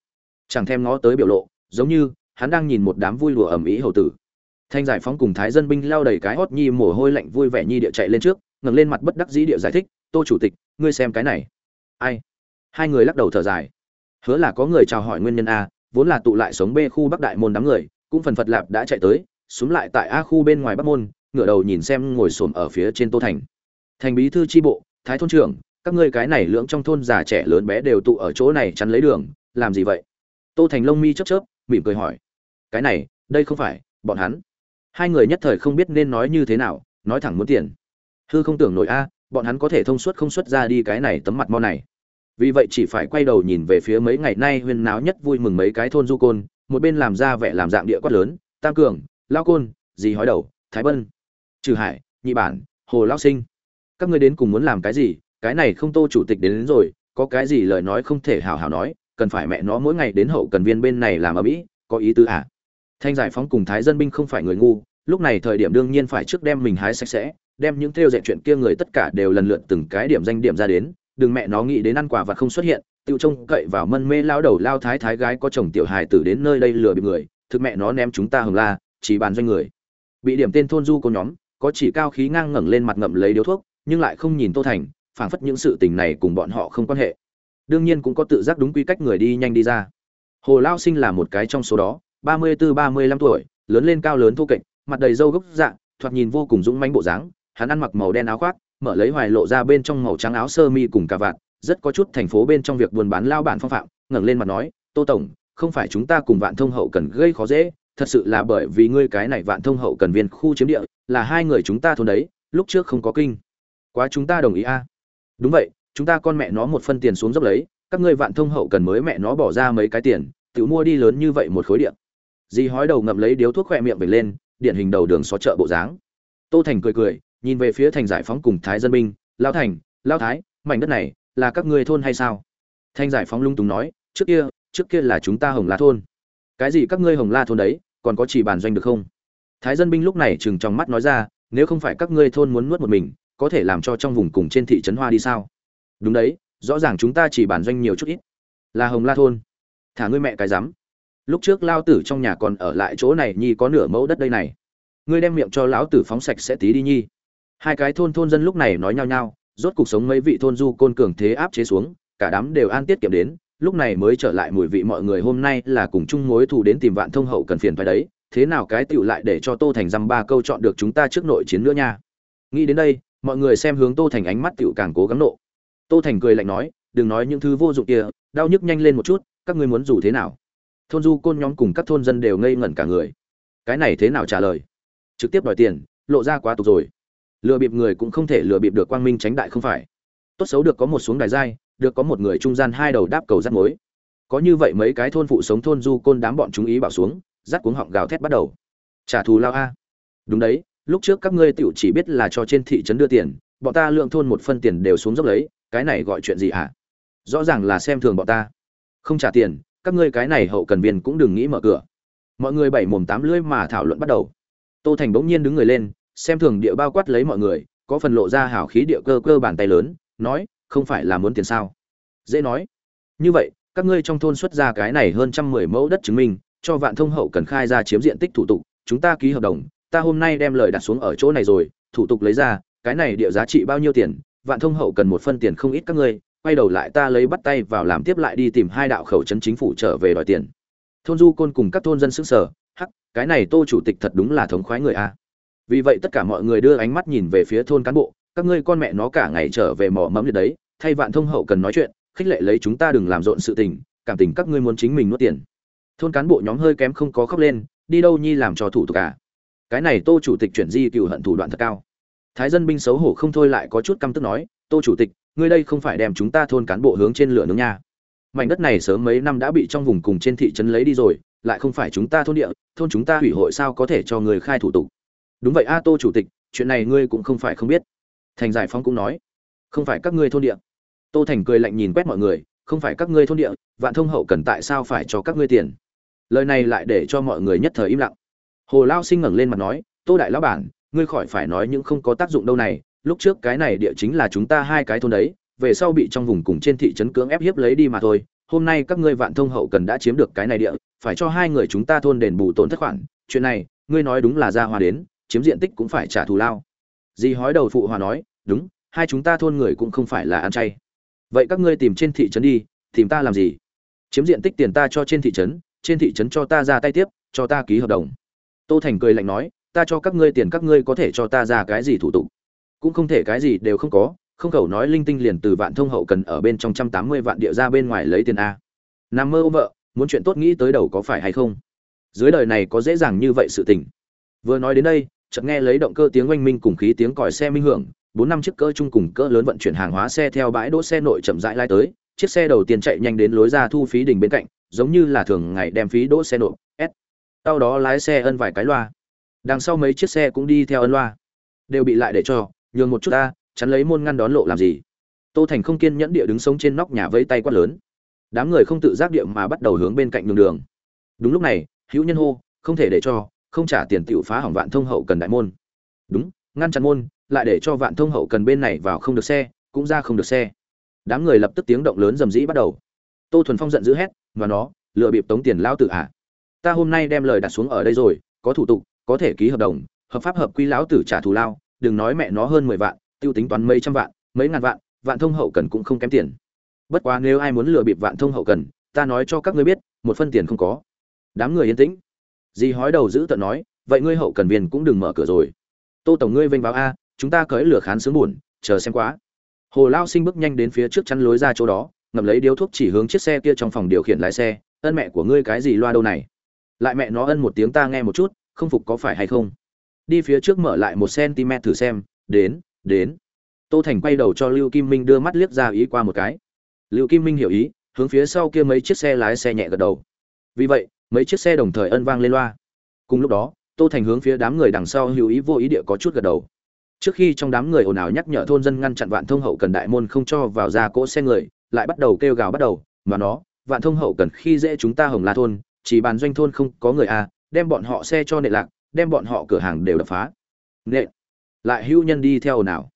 [SPEAKER 1] Chẳng thèm ngó tới biểu lộ, giống như hắn đang nhìn một đám vui lùa ẩm ý hầu tử. Thanh giải phóng cùng thái dân binh lao đầy cái hót nhi mồ hôi lạnh vui vẻ nhi địa chạy lên trước, ngẩng lên mặt bất đắc dĩ địa giải thích, tô chủ tịch, ngươi xem cái này. Ai? Hai người lắc đầu thở dài. Hứa là có người chào hỏi nguyên nhân a, vốn là tụ lại sống b khu bắc đại môn đám người, cũng phần phật lạp đã chạy tới xuống lại tại a khu bên ngoài bắc môn, ngửa đầu nhìn xem ngồi xổm ở phía trên tô thành. Thành bí thư tri bộ, thái thôn trưởng, các ngươi cái này lưỡng trong thôn già trẻ lớn bé đều tụ ở chỗ này chắn lấy đường, làm gì vậy? Tô thành lông mi chớp chớp, mỉm cười hỏi cái này đây không phải bọn hắn. Hai người nhất thời không biết nên nói như thế nào nói thẳng muốn tiền. Hư không tưởng nổi a bọn hắn có thể thông suốt không xuất ra đi cái này tấm mặt mo này. Vì vậy chỉ phải quay đầu nhìn về phía mấy ngày nay huyên náo nhất vui mừng mấy cái thôn du côn một bên làm ra vẻ làm dạng địa quát lớn tam cường lao côn dì hói đầu thái bân trừ hải nhị bản hồ lao sinh. Các ngươi đến cùng muốn làm cái gì? Cái này không tô chủ tịch đến, đến rồi có cái gì lời nói không thể hào hào nói cần phải mẹ nó mỗi ngày đến hậu cần viên bên này làm ở mỹ có ý tứ à? Thanh giải phóng cùng thái dân binh không phải người ngu, lúc này thời điểm đương nhiên phải trước đem mình hái sạch sẽ, đem những theo dệt chuyện kia người tất cả đều lần lượt từng cái điểm danh điểm ra đến, đừng mẹ nó nghĩ đến ăn quả và không xuất hiện, tiêu trông cậy vào mân mê lao đầu lao thái thái gái có chồng tiểu hài tử đến nơi đây lừa bị người, thực mẹ nó ném chúng ta hồng la, chỉ bàn doanh người. Bị điểm tên thôn du cô nhóm, có chỉ cao khí ngang ngẩng lên mặt ngậm lấy điếu thuốc, nhưng lại không nhìn tô thành, phảng phất những sự tình này cùng bọn họ không quan hệ. Đương nhiên cũng có tự giác đúng quy cách người đi nhanh đi ra. Hồ lao sinh là một cái trong số đó ba mươi bốn ba mươi lăm tuổi, lớn lên cao lớn thô kệch, mặt đầy râu gốc dạng thoạt nhìn vô cùng dũng mãnh bộ dáng, hắn ăn mặc màu đen áo khoác, mở lấy hoài lộ ra bên trong màu trắng áo sơ mi cùng cà vạt, rất có chút thành phố bên trong việc buôn bán lao bản phong phạm, ngẩng lên mặt nói, tô tổng, không phải chúng ta cùng vạn thông hậu cần gây khó dễ, thật sự là bởi vì ngươi cái này vạn thông hậu cần viên khu chiếm địa, là hai người chúng ta thôn đấy, lúc trước không có kinh. Quá chúng ta đồng ý a. Đúng vậy, chúng ta con mẹ nó một phân tiền xuống dốc lấy, các ngươi vạn thông hậu cần mới mẹ nó bỏ ra mấy cái tiền, tự mua đi lớn như vậy một khối điện dì hói đầu ngậm lấy điếu thuốc khỏe miệng về lên, điển hình đầu đường xó chợ bộ dáng. Tô thành cười cười, nhìn về phía thành giải phóng cùng thái dân binh lao thành lao thái, mảnh đất này là các ngươi thôn hay sao? Thành giải phóng lung túng nói, trước kia trước kia là chúng ta hồng la thôn. Cái gì các ngươi hồng la thôn đấy, còn có chỉ bàn doanh được không? Thái dân binh lúc này chừng trong mắt nói ra, nếu không phải các ngươi thôn muốn nuốt một mình, có thể làm cho trong vùng cùng trên thị trấn hoa đi sao? Đúng đấy, rõ ràng chúng ta chỉ bàn doanh nhiều chút ít. Là hồng la thôn. Thả ngươi mẹ cái rắm lúc trước lao tử trong nhà còn ở lại chỗ này, nhi có nửa mẫu đất đây này. Ngươi đem miệng cho lão tử phóng sạch sẽ tí đi, nhi. Hai cái thôn thôn dân lúc này nói nhao nhao rốt cuộc sống mấy vị thôn du côn cường thế áp chế xuống, cả đám đều an tiết kiệm đến, lúc này mới trở lại mùi vị mọi người hôm nay là cùng chung mối thù đến tìm vạn thông hậu cần phiền phải đấy, thế nào cái tựu lại để cho tô thành dăm ba câu chọn được chúng ta trước nội chiến nữa nha. Nghĩ đến đây, mọi người xem hướng tô thành ánh mắt tựu càng cố gắng nộ. Tô thành cười lạnh nói, đừng nói những thứ vô dụng kia, đau nhức nhanh lên một chút, các ngươi muốn dù thế nào? Thôn du côn nhóm cùng các thôn dân đều ngây ngẩn cả người. Cái này thế nào trả lời? Trực tiếp đòi tiền, lộ ra quá tục rồi. Lừa bịp người cũng không thể lừa bịp được quang minh tránh đại không phải. Tốt xấu được có một xuống đài giai, được có một người trung gian hai đầu đáp cầu rắt mối. Có như vậy mấy cái thôn phụ sống thôn du côn đám bọn chúng ý bảo xuống rắt cuống họng gào thét bắt đầu. Trả thù lao a. Đúng đấy, lúc trước các ngươi tiểu chỉ biết là cho trên thị trấn đưa tiền, bọn ta lượng thôn một phân tiền đều xuống dốc lấy, cái này gọi chuyện gì hả? Rõ ràng là xem thường bọn ta. Không trả tiền các ngươi cái này hậu cần viên cũng đừng nghĩ mở cửa. Mọi người bảy mồm tám lưỡi mà thảo luận bắt đầu. Tô thành bỗng nhiên đứng người lên, xem thường địa bao quát lấy mọi người, có phần lộ ra hào khí địa cơ cơ bàn tay lớn, nói, không phải là muốn tiền sao? Dễ nói, như vậy, các ngươi trong thôn xuất ra cái này hơn trăm mười mẫu đất chứng minh, cho vạn thông hậu cần khai ra chiếm diện tích thủ tục, chúng ta ký hợp đồng, ta hôm nay đem lời đặt xuống ở chỗ này rồi, thủ tục lấy ra, cái này địa giá trị bao nhiêu tiền, vạn thông hậu cần một phân tiền không ít các ngươi quay đầu lại ta lấy bắt tay vào làm tiếp lại đi tìm hai đạo khẩu trấn chính phủ trở về đòi tiền. Thôn du côn cùng các thôn dân sững sở hắc, cái này tô chủ tịch thật đúng là thống khoái người a. Vì vậy tất cả mọi người đưa ánh mắt nhìn về phía thôn cán bộ, các ngươi con mẹ nó cả ngày trở về mỏ mẫm liệt đấy, thay vạn thông hậu cần nói chuyện, khích lệ lấy chúng ta đừng làm rộn sự tình, cảm tình các ngươi muốn chính mình nuốt tiền. Thôn cán bộ nhóm hơi kém không có khóc lên, đi đâu nhi làm cho thủ tục cả à? cái này tô chủ tịch chuyển di cựu hận thủ đoạn thật cao. Thái dân binh xấu hổ không thôi lại có chút căm tức nói, tô chủ tịch ngươi đây không phải đem chúng ta thôn cán bộ hướng trên lửa nướng nha. Mảnh đất này sớm mấy năm đã bị trong vùng cùng trên thị trấn lấy đi rồi, lại không phải chúng ta thôn địa, thôn chúng ta hủy hội sao có thể cho người khai thủ tục. Đúng vậy a tô chủ tịch, chuyện này ngươi cũng không phải không biết. Thành giải phóng cũng nói, không phải các ngươi thôn địa. Tô thành cười lạnh nhìn quét mọi người, không phải các ngươi thôn địa, vạn thông hậu cần tại sao phải cho các ngươi tiền? Lời này lại để cho mọi người nhất thời im lặng. Hồ lao sinh ngẩng lên mặt nói, tô đại lão bản, ngươi khỏi phải nói những không có tác dụng đâu này lúc trước cái này địa chính là chúng ta hai cái thôn đấy, về sau bị trong vùng cùng trên thị trấn cưỡng ép hiếp lấy đi mà thôi. Hôm nay các ngươi vạn thông hậu cần đã chiếm được cái này địa, phải cho hai người chúng ta thôn đền bù tổn thất khoản. Chuyện này, ngươi nói đúng là ra hòa đến, chiếm diện tích cũng phải trả thù lao. Di hói đầu phụ hòa nói, đúng, hai chúng ta thôn người cũng không phải là ăn chay. Vậy các ngươi tìm trên thị trấn đi, tìm ta làm gì? Chiếm diện tích tiền ta cho trên thị trấn, trên thị trấn cho ta ra tay tiếp, cho ta ký hợp đồng. Tô thành cười lạnh nói, ta cho các ngươi tiền các ngươi có thể cho ta ra cái gì thủ tục? Cũng không thể cái gì đều không có, không khẩu nói linh tinh liền từ vạn thông hậu cần ở bên trong trăm tám mươi vạn địa ra bên ngoài lấy tiền a. Nằm mơ ôm vợ, muốn chuyện tốt nghĩ tới đầu có phải hay không? Dưới đời này có dễ dàng như vậy sự tình. Vừa nói đến đây, chợt nghe lấy động cơ tiếng oanh minh cùng khí tiếng còi xe minh hưởng, bốn năm chiếc cỡ chung cùng cỡ lớn vận chuyển hàng hóa xe theo bãi đỗ xe nội chậm rãi lai tới, chiếc xe đầu tiên chạy nhanh đến lối ra thu phí đỉnh bên cạnh, giống như là thường ngày đem phí đỗ xe nộp s sau đó lái xe ân vài cái loa. Đằng sau mấy chiếc xe cũng đi theo ân loa. Đều bị lại để cho nhường một chút ta, chắn lấy môn ngăn đón lộ làm gì? Tô thành không kiên nhẫn địa đứng sống trên nóc nhà vẫy tay quát lớn. Đám người không tự giác địa mà bắt đầu hướng bên cạnh đường đường. Đúng lúc này, hữu nhân hô, không thể để cho, không trả tiền tiểu phá hỏng vạn thông hậu cần đại môn. Đúng, ngăn chặn môn, lại để cho vạn thông hậu cần bên này vào không được xe, cũng ra không được xe. Đám người lập tức tiếng động lớn rầm rĩ bắt đầu. Tô thuần phong giận dữ hét và nó lựa bịp tống tiền lao tự à? ta hôm nay đem lời đặt xuống ở đây rồi, có thủ tục, có thể ký hợp đồng, hợp pháp hợp quy lão tử trả thù lao đừng nói mẹ nó hơn mười vạn, tiêu tính toán mấy trăm vạn, mấy ngàn vạn vạn thông hậu cần cũng không kém tiền. Bất quá nếu ai muốn lừa bịp vạn thông hậu cần, ta nói cho các ngươi biết, một phân tiền không có. Đám người yên tĩnh. Dì hói đầu giữ tận nói, vậy ngươi hậu cần viên cũng đừng mở cửa rồi. Tô tổng ngươi vênh vào a, chúng ta cởi lửa khán sướng buồn, chờ xem quá. Hồ lao sinh bước nhanh đến phía trước chắn lối ra chỗ đó, ngậm lấy điếu thuốc chỉ hướng chiếc xe kia trong phòng điều khiển lái xe, ân mẹ của ngươi cái gì loa đâu này? Lại mẹ nó ân một tiếng ta nghe một chút, không phục có phải hay không? Đi phía trước mở lại một cm thử xem, đến đến. Tô thành quay đầu cho lưu kim minh đưa mắt liếc ra ý qua một cái. Lưu kim minh hiểu ý, hướng phía sau kia mấy chiếc xe lái xe nhẹ gật đầu. Vì vậy, mấy chiếc xe đồng thời ân vang lên loa. Cùng lúc đó, tô thành hướng phía đám người đằng sau hữu ý vô ý địa có chút gật đầu. Trước khi trong đám người ồn ào nhắc nhở thôn dân ngăn chặn vạn thông hậu cần đại môn không cho vào ra cỗ xe người, lại bắt đầu kêu gào bắt đầu, mà nó, vạn thông hậu cần khi dễ chúng ta hồng la thôn, chỉ bàn doanh thôn không có người à đem bọn họ xe cho nệ lạc đem bọn họ cửa hàng đều đập phá. Nện. Lại hữu nhân đi theo nào,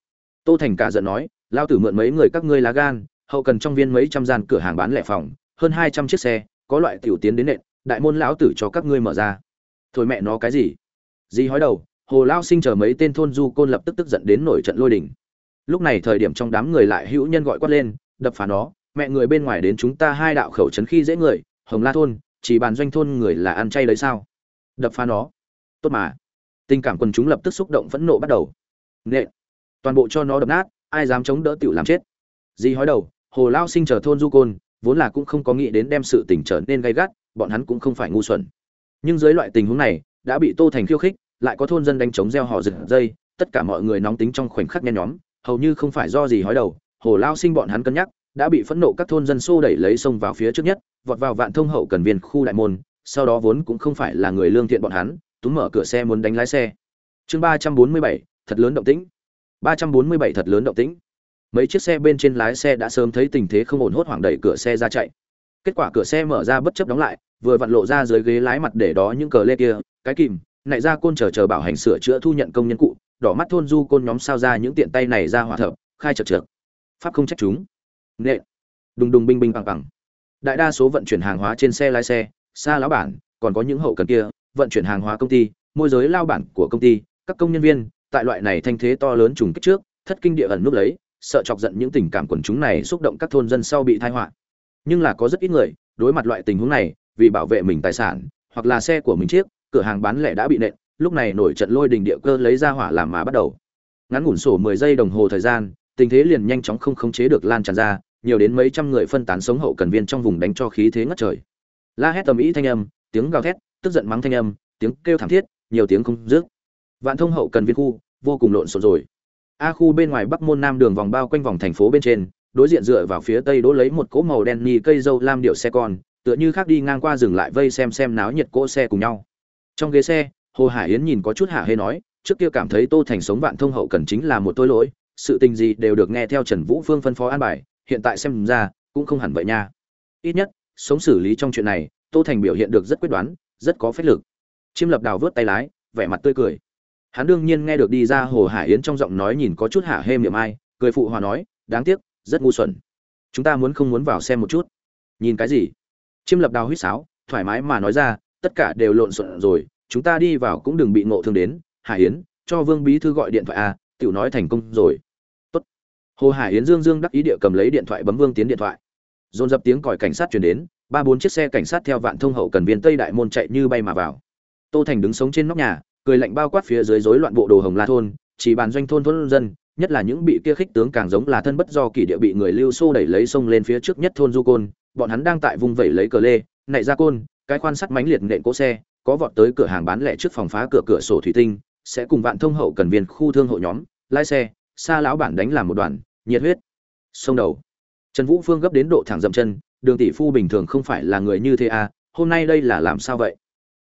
[SPEAKER 1] tô thành cả giận nói lao tử mượn mấy người các ngươi lá gan hậu cần trong viên mấy trăm gian cửa hàng bán lẻ phòng hơn hai trăm chiếc xe có loại tiểu tiến đến nện đại môn lão tử cho các ngươi mở ra. Thôi mẹ nó cái gì? Gì hói đầu hồ lao sinh chờ mấy tên thôn du côn lập tức tức giận đến nổi trận lôi đình. Lúc này thời điểm trong đám người lại hữu nhân gọi quát lên đập phá nó mẹ người bên ngoài đến chúng ta hai đạo khẩu trấn khi dễ người hồng la thôn chỉ bàn doanh thôn người là ăn chay đấy sao? Đập phá nó tốt mà. Tình cảm quần chúng lập tức xúc động phẫn nộ bắt đầu. Nệ toàn bộ cho nó đập nát, ai dám chống đỡ tiểu làm chết. Di hói đầu, hồ lao sinh chờ thôn du côn, vốn là cũng không có nghĩ đến đem sự tình trở nên gay gắt, bọn hắn cũng không phải ngu xuẩn. Nhưng dưới loại tình huống này, đã bị tô thành khiêu khích, lại có thôn dân đánh chống gieo họ rực dây tất cả mọi người nóng tính trong khoảnh khắc nhen nhóm, hầu như không phải do gì hói đầu, hồ lao sinh bọn hắn cân nhắc, đã bị phẫn nộ các thôn dân xô đẩy lấy sông vào phía trước nhất, vọt vào vạn thông hậu cần viên khu đại môn, sau đó vốn cũng không phải là người lương thiện bọn hắn túm mở cửa xe muốn đánh lái xe. Chương ba trăm bốn mươi bảy, thật lớn động tĩnh. ba trăm bốn mươi bảy, thật lớn động tĩnh. Mấy chiếc xe bên trên lái xe đã sớm thấy tình thế không ổn hốt hoảng đẩy cửa xe ra chạy. Kết quả cửa xe mở ra bất chấp đóng lại, vừa vặn lộ ra dưới ghế lái mặt để đó những cờ lê kia. Cái kìm, nại ra côn chờ chờ bảo hành sửa chữa thu nhận công nhân cụ. Đỏ mắt thôn du côn nhóm sao ra những tiện tay này ra hỏa thập khai chật trượt. Pháp không trách chúng. Nệ đùng đùng binh binh bằng bằng đại đa số vận chuyển hàng hóa trên xe lái xe, xa lão bản, còn có những hậu cần kia vận chuyển hàng hóa công ty, môi giới lao bản của công ty, các công nhân viên, tại loại này thanh thế to lớn trùng kích trước, thất kinh địa ẩn núp lấy, sợ chọc giận những tình cảm quần chúng này xúc động các thôn dân sau bị tai họa. Nhưng là có rất ít người đối mặt loại tình huống này vì bảo vệ mình tài sản, hoặc là xe của mình chiếc, cửa hàng bán lẻ đã bị nện, lúc này nổi trận lôi đình địa cơ lấy ra hỏa làm mà bắt đầu. Ngắn ngủn sổ mười giây đồng hồ thời gian, tình thế liền nhanh chóng không khống chế được lan tràn ra, nhiều đến mấy trăm người phân tán sống hậu cần viên trong vùng đánh cho khí thế ngất trời. La hét tầm ý thanh âm, tiếng gào thét tức giận mắng thanh âm, tiếng kêu thảm thiết, nhiều tiếng không dứt. Vạn thông hậu cần viên khu, vô cùng lộn xộn rồi. A khu bên ngoài bắc môn nam đường vòng bao quanh vòng thành phố bên trên, đối diện dựa vào phía tây đỗ lấy một cỗ màu đen nhì cây dâu lam điệu xe con, tựa như khác đi ngang qua dừng lại vây xem xem náo nhiệt cỗ xe cùng nhau. Trong ghế xe, hồ hải yến nhìn có chút hạ hê nói, trước kia cảm thấy tô thành sống vạn thông hậu cần chính là một tôi lỗi, sự tình gì đều được nghe theo trần vũ phương phân phó an bài, hiện tại xem ra, cũng không hẳn vậy nha. Ít nhất, sống xử lý trong chuyện này, tô thành biểu hiện được rất quyết đoán rất có phách lực. Chiêm lập đào vớt tay lái, vẻ mặt tươi cười. Hắn đương nhiên nghe được đi ra hồ hải yến trong giọng nói nhìn có chút hả hê miệng ai, cười phụ hòa nói, đáng tiếc, rất ngu xuẩn. Chúng ta muốn không muốn vào xem một chút. Nhìn cái gì? Chiêm lập đào huýt sáo, thoải mái mà nói ra, tất cả đều lộn xộn rồi, chúng ta đi vào cũng đừng bị ngộ thương đến. Hải yến, cho vương bí thư gọi điện thoại à tiểu nói thành công rồi. Tốt. hồ hải yến dương dương đắc ý địa cầm lấy điện thoại bấm vương tiến điện thoại. Dồn dập tiếng còi cảnh sát chuyển đến ba bốn chiếc xe cảnh sát theo vạn thông hậu cần viên tây đại môn chạy như bay mà vào. Tô thành đứng sống trên nóc nhà, cười lạnh bao quát phía dưới rối loạn bộ đồ hồng la thôn, chỉ bàn doanh thôn thôn dân, nhất là những bị kia khích tướng càng giống là thân bất do kỷ địa bị người lưu xô đẩy lấy sông lên phía trước nhất thôn du côn, bọn hắn đang tại vùng vẩy lấy cờ lê nạy ra côn, cái quan sắt mánh liệt nện cỗ xe, có vọt tới cửa hàng bán lẻ trước phòng phá cửa cửa sổ thủy tinh, sẽ cùng vạn thông hậu cần viên khu thương hộ nhóm, lái xe, xa lão bản đánh làm một đoàn, nhiệt huyết. Sông đầu. Trần vũ phương gấp đến độ thẳng dậm chân đường tỷ phu bình thường không phải là người như thế à hôm nay đây là làm sao vậy?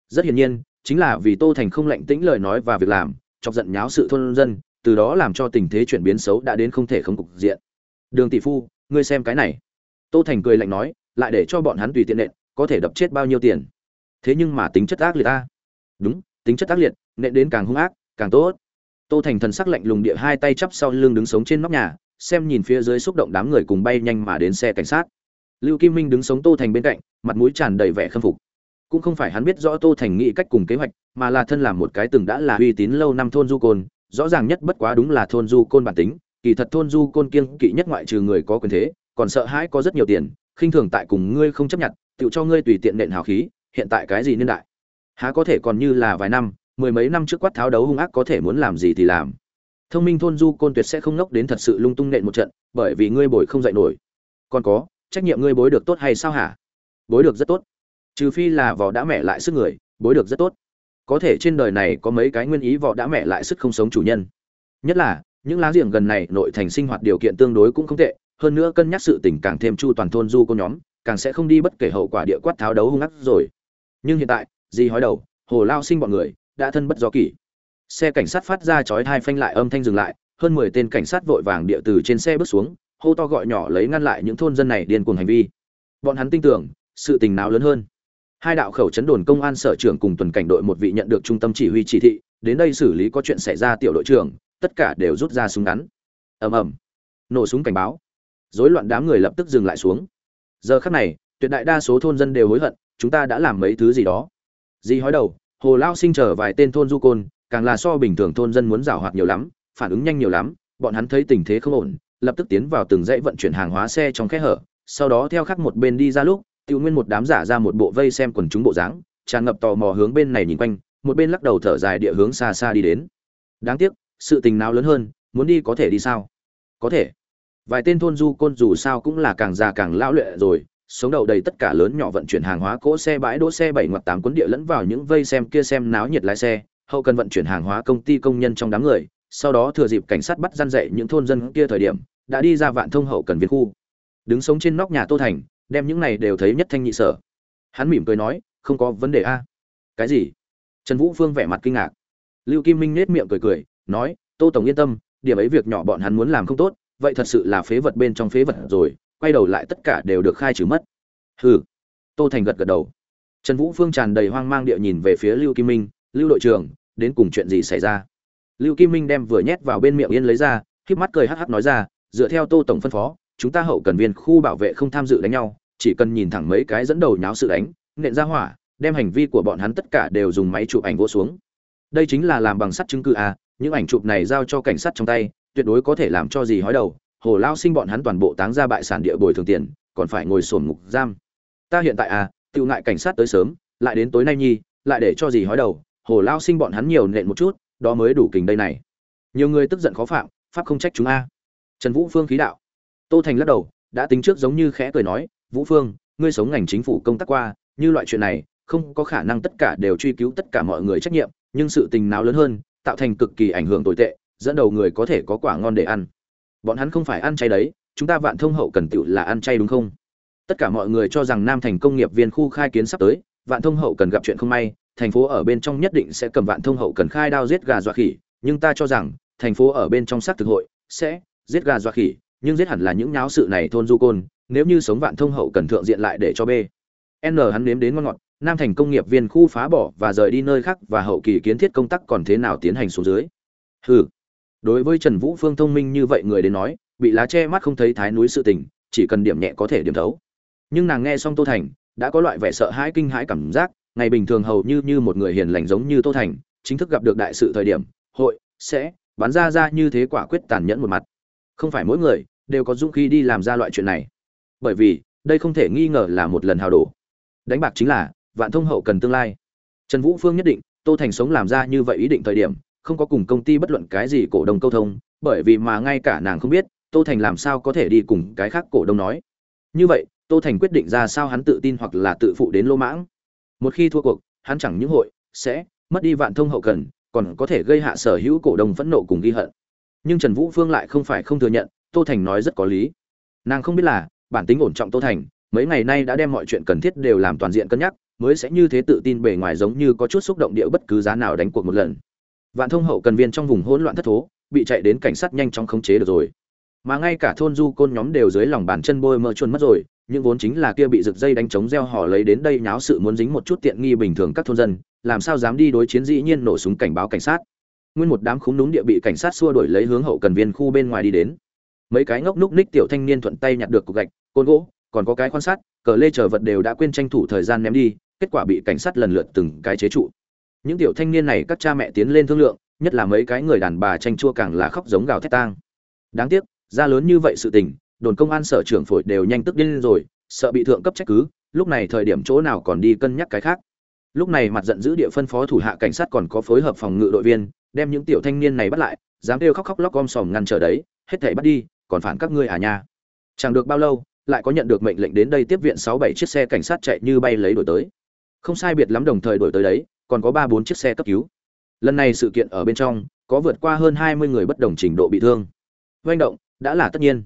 [SPEAKER 1] Rất hiển nhiên, chính là vì tô thành không lạnh tĩnh lời nói và việc làm, chọc giận nháo sự thôn dân, từ đó làm cho tình thế chuyển biến xấu đã đến không thể không cục diện. Đường tỷ phu, ngươi xem cái này. Tô thành cười lạnh nói, lại để cho bọn hắn tùy tiện nện, có thể đập chết bao nhiêu tiền? Thế nhưng mà tính chất ác liệt ta. Đúng, tính chất ác liệt, nện đến càng hung ác, càng tốt. Tô thành thần sắc lạnh lùng địa hai tay chắp sau lưng đứng sống trên nóc nhà, xem nhìn phía dưới xúc động đám người cùng bay nhanh mà đến xe cảnh sát lưu kim minh đứng sống tô thành bên cạnh, mặt mũi tràn đầy vẻ khâm phục. Cũng không phải hắn biết rõ tô thành nghĩ cách cùng kế hoạch, mà là thân làm một cái từng đã là uy tín lâu năm thôn du côn, rõ ràng nhất bất quá đúng là thôn du côn bản tính, kỳ thật thôn du côn kiêng kỵ nhất ngoại trừ người có quyền thế, còn sợ hãi có rất nhiều tiền, khinh thường tại cùng ngươi không chấp nhận, tự cho ngươi tùy tiện nện hào khí, hiện tại cái gì niên đại? Há có thể còn như là vài năm, mười mấy năm trước quát tháo đấu hung ác có thể muốn làm gì thì làm. Thông minh thôn du côn tuyệt sẽ không nốc đến thật sự lung tung nện một trận, bởi vì ngươi bồi không dạy nổi. Còn có trách nhiệm ngươi bối được tốt hay sao hả? Bối được rất tốt. Trừ phi là vỏ đã mẹ lại sức người, bối được rất tốt. Có thể trên đời này có mấy cái nguyên ý vỏ đã mẹ lại sức không sống chủ nhân. Nhất là, những láng giềng gần này nội thành sinh hoạt điều kiện tương đối cũng không tệ, hơn nữa cân nhắc sự tình càng thêm chu toàn thôn du cô nhóm, càng sẽ không đi bất kể hậu quả địa quát tháo đấu hung ác rồi. Nhưng hiện tại gì hói đầu, hồ lao sinh bọn người, đã thân bất do kỷ. Xe cảnh sát phát ra chói hai phanh lại âm thanh dừng lại, hơn mười tên cảnh sát vội vàng địa từ trên xe bước xuống hô to gọi nhỏ lấy ngăn lại những thôn dân này điên cuồng hành vi. Bọn hắn tin tưởng, sự tình nào lớn hơn. Hai đạo khẩu chấn đồn công an sở trưởng cùng tuần cảnh đội một vị nhận được trung tâm chỉ huy chỉ thị, đến đây xử lý có chuyện xảy ra tiểu đội trưởng, tất cả đều rút ra súng ngắn. Ầm ầm. Nổ súng cảnh báo. Rối loạn đám người lập tức dừng lại xuống. Giờ khắc này, tuyệt đại đa số thôn dân đều hối hận, chúng ta đã làm mấy thứ gì đó. Di hói đầu, hồ lao sinh trở vài tên thôn du côn, càng là so bình thường thôn dân muốn giảo hoạt nhiều lắm, phản ứng nhanh nhiều lắm, bọn hắn thấy tình thế không ổn lập tức tiến vào từng dãy vận chuyển hàng hóa xe trong khe hở, sau đó theo khắc một bên đi ra lúc tiêu nguyên một đám giả ra một bộ vây xem quần chúng bộ dáng, tràn ngập tò mò hướng bên này nhìn quanh, một bên lắc đầu thở dài địa hướng xa xa đi đến. Đáng tiếc, sự tình nào lớn hơn, muốn đi có thể đi sao? Có thể. Vài tên thôn du côn dù sao cũng là càng già càng lão luyện rồi, sống đầu đầy tất cả lớn nhỏ vận chuyển hàng hóa cỗ xe bãi đỗ xe bảy ngoặt tám cuốn địa lẫn vào những vây xem kia xem náo nhiệt lái xe, hậu cần vận chuyển hàng hóa công ty công nhân trong đám người sau đó thừa dịp cảnh sát bắt gian dạy những thôn dân kia thời điểm, đã đi ra vạn thông hậu cần viên khu. Đứng sống trên nóc nhà tô thành, đem những này đều thấy nhất thanh nhị sở. Hắn mỉm cười nói, không có vấn đề a. Cái gì? Trần vũ phương vẻ mặt kinh ngạc. Lưu kim minh nết miệng cười cười, nói, tô tổng yên tâm, điểm ấy việc nhỏ bọn hắn muốn làm không tốt, vậy thật sự là phế vật bên trong phế vật rồi, quay đầu lại tất cả đều được khai trừ mất. Hừ. Tô thành gật gật đầu. Trần vũ phương tràn đầy hoang mang địa nhìn về phía lưu kim minh, lưu đội trưởng, đến cùng chuyện gì xảy ra? Lưu kim minh đem vừa nhét vào bên miệng yên lấy ra k mắt cười hắc hắc nói ra, dựa theo tô tổng phân phó, chúng ta hậu cần viên khu bảo vệ không tham dự đánh nhau, chỉ cần nhìn thẳng mấy cái dẫn đầu nháo sự đánh, nện ra hỏa, đem hành vi của bọn hắn tất cả đều dùng máy chụp ảnh vô xuống. Đây chính là làm bằng sắt chứng cứ à những ảnh chụp này giao cho cảnh sát trong tay, tuyệt đối có thể làm cho gì hói đầu, hồ lao sinh bọn hắn toàn bộ táng ra bại sản địa bồi thường tiền, còn phải ngồi sổn ngục giam. Ta hiện tại à tự ngại cảnh sát tới sớm, lại đến tối nay nhi, lại để cho gì hói đầu, hồ lao sinh bọn hắn nhiều nện một chút đó mới đủ kình đây này. Nhiều người tức giận khó phạm, pháp không trách chúng a. Trần vũ phương khí đạo. Tô thành lắc đầu, đã tính trước giống như khẽ cười nói, vũ phương, ngươi sống ngành chính phủ công tác qua, như loại chuyện này, không có khả năng tất cả đều truy cứu tất cả mọi người trách nhiệm, nhưng sự tình nào lớn hơn, tạo thành cực kỳ ảnh hưởng tồi tệ, dẫn đầu người có thể có quả ngon để ăn. Bọn hắn không phải ăn chay đấy, chúng ta vạn thông hậu cần tựu là ăn chay đúng không? Tất cả mọi người cho rằng nam thành công nghiệp viên khu khai kiến sắp tới, vạn thông hậu cần gặp chuyện không may thành phố ở bên trong nhất định sẽ cầm vạn thông hậu cần khai đao giết gà dọa khỉ, nhưng ta cho rằng, thành phố ở bên trong xác thực hội sẽ giết gà dọa khỉ, nhưng giết hẳn là những nháo sự này thôn du côn, nếu như sống vạn thông hậu cần thượng diện lại để cho b n hắn nếm đến ngon ngọt, nam thành công nghiệp viên khu phá bỏ và rời đi nơi khác và hậu kỳ kiến thiết công tác còn thế nào tiến hành xuống dưới? Hừ. Đối với trần vũ phương thông minh như vậy người đến nói, bị lá che mắt không thấy thái núi sự tình, chỉ cần điểm nhẹ có thể điểm thấu. Nhưng nàng nghe xong tô thành, đã có loại vẻ sợ hãi kinh hãi cảm giác ngày bình thường hầu như như một người hiền lành giống như tô thành, chính thức gặp được đại sự thời điểm, hội, sẽ bắn ra ra như thế quả quyết tàn nhẫn một mặt. Không phải mỗi người đều có dũng khí đi làm ra loại chuyện này. Bởi vì, đây không thể nghi ngờ là một lần hào đổ. Đánh bạc chính là, vạn thông hậu cần tương lai. Trần vũ phương nhất định, tô thành sống làm ra như vậy ý định thời điểm, không có cùng công ty bất luận cái gì cổ đông câu thông, bởi vì mà ngay cả nàng không biết, tô thành làm sao có thể đi cùng cái khác cổ đông nói. Như vậy, tô thành quyết định ra sao hắn tự tin hoặc là tự phụ đến lô mãng một khi thua cuộc, hắn chẳng những hội, sẽ mất đi vạn thông hậu cần, còn có thể gây hạ sở hữu cổ đông phẫn nộ cùng ghi hận. Nhưng trần vũ phương lại không phải không thừa nhận, tô thành nói rất có lý. Nàng không biết là, bản tính ổn trọng tô thành, mấy ngày nay đã đem mọi chuyện cần thiết đều làm toàn diện cân nhắc, mới sẽ như thế tự tin bề ngoài giống như có chút xúc động địa bất cứ giá nào đánh cuộc một lần. Vạn thông hậu cần viên trong vùng hỗn loạn thất thố, bị chạy đến cảnh sát nhanh chóng khống chế được rồi. Mà ngay cả thôn du côn nhóm đều dưới lòng bàn chân bôi mơ chuồn mất rồi nhưng vốn chính là kia bị rực dây đánh trống gieo họ lấy đến đây nháo sự muốn dính một chút tiện nghi bình thường các thôn dân, làm sao dám đi đối chiến dĩ nhiên nổ súng cảnh báo cảnh sát. Nguyên một đám khúm núm địa bị cảnh sát xua đuổi lấy hướng hậu cần viên khu bên ngoài đi đến. Mấy cái ngốc núc ních tiểu thanh niên thuận tay nhặt được cục gạch, côn gỗ, còn có cái quan sát, cờ lê chờ vật đều đã quên tranh thủ thời gian ném đi, kết quả bị cảnh sát lần lượt từng cái chế trụ. Những tiểu thanh niên này các cha mẹ tiến lên thương lượng, nhất là mấy cái người đàn bà tranh chua càng là khóc giống gào thét tang. Đáng tiếc, ra lớn như vậy sự tình đồn công an sở trưởng phổi đều nhanh tức điên rồi, sợ bị thượng cấp trách cứ, lúc này thời điểm chỗ nào còn đi cân nhắc cái khác. Lúc này mặt giận dữ địa phân phó thủ hạ cảnh sát còn có phối hợp phòng ngự đội viên, đem những tiểu thanh niên này bắt lại, dám kêu khóc khóc lóc om sòm ngăn trở đấy, hết thảy bắt đi, còn phản các ngươi à nha. Chẳng được bao lâu, lại có nhận được mệnh lệnh đến đây tiếp viện sáu bảy chiếc xe cảnh sát chạy như bay lấy đổi tới. Không sai biệt lắm đồng thời đổi tới đấy, còn có ba bốn chiếc xe cấp cứu. Lần này sự kiện ở bên trong, có vượt qua hơn hai mươi người bất đồng trình độ bị thương. Manh động, đã là tất nhiên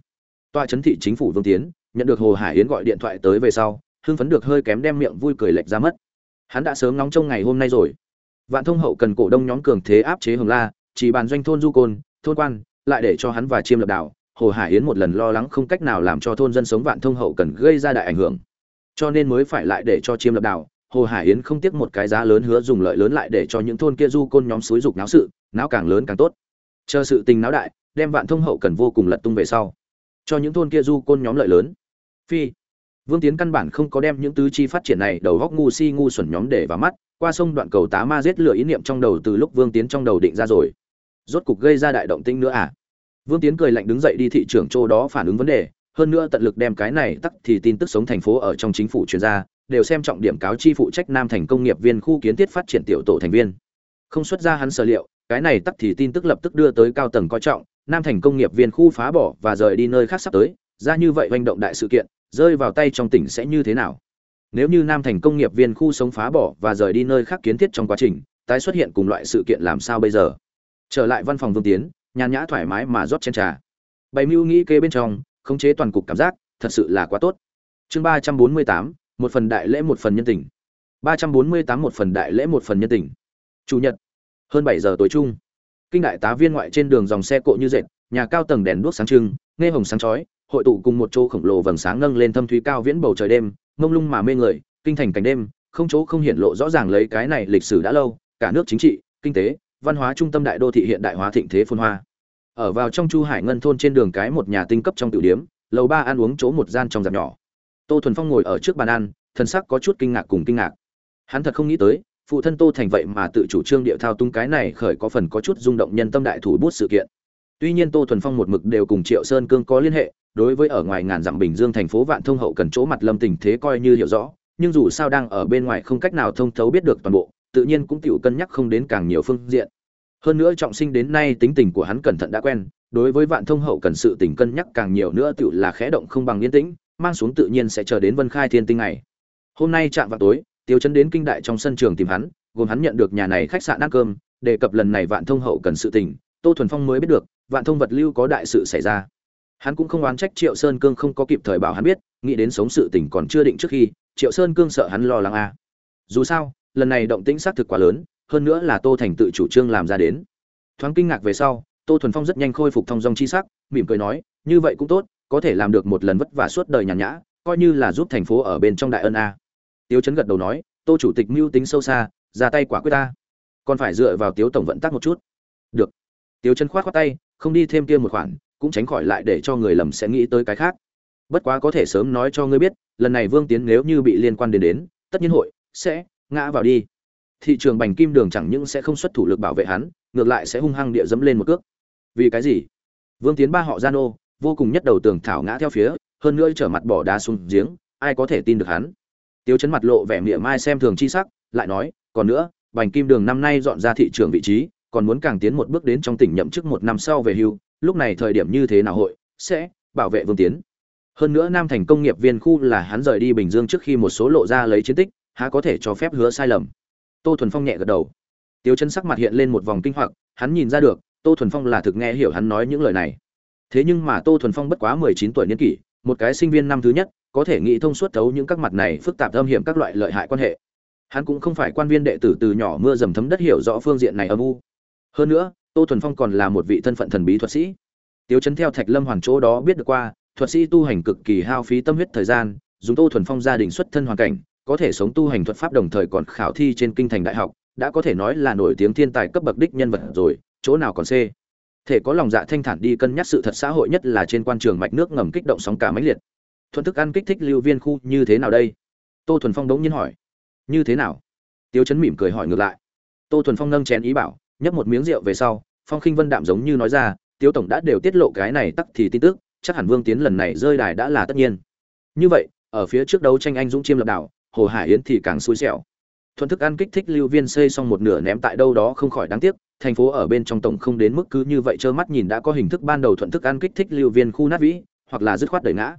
[SPEAKER 1] tòa chấn thị chính phủ vương tiến, nhận được hồ hải yến gọi điện thoại tới về sau, hưng phấn được hơi kém đem miệng vui cười lệch ra mất. Hắn đã sớm nóng trong ngày hôm nay rồi. Vạn thông hậu cần cổ đông nhóm cường thế áp chế hồng la, chỉ bàn doanh thôn du côn, thôn quan, lại để cho hắn và chiêm lập đảo. Hồ hải yến một lần lo lắng không cách nào làm cho thôn dân sống vạn thông hậu cần gây ra đại ảnh hưởng. Cho nên mới phải lại để cho chiêm lập đảo. Hồ hải yến không tiếc một cái giá lớn hứa dùng lợi lớn lại để cho những thôn kia du côn nhóm xúi dục náo sự, náo càng lớn càng tốt. Chờ sự tình náo đại, đem vạn thông hậu cần vô cùng lật tung về sau cho những thôn kia du côn nhóm lợi lớn. Phi. Vương tiến căn bản không có đem những tứ chi phát triển này đầu góc ngu si ngu xuẩn nhóm để vào mắt, qua sông đoạn cầu tá ma giết lửa ý niệm trong đầu từ lúc vương tiến trong đầu định ra rồi. Rốt cục gây ra đại động tĩnh nữa à? Vương tiến cười lạnh đứng dậy đi thị trưởng châu đó phản ứng vấn đề, hơn nữa tận lực đem cái này tắc thì tin tức sống thành phố ở trong chính phủ chuyên gia đều xem trọng điểm cáo chi phụ trách nam thành công nghiệp viên khu kiến thiết phát triển tiểu tổ thành viên. Không xuất ra hắn sở liệu, cái này tắc thì tin tức lập tức đưa tới cao tầng coi trọng nam thành công nghiệp viên khu phá bỏ và rời đi nơi khác sắp tới, ra như vậy hành động đại sự kiện, rơi vào tay trong tỉnh sẽ như thế nào? Nếu như nam thành công nghiệp viên khu sống phá bỏ và rời đi nơi khác kiến thiết trong quá trình, tái xuất hiện cùng loại sự kiện làm sao bây giờ? Trở lại văn phòng vương tiến, nhàn nhã thoải mái mà rót chén trà. Bày mưu nghĩ kê bên trong, khống chế toàn cục cảm giác, thật sự là quá tốt. Chương ba trăm bốn mươi tám, một phần đại lễ một phần nhân tình. Ba trăm bốn mươi tám, một phần đại lễ một phần nhân tình. Chủ nhật, hơn bảy giờ tối chung kinh đại tá viên ngoại trên đường dòng xe cộ như dệt, nhà cao tầng đèn đuốc sáng trưng, nghe hồng sáng chói, hội tụ cùng một chỗ khổng lồ vầng sáng nâng lên thâm thúy cao viễn bầu trời đêm, mông lung mà mê người, kinh thành cảnh đêm, không chỗ không hiện lộ rõ ràng lấy cái này lịch sử đã lâu, cả nước chính trị, kinh tế, văn hóa trung tâm đại đô thị hiện đại hóa thịnh thế phồn hoa. Ở vào trong chu hải ngân thôn trên đường cái một nhà tinh cấp trong tiểu điếm, lầu ba ăn uống chỗ một gian trong dạp nhỏ. Tô thuần phong ngồi ở trước bàn ăn thân sắc có chút kinh ngạc cùng kinh ngạc. Hắn thật không nghĩ tới phụ thân tô thành vậy mà tự chủ trương địa thao tung cái này khởi có phần có chút rung động nhân tâm đại thủ bút sự kiện. Tuy nhiên tô thuần phong một mực đều cùng triệu sơn cương có liên hệ, đối với ở ngoài ngàn dặm bình dương thành phố vạn thông hậu cần chỗ mặt lâm tình thế coi như hiểu rõ, nhưng dù sao đang ở bên ngoài không cách nào thông thấu biết được toàn bộ, tự nhiên cũng tiểu cân nhắc không đến càng nhiều phương diện. Hơn nữa trọng sinh đến nay tính tình của hắn cẩn thận đã quen, đối với vạn thông hậu cần sự tình cân nhắc càng nhiều nữa tiểu là khẽ động không bằng yên tĩnh, mang xuống tự nhiên sẽ chờ đến vân khai thiên tinh này hôm nay chạm vào tối tiêu chấn đến kinh đại trong sân trường tìm hắn, gồm hắn nhận được nhà này khách sạn ăn cơm, đề cập lần này vạn thông hậu cần sự tình, tô thuần phong mới biết được, vạn thông vật lưu có đại sự xảy ra. Hắn cũng không oán trách triệu sơn cương không có kịp thời bảo hắn biết, nghĩ đến sống sự tình còn chưa định trước khi, triệu sơn cương sợ hắn lo lắng a. À. dù sao, lần này động tĩnh xác thực quá lớn, hơn nữa là tô thành tự chủ trương làm ra đến. Thoáng kinh ngạc về sau, tô thuần phong rất nhanh khôi phục thong dong chi sắc, mỉm cười nói, như vậy cũng tốt, có thể làm được một lần vất vả suốt đời nhàn nhã, coi như là giúp thành phố ở bên trong đại ân a tiếu chấn gật đầu nói, tô chủ tịch mưu tính sâu xa, ra tay quả quyết ta. Còn phải dựa vào tiếu tổng vận tắc một chút. Được. Tiếu chấn khoát khoát tay, không đi thêm kia một khoản, cũng tránh khỏi lại để cho người lầm sẽ nghĩ tới cái khác. Bất quá có thể sớm nói cho ngươi biết, lần này vương tiến nếu như bị liên quan đến đến, tất nhiên hội sẽ ngã vào đi. Thị trường bành kim đường chẳng những sẽ không xuất thủ lực bảo vệ hắn, ngược lại sẽ hung hăng địa dẫm lên một cước. Vì cái gì? Vương tiến ba họ gian ô vô cùng nhất đầu tường thảo ngã theo phía, hơn nữa trở mặt bỏ đá xuống giếng, ai có thể tin được hắn? Tiêu chấn mặt lộ vẻ mỉa mai xem thường chi sắc, lại nói, còn nữa, bành kim đường năm nay dọn ra thị trường vị trí, còn muốn càng tiến một bước đến trong tỉnh nhậm chức một năm sau về hưu, lúc này thời điểm như thế nào hội, sẽ bảo vệ vương tiến. Hơn nữa nam thành công nghiệp viên khu là hắn rời đi bình dương trước khi một số lộ ra lấy chiến tích, há có thể cho phép hứa sai lầm. Tô thuần phong nhẹ gật đầu. Tiêu chấn sắc mặt hiện lên một vòng kinh hoặc, hắn nhìn ra được, tô thuần phong là thực nghe hiểu hắn nói những lời này. Thế nhưng mà tô thuần phong bất quá mười chín tuổi niên kỷ, một cái sinh viên năm thứ nhất có thể nghĩ thông suốt thấu những các mặt này phức tạp âm hiểm các loại lợi hại quan hệ. Hắn cũng không phải quan viên đệ tử từ nhỏ mưa dầm thấm đất hiểu rõ phương diện này âm u. Hơn nữa, tô thuần phong còn là một vị thân phận thần bí thuật sĩ. Tiêu chấn theo thạch lâm hoàn chỗ đó biết được qua, thuật sĩ tu hành cực kỳ hao phí tâm huyết thời gian, dùng tô thuần phong gia đình xuất thân hoàn cảnh, có thể sống tu hành thuật pháp đồng thời còn khảo thi trên kinh thành đại học, đã có thể nói là nổi tiếng thiên tài cấp bậc đích nhân vật rồi, chỗ nào còn c thể có lòng dạ thanh thản đi cân nhắc sự thật xã hội nhất là trên quan trường mạch nước ngầm kích động sóng cả mãnh liệt thuận thức ăn kích thích lưu viên khu như thế nào đây? Tô thuần phong đống nhiên hỏi. Như thế nào? Tiêu chấn mỉm cười hỏi ngược lại. Tô thuần phong nâng chén ý bảo, nhấp một miếng rượu về sau, phong khinh vân đạm giống như nói ra, tiêu tổng đã đều tiết lộ cái này tắc thì tin tức, chắc hẳn vương tiến lần này rơi đài đã là tất nhiên. Như vậy, ở phía trước đấu tranh anh dũng chiêm lập đảo, hồ hải yến thì càng xui xẻo. Thuận thức ăn kích thích lưu viên xây xong một nửa ném tại đâu đó không khỏi đáng tiếc, thành phố ở bên trong tổng không đến mức cứ như vậy trơ mắt nhìn đã có hình thức ban đầu thuận thức ăn kích thích lưu viên khu nát vĩ, hoặc là dứt khoát đẩy ngã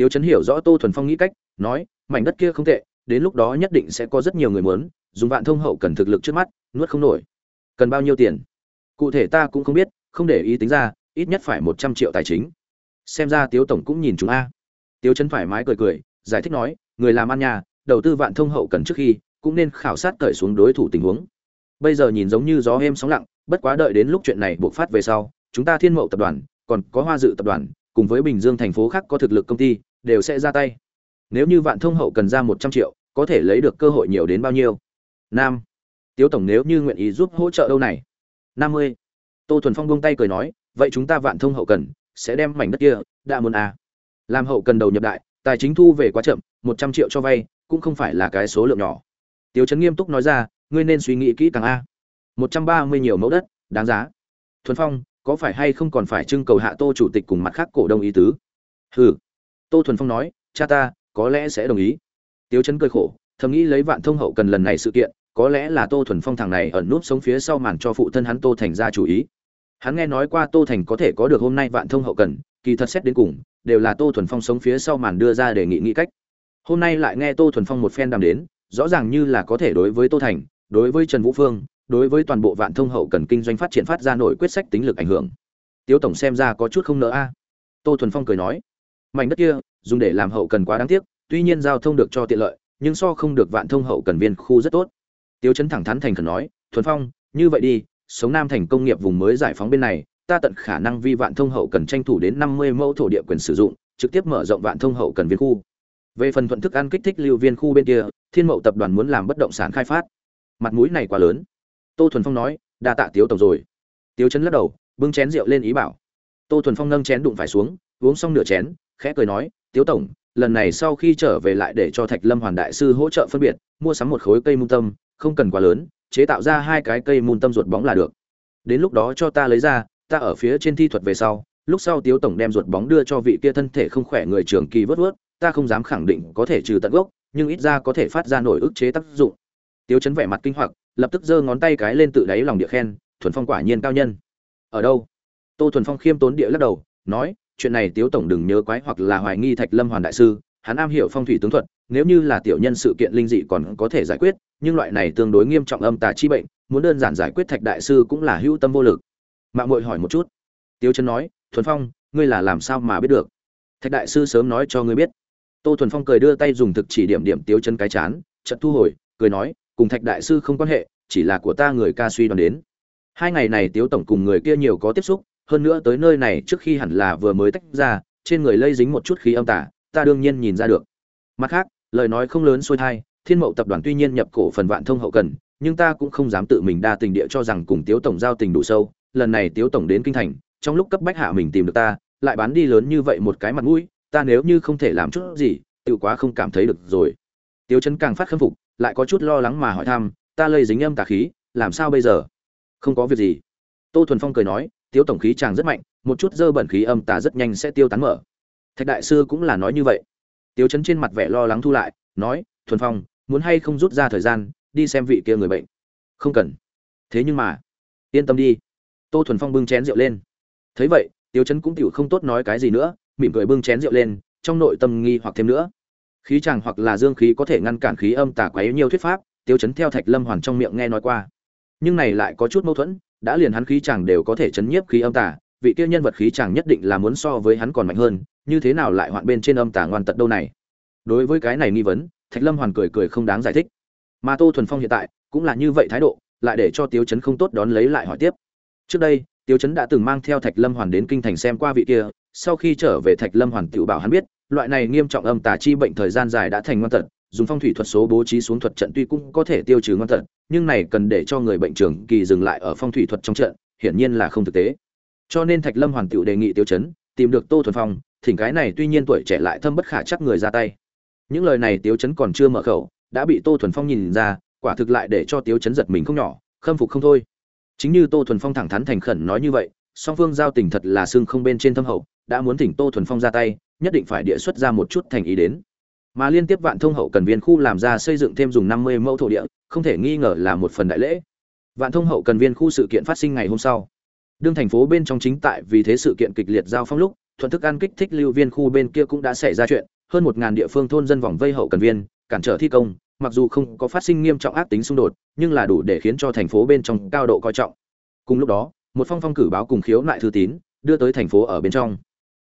[SPEAKER 1] tiêu chấn hiểu rõ tô thuần phong nghĩ cách, nói, mảnh đất kia không tệ, đến lúc đó nhất định sẽ có rất nhiều người muốn, dùng vạn thông hậu cần thực lực trước mắt, nuốt không nổi. Cần bao nhiêu tiền? Cụ thể ta cũng không biết, không để ý tính ra, ít nhất phải một trăm triệu tài chính. Xem ra tiếu tổng cũng nhìn chúng a. Tiếu chấn thoải mái cười cười, giải thích nói, người làm ăn nhà, đầu tư vạn thông hậu cần trước khi, cũng nên khảo sát cởi xuống đối thủ tình huống. Bây giờ nhìn giống như gió êm sóng lặng, bất quá đợi đến lúc chuyện này buộc phát về sau, chúng ta thiên mậu tập đoàn, còn có hoa dự tập đoàn, cùng với bình dương thành phố khác có thực lực công ty đều sẽ ra tay nếu như vạn thông hậu cần ra một trăm triệu có thể lấy được cơ hội nhiều đến bao nhiêu nam tiếu tổng nếu như nguyện ý giúp hỗ trợ đâu này năm mươi tô thuần phong buông tay cười nói vậy chúng ta vạn thông hậu cần sẽ đem mảnh đất kia đã muốn à. làm hậu cần đầu nhập đại tài chính thu về quá chậm một trăm triệu cho vay cũng không phải là cái số lượng nhỏ tiếu trấn nghiêm túc nói ra, ngươi nên suy nghĩ kỹ càng a. Một trăm ba mươi nhiều mẫu đất, đáng giá. Thuần Phong, có phải hay không còn phải trưng cầu hạ Tô chủ tịch cùng mặt khác cổ đông ý tứ? Hừ. Tô Thuần Phong nói, cha ta có lẽ sẽ đồng ý. Tiêu Chấn cười khổ, thầm nghĩ lấy Vạn Thông hậu cần lần này sự kiện, có lẽ là Tô Thuần Phong thằng này ẩn núp sống phía sau màn cho phụ thân hắn Tô Thành ra chủ ý. Hắn nghe nói qua Tô Thành có thể có được hôm nay Vạn Thông hậu cần, kỳ thật xét đến cùng, đều là Tô Thuần Phong sống phía sau màn đưa ra để nghị nghị cách. Hôm nay lại nghe Tô Thuần Phong một phen đàm đến, rõ ràng như là có thể đối với Tô Thành, đối với Trần Vũ Phương, đối với toàn bộ Vạn Thông hậu cần kinh doanh phát triển phát ra nổi quyết sách tính lực ảnh hưởng. Tiếu tổng xem ra có chút không nỡ a. Tô Thuần Phong cười nói, mảnh đất kia dùng để làm hậu cần quá đáng tiếc, tuy nhiên giao thông được cho tiện lợi, nhưng so không được Vạn Thông hậu cần viên khu rất tốt. tiêu Chấn thẳng thắn thành khẩn nói, Thuần Phong, như vậy đi, sống Nam thành công nghiệp vùng mới giải phóng bên này, ta tận khả năng vi Vạn Thông hậu cần tranh thủ đến 50 mẫu thổ địa quyền sử dụng, trực tiếp mở rộng Vạn Thông hậu cần viên khu. Về phần thuận thức ăn kích thích lưu viên khu bên kia thiên mậu tập đoàn muốn làm bất động sản khai phát. Mặt mũi này quá lớn. Tô thuần phong nói đa tạ tiếu tổng rồi. Tiếu chấn lắc đầu bưng chén rượu lên ý bảo. Tô thuần phong nâng chén đụng phải xuống uống xong nửa chén khẽ cười nói, tiếu tổng, lần này sau khi trở về lại để cho thạch lâm hoàn đại sư hỗ trợ phân biệt, mua sắm một khối cây môn tâm, không cần quá lớn, chế tạo ra hai cái cây môn tâm ruột bóng là được. Đến lúc đó cho ta lấy ra, ta ở phía trên thi thuật về sau, lúc sau tiếu tổng đem ruột bóng đưa cho vị kia thân thể không khỏe người trường kỳ vớt vớt, ta không dám khẳng định có thể trừ tận gốc, nhưng ít ra có thể phát ra nổi ức chế tác dụng. Tiếu chấn vẻ mặt kinh hoặc, lập tức giơ ngón tay cái lên tự đáy lòng địa khen, thuần phong quả nhiên cao nhân. Ở đâu? Tô thuần phong khiêm tốn địa lắc đầu, nói chuyện này tiếu tổng đừng nhớ quái hoặc là hoài nghi thạch lâm hoàn đại sư, hắn am hiểu phong thủy tướng thuật, nếu như là tiểu nhân sự kiện linh dị còn có thể giải quyết, nhưng loại này tương đối nghiêm trọng âm tà chi bệnh, muốn đơn giản giải quyết thạch đại sư cũng là hữu tâm vô lực. Mạng muội hỏi một chút. Tiếu chân nói, thuần phong, ngươi là làm sao mà biết được? Thạch đại sư sớm nói cho ngươi biết. Tô thuần phong cười đưa tay dùng thực chỉ điểm điểm tiếu chân cái chán, chợt thu hồi, cười nói, cùng thạch đại sư không quan hệ, chỉ là của ta người ca suy đoán đến. Hai ngày này tiếu tổng cùng người kia nhiều có tiếp xúc hơn nữa tới nơi này trước khi hẳn là vừa mới tách ra, trên người lây dính một chút khí âm tả, ta đương nhiên nhìn ra được. Mặt khác, lời nói không lớn xuôi thai, thiên mậu tập đoàn tuy nhiên nhập cổ phần vạn thông hậu cần, nhưng ta cũng không dám tự mình đa tình địa cho rằng cùng tiếu tổng giao tình đủ sâu, lần này tiếu tổng đến kinh thành, trong lúc cấp bách hạ mình tìm được ta, lại bán đi lớn như vậy một cái mặt mũi, ta nếu như không thể làm chút gì, tự quá không cảm thấy được rồi. Tiếu chấn càng phát khâm phục, lại có chút lo lắng mà hỏi thăm, ta lây dính âm tà khí, làm sao bây giờ? Không có việc gì. Tô thuần phong cười nói Tiếu tổng khí chàng rất mạnh, một chút dơ bẩn khí âm tà rất nhanh sẽ tiêu tán mở. Thạch đại sư cũng là nói như vậy. Tiếu chấn trên mặt vẻ lo lắng thu lại, nói, thuần phong, muốn hay không rút ra thời gian, đi xem vị kia người bệnh? Không cần. Thế nhưng mà, yên tâm đi. Tô thuần phong bưng chén rượu lên. Thấy vậy, Tiếu chấn cũng tiểu không tốt nói cái gì nữa, mỉm cười bưng chén rượu lên, trong nội tâm nghi hoặc thêm nữa. Khí chàng hoặc là dương khí có thể ngăn cản khí âm tà quấy nhiều thuyết pháp tiêu chấn theo thạch lâm hoàn trong miệng nghe nói qua. Nhưng này lại có chút mâu thuẫn đã liền hắn khí chàng đều có thể chấn nhiếp khí âm tà, vị kia nhân vật khí chàng nhất định là muốn so với hắn còn mạnh hơn, như thế nào lại hoạn bên trên âm tà ngoan tật đâu này? Đối với cái này nghi vấn, thạch lâm hoàn cười cười không đáng giải thích. Mà tô thuần phong hiện tại cũng là như vậy thái độ, lại để cho Tiếu chấn không tốt đón lấy lại hỏi tiếp. Trước đây, Tiếu chấn đã từng mang theo thạch lâm hoàn đến kinh thành xem qua vị kia, sau khi trở về thạch lâm hoàn tự bảo hắn biết, loại này nghiêm trọng âm tà chi bệnh thời gian dài đã thành ngoan tật dùng phong thủy thuật số bố trí xuống thuật trận tuy cũng có thể tiêu trừ ngon tật nhưng này cần để cho người bệnh trường kỳ dừng lại ở phong thủy thuật trong trận, hiển nhiên là không thực tế. Cho nên thạch lâm hoàn tiểu đề nghị tiêu chấn tìm được tô thuần phong, thỉnh cái này tuy nhiên tuổi trẻ lại thâm bất khả chắc người ra tay. Những lời này tiêu chấn còn chưa mở khẩu, đã bị tô thuần phong nhìn ra, quả thực lại để cho tiêu chấn giật mình không nhỏ, khâm phục không thôi. Chính như tô thuần phong thẳng thắn thành khẩn nói như vậy, song phương giao tình thật là xương không bên trên thâm hậu, đã muốn thỉnh tô thuần phong ra tay, nhất định phải địa xuất ra một chút thành ý đến mà liên tiếp vạn thông hậu cần viên khu làm ra xây dựng thêm dùng năm mươi mẫu thổ địa, không thể nghi ngờ là một phần đại lễ. Vạn thông hậu cần viên khu sự kiện phát sinh ngày hôm sau. Đương thành phố bên trong chính tại vì thế sự kiện kịch liệt giao phong lúc, thuận thức ăn kích thích lưu viên khu bên kia cũng đã xảy ra chuyện, hơn một ngàn địa phương thôn dân vòng vây hậu cần viên, cản trở thi công, mặc dù không có phát sinh nghiêm trọng ác tính xung đột, nhưng là đủ để khiến cho thành phố bên trong cao độ coi trọng. Cùng lúc đó, một phong phong cử báo cùng khiếu nại thư tín, đưa tới thành phố ở bên trong.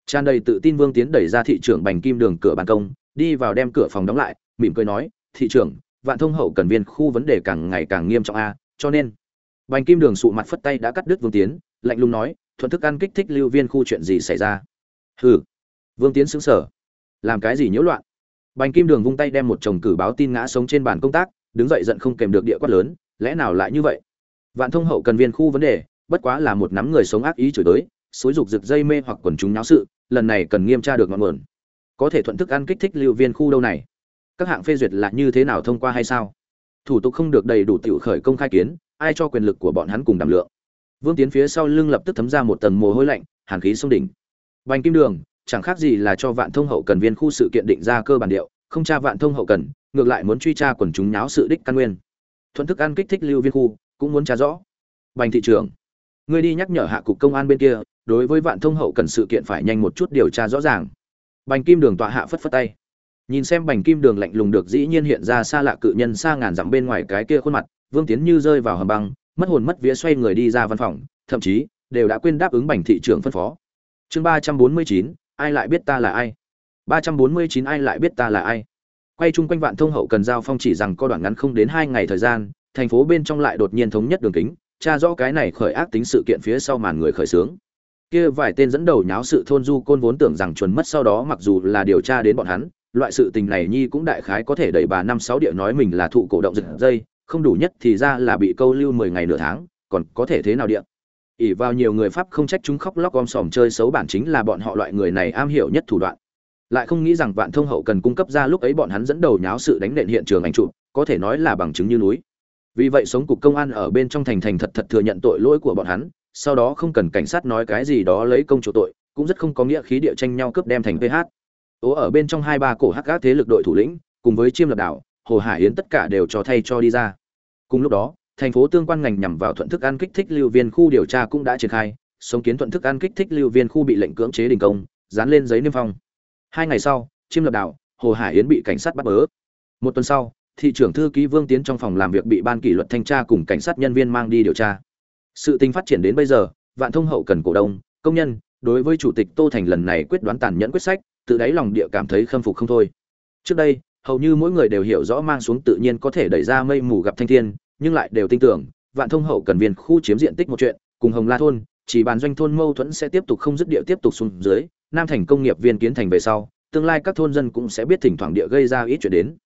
[SPEAKER 1] Tràn đầy tự tin vương tiến đẩy ra thị trưởng bành kim đường cửa ban công đi vào đem cửa phòng đóng lại, mỉm cười nói, thị trưởng, vạn thông hậu cần viên khu vấn đề càng ngày càng nghiêm trọng a, cho nên. Bành kim đường sụ mặt phất tay đã cắt đứt vương tiến, lạnh lùng nói, thuận thức ăn kích thích lưu viên khu chuyện gì xảy ra? Hừ. Vương tiến xứng sở làm cái gì nhiễu loạn? Bành kim đường vung tay đem một chồng cử báo tin ngã sống trên bàn công tác, đứng dậy giận không kèm được địa quát lớn, lẽ nào lại như vậy? Vạn thông hậu cần viên khu vấn đề, bất quá là một nắm người sống ác ý chửi tới, xúi dục rực dây mê hoặc quần chúng náo sự, lần này cần nghiêm tra được ngọn nguồn có thể thuận thức ăn kích thích lưu viên khu đâu này. Các hạng phê duyệt là như thế nào thông qua hay sao? Thủ tục không được đầy đủ tiểu khởi công khai kiến, ai cho quyền lực của bọn hắn cùng đảm lượng? Vương tiến phía sau lưng lập tức thấm ra một tầng mồ hôi lạnh, hàn khí sông đỉnh. Bành kim đường, chẳng khác gì là cho vạn thông hậu cần viên khu sự kiện định ra cơ bản điệu, không tra vạn thông hậu cần, ngược lại muốn truy tra quần chúng nháo sự đích căn nguyên. Thuận thức ăn kích thích lưu viên khu, cũng muốn tra rõ. Bành thị trưởng ngươi đi nhắc nhở hạ cục công an bên kia, đối với vạn thông hậu cần sự kiện phải nhanh một chút điều tra rõ ràng bành kim đường tọa hạ phất phất tay. Nhìn xem bành kim đường lạnh lùng được dĩ nhiên hiện ra xa lạ cự nhân xa ngàn dặm bên ngoài cái kia khuôn mặt, vương tiến như rơi vào hầm băng, mất hồn mất vía xoay người đi ra văn phòng, thậm chí đều đã quên đáp ứng bành thị trưởng phân phó. Chương ba trăm bốn mươi chín, ai lại biết ta là ai? Ba trăm bốn mươi chín, ai lại biết ta là ai? Quay chung quanh vạn thông hậu cần giao phong chỉ rằng có đoạn ngắn không đến hai ngày thời gian, thành phố bên trong lại đột nhiên thống nhất đường kính, tra rõ cái này khởi ác tính sự kiện phía sau màn người khởi xướng kia vài tên dẫn đầu nháo sự thôn du côn vốn tưởng rằng chuẩn mất sau đó mặc dù là điều tra đến bọn hắn, loại sự tình này nhi cũng đại khái có thể đẩy bà năm sáu địa nói mình là thụ cổ động giật dây, không đủ nhất thì ra là bị câu lưu mười ngày nửa tháng, còn có thể thế nào địa? Ỉ vào nhiều người pháp không trách chúng khóc lóc om sòm chơi xấu bản chính là bọn họ loại người này am hiểu nhất thủ đoạn. Lại không nghĩ rằng vạn thông hậu cần cung cấp ra lúc ấy bọn hắn dẫn đầu nháo sự đánh nện hiện trường ảnh chụp, có thể nói là bằng chứng như núi. Vì vậy sống cục công an ở bên trong thành thành thật thật thừa nhận tội lỗi của bọn hắn sau đó không cần cảnh sát nói cái gì đó lấy công chủ tội, cũng rất không có nghĩa khí địa tranh nhau cướp đem thành ph ố ở bên trong hai ba cổ hắc các thế lực đội thủ lĩnh, cùng với chiêm lập đảo, hồ hải yến tất cả đều cho thay cho đi ra. Cùng lúc đó, thành phố tương quan ngành nhằm vào thuận thức ăn kích thích lưu viên khu điều tra cũng đã triển khai, sống kiến thuận thức ăn kích thích lưu viên khu bị lệnh cưỡng chế đình công, dán lên giấy niêm phong. Hai ngày sau, chiêm lập đảo, hồ hải yến bị cảnh sát bắt bớ. Một tuần sau, thị trưởng thư ký vương tiến trong phòng làm việc bị ban kỷ luật thanh tra cùng cảnh sát nhân viên mang đi điều tra sự tình phát triển đến bây giờ, vạn thông hậu cần cổ đông, công nhân, đối với chủ tịch tô thành lần này quyết đoán tàn nhẫn quyết sách tự đáy lòng địa cảm thấy khâm phục không thôi. Trước đây, hầu như mỗi người đều hiểu rõ mang xuống tự nhiên có thể đẩy ra mây mù gặp thanh thiên, nhưng lại đều tin tưởng, vạn thông hậu cần viên khu chiếm diện tích một chuyện, cùng hồng la thôn, chỉ bàn doanh thôn mâu thuẫn sẽ tiếp tục không dứt địa tiếp tục xuống dưới, nam thành công nghiệp viên kiến thành về sau, tương lai các thôn dân cũng sẽ biết thỉnh thoảng địa gây ra ít chuyện đến.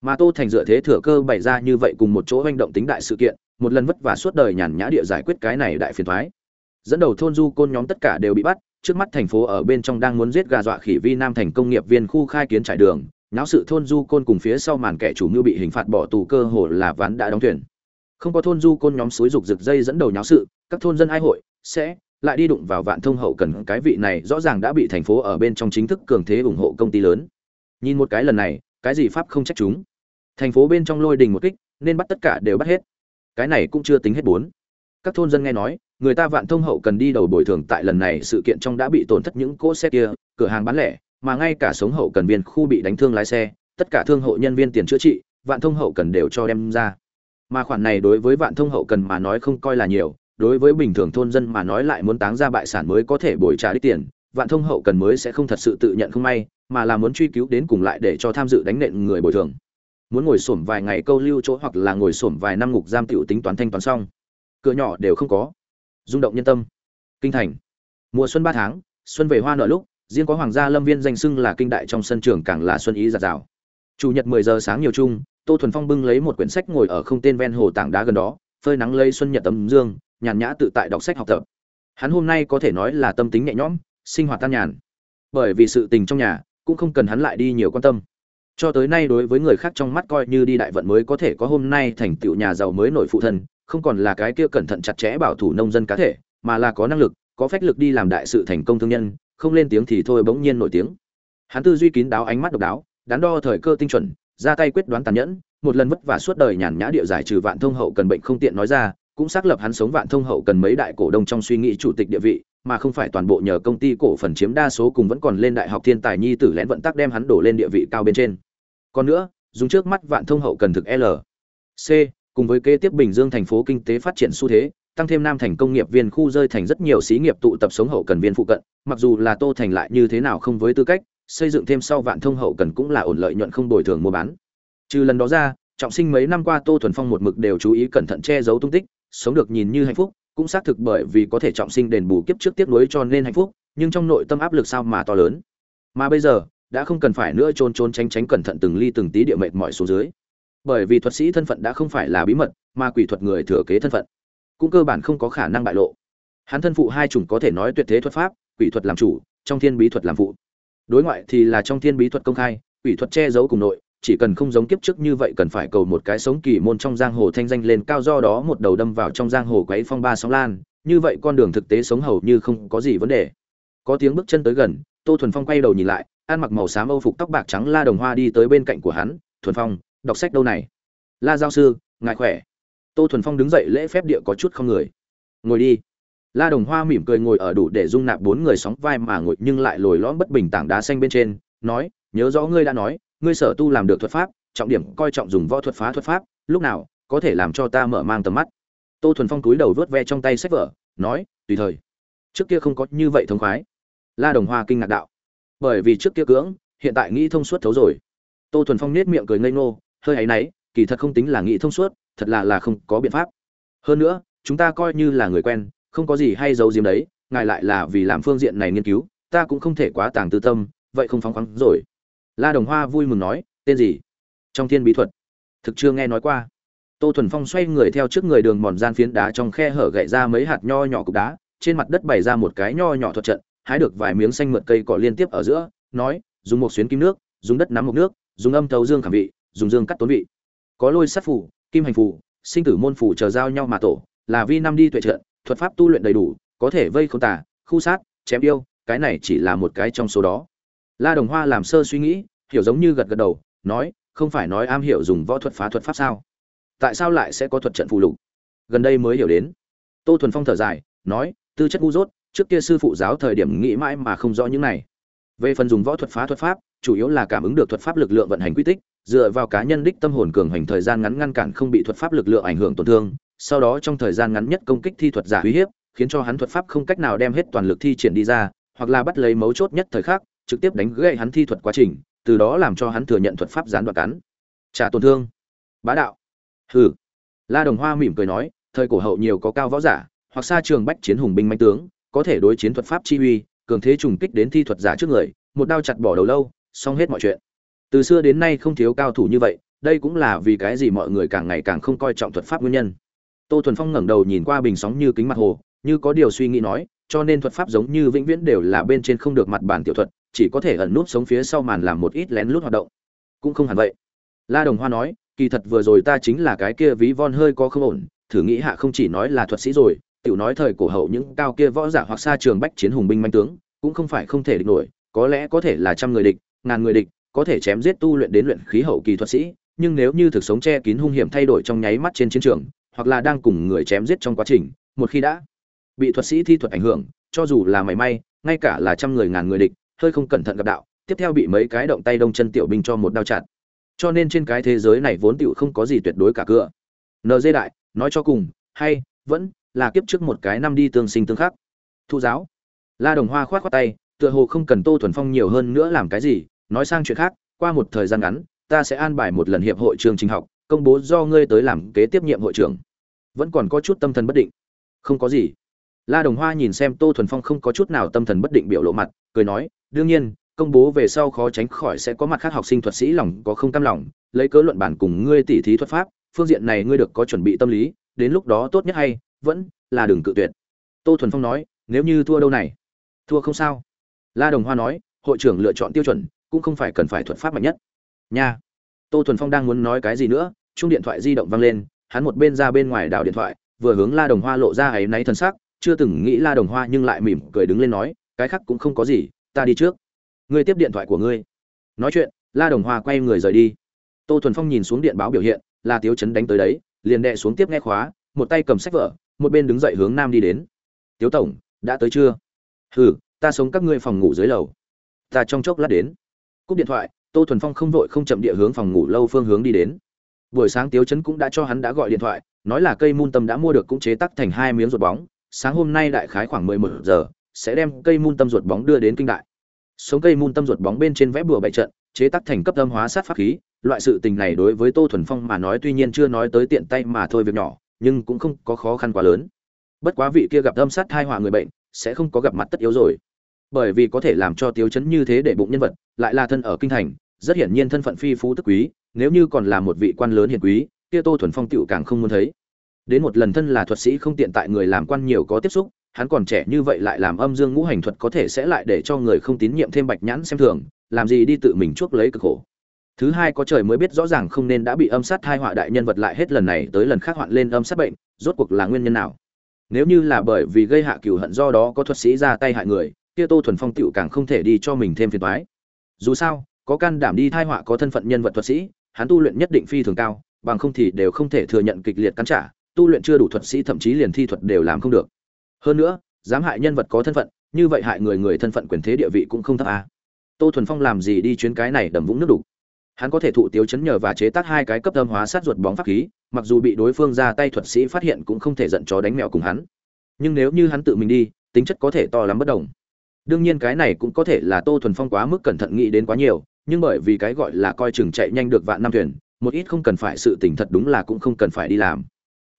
[SPEAKER 1] Mà tô thành dựa thế thừa cơ bày ra như vậy cùng một chỗ hành động tính đại sự kiện một lần vất vả suốt đời nhàn nhã địa giải quyết cái này đại phiền thoái. Dẫn đầu thôn du côn nhóm tất cả đều bị bắt, trước mắt thành phố ở bên trong đang muốn giết gà dọa khỉ vi nam thành công nghiệp viên khu khai kiến trải đường, náo sự thôn du côn cùng phía sau màn kẻ chủ mưu bị hình phạt bỏ tù cơ hồ là ván đã đóng thuyền. Không có thôn du côn nhóm suối rục rực dây dẫn đầu nháo sự, các thôn dân ai hội, sẽ lại đi đụng vào vạn thông hậu cần. Cái vị này rõ ràng đã bị thành phố ở bên trong chính thức cường thế ủng hộ công ty lớn. Nhìn một cái lần này, cái gì pháp không trách chúng? Thành phố bên trong lôi đình một kích, nên bắt tất cả đều bắt hết cái này cũng chưa tính hết bốn. Các thôn dân nghe nói, người ta vạn thông hậu cần đi đầu bồi thường tại lần này sự kiện trong đã bị tổn thất những cỗ xe kia, cửa hàng bán lẻ, mà ngay cả sống hậu cần viên khu bị đánh thương lái xe, tất cả thương hộ nhân viên tiền chữa trị, vạn thông hậu cần đều cho đem ra. Mà khoản này đối với vạn thông hậu cần mà nói không coi là nhiều, đối với bình thường thôn dân mà nói lại muốn táng ra bại sản mới có thể bồi trả đích tiền, vạn thông hậu cần mới sẽ không thật sự tự nhận không may, mà là muốn truy cứu đến cùng lại để cho tham dự đánh nện người bồi thường muốn ngồi sổm vài ngày câu lưu chỗ hoặc là ngồi sổm vài năm ngục giam tiểu tính toán thanh toán xong. Cửa nhỏ đều không có. Rung động nhân tâm. Kinh thành. Mùa xuân ba tháng, xuân về hoa nở lúc, riêng có hoàng gia lâm viên danh sưng là kinh đại trong sân trường càng là xuân ý giạt rào. Chủ nhật mười giờ sáng nhiều chung, tô thuần phong bưng lấy một quyển sách ngồi ở không tên ven hồ tảng đá gần đó, phơi nắng lây xuân nhật tấm dương, nhàn nhã tự tại đọc sách học tập. Hắn hôm nay có thể nói là tâm tính nhẹ nhõm, sinh hoạt tan nhàn. Bởi vì sự tình trong nhà, cũng không cần hắn lại đi nhiều quan tâm cho tới nay đối với người khác trong mắt coi như đi đại vận mới có thể có hôm nay thành tựu nhà giàu mới nổi phụ thân, không còn là cái kia cẩn thận chặt chẽ bảo thủ nông dân cá thể, mà là có năng lực, có phách lực đi làm đại sự thành công thương nhân, không lên tiếng thì thôi bỗng nhiên nổi tiếng. Hắn tư duy kín đáo ánh mắt độc đáo, đắn đo thời cơ tinh chuẩn, ra tay quyết đoán tàn nhẫn, một lần vất vả suốt đời nhàn nhã địa giải trừ vạn thông hậu cần bệnh không tiện nói ra, cũng xác lập hắn sống vạn thông hậu cần mấy đại cổ đông trong suy nghĩ chủ tịch địa vị, mà không phải toàn bộ nhờ công ty cổ phần chiếm đa số cùng vẫn còn lên đại học thiên tài nhi tử lén vận tắc đem hắn đổ lên địa vị cao bên trên còn nữa, dùng trước mắt vạn thông hậu cần thực l. C, cùng với kế tiếp bình dương thành phố kinh tế phát triển xu thế, tăng thêm nam thành công nghiệp viên khu rơi thành rất nhiều xí nghiệp tụ tập sống hậu cần viên phụ cận, mặc dù là tô thành lại như thế nào không với tư cách, xây dựng thêm sau vạn thông hậu cần cũng là ổn lợi nhuận không bồi thường mua bán. Trừ lần đó ra, trọng sinh mấy năm qua tô thuần phong một mực đều chú ý cẩn thận che giấu tung tích, sống được nhìn như hạnh phúc, cũng xác thực bởi vì có thể trọng sinh đền bù kiếp trước tiếp nối cho nên hạnh phúc, nhưng trong nội tâm áp lực sao mà to lớn. Mà bây giờ đã không cần phải nữa trôn trôn tránh tránh cẩn thận từng ly từng tí địa mệt mỏi xuống dưới. Bởi vì thuật sĩ thân phận đã không phải là bí mật, mà quỷ thuật người thừa kế thân phận. Cũng cơ bản không có khả năng bại lộ. Hắn thân phụ hai chủng có thể nói tuyệt thế thuật pháp, quỷ thuật làm chủ, trong thiên bí thuật làm phụ. Đối ngoại thì là trong thiên bí thuật công khai, quỷ thuật che giấu cùng nội, chỉ cần không giống kiếp trước như vậy cần phải cầu một cái sống kỳ môn trong giang hồ thanh danh lên cao do đó một đầu đâm vào trong giang hồ quấy phong ba sóng lan, như vậy con đường thực tế sống hầu như không có gì vấn đề. Có tiếng bước chân tới gần, tô thuần phong quay đầu nhìn lại ăn mặc màu xám âu phục tóc bạc trắng la đồng hoa đi tới bên cạnh của hắn, thuần phong, đọc sách đâu này? La giao sư, ngài khỏe. Tô thuần phong đứng dậy lễ phép địa có chút không người. Ngồi đi. La đồng hoa mỉm cười ngồi ở đủ để dung nạp bốn người sóng vai mà ngồi nhưng lại lồi lõm bất bình tảng đá xanh bên trên, nói, nhớ rõ ngươi đã nói, ngươi sở tu làm được thuật pháp, trọng điểm coi trọng dùng võ thuật phá thuật pháp, lúc nào có thể làm cho ta mở mang tầm mắt? Tô thuần phong túi đầu vớt ve trong tay sách vở, nói, tùy thời. Trước kia không có như vậy thông khoái. La đồng hoa kinh ngạc đạo bởi vì trước kia cưỡng, hiện tại nghĩ thông suốt thấu rồi. Tô thuần phong nết miệng cười ngây ngô, hơi áy náy, kỳ thật không tính là nghĩ thông suốt, thật là là không có biện pháp. Hơn nữa, chúng ta coi như là người quen, không có gì hay giấu giếm đấy, ngài lại là vì làm phương diện này nghiên cứu, ta cũng không thể quá tàng tư tâm, vậy không phóng khoáng rồi. La đồng hoa vui mừng nói, tên gì? Trong thiên bí thuật. Thực chưa nghe nói qua. Tô thuần phong xoay người theo trước người đường mòn gian phiến đá trong khe hở gậy ra mấy hạt nho nhỏ cục đá, trên mặt đất bày ra một cái nho nhỏ thuật trận hái được vài miếng xanh mượt cây cỏ liên tiếp ở giữa, nói, dùng một xuyến kim nước, dùng đất nắm một nước, dùng âm thấu dương khảm vị, dùng dương cắt tốn vị. Có lôi sát phủ, kim hành phủ, sinh tử môn phủ chờ giao nhau mà tổ, là vi năm đi tuệ trận thuật pháp tu luyện đầy đủ, có thể vây khốn tả khu sát, chém yêu, cái này chỉ là một cái trong số đó. La đồng hoa làm sơ suy nghĩ, hiểu giống như gật gật đầu, nói, không phải nói am hiểu dùng võ thuật phá thuật pháp sao? Tại sao lại sẽ có thuật trận phù lục? Gần đây mới hiểu đến. Tô thuần phong thở dài, nói, tư chất ngu dốt trước kia sư phụ giáo thời điểm nghĩ mãi mà không rõ những này. Về phần dùng võ thuật phá thuật pháp, chủ yếu là cảm ứng được thuật pháp lực lượng vận hành quy tích, dựa vào cá nhân đích tâm hồn cường hành thời gian ngắn ngăn cản không bị thuật pháp lực lượng ảnh hưởng tổn thương, sau đó trong thời gian ngắn nhất công kích thi thuật giả uy hiếp, khiến cho hắn thuật pháp không cách nào đem hết toàn lực thi triển đi ra, hoặc là bắt lấy mấu chốt nhất thời khắc, trực tiếp đánh gãy hắn thi thuật quá trình, từ đó làm cho hắn thừa nhận thuật pháp gián đoạn cắn. Trả tổn thương. Bá đạo. Hừ. La đồng hoa mỉm cười nói, thời cổ hậu nhiều có cao võ giả, hoặc xa trường bách chiến hùng binh manh tướng có thể đối chiến thuật pháp chi uy, cường thế trùng kích đến thi thuật giả trước người, một đao chặt bỏ đầu lâu, xong hết mọi chuyện. Từ xưa đến nay không thiếu cao thủ như vậy, đây cũng là vì cái gì mọi người càng ngày càng không coi trọng thuật pháp nguyên nhân. Tô thuần phong ngẩng đầu nhìn qua bình sóng như kính mặt hồ, như có điều suy nghĩ nói, cho nên thuật pháp giống như vĩnh viễn đều là bên trên không được mặt bản tiểu thuật, chỉ có thể ẩn núp sống phía sau màn làm một ít lén lút hoạt động. Cũng không hẳn vậy. La đồng hoa nói, kỳ thật vừa rồi ta chính là cái kia ví von hơi có không ổn, thử nghĩ hạ không chỉ nói là thuật sĩ rồi tiểu nói thời cổ hậu những cao kia võ giả hoặc xa trường bách chiến hùng binh manh tướng, cũng không phải không thể địch nổi, có lẽ có thể là trăm người địch, ngàn người địch, có thể chém giết tu luyện đến luyện khí hậu kỳ thuật sĩ, nhưng nếu như thực sống che kín hung hiểm thay đổi trong nháy mắt trên chiến trường, hoặc là đang cùng người chém giết trong quá trình, một khi đã bị thuật sĩ thi thuật ảnh hưởng, cho dù là mảy may, ngay cả là trăm người ngàn người địch, hơi không cẩn thận gặp đạo, tiếp theo bị mấy cái động tay đông chân tiểu binh cho một đao chặt. Cho nên trên cái thế giới này vốn tiểu không có gì tuyệt đối cả cửa. Nd đại, nói cho cùng, hay, vẫn là kiếp trước một cái năm đi tương sinh tương khắc. Thu giáo. La đồng hoa khoát khoát tay, tựa hồ không cần tô thuần phong nhiều hơn nữa làm cái gì, nói sang chuyện khác, qua một thời gian ngắn, ta sẽ an bài một lần hiệp hội trường trình học, công bố do ngươi tới làm kế tiếp nhiệm hội trưởng. Vẫn còn có chút tâm thần bất định. Không có gì. La đồng hoa nhìn xem tô thuần phong không có chút nào tâm thần bất định biểu lộ mặt, cười nói, đương nhiên, công bố về sau khó tránh khỏi sẽ có mặt khác học sinh thuật sĩ lòng có không cam lòng, lấy cớ luận bản cùng ngươi tỉ thí thuật pháp, phương diện này ngươi được có chuẩn bị tâm lý, đến lúc đó tốt nhất hay vẫn là đừng cự tuyệt. Tô thuần phong nói, nếu như thua đâu này? Thua không sao. La đồng hoa nói, hội trưởng lựa chọn tiêu chuẩn cũng không phải cần phải thuật pháp mạnh nhất. Nha. Tô thuần phong đang muốn nói cái gì nữa chung điện thoại di động vang lên, hắn một bên ra bên ngoài đảo điện thoại, vừa hướng la đồng hoa lộ ra áy náy thân xác chưa từng nghĩ la đồng hoa nhưng lại mỉm cười đứng lên nói, cái khác cũng không có gì, ta đi trước. Ngươi tiếp điện thoại của ngươi. Nói chuyện, la đồng hoa quay người rời đi. Tô thuần phong nhìn xuống điện báo biểu hiện, là tiếu chấn đánh tới đấy, liền đệ xuống tiếp nghe khóa, một tay cầm sách vở một bên đứng dậy hướng nam đi đến. Tiếu tổng, đã tới chưa? Hừ, ta sống các ngươi phòng ngủ dưới lầu. Ta trong chốc lát đến. Cúp điện thoại, tô thuần phong không vội không chậm địa hướng phòng ngủ lâu phương hướng đi đến. Buổi sáng tiếu chấn cũng đã cho hắn đã gọi điện thoại, nói là cây mun tâm đã mua được cũng chế tắc thành hai miếng ruột bóng, sáng hôm nay đại khái khoảng mười một giờ, sẽ đem cây mun tâm ruột bóng đưa đến kinh đại. Sống cây mun tâm ruột bóng bên trên vẽ bùa bậy trận, chế tắc thành cấp tâm hóa sát pháp khí, loại sự tình này đối với tô thuần phong mà nói tuy nhiên chưa nói tới tiện tay mà thôi việc nhỏ nhưng cũng không có khó khăn quá lớn. Bất quá vị kia gặp âm sát thai họa người bệnh, sẽ không có gặp mặt tất yếu rồi. Bởi vì có thể làm cho tiêu chấn như thế để bụng nhân vật, lại là thân ở kinh thành, rất hiển nhiên thân phận phi phú tức quý, nếu như còn là một vị quan lớn hiền quý, kia tô thuần phong tựu càng không muốn thấy. Đến một lần thân là thuật sĩ không tiện tại người làm quan nhiều có tiếp xúc, hắn còn trẻ như vậy lại làm âm dương ngũ hành thuật có thể sẽ lại để cho người không tín nhiệm thêm bạch nhãn xem thường, làm gì đi tự mình chuốc lấy cực khổ thứ hai có trời mới biết rõ ràng không nên đã bị âm sát hai họa đại nhân vật lại hết lần này tới lần khác hoạn lên âm sát bệnh, rốt cuộc là nguyên nhân nào? Nếu như là bởi vì gây hạ cửu hận do đó có thuật sĩ ra tay hại người, kia tô thuần phong tựu càng không thể đi cho mình thêm phiền toái. Dù sao, có can đảm đi thai họa có thân phận nhân vật thuật sĩ, hắn tu luyện nhất định phi thường cao, bằng không thì đều không thể thừa nhận kịch liệt cắn trả, tu luyện chưa đủ thuật sĩ thậm chí liền thi thuật đều làm không được. Hơn nữa, dám hại nhân vật có thân phận, như vậy hại người người thân phận quyền thế địa vị cũng không thấp à. tô thuần phong làm gì đi chuyến cái này đầm vũng nước đủ hắn có thể thụ tiếu chấn nhờ và chế tác hai cái cấp âm hóa sát ruột bóng pháp khí, mặc dù bị đối phương ra tay thuật sĩ phát hiện cũng không thể giận chó đánh mèo cùng hắn. Nhưng nếu như hắn tự mình đi, tính chất có thể to lắm bất đồng. Đương nhiên cái này cũng có thể là tô thuần phong quá mức cẩn thận nghĩ đến quá nhiều, nhưng bởi vì cái gọi là coi chừng chạy nhanh được vạn năm thuyền, một ít không cần phải sự tỉnh thật đúng là cũng không cần phải đi làm.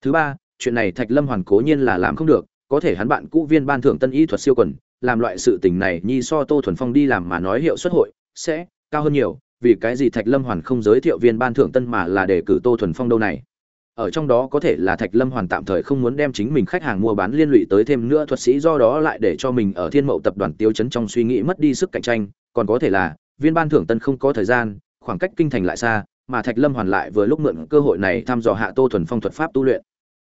[SPEAKER 1] Thứ ba, chuyện này thạch lâm hoàn cố nhiên là làm không được, có thể hắn bạn cũ viên ban thưởng tân y thuật siêu quần, làm loại sự tình này nhi so tô thuần phong đi làm mà nói hiệu suất hội sẽ cao hơn nhiều vì cái gì thạch lâm hoàn không giới thiệu viên ban thưởng tân mà là để cử tô thuần phong đâu này? Ở trong đó có thể là thạch lâm hoàn tạm thời không muốn đem chính mình khách hàng mua bán liên lụy tới thêm nữa thuật sĩ, do đó lại để cho mình ở thiên mậu tập đoàn tiêu chấn trong suy nghĩ mất đi sức cạnh tranh. Còn có thể là, viên ban thưởng tân không có thời gian, khoảng cách kinh thành lại xa, mà thạch lâm hoàn lại vừa lúc mượn cơ hội này thăm dò hạ tô thuần phong thuật pháp tu luyện.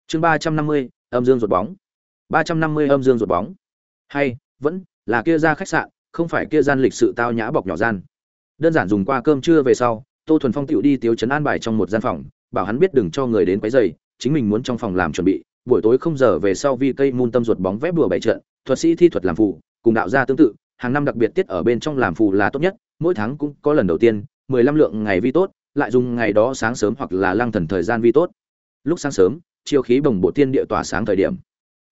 [SPEAKER 1] Chương ba trăm năm mươi, âm dương ruột bóng. ba trăm năm mươi, âm dương ruột bóng. Hay, vẫn là kia ra khách sạn, không phải kia gian lịch sự tao nhã bọc nhỏ gian đơn giản dùng qua cơm trưa về sau tô thuần phong tựu đi tiếu chấn an bài trong một gian phòng bảo hắn biết đừng cho người đến quấy dày, chính mình muốn trong phòng làm chuẩn bị, buổi tối không giờ về sau vi cây môn tâm ruột bóng vép bừa bảy trận, thuật sĩ thi thuật làm phù, cùng đạo gia tương tự, hàng năm đặc biệt tiết ở bên trong làm phù là tốt nhất, mỗi tháng cũng có lần đầu tiên, 15 lượng ngày vi tốt, lại dùng ngày đó sáng sớm hoặc là lăng thần thời gian vi tốt. Lúc sáng sớm, chiêu khí bồng bộ tiên địa tỏa sáng thời điểm.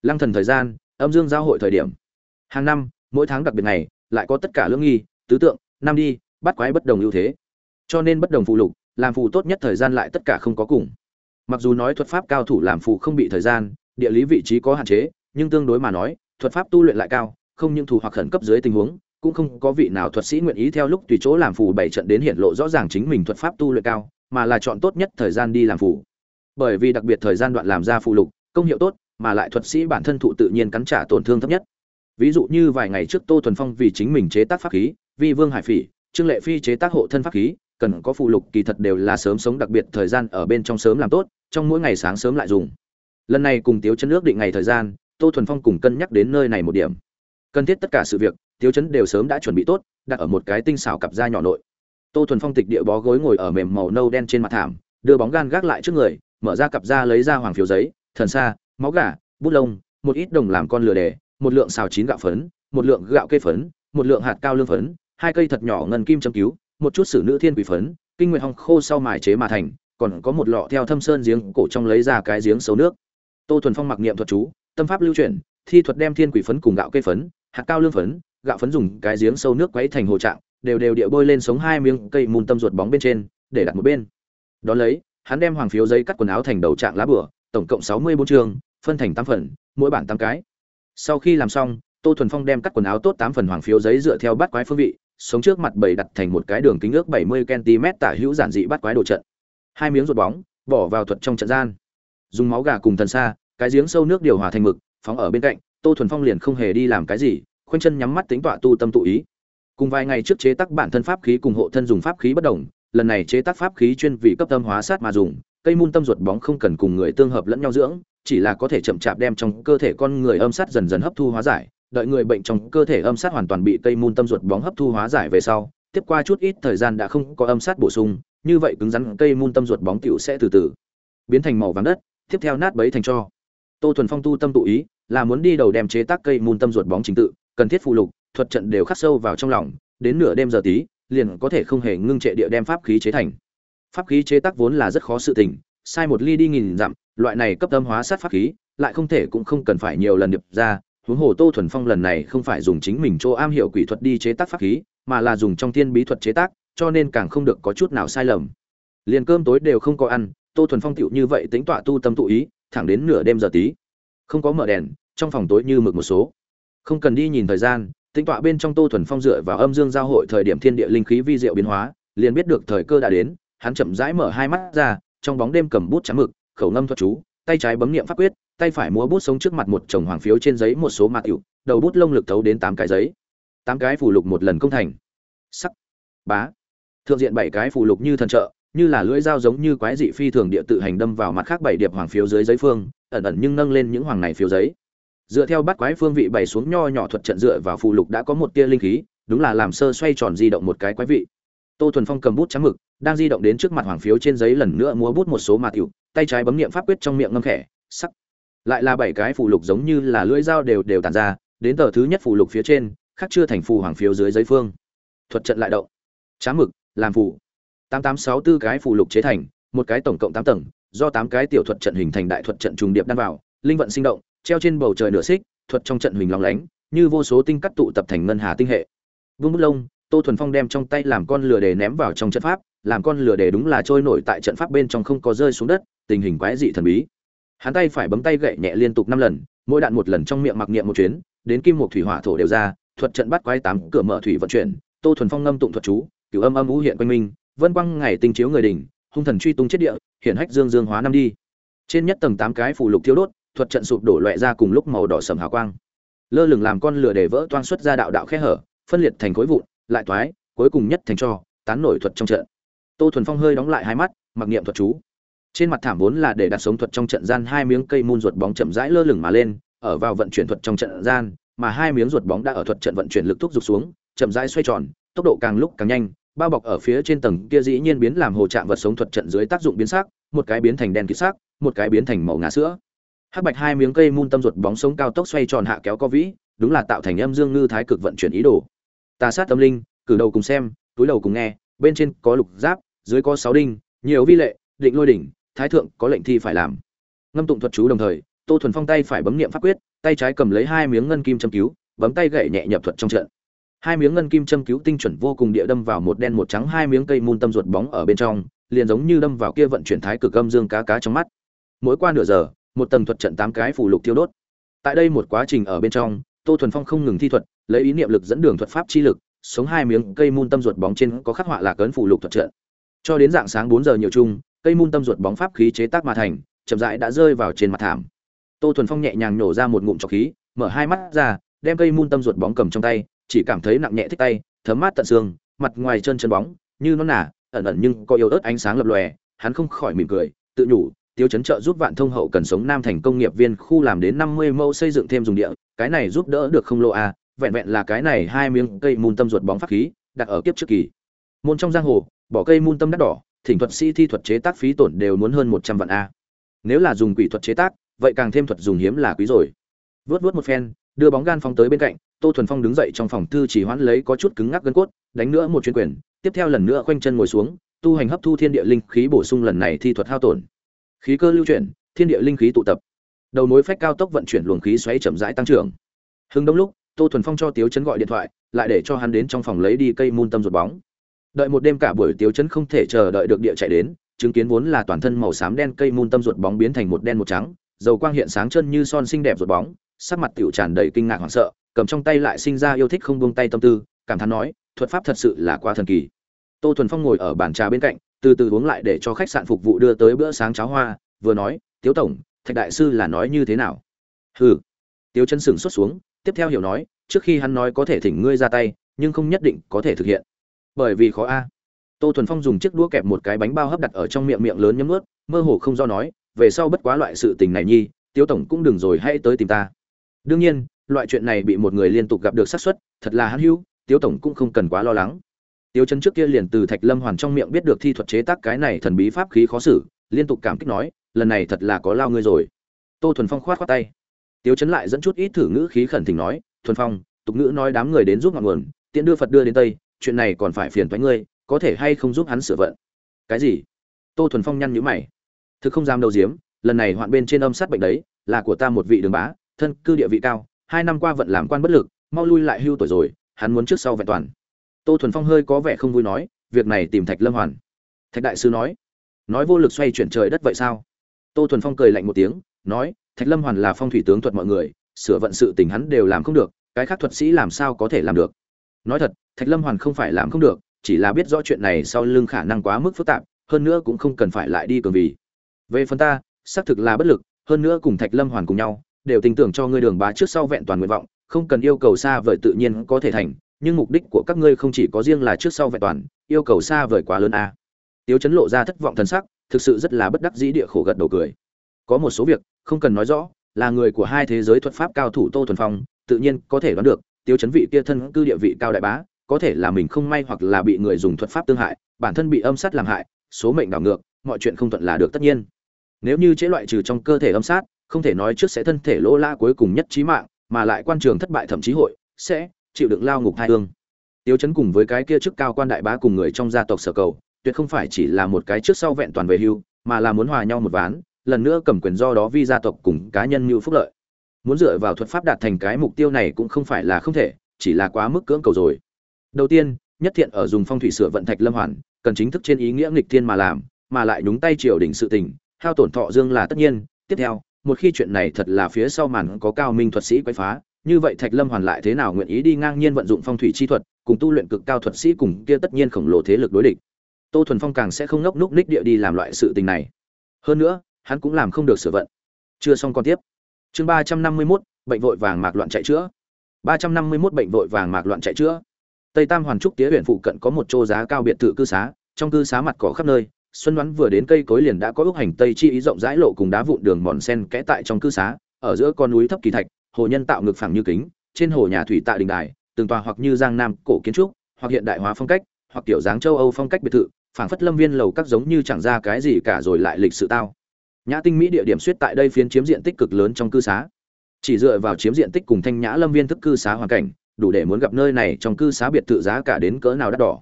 [SPEAKER 1] Lăng thần thời gian, âm dương giao hội thời điểm. Hàng năm, mỗi tháng đặc biệt ngày, lại có tất cả lương nghi, tứ tượng, năm đi, bắt quái bất đồng ưu thế. Cho nên bất đồng phụ lục, làm phù tốt nhất thời gian lại tất cả không có cùng. Mặc dù nói thuật pháp cao thủ làm phù không bị thời gian địa lý vị trí có hạn chế nhưng tương đối mà nói thuật pháp tu luyện lại cao không những thủ hoặc khẩn cấp dưới tình huống cũng không có vị nào thuật sĩ nguyện ý theo lúc tùy chỗ làm phù bảy trận đến hiện lộ rõ ràng chính mình thuật pháp tu luyện cao mà là chọn tốt nhất thời gian đi làm phù. Bởi vì đặc biệt thời gian đoạn làm ra phù lục công hiệu tốt mà lại thuật sĩ bản thân thụ tự nhiên cắn trả tổn thương thấp nhất. Ví dụ như vài ngày trước tô thuần phong vì chính mình chế tác pháp khí vi vương hải phỉ trương lệ phi chế tác hộ thân pháp khí cần có phụ lục kỳ thật đều là sớm sống đặc biệt thời gian ở bên trong sớm làm tốt trong mỗi ngày sáng sớm lại dùng. Lần này cùng tiếu chân nước định ngày thời gian tô thuần phong cùng cân nhắc đến nơi này một điểm. Cần thiết tất cả sự việc tiếu chấn đều sớm đã chuẩn bị tốt đặt ở một cái tinh xảo cặp da nhỏ nội. Tô thuần phong tịch địa bó gối ngồi ở mềm màu nâu đen trên mặt thảm đưa bóng gan gác lại trước người mở ra cặp da lấy ra hoàng phiếu giấy thần sa, máu gà bút lông một ít đồng làm con lừa đề một lượng xào chín gạo phấn một lượng gạo cây phấn một lượng hạt cao lương phấn hai cây thật nhỏ ngân kim châm cứu, một chút sử nữ thiên quỷ phấn, kinh nguyệt hong khô sau mài chế mà thành, còn có một lọ theo thâm sơn giếng cổ trong lấy ra cái giếng xấu nước. Tô thuần phong mặc niệm thuật chú, tâm pháp lưu chuyển, thi thuật đem thiên quỷ phấn cùng gạo cây phấn, hạt cao lương phấn, gạo phấn dùng cái giếng sâu nước quấy thành hồ trạng, đều đều địa bôi lên sống hai miếng cây mùn tâm ruột bóng bên trên, để đặt một bên. Đó lấy, hắn đem hoàng phiếu giấy cắt quần áo thành đầu trạng lá bửa, tổng cộng sáu mươi bốn trường, phân thành tám phần, mỗi bản tám cái. Sau khi làm xong, tô thuần phong đem cắt quần áo tốt tám phần hoàng phiếu giấy dựa theo bát quái phương vị sống trước mặt bầy đặt thành một cái đường kính ước 70 cm tả hữu giản dị bắt quái đồ trận. Hai miếng ruột bóng, bỏ vào thuật trong trận gian. Dùng máu gà cùng thần sa, cái giếng sâu nước điều hòa thành mực, phóng ở bên cạnh, Tô Thuần Phong liền không hề đi làm cái gì, khoanh chân nhắm mắt tính tọa tu tâm tụ ý. Cùng vài ngày trước chế tác bản thân pháp khí cùng hộ thân dùng pháp khí bất đồng, lần này chế tác pháp khí chuyên vì cấp tâm hóa sát mà dùng cây mun tâm ruột bóng không cần cùng người tương hợp lẫn nhau dưỡng chỉ là có thể chậm chạp đem trong cơ thể con người âm sát dần dần hấp thu hóa giải đợi người bệnh trong cơ thể âm sát hoàn toàn bị cây môn tâm ruột bóng hấp thu hóa giải về sau, tiếp qua chút ít thời gian đã không có âm sát bổ sung, như vậy cứng rắn cây môn tâm ruột bóng tiểu sẽ từ từ biến thành màu vàng đất, tiếp theo nát bấy thành cho. Tô thuần phong tu tâm tụ ý, là muốn đi đầu đem chế tác cây môn tâm ruột bóng trình tự, cần thiết phụ lục, thuật trận đều khắc sâu vào trong lòng, đến nửa đêm giờ tí, liền có thể không hề ngưng trệ địa đem pháp khí chế thành. Pháp khí chế tác vốn là rất khó sự tình, sai một ly đi nghìn dặm, loại này cấp tâm hóa sát pháp khí, lại không thể cũng không cần phải nhiều lần điệp ra huống hồ tô thuần phong lần này không phải dùng chính mình chỗ am hiểu quỷ thuật đi chế tác pháp khí, mà là dùng trong thiên bí thuật chế tác, cho nên càng không được có chút nào sai lầm. Liền cơm tối đều không có ăn, tô thuần phong tựu như vậy tính tọa tu tâm tụ ý, thẳng đến nửa đêm giờ tí. Không có mở đèn, trong phòng tối như mực một số. Không cần đi nhìn thời gian, tính tọa bên trong tô thuần phong dựa vào âm dương giao hội thời điểm thiên địa linh khí vi diệu biến hóa, liền biết được thời cơ đã đến, hắn chậm rãi mở hai mắt ra, trong bóng đêm cầm bút trắng mực, khẩu ngâm thuật chú, tay trái bấm niệm pháp quyết tay phải múa bút sống trước mặt một chồng hoàng phiếu trên giấy một số ma tiểu, đầu bút lông lực thấu đến tám cái giấy. Tám cái phù lục một lần công thành. Sắc. Bá. Thượng diện bảy cái phù lục như thần trợ, như là lưỡi dao giống như quái dị phi thường địa tự hành đâm vào mặt khác bảy điệp hoàng phiếu dưới giấy phương, ẩn ẩn nhưng nâng lên những hoàng này phiếu giấy. Dựa theo bắt quái phương vị bày xuống nho nhỏ thuật trận dựa vào phù lục đã có một tia linh khí, đúng là làm sơ xoay tròn di động một cái quái vị. Tô thuần phong cầm bút trắng mực, đang di động đến trước mặt hoàng phiếu trên giấy lần nữa múa bút một số mà tiểu, tay trái bấm niệm pháp quyết trong miệng ngâm khẽ, sắc lại là bảy cái phù lục giống như là lưỡi dao đều đều tàn ra, đến tờ thứ nhất phù lục phía trên, khác chưa thành phù hoàng phiếu dưới giấy phương. Thuật trận lại động. Trá mực, làm phù. Tám tám sáu tư cái phù lục chế thành, một cái tổng cộng tám tầng, do tám cái tiểu thuật trận hình thành đại thuật trận trùng điệp đan vào, linh vận sinh động, treo trên bầu trời nửa xích, thuật trong trận hình lóng lánh, như vô số tinh cắt tụ tập thành ngân hà tinh hệ. Vương bút lông, tô thuần phong đem trong tay làm con lửa đề ném vào trong trận pháp, làm con lửa đề đúng là trôi nổi tại trận pháp bên trong không có rơi xuống đất, tình hình quái dị thần bí hắn tay phải bấm tay gậy nhẹ liên tục năm lần, mỗi đạn một lần trong miệng mặc niệm một chuyến, đến kim một thủy hỏa thổ đều ra, thuật trận bắt quái tám cửa mở thủy vận chuyển, tô thuần phong ngâm tụng thuật chú, cửu âm âm ngũ hiện quanh minh vân quang ngày tinh chiếu người đỉnh, hung thần truy tung chết địa, hiển hách dương dương hóa năm đi. Trên nhất tầng tám cái phù lục thiếu đốt, thuật trận sụp đổ loẹ ra cùng lúc màu đỏ sầm hào quang. Lơ lửng làm con lửa để vỡ toang xuất ra đạo đạo khe hở, phân liệt thành khối vụn, lại toái cuối cùng nhất thành cho, tán nổi thuật trong trận. Tô thuần phong hơi đóng lại hai mắt, mặc niệm thuật chú trên mặt thảm vốn là để đặt sống thuật trong trận gian hai miếng cây mun ruột bóng chậm rãi lơ lửng mà lên, ở vào vận chuyển thuật trong trận gian, mà hai miếng ruột bóng đã ở thuật trận vận chuyển lực thúc giục xuống, chậm rãi xoay tròn, tốc độ càng lúc càng nhanh, bao bọc ở phía trên tầng kia dĩ nhiên biến làm hồ trạng vật sống thuật trận dưới tác dụng biến sắc, một cái biến thành đen kịt sắc, một cái biến thành màu ngà sữa. Hắc bạch hai miếng cây mun tâm ruột bóng sống cao tốc xoay tròn hạ kéo co vĩ, đúng là tạo thành âm dương ngư thái cực vận chuyển ý đồ. Tà sát tâm linh, cử đầu cùng xem, túi đầu cùng nghe, bên trên có lục giáp, dưới có sáu đinh, nhiều vi lệ, định lôi đỉnh thái thượng có lệnh thi phải làm. Ngâm tụng thuật chú đồng thời, tô thuần phong tay phải bấm niệm pháp quyết, tay trái cầm lấy hai miếng ngân kim châm cứu, bấm tay gậy nhẹ nhập thuật trong trận. Hai miếng ngân kim châm cứu tinh chuẩn vô cùng địa đâm vào một đen một trắng hai miếng cây môn tâm ruột bóng ở bên trong, liền giống như đâm vào kia vận chuyển thái cực âm dương cá cá trong mắt. Mỗi qua nửa giờ, một tầng thuật trận tám cái phủ lục tiêu đốt. Tại đây một quá trình ở bên trong, tô thuần phong không ngừng thi thuật, lấy ý niệm lực dẫn đường thuật pháp chi lực, sống hai miếng cây môn tâm ruột bóng trên có khắc họa là cấn phủ lục thuật trận. Cho đến dạng sáng bốn giờ nhiều chung cây mun tâm ruột bóng pháp khí chế tác mà thành, chậm rãi đã rơi vào trên mặt thảm. Tô thuần phong nhẹ nhàng nổ ra một ngụm trọc khí, mở hai mắt ra, đem cây mun tâm ruột bóng cầm trong tay, chỉ cảm thấy nặng nhẹ thích tay, thấm mát tận xương, mặt ngoài chân chân bóng, như nó nả, ẩn ẩn nhưng có yếu ớt ánh sáng lập lòe, hắn không khỏi mỉm cười, tự nhủ, tiêu chấn trợ giúp vạn thông hậu cần sống nam thành công nghiệp viên khu làm đến năm mươi mẫu xây dựng thêm dùng địa, cái này giúp đỡ được không lô a, vẹn vẹn là cái này hai miếng cây mun tâm ruột bóng pháp khí, đặt ở kiếp trước kỳ. Môn trong giang hồ, bỏ cây mun tâm đắt đỏ thỉnh thuật sĩ thi thuật chế tác phí tổn đều muốn hơn một trăm vạn a. Nếu là dùng quỷ thuật chế tác, vậy càng thêm thuật dùng hiếm là quý rồi. Vút vút một phen, đưa bóng gan phong tới bên cạnh, tô thuần phong đứng dậy trong phòng thư chỉ hoãn lấy có chút cứng ngắc gân cốt, đánh nữa một chuyến quyền, tiếp theo lần nữa khoanh chân ngồi xuống, tu hành hấp thu thiên địa linh khí bổ sung lần này thi thuật hao tổn. Khí cơ lưu chuyển, thiên địa linh khí tụ tập. Đầu mối phách cao tốc vận chuyển luồng khí xoáy chậm rãi tăng trưởng. Hưng đông lúc, tô thuần phong cho tiếu chấn gọi điện thoại, lại để cho hắn đến trong phòng lấy đi cây môn tâm ruột bóng đợi một đêm cả buổi tiếu chấn không thể chờ đợi được địa chạy đến, chứng kiến vốn là toàn thân màu xám đen cây môn tâm ruột bóng biến thành một đen một trắng, dầu quang hiện sáng chân như son xinh đẹp ruột bóng, sắc mặt tiểu tràn đầy kinh ngạc hoảng sợ, cầm trong tay lại sinh ra yêu thích không buông tay tâm tư, cảm thán nói, thuật pháp thật sự là quá thần kỳ. Tô thuần phong ngồi ở bàn trà bên cạnh, từ từ uống lại để cho khách sạn phục vụ đưa tới bữa sáng cháo hoa, vừa nói, tiếu tổng, thạch đại sư là nói như thế nào? Hừ. Tiếu chân sừng xuất xuống, tiếp theo hiểu nói, trước khi hắn nói có thể thỉnh ngươi ra tay, nhưng không nhất định có thể thực hiện bởi vì khó a. Tô thuần phong dùng chiếc đũa kẹp một cái bánh bao hấp đặt ở trong miệng miệng lớn nhấm ướt mơ hồ không do nói, về sau bất quá loại sự tình này nhi, tiếu tổng cũng đừng rồi hãy tới tìm ta. Đương nhiên, loại chuyện này bị một người liên tục gặp được xác suất, thật là hãn hữu, tiếu tổng cũng không cần quá lo lắng. Tiếu chân trước kia liền từ thạch lâm hoàn trong miệng biết được thi thuật chế tác cái này thần bí pháp khí khó xử, liên tục cảm kích nói, lần này thật là có lao ngươi rồi. Tô thuần phong khoát khoát tay. Tiếu chấn lại dẫn chút ít thử ngữ khí khẩn thỉnh nói, thuần phong, tục ngữ nói đám người đến giúp ngọn nguồn, tiện đưa phật đưa đến tây chuyện này còn phải phiền toái ngươi, có thể hay không giúp hắn sửa vận. Cái gì? Tô thuần phong nhăn nhữ mày. Thực không dám đầu diếm, lần này hoạn bên trên âm sát bệnh đấy, là của ta một vị đường bá, thân cư địa vị cao, hai năm qua vận làm quan bất lực, mau lui lại hưu tuổi rồi, hắn muốn trước sau vẹn toàn. Tô thuần phong hơi có vẻ không vui nói, việc này tìm thạch lâm hoàn. Thạch đại sư nói nói vô lực xoay chuyển trời đất vậy sao? Tô thuần phong cười lạnh một tiếng, nói, thạch lâm hoàn là phong thủy tướng thuật mọi người, sửa vận sự tình hắn đều làm không được, cái khác thuật sĩ làm sao có thể làm được? Nói thật thạch lâm hoàn không phải làm không được, chỉ là biết rõ chuyện này sau lưng khả năng quá mức phức tạp, hơn nữa cũng không cần phải lại đi cường vì về phần ta, xác thực là bất lực, hơn nữa cùng thạch lâm hoàn cùng nhau, đều tin tưởng cho ngươi đường bá trước sau vẹn toàn nguyện vọng, không cần yêu cầu xa vời tự nhiên có thể thành, nhưng mục đích của các ngươi không chỉ có riêng là trước sau vẹn toàn, yêu cầu xa vời quá lớn a à. Tiêu chấn lộ ra thất vọng thần sắc, thực sự rất là bất đắc dĩ địa khổ gật đầu cười có một số việc, không cần nói rõ, là người của hai thế giới thuật pháp cao thủ tô thuần phong, tự nhiên có thể đoán được tiêu chấn vị kia thân cư địa vị cao đại bá có thể là mình không may hoặc là bị người dùng thuật pháp tương hại, bản thân bị âm sát làm hại, số mệnh đảo ngược, mọi chuyện không thuận là được tất nhiên. Nếu như chế loại trừ trong cơ thể âm sát, không thể nói trước sẽ thân thể lỗ la cuối cùng nhất trí mạng, mà lại quan trường thất bại thậm chí hội, sẽ chịu đựng lao ngục hai hương tiêu chấn cùng với cái kia chức cao quan đại bá cùng người trong gia tộc sở cầu, tuyệt không phải chỉ là một cái trước sau vẹn toàn về hưu, mà là muốn hòa nhau một ván, lần nữa cầm quyền do đó vi gia tộc cùng cá nhân như phúc lợi. Muốn dựa vào thuật pháp đạt thành cái mục tiêu này cũng không phải là không thể, chỉ là quá mức cưỡng cầu rồi đầu tiên, nhất thiện ở dùng phong thủy sửa vận thạch lâm hoàn, cần chính thức trên ý nghĩa nghịch thiên mà làm, mà lại nhúng tay triều đình sự tình, hao tổn thọ dương là tất nhiên. Tiếp theo, một khi chuyện này thật là phía sau màn có cao minh thuật sĩ quấy phá, như vậy thạch lâm hoàn lại thế nào nguyện ý đi ngang nhiên vận dụng phong thủy chi thuật, cùng tu luyện cực cao thuật sĩ cùng kia tất nhiên khổng lồ thế lực đối địch. Tô thuần phong càng sẽ không ngốc núc ních địa đi làm loại sự tình này. Hơn nữa, hắn cũng làm không được sửa vận. Chưa xong còn tiếp. Chương ba trăm năm mươi mốt, bệnh vội vàng mạc loạn chạy chữa. Ba trăm năm mươi mốt, bệnh vội vàng mạc loạn chạy chữa tây tam hoàn trúc tía huyện phụ cận có một chỗ giá cao biệt thự cư xá, trong cư xá mặt cỏ khắp nơi, xuân đoán vừa đến cây cối liền đã có ước hành tây chi ý rộng rãi lộ cùng đá vụn đường mòn sen kẽ tại trong cư xá, ở giữa con núi thấp kỳ thạch, hồ nhân tạo ngực phẳng như kính, trên hồ nhà thủy tạ đình đài, từng tòa hoặc như giang nam cổ kiến trúc, hoặc hiện đại hóa phong cách, hoặc kiểu dáng châu âu phong cách biệt thự, phảng phất lâm viên lầu các giống như chẳng ra cái gì cả rồi lại lịch sự tao. Nhã tinh mỹ địa điểm suýt tại đây phiến chiếm diện tích cực lớn trong cư xá. Chỉ dựa vào chiếm diện tích cùng thanh nhã lâm viên thức cư xá hoàn cảnh đủ để muốn gặp nơi này trong cư xá biệt thự giá cả đến cỡ nào đắt đỏ.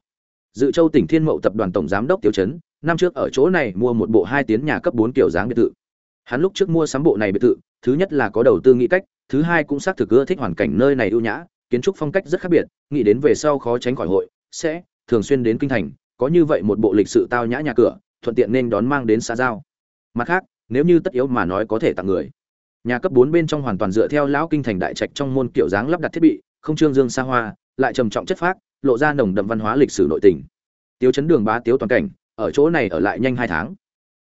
[SPEAKER 1] Dự châu tỉnh thiên mậu tập đoàn tổng giám đốc tiêu chấn năm trước ở chỗ này mua một bộ hai tiến nhà cấp bốn kiểu dáng biệt thự. Hắn lúc trước mua sắm bộ này biệt thự, thứ nhất là có đầu tư nghĩ cách, thứ hai cũng xác thực ưa thích hoàn cảnh nơi này ưu nhã, kiến trúc phong cách rất khác biệt, nghĩ đến về sau khó tránh khỏi hội, sẽ thường xuyên đến kinh thành, có như vậy một bộ lịch sự tao nhã nhà cửa, thuận tiện nên đón mang đến xã giao. Mặt khác, nếu như tất yếu mà nói có thể tặng người. Nhà cấp bốn bên trong hoàn toàn dựa theo lão kinh thành đại trạch trong môn kiểu dáng lắp đặt thiết bị không trương dương xa hoa, lại trầm trọng chất phác, lộ ra nồng đậm văn hóa lịch sử nội tình. Tiêu chấn đường bá tiếu toàn cảnh, ở chỗ này ở lại nhanh hai tháng.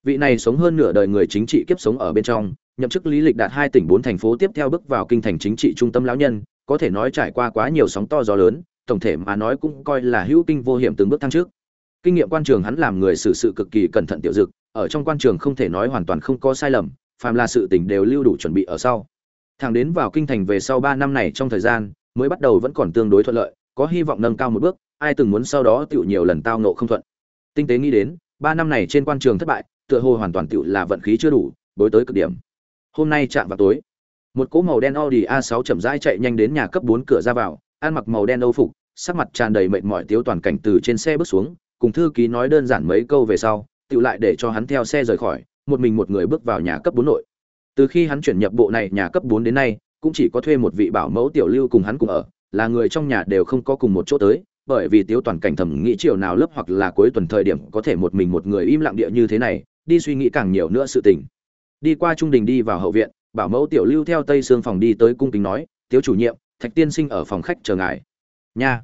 [SPEAKER 1] Vị này sống hơn nửa đời người chính trị kiếp sống ở bên trong, nhậm chức lý lịch đạt hai tỉnh bốn thành phố tiếp theo bước vào kinh thành chính trị trung tâm lão nhân, có thể nói trải qua quá nhiều sóng to gió lớn, tổng thể mà nói cũng coi là hữu kinh vô hiểm từng bước thăng trước. Kinh nghiệm quan trường hắn làm người xử sự cực kỳ cẩn thận tiểu dực, ở trong quan trường không thể nói hoàn toàn không có sai lầm, phàm là sự tình đều lưu đủ chuẩn bị ở sau. Thẳng đến vào kinh thành về sau ba năm này trong thời gian mới bắt đầu vẫn còn tương đối thuận lợi, có hy vọng nâng cao một bước, ai từng muốn sau đó tựu nhiều lần tao nộ không thuận. Tinh tế nghĩ đến, ba năm này trên quan trường thất bại, tựa hồ hoàn toàn tựu là vận khí chưa đủ, bối tới cực điểm. Hôm nay chạm vào tối, một cỗ màu đen audi a 6 chậm rãi chạy nhanh đến nhà cấp bốn cửa ra vào, ăn mặc màu đen âu phục, sắc mặt tràn đầy mệt mỏi tiếu toàn cảnh từ trên xe bước xuống, cùng thư ký nói đơn giản mấy câu về sau, tựu lại để cho hắn theo xe rời khỏi, một mình một người bước vào nhà cấp bốn nội. Từ khi hắn chuyển nhập bộ này nhà cấp bốn đến nay cũng chỉ có thuê một vị bảo mẫu tiểu lưu cùng hắn cùng ở, là người trong nhà đều không có cùng một chỗ tới, bởi vì tiếu toàn cảnh thầm nghĩ chiều nào lớp hoặc là cuối tuần thời điểm có thể một mình một người im lặng địa như thế này, đi suy nghĩ càng nhiều nữa sự tình. Đi qua trung đình đi vào hậu viện, bảo mẫu tiểu lưu theo tây xương phòng đi tới cung kính nói, tiếu chủ nhiệm, thạch tiên sinh ở phòng khách chờ ngài. Nha.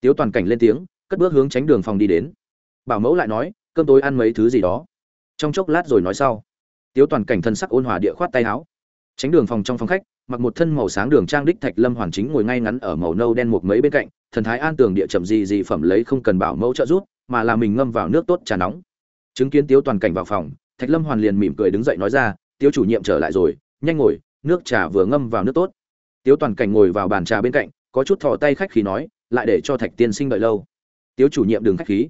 [SPEAKER 1] Tiếu toàn cảnh lên tiếng, cất bước hướng tránh đường phòng đi đến. Bảo mẫu lại nói, cơm tối ăn mấy thứ gì đó? Trong chốc lát rồi nói sau, tiếu toàn cảnh thân sắc ôn hòa địa khoát tay áo tránh đường phòng trong phòng khách, mặc một thân màu sáng đường trang đích thạch lâm hoàn chính ngồi ngay ngắn ở màu nâu đen một mấy bên cạnh, thần thái an tường địa chậm gì gì phẩm lấy không cần bảo mẫu trợ rút mà là mình ngâm vào nước tốt trà nóng. Chứng kiến tiếu toàn cảnh vào phòng, thạch lâm hoàn liền mỉm cười đứng dậy nói ra, tiếu chủ nhiệm trở lại rồi, nhanh ngồi, nước trà vừa ngâm vào nước tốt. Tiếu toàn cảnh ngồi vào bàn trà bên cạnh, có chút thò tay khách khí nói, lại để cho thạch tiên sinh đợi lâu. Tiếu chủ nhiệm đừng khách khí.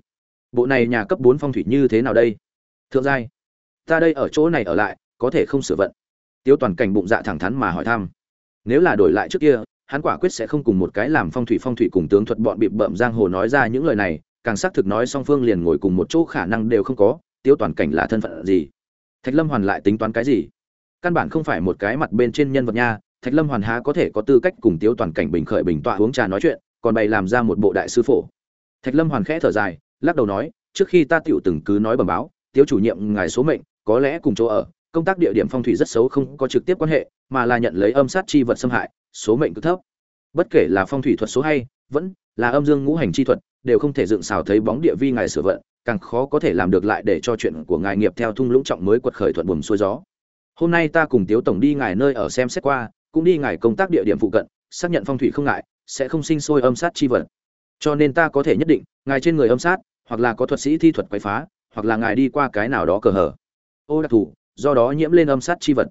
[SPEAKER 1] Bộ này nhà cấp bốn phong thủy như thế nào đây? Thượng giai. Ta đây ở chỗ này ở lại, có thể không sửa vận. Tiêu toàn cảnh bụng dạ thẳng thắn mà hỏi thăm. Nếu là đổi lại trước kia, hắn quả quyết sẽ không cùng một cái làm phong thủy phong thủy cùng tướng thuật bọn bịp bợm giang hồ nói ra những lời này, càng xác thực nói song phương liền ngồi cùng một chỗ khả năng đều không có Tiêu toàn cảnh là thân phận gì? Thạch lâm hoàn lại tính toán cái gì? Căn bản không phải một cái mặt bên trên nhân vật nha, thạch lâm hoàn há có thể có tư cách cùng Tiêu toàn cảnh bình khởi bình tọa uống trà nói chuyện, còn bày làm ra một bộ đại sư phổ. Thạch lâm hoàn khẽ thở dài, lắc đầu nói, trước khi ta tiểu từng cứ nói bẩm báo Tiêu chủ nhiệm ngài số mệnh, có lẽ cùng chỗ ở công tác địa điểm phong thủy rất xấu không có trực tiếp quan hệ, mà là nhận lấy âm sát chi vật xâm hại, số mệnh cực thấp. Bất kể là phong thủy thuật số hay, vẫn là âm dương ngũ hành chi thuật, đều không thể dựng xào thấy bóng địa vi ngài sửa vận, càng khó có thể làm được lại để cho chuyện của ngài nghiệp theo thung lũng trọng mới quật khởi thuận buồm xuôi gió. Hôm nay ta cùng tiếu tổng đi ngài nơi ở xem xét qua, cũng đi ngài công tác địa điểm phụ cận, xác nhận phong thủy không ngại, sẽ không sinh sôi âm sát chi vật. Cho nên ta có thể nhất định, ngài trên người âm sát, hoặc là có thuật sĩ thi thuật quấy phá, hoặc là ngài đi qua cái nào đó cờ hở. Ô, đặc thù do đó nhiễm lên âm sát chi vật.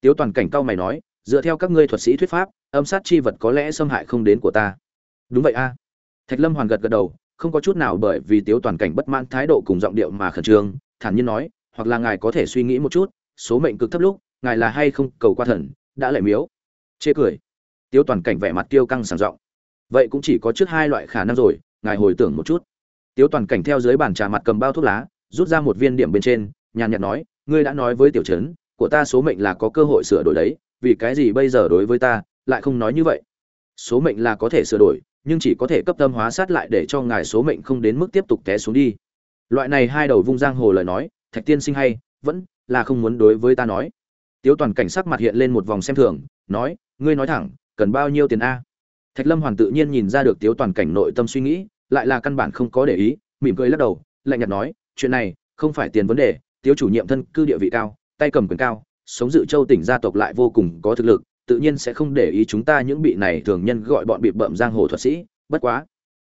[SPEAKER 1] Tiếu toàn cảnh cao mày nói, dựa theo các ngươi thuật sĩ thuyết pháp, âm sát chi vật có lẽ xâm hại không đến của ta. Đúng vậy a. Thạch lâm hoàn gật gật đầu, không có chút nào bởi vì tiếu toàn cảnh bất mãn thái độ cùng giọng điệu mà khẩn trương, thản nhiên nói, hoặc là ngài có thể suy nghĩ một chút, số mệnh cực thấp lúc, ngài là hay không, cầu qua thần, đã lại miếu. Chê cười. Tiếu toàn cảnh vẻ mặt tiêu căng sảng giọng. Vậy cũng chỉ có trước hai loại khả năng rồi, ngài hồi tưởng một chút. Tiếu toàn cảnh theo dưới bàn trà mặt cầm bao thuốc lá, rút ra một viên điểm bên trên, nhàn nhạt nói ngươi đã nói với tiểu trấn, của ta số mệnh là có cơ hội sửa đổi đấy, vì cái gì bây giờ đối với ta, lại không nói như vậy? Số mệnh là có thể sửa đổi, nhưng chỉ có thể cấp tâm hóa sát lại để cho ngài số mệnh không đến mức tiếp tục té xuống đi. Loại này hai đầu vung giang hồ lời nói, thạch tiên sinh hay, vẫn là không muốn đối với ta nói. Tiếu toàn cảnh sắc mặt hiện lên một vòng xem thường, nói, ngươi nói thẳng, cần bao nhiêu tiền a? Thạch lâm hoàn tự nhiên nhìn ra được tiếu toàn cảnh nội tâm suy nghĩ, lại là căn bản không có để ý, mỉm cười lắc đầu, lạnh nhạt nói, chuyện này không phải tiền vấn đề tiếu chủ nhiệm thân cư địa vị cao, tay cầm quyền cao, sống dự châu tỉnh gia tộc lại vô cùng có thực lực, tự nhiên sẽ không để ý chúng ta những bị này thường nhân gọi bọn bị bợm giang hồ thuật sĩ, bất quá.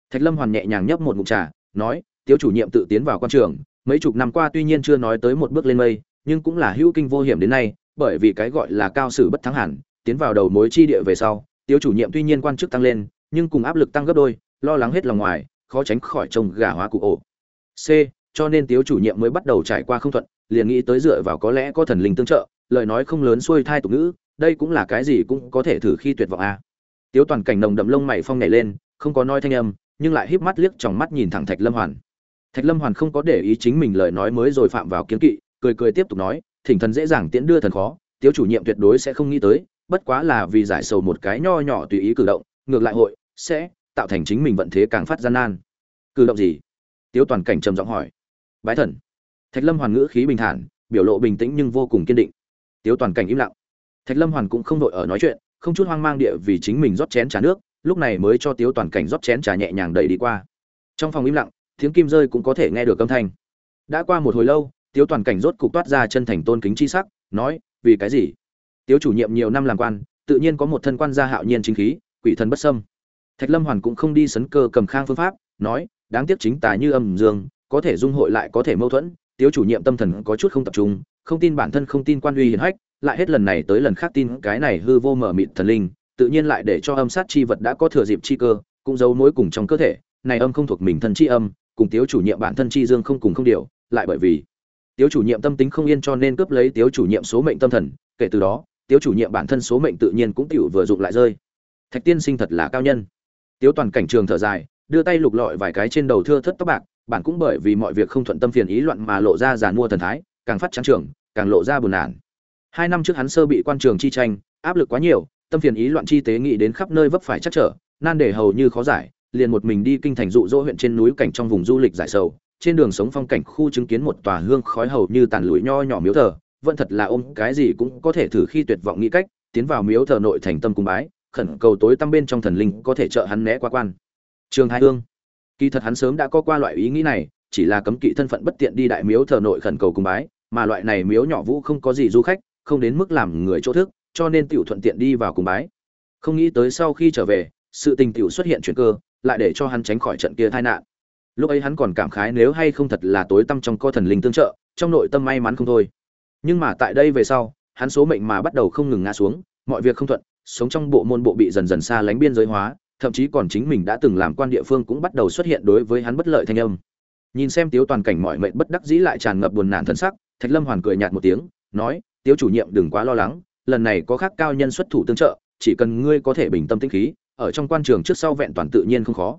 [SPEAKER 1] Thạch lâm hoàn nhẹ nhàng nhấp một ngụm trà, nói, tiếu chủ nhiệm tự tiến vào quan trường, mấy chục năm qua tuy nhiên chưa nói tới một bước lên mây, nhưng cũng là hữu kinh vô hiểm đến nay, bởi vì cái gọi là cao sử bất thắng hẳn, tiến vào đầu mối chi địa về sau, tiếu chủ nhiệm tuy nhiên quan chức tăng lên, nhưng cùng áp lực tăng gấp đôi, lo lắng hết lòng ngoài, khó tránh khỏi trông gà hóa cụ ổ. C cho nên tiếu chủ nhiệm mới bắt đầu trải qua không thuận, liền nghĩ tới dựa vào có lẽ có thần linh tương trợ, lời nói không lớn xuôi thai tục ngữ, đây cũng là cái gì cũng có thể thử khi tuyệt vọng a. À. tiếu toàn cảnh nồng đậm lông mày phong nhảy lên, không có nói thanh âm, nhưng lại híp mắt liếc trong mắt nhìn thẳng thạch lâm hoàn. Thạch lâm hoàn không có để ý chính mình lời nói mới rồi phạm vào kiến kỵ, cười cười tiếp tục nói, thỉnh thần dễ dàng tiễn đưa thần khó, tiếu chủ nhiệm tuyệt đối sẽ không nghĩ tới, bất quá là vì giải sầu một cái nho nhỏ tùy ý cử động, ngược lại hội sẽ tạo thành chính mình vận thế càng phát gian nan. Cử động gì? Tiếu toàn cảnh trầm giọng hỏi bái thần. Thạch lâm hoàn ngữ khí bình thản, biểu lộ bình tĩnh nhưng vô cùng kiên định. Tiếu toàn cảnh im lặng. Thạch lâm hoàn cũng không đội ở nói chuyện, không chút hoang mang địa vì chính mình rót chén trà nước, lúc này mới cho tiếu toàn cảnh rót chén trà nhẹ nhàng đẩy đi qua. Trong phòng im lặng, tiếng kim rơi cũng có thể nghe được âm thanh. Đã qua một hồi lâu, tiếu toàn cảnh rốt cục toát ra chân thành tôn kính chi sắc, nói, vì cái gì? Tiếu chủ nhiệm nhiều năm làm quan, tự nhiên có một thân quan gia hạo nhiên chính khí, quỷ thần bất sâm thạch lâm hoàn cũng không đi sấn cơ cầm khang phương pháp, nói, đáng tiếc chính tài như âm dương có thể dung hội lại có thể mâu thuẫn, tiếu chủ nhiệm tâm thần có chút không tập trung, không tin bản thân không tin quan uy hiển hách, lại hết lần này tới lần khác tin cái này hư vô mở mịt thần linh, tự nhiên lại để cho âm sát chi vật đã có thừa dịp chi cơ, cũng giấu mối cùng trong cơ thể, này âm không thuộc mình thân chi âm, cùng tiếu chủ nhiệm bản thân chi dương không cùng không điều, lại bởi vì tiếu chủ nhiệm tâm tính không yên cho nên cướp lấy tiếu chủ nhiệm số mệnh tâm thần, kể từ đó, tiếu chủ nhiệm bản thân số mệnh tự nhiên cũng tiểu vừa dụng lại rơi. Thạch tiên sinh thật là cao nhân. Tiếu toàn cảnh trường thở dài, đưa tay lục lọi vài cái trên đầu thưa thất tóc bạc bản cũng bởi vì mọi việc không thuận tâm phiền ý loạn mà lộ ra giàn mua thần thái càng phát trắng trưởng, càng lộ ra buồn nản. Hai năm trước hắn sơ bị quan trường chi tranh áp lực quá nhiều tâm phiền ý loạn chi tế nghĩ đến khắp nơi vấp phải chắc trở nan để hầu như khó giải liền một mình đi kinh thành dụ dỗ huyện trên núi cảnh trong vùng du lịch giải sầu trên đường sống phong cảnh khu chứng kiến một tòa hương khói hầu như tàn lụi nho nhỏ miếu thờ vẫn thật là ôm cái gì cũng có thể thử khi tuyệt vọng nghĩ cách tiến vào miếu thờ nội thành tâm cung bái khẩn cầu tối tăm bên trong thần linh có thể trợ hắn né qua quan. Trường hai hương kỳ thật hắn sớm đã có qua loại ý nghĩ này, chỉ là cấm kỵ thân phận bất tiện đi đại miếu thờ nội khẩn cầu cùng bái, mà loại này miếu nhỏ vũ không có gì du khách, không đến mức làm người chỗ thức, cho nên tiểu thuận tiện đi vào cùng bái. Không nghĩ tới sau khi trở về, sự tình tiểu xuất hiện chuyển cơ, lại để cho hắn tránh khỏi trận kia tai nạn. Lúc ấy hắn còn cảm khái nếu hay không thật là tối tăm trong co thần linh tương trợ, trong nội tâm may mắn không thôi. Nhưng mà tại đây về sau, hắn số mệnh mà bắt đầu không ngừng ngã xuống, mọi việc không thuận, sống trong bộ môn bộ bị dần dần xa lánh biên giới hóa thậm chí còn chính mình đã từng làm quan địa phương cũng bắt đầu xuất hiện đối với hắn bất lợi thanh âm. Nhìn xem tiếu toàn cảnh mọi mệnh bất đắc dĩ lại tràn ngập buồn nản thân sắc, thạch lâm hoàn cười nhạt một tiếng, nói, tiếu chủ nhiệm đừng quá lo lắng, lần này có khác cao nhân xuất thủ tương trợ, chỉ cần ngươi có thể bình tâm tĩnh khí, ở trong quan trường trước sau vẹn toàn tự nhiên không khó.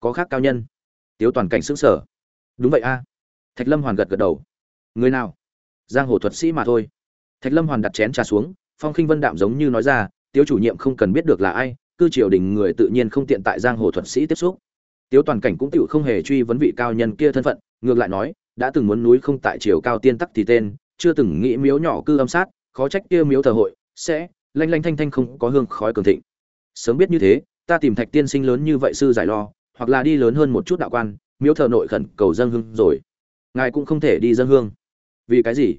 [SPEAKER 1] Có khác cao nhân? Tiếu toàn cảnh sững sờ. Đúng vậy a. Thạch lâm hoàn gật gật đầu. Người nào? Giang hồ thuật sĩ mà thôi. Thạch lâm hoàn đặt chén trà xuống, phong khinh vân đạm giống như nói ra, tiếu chủ nhiệm không cần biết được là ai cư triều đình người tự nhiên không tiện tại giang hồ thuật sĩ tiếp xúc. Tiếu toàn cảnh cũng tựu không hề truy vấn vị cao nhân kia thân phận, ngược lại nói, đã từng muốn núi không tại triều cao tiên tắc thì tên, chưa từng nghĩ miếu nhỏ cư âm sát, khó trách kia miếu thờ hội sẽ lanh lanh thanh thanh không có hương khói cường thịnh. Sớm biết như thế, ta tìm thạch tiên sinh lớn như vậy sư giải lo, hoặc là đi lớn hơn một chút đạo quan, miếu thờ nội khẩn cầu dân hương rồi. Ngài cũng không thể đi dân hương. Vì cái gì?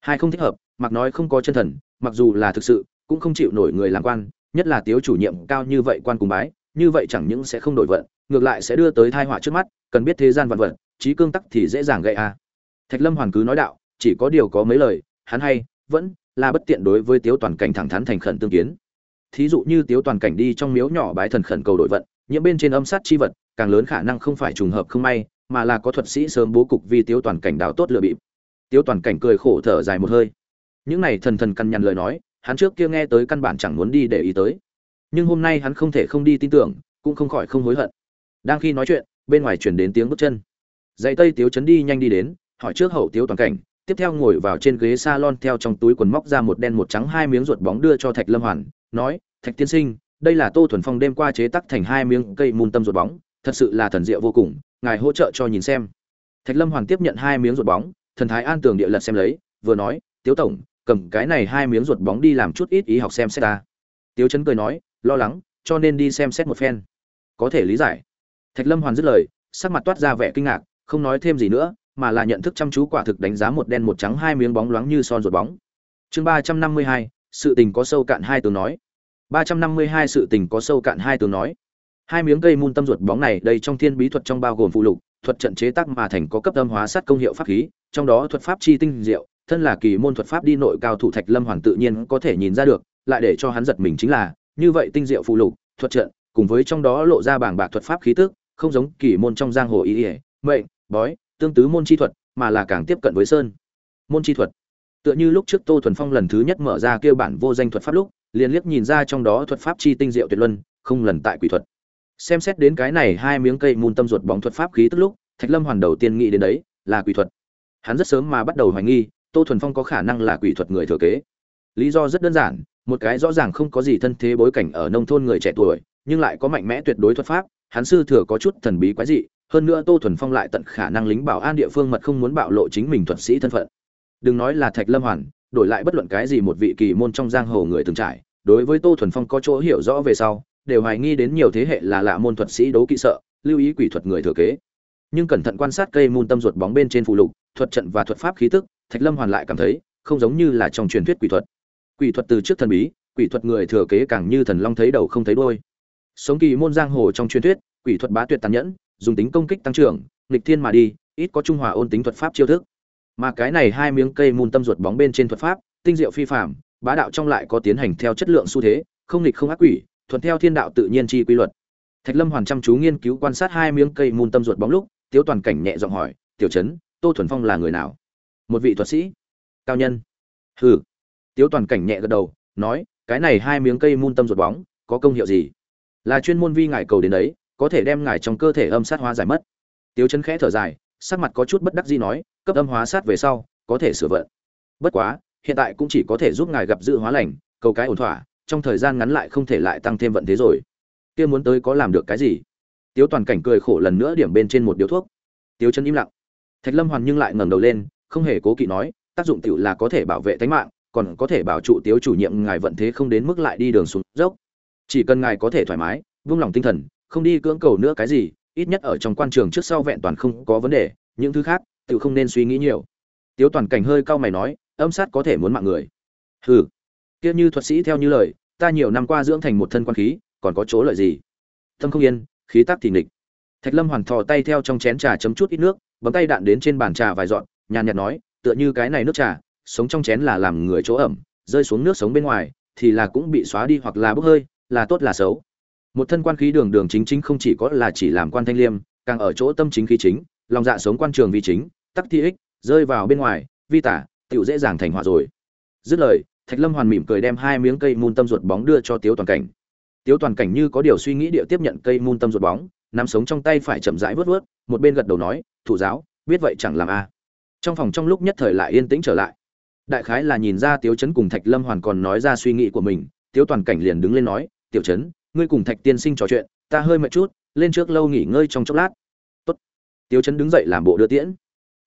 [SPEAKER 1] Hai không thích hợp, mặc nói không có chân thần, mặc dù là thực sự, cũng không chịu nổi người làm quan nhất là tiếu chủ nhiệm cao như vậy quan cùng bái, như vậy chẳng những sẽ không đổi vận, ngược lại sẽ đưa tới thai họa trước mắt, cần biết thế gian vạn vật, trí cương tắc thì dễ dàng gậy a. Thạch lâm hoàn cứ nói đạo, chỉ có điều có mấy lời, hắn hay, vẫn là bất tiện đối với tiếu toàn cảnh thẳng thắn thành khẩn tương kiến. Thí dụ như tiếu toàn cảnh đi trong miếu nhỏ bái thần khẩn cầu đổi vận, nhiễm bên trên âm sát chi vật, càng lớn khả năng không phải trùng hợp không may, mà là có thuật sĩ sớm bố cục vì tiếu toàn cảnh đào tốt lựa bịp. Tiếu toàn cảnh cười khổ thở dài một hơi. Những này thần thần căn nhằn lời nói hắn trước kia nghe tới căn bản chẳng muốn đi để ý tới. Nhưng hôm nay hắn không thể không đi tin tưởng, cũng không khỏi không hối hận. Đang khi nói chuyện, bên ngoài chuyển đến tiếng bước chân. Dạy tây tiếu chấn đi nhanh đi đến, hỏi trước hậu tiếu toàn cảnh, tiếp theo ngồi vào trên ghế salon theo trong túi quần móc ra một đen một trắng hai miếng ruột bóng đưa cho thạch lâm hoàn, nói, thạch tiên sinh, đây là tô thuần phong đêm qua chế tắc thành hai miếng cây mùn tâm ruột bóng, thật sự là thần diệu vô cùng, ngài hỗ trợ cho nhìn xem. Thạch lâm hoàn tiếp nhận hai miếng ruột bóng, thần thái an tường địa lật xem lấy, vừa nói, tiếu tổng cầm cái này hai miếng ruột bóng đi làm chút ít ý học xem xét ta. Tiếu chấn cười nói, lo lắng, cho nên đi xem xét một phen. Có thể lý giải. Thạch lâm hoàn dứt lời, sắc mặt toát ra vẻ kinh ngạc, không nói thêm gì nữa, mà là nhận thức chăm chú quả thực đánh giá một đen một trắng hai miếng bóng loáng như son ruột bóng. Chương ba trăm năm mươi hai, sự tình có sâu cạn hai tướng nói. Ba trăm năm mươi hai, sự tình có sâu cạn hai tướng nói. Hai miếng cây mun tâm ruột bóng này, đây trong thiên bí thuật trong bao gồm phụ lục, thuật trận chế tác mà thành có cấp âm hóa sát công hiệu pháp khí, trong đó thuật pháp chi tinh diệu thân là kỳ môn thuật pháp đi nội cao thủ thạch lâm hoàn tự nhiên có thể nhìn ra được, lại để cho hắn giật mình chính là, như vậy tinh diệu phụ lục, thuật trận, cùng với trong đó lộ ra bảng bạc thuật pháp khí tức, không giống kỳ môn trong giang hồ ý ỉa mệnh, bói, tương tứ môn chi thuật, mà là càng tiếp cận với sơn. Môn chi thuật. Tựa như lúc trước tô thuần phong lần thứ nhất mở ra kêu bản vô danh thuật pháp lúc, liền liếc nhìn ra trong đó thuật pháp chi tinh diệu tuyệt luân, không lần tại quỷ thuật. Xem xét đến cái này hai miếng cây môn tâm ruột bóng thuật pháp khí tức lúc, thạch lâm hoàn đầu tiên nghĩ đến đấy, là quỷ thuật. Hắn rất sớm mà bắt đầu hoài nghi tô thuần phong có khả năng là quỷ thuật người thừa kế. Lý do rất đơn giản, một cái rõ ràng không có gì thân thế bối cảnh ở nông thôn người trẻ tuổi, nhưng lại có mạnh mẽ tuyệt đối thuật pháp, hắn sư thừa có chút thần bí quái dị, hơn nữa tô thuần phong lại tận khả năng lính bảo an địa phương mật không muốn bạo lộ chính mình thuật sĩ thân phận. Đừng nói là thạch lâm hoàn, đổi lại bất luận cái gì một vị kỳ môn trong giang hồ người từng trải, đối với tô thuần phong có chỗ hiểu rõ về sau, đều hoài nghi đến nhiều thế hệ là lạ môn thuật sĩ đấu kỵ sợ, lưu ý quỷ thuật người thừa kế nhưng cẩn thận quan sát cây môn tâm ruột bóng bên trên phụ lục, thuật trận và thuật pháp khí tức, thạch lâm hoàn lại cảm thấy không giống như là trong truyền thuyết quỷ thuật. Quỷ thuật từ trước thần bí, quỷ thuật người thừa kế càng như thần long thấy đầu không thấy đôi sống kỳ môn giang hồ trong truyền thuyết, quỷ thuật bá tuyệt tàn nhẫn, dùng tính công kích tăng trưởng, nghịch thiên mà đi, ít có trung hòa ôn tính thuật pháp chiêu thức. Mà cái này hai miếng cây môn tâm ruột bóng bên trên thuật pháp, tinh diệu phi phạm bá đạo trong lại có tiến hành theo chất lượng xu thế, không nghịch không ác quỷ, thuận theo thiên đạo tự nhiên chi quy luật. Thạch lâm hoàn chăm chú nghiên cứu quan sát hai miếng cây môn tâm ruột bóng lúc tiếu toàn cảnh nhẹ giọng hỏi, tiểu trấn, tô thuần phong là người nào? Một vị thuật sĩ. Cao nhân. Hừ. Tiếu toàn cảnh nhẹ gật đầu, nói, cái này hai miếng cây muôn tâm ruột bóng, có công hiệu gì? Là chuyên môn vi ngài cầu đến đấy, có thể đem ngài trong cơ thể âm sát hóa giải mất. Tiếu Trấn khẽ thở dài, sắc mặt có chút bất đắc dĩ nói, cấp âm hóa sát về sau, có thể sửa vận. Bất quá, hiện tại cũng chỉ có thể giúp ngài gặp dự hóa lành, cầu cái ổn thỏa, trong thời gian ngắn lại không thể lại tăng thêm vận thế rồi. Kia muốn tới có làm được cái gì? Tiếu toàn cảnh cười khổ lần nữa điểm bên trên một điếu thuốc. Tiếu chân im lặng. Thạch lâm hoàn nhưng lại ngẩng đầu lên, không hề cố kỵ nói, tác dụng tiểu là có thể bảo vệ tính mạng, còn có thể bảo trụ tiếu chủ nhiệm ngài vận thế không đến mức lại đi đường xuống dốc. Chỉ cần ngài có thể thoải mái, vung lòng tinh thần, không đi cưỡng cầu nữa cái gì, ít nhất ở trong quan trường trước sau vẹn toàn không có vấn đề, những thứ khác tự không nên suy nghĩ nhiều. Tiếu toàn cảnh hơi cau mày nói, âm sát có thể muốn mạng người. Hừ, kia như thuật sĩ theo như lời, ta nhiều năm qua dưỡng thành một thân quan khí, còn có chỗ lợi gì? Tâm không yên khí tắc thì nghịch. Thạch lâm hoàn thò tay theo trong chén trà chấm chút ít nước, bấm tay đạn đến trên bàn trà vài dọn, nhàn nhạt nói, tựa như cái này nước trà, sống trong chén là làm người chỗ ẩm, rơi xuống nước sống bên ngoài, thì là cũng bị xóa đi hoặc là bốc hơi, là tốt là xấu. Một thân quan khí đường đường chính chính không chỉ có là chỉ làm quan thanh liêm, càng ở chỗ tâm chính khí chính, lòng dạ sống quan trường vi chính, tắc thi ích, rơi vào bên ngoài, vi tả tựu dễ dàng thành họa rồi. Dứt lời, thạch lâm hoàn mỉm cười đem hai miếng cây môn tâm ruột bóng đưa cho tiếu toàn cảnh tiếu toàn cảnh như có điều suy nghĩ địa tiếp nhận cây mun tâm ruột bóng nắm sống trong tay phải chậm rãi vớt vớt một bên gật đầu nói thủ giáo biết vậy chẳng làm a. Trong phòng trong lúc nhất thời lại yên tĩnh trở lại. Đại khái là nhìn ra tiếu Trấn cùng thạch lâm hoàn còn nói ra suy nghĩ của mình tiếu toàn cảnh liền đứng lên nói tiểu Trấn, ngươi cùng thạch tiên sinh trò chuyện ta hơi mệt chút lên trước lâu nghỉ ngơi trong chốc lát. Tốt. tiếu Trấn đứng dậy làm bộ đưa tiễn.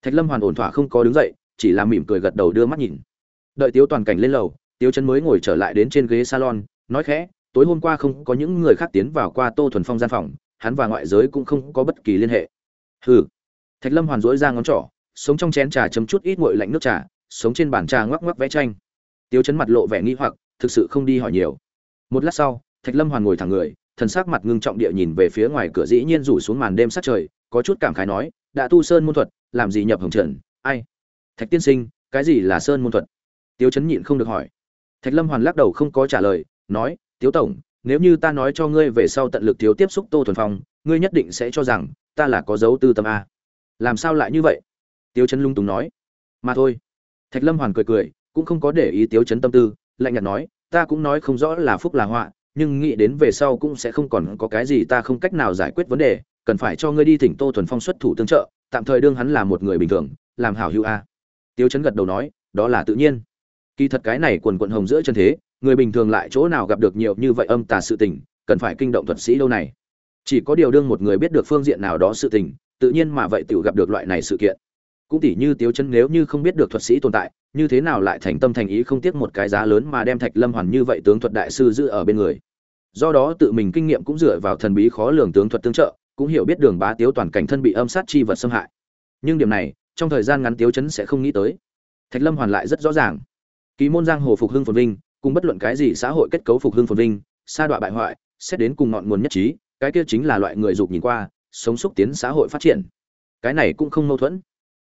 [SPEAKER 1] Thạch lâm hoàn ổn thỏa không có đứng dậy chỉ là mỉm cười gật đầu đưa mắt nhìn. Đợi tiếu toàn cảnh lên lầu tiếu Trấn mới ngồi trở lại đến trên ghế salon nói khẽ tối hôm qua không có những người khác tiến vào qua tô thuần phong gian phòng, hắn và ngoại giới cũng không có bất kỳ liên hệ. Hừ. Thạch lâm hoàn dối ra ngón trỏ, sống trong chén trà chấm chút ít nguội lạnh nước trà, sống trên bàn trà ngoắc ngoắc vẽ tranh. Tiêu chấn mặt lộ vẻ nghi hoặc, thực sự không đi hỏi nhiều. Một lát sau, thạch lâm hoàn ngồi thẳng người, thần sắc mặt ngưng trọng địa nhìn về phía ngoài cửa dĩ nhiên rủ xuống màn đêm sát trời, có chút cảm khái nói, đã tu sơn môn thuật, làm gì nhập hồng trần, ai? Thạch tiên sinh, cái gì là sơn môn thuật? Tiêu chấn nhịn không được hỏi. Thạch lâm hoàn lắc đầu không có trả lời, nói tiếu tổng, nếu như ta nói cho ngươi về sau tận lực thiếu tiếp xúc tô thuần phong, ngươi nhất định sẽ cho rằng, ta là có dấu tư tâm a. Làm sao lại như vậy? Tiếu chấn lung túng nói. Mà thôi. Thạch lâm hoàn cười cười, cũng không có để ý tiếu chấn tâm tư, lạnh nhạt nói, ta cũng nói không rõ là phúc là họa, nhưng nghĩ đến về sau cũng sẽ không còn có cái gì ta không cách nào giải quyết vấn đề, cần phải cho ngươi đi thỉnh tô thuần phong xuất thủ tương trợ, tạm thời đương hắn là một người bình thường, làm hảo hữu a. Tiếu chấn gật đầu nói, đó là tự nhiên. Kỳ thật cái này quần quận hồng giữa chân thế người bình thường lại chỗ nào gặp được nhiều như vậy âm tà sự tình, cần phải kinh động thuật sĩ đâu này? Chỉ có điều đương một người biết được phương diện nào đó sự tình, tự nhiên mà vậy tự gặp được loại này sự kiện. Cũng tỉ như tiếu chân nếu như không biết được thuật sĩ tồn tại, như thế nào lại thành tâm thành ý không tiếc một cái giá lớn mà đem thạch lâm hoàn như vậy tướng thuật đại sư giữ ở bên người? Do đó tự mình kinh nghiệm cũng dựa vào thần bí khó lường tướng thuật tương trợ, cũng hiểu biết đường bá tiếu toàn cảnh thân bị âm sát chi vật xâm hại. Nhưng điểm này, trong thời gian ngắn tiếu chấn sẽ không nghĩ tới. Thạch lâm hoàn lại rất rõ ràng. Ký môn giang hồ phục hưng phồn vinh cùng bất luận cái gì xã hội kết cấu phục hưng phồn vinh, sa đọa bại hoại, xét đến cùng ngọn nguồn nhất trí, cái kia chính là loại người dục nhìn qua, sống xúc tiến xã hội phát triển. Cái này cũng không mâu thuẫn.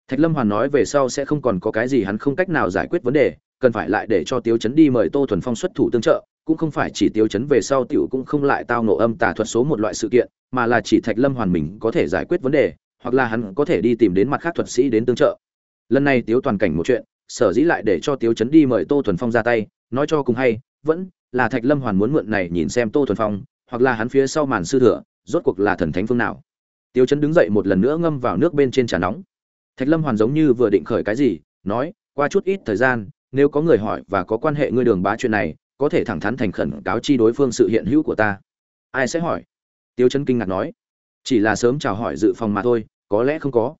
[SPEAKER 1] Thạch lâm hoàn nói về sau sẽ không còn có cái gì hắn không cách nào giải quyết vấn đề, cần phải lại để cho tiêu chấn đi mời tô thuần phong xuất thủ tương trợ, cũng không phải chỉ tiêu chấn về sau tiểu cũng không lại tao nổ âm tà thuật số một loại sự kiện, mà là chỉ thạch lâm hoàn mình có thể giải quyết vấn đề, hoặc là hắn có thể đi tìm đến mặt khác thuật sĩ đến tương trợ. Lần này tiếu toàn cảnh một chuyện, sở dĩ lại để cho tiếu chấn đi mời tô thuần phong ra tay nói cho cùng hay, vẫn là thạch lâm hoàn muốn mượn này nhìn xem tô thuần phong, hoặc là hắn phía sau màn sư thừa, rốt cuộc là thần thánh phương nào. Tiêu chấn đứng dậy một lần nữa ngâm vào nước bên trên trà nóng. Thạch lâm hoàn giống như vừa định khởi cái gì, nói, qua chút ít thời gian, nếu có người hỏi và có quan hệ ngươi đường bá chuyện này, có thể thẳng thắn thành khẩn cáo chi đối phương sự hiện hữu của ta. Ai sẽ hỏi? Tiêu chấn kinh ngạc nói. Chỉ là sớm chào hỏi dự phòng mà thôi, có lẽ không có.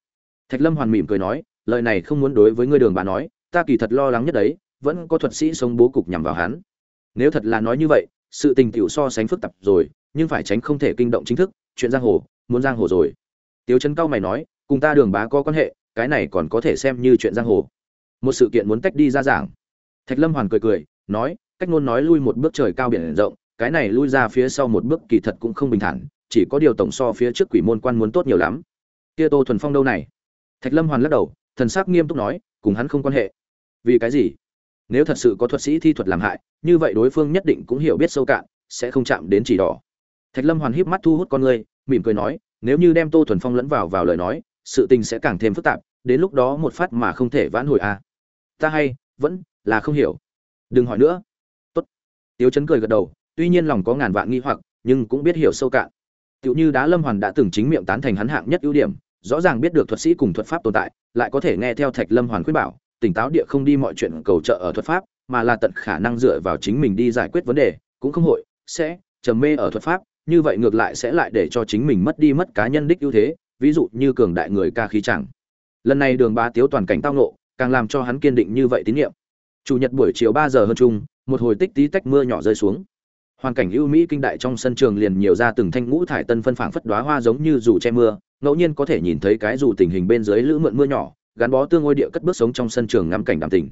[SPEAKER 1] Thạch lâm hoàn mỉm cười nói, lời này không muốn đối với ngươi đường bà nói, ta kỳ thật lo lắng nhất đấy vẫn có thuật sĩ sống bố cục nhằm vào hắn. Nếu thật là nói như vậy, sự tình tiểu so sánh phức tạp rồi, nhưng phải tránh không thể kinh động chính thức, chuyện giang hồ, muốn giang hồ rồi. Tiếu chấn cao mày nói, cùng ta đường bá có quan hệ, cái này còn có thể xem như chuyện giang hồ. Một sự kiện muốn tách đi ra giảng. Thạch lâm hoàn cười cười, nói, cách ngôn nói lui một bước trời cao biển rộng, cái này lui ra phía sau một bước kỳ thật cũng không bình thản, chỉ có điều tổng so phía trước quỷ môn quan muốn tốt nhiều lắm. Kia tô thuần phong đâu này? Thạch lâm hoàn lắc đầu, thần sắc nghiêm túc nói, cùng hắn không quan hệ. Vì cái gì? Nếu thật sự có thuật sĩ thi thuật làm hại, như vậy đối phương nhất định cũng hiểu biết sâu cạn, sẽ không chạm đến chỉ đỏ. Thạch lâm hoàn híp mắt thu hút con người, mỉm cười nói, nếu như đem tô thuần phong lẫn vào vào lời nói, sự tình sẽ càng thêm phức tạp, đến lúc đó một phát mà không thể vãn hồi à. ta hay, vẫn là không hiểu. Đừng hỏi nữa. Tốt. Tiếu chấn cười gật đầu, tuy nhiên lòng có ngàn vạn nghi hoặc, nhưng cũng biết hiểu sâu cạn. Tựu như đá lâm hoàn đã từng chính miệng tán thành hắn hạng nhất ưu điểm, rõ ràng biết được thuật sĩ cùng thuật pháp tồn tại, lại có thể nghe theo thạch lâm hoàn khuyên bảo tỉnh táo địa không đi mọi chuyện cầu trợ ở thuật pháp, mà là tận khả năng dựa vào chính mình đi giải quyết vấn đề, cũng không hội, sẽ trầm mê ở thuật pháp, như vậy ngược lại sẽ lại để cho chính mình mất đi mất cá nhân đích ưu thế, ví dụ như cường đại người ca khí chẳng. Lần này đường ba tiếu toàn cảnh tao nộ càng làm cho hắn kiên định như vậy tín nhiệm. Chủ nhật buổi chiều ba giờ hơn chung, một hồi tích tí tách mưa nhỏ rơi xuống. Hoàn cảnh ưu mỹ kinh đại trong sân trường liền nhiều ra từng thanh ngũ thải tân phân phảng phất đóa hoa giống như dù che mưa, ngẫu nhiên có thể nhìn thấy cái dù tình hình bên dưới lữ mượn mưa nhỏ gắn bó tương ngôi địa cất bước sống trong sân trường ngắm cảnh đàm tình.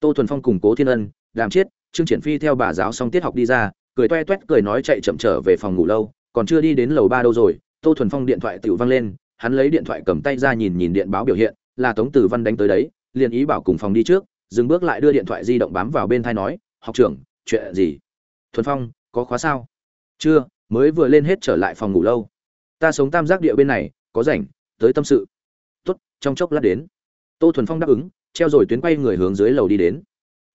[SPEAKER 1] Tô thuần phong cùng cố thiên ân, đàm chiết, trương triển phi theo bà giáo xong tiết học đi ra, cười toe toét cười nói chạy chậm trở về phòng ngủ lâu, còn chưa đi đến lầu ba đâu rồi, tô thuần phong điện thoại tự văng lên, hắn lấy điện thoại cầm tay ra nhìn nhìn điện báo biểu hiện, là tống tử văn đánh tới đấy, liền ý bảo cùng phòng đi trước, dừng bước lại đưa điện thoại di động bám vào bên thai nói, học trưởng, chuyện gì? Thuần phong, có khóa sao? Chưa, mới vừa lên hết trở lại phòng ngủ lâu. Ta sống tam giác địa bên này, có rảnh, tới tâm sự. Tốt, trong chốc lát đến tô thuần phong đáp ứng, treo rồi tuyến quay người hướng dưới lầu đi đến.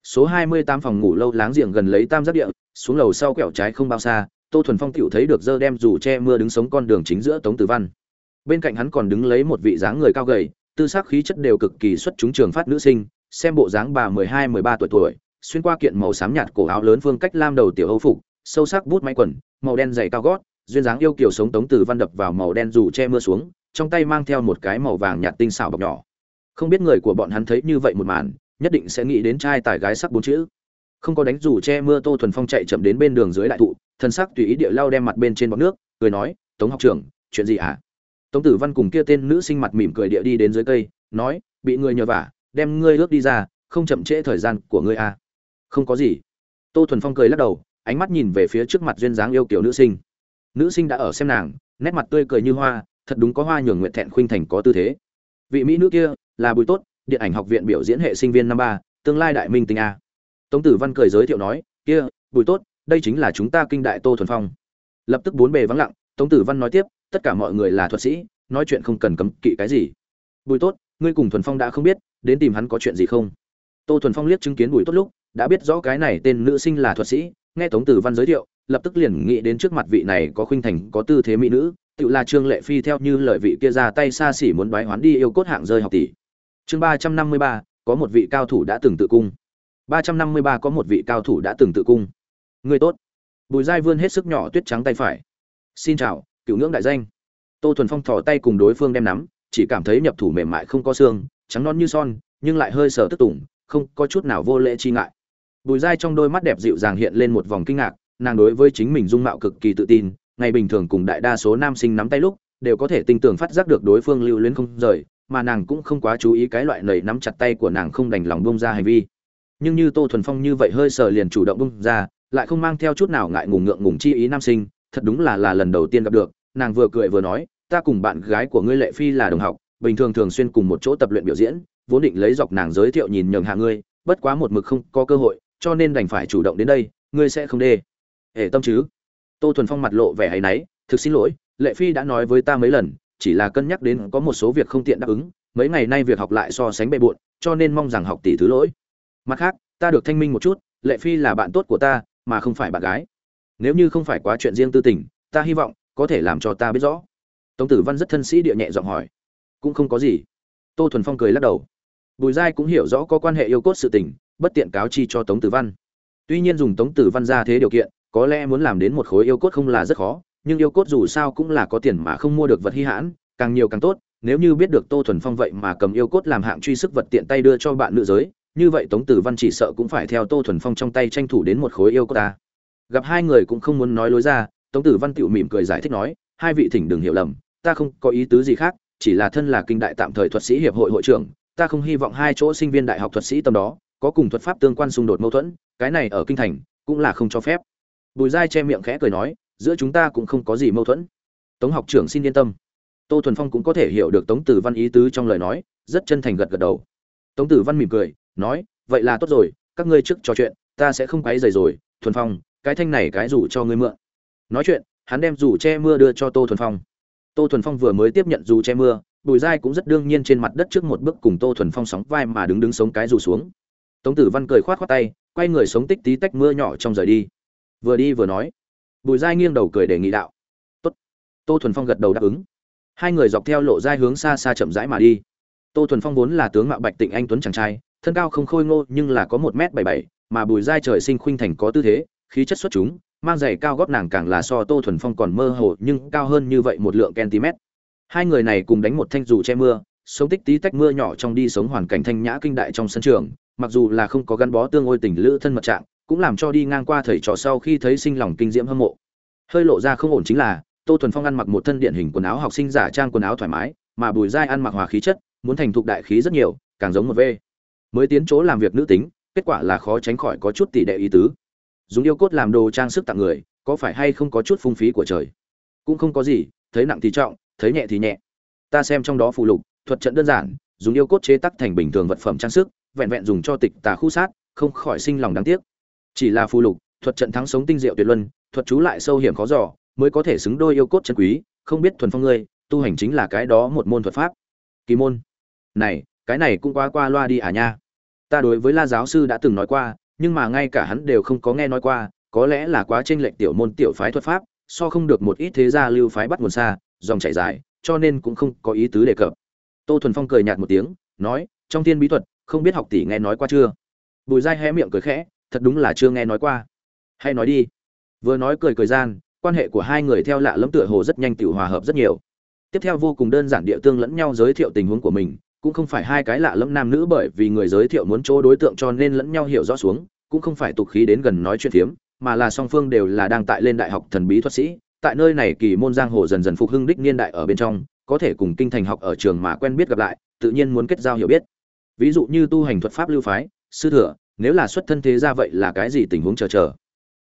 [SPEAKER 1] Số hai mươi tám phòng ngủ lâu láng giềng gần lấy tam giác địa, xuống lầu sau quẹo trái không bao xa, tô thuần phong tựu thấy được dơ đem dù che mưa đứng sống con đường chính giữa tống tử văn. Bên cạnh hắn còn đứng lấy một vị dáng người cao gầy, tư sắc khí chất đều cực kỳ xuất chúng trường phát nữ sinh, xem bộ dáng bà mười hai, mười ba tuổi tuổi, xuyên qua kiện màu xám nhạt cổ áo lớn phương cách lam đầu tiểu âu phục, sâu sắc bút máy quần, màu đen dày cao gót, duyên dáng yêu kiều sống tống tử văn đập vào màu đen dù che mưa xuống, trong tay mang theo một cái màu vàng nhạt tinh xảo bọc nhỏ không biết người của bọn hắn thấy như vậy một màn, nhất định sẽ nghĩ đến trai tài gái sắc bốn chữ không có đánh dù che mưa tô thuần phong chạy chậm đến bên đường dưới đại thụ, thân sắc tùy ý địa lao đem mặt bên trên bọc nước, cười nói, tống học trưởng, chuyện gì ạ à? tống tử văn cùng kia tên nữ sinh mặt mỉm cười địa đi đến dưới cây, nói, bị người nhờ vả, đem ngươi ước đi ra, không chậm trễ thời gian của ngươi à. không có gì tô thuần phong cười lắc đầu, ánh mắt nhìn về phía trước mặt duyên dáng yêu kiểu nữ sinh nữ sinh đã ở xem nàng, nét mặt tươi cười như hoa, thật đúng có hoa nhường nguyện thẹn khuynh thành có tư thế vị mỹ nữ kia là bùi tốt, điện ảnh học viện biểu diễn hệ sinh viên năm ba, tương lai đại minh tinh a. Tống tử văn cười giới thiệu nói, kia, bùi tốt, đây chính là chúng ta kinh đại tô thuần phong. Lập tức bốn bề vắng lặng, tống tử văn nói tiếp, tất cả mọi người là thuật sĩ, nói chuyện không cần cấm kỵ cái gì. Bùi tốt, ngươi cùng thuần phong đã không biết, đến tìm hắn có chuyện gì không? Tô thuần phong liếc chứng kiến bùi tốt lúc, đã biết rõ cái này tên nữ sinh là thuật sĩ, nghe tống tử văn giới thiệu, lập tức liền nghĩ đến trước mặt vị này có khuynh thành, có tư thế mỹ nữ, tự là trương lệ phi theo như lời vị kia ra tay xa xỉ muốn đoái hoán đi yêu cốt hạng rơi học tỷ chương ba trăm năm mươi ba, có một vị cao thủ đã từng tự cung. ba trăm năm mươi ba, có một vị cao thủ đã từng tự cung. Người tốt. Bùi giai vươn hết sức nhỏ tuyết trắng tay phải. Xin chào, cựu ngưỡng đại danh. Tô thuần phong thò tay cùng đối phương đem nắm, chỉ cảm thấy nhập thủ mềm mại không có xương, trắng non như son, nhưng lại hơi sờ tức tủng không có chút nào vô lễ chi ngại. Bùi giai trong đôi mắt đẹp dịu dàng hiện lên một vòng kinh ngạc, nàng đối với chính mình dung mạo cực kỳ tự tin, ngày bình thường cùng đại đa số nam sinh nắm tay lúc, đều có thể tinh tường phát giác được đối phương lưu luyến không rời mà nàng cũng không quá chú ý cái loại nầy nắm chặt tay của nàng không đành lòng bông ra hành vi. Nhưng như tô thuần phong như vậy hơi sờ liền chủ động bông ra, lại không mang theo chút nào ngại ngùng ngượng ngùng chi ý nam sinh, thật đúng là là lần đầu tiên gặp được. Nàng vừa cười vừa nói, ta cùng bạn gái của ngươi lệ phi là đồng học, bình thường thường xuyên cùng một chỗ tập luyện biểu diễn, vốn định lấy dọc nàng giới thiệu nhìn nhường hạ ngươi, bất quá một mực không có cơ hội, cho nên đành phải chủ động đến đây, ngươi sẽ không đê. Hệ tâm chứ? Tô thuần phong mặt lộ vẻ hay náy, thực xin lỗi, lệ phi đã nói với ta mấy lần chỉ là cân nhắc đến có một số việc không tiện đáp ứng, mấy ngày nay việc học lại so sánh bề bộn, cho nên mong rằng học tỷ thứ lỗi. Mặt khác, ta được thanh minh một chút, lệ phi là bạn tốt của ta, mà không phải bạn gái. Nếu như không phải quá chuyện riêng tư tình, ta hy vọng có thể làm cho ta biết rõ. Tống tử văn rất thân sĩ địa nhẹ giọng hỏi. Cũng không có gì. Tô thuần phong cười lắc đầu. Bùi giai cũng hiểu rõ có quan hệ yêu cốt sự tình, bất tiện cáo chi cho tống tử văn. Tuy nhiên dùng tống tử văn ra thế điều kiện, có lẽ muốn làm đến một khối yêu cốt không là rất khó nhưng yêu cốt dù sao cũng là có tiền mà không mua được vật hy hãn, càng nhiều càng tốt, nếu như biết được tô thuần phong vậy mà cầm yêu cốt làm hạng truy sức vật tiện tay đưa cho bạn nữ giới, như vậy tống tử văn chỉ sợ cũng phải theo tô thuần phong trong tay tranh thủ đến một khối yêu cốt ta. Gặp hai người cũng không muốn nói lối ra, tống tử văn tựu mỉm cười giải thích nói, hai vị thỉnh đừng hiểu lầm, ta không có ý tứ gì khác, chỉ là thân là kinh đại tạm thời thuật sĩ hiệp hội hội trưởng, ta không hy vọng hai chỗ sinh viên đại học thuật sĩ tầm đó, có cùng thuật pháp tương quan xung đột mâu thuẫn, cái này ở kinh thành cũng là không cho phép. Bùi giai che miệng khẽ cười nói giữa chúng ta cũng không có gì mâu thuẫn. Tống học trưởng xin yên tâm. Tô thuần phong cũng có thể hiểu được tống tử văn ý tứ trong lời nói, rất chân thành gật gật đầu. Tống tử văn mỉm cười, nói, vậy là tốt rồi, các ngươi trước trò chuyện, ta sẽ không quấy giày rồi, thuần phong, cái thanh này cái rủ cho ngươi mượn. Nói chuyện, hắn đem rủ che mưa đưa cho tô thuần phong. Tô thuần phong vừa mới tiếp nhận dù che mưa, bùi giai cũng rất đương nhiên trên mặt đất trước một bước cùng tô thuần phong sóng vai mà đứng đứng sống cái rủ xuống. Tống tử văn cười khoát khoát tay, quay người sống tích tí tách mưa nhỏ trong rời đi. Vừa đi vừa nói bùi giai nghiêng đầu cười đề nghị đạo. Tốt. Tô thuần phong gật đầu đáp ứng. Hai người dọc theo lộ giai hướng xa xa chậm rãi mà đi. Tô thuần phong vốn là tướng mạo bạch tịnh anh tuấn chàng trai, thân cao không khôi ngô nhưng là có một m bảy bảy, mà bùi giai trời sinh khuynh thành có tư thế, khí chất xuất chúng, mang giày cao gót nàng càng là so tô thuần phong còn mơ hồ nhưng cao hơn như vậy một lượng cm hai người này cùng đánh một thanh dù che mưa, sống tích tí tách mưa nhỏ trong đi sống hoàn cảnh thanh nhã kinh đại trong sân trường, mặc dù là không có gắn bó tương ôi tình lữ thân mật trạng cũng làm cho đi ngang qua thầy trò sau khi thấy sinh lòng kinh diễm hâm mộ. Hơi lộ ra không ổn chính là, tô thuần phong ăn mặc một thân điện hình quần áo học sinh giả trang quần áo thoải mái, mà bùi giai ăn mặc hòa khí chất, muốn thành thục đại khí rất nhiều, càng giống một v mới tiến chỗ làm việc nữ tính, kết quả là khó tránh khỏi có chút tỷ đệ ý tứ. Dùng yêu cốt làm đồ trang sức tặng người, có phải hay không có chút phung phí của trời? Cũng không có gì, thấy nặng thì trọng, thấy nhẹ thì nhẹ. Ta xem trong đó phụ lục, thuật trận đơn giản, dùng yêu cốt chế tắc thành bình thường vật phẩm trang sức, vẹn vẹn dùng cho tịch tà khu sát, không khỏi sinh lòng đáng tiếc chỉ là phù lục thuật trận thắng sống tinh diệu tuyệt luân thuật chú lại sâu hiểm khó giỏ, mới có thể xứng đôi yêu cốt chân quý không biết thuần phong ngươi tu hành chính là cái đó một môn thuật pháp. Kỳ môn. Này cái này cũng quá qua loa đi à nha. Ta đối với la giáo sư đã từng nói qua nhưng mà ngay cả hắn đều không có nghe nói qua có lẽ là quá tranh lệch tiểu môn tiểu phái thuật pháp so không được một ít thế gia lưu phái bắt nguồn xa dòng chảy dài cho nên cũng không có ý tứ đề cập. Tô thuần phong cười nhạt một tiếng nói trong thiên bí thuật không biết học tỷ nghe nói qua chưa? Bùi giai hé miệng cười khẽ thật đúng là chưa nghe nói qua. Hay nói đi. Vừa nói cười cười gian, quan hệ của hai người theo lạ lẫm tựa hồ rất nhanh tự hòa hợp rất nhiều. Tiếp theo vô cùng đơn giản địa tương lẫn nhau giới thiệu tình huống của mình, cũng không phải hai cái lạ lẫm nam nữ bởi vì người giới thiệu muốn chỗ đối tượng cho nên lẫn nhau hiểu rõ xuống, cũng không phải tục khí đến gần nói chuyện phiếm, mà là song phương đều là đang tại lên đại học thần bí thuật sĩ, tại nơi này kỳ môn giang hồ dần dần phục hưng đích niên đại ở bên trong, có thể cùng kinh thành học ở trường mà quen biết gặp lại, tự nhiên muốn kết giao hiểu biết. Ví dụ như tu hành thuật pháp lưu phái, sư thừa nếu là xuất thân thế ra vậy là cái gì tình huống chờ chờ?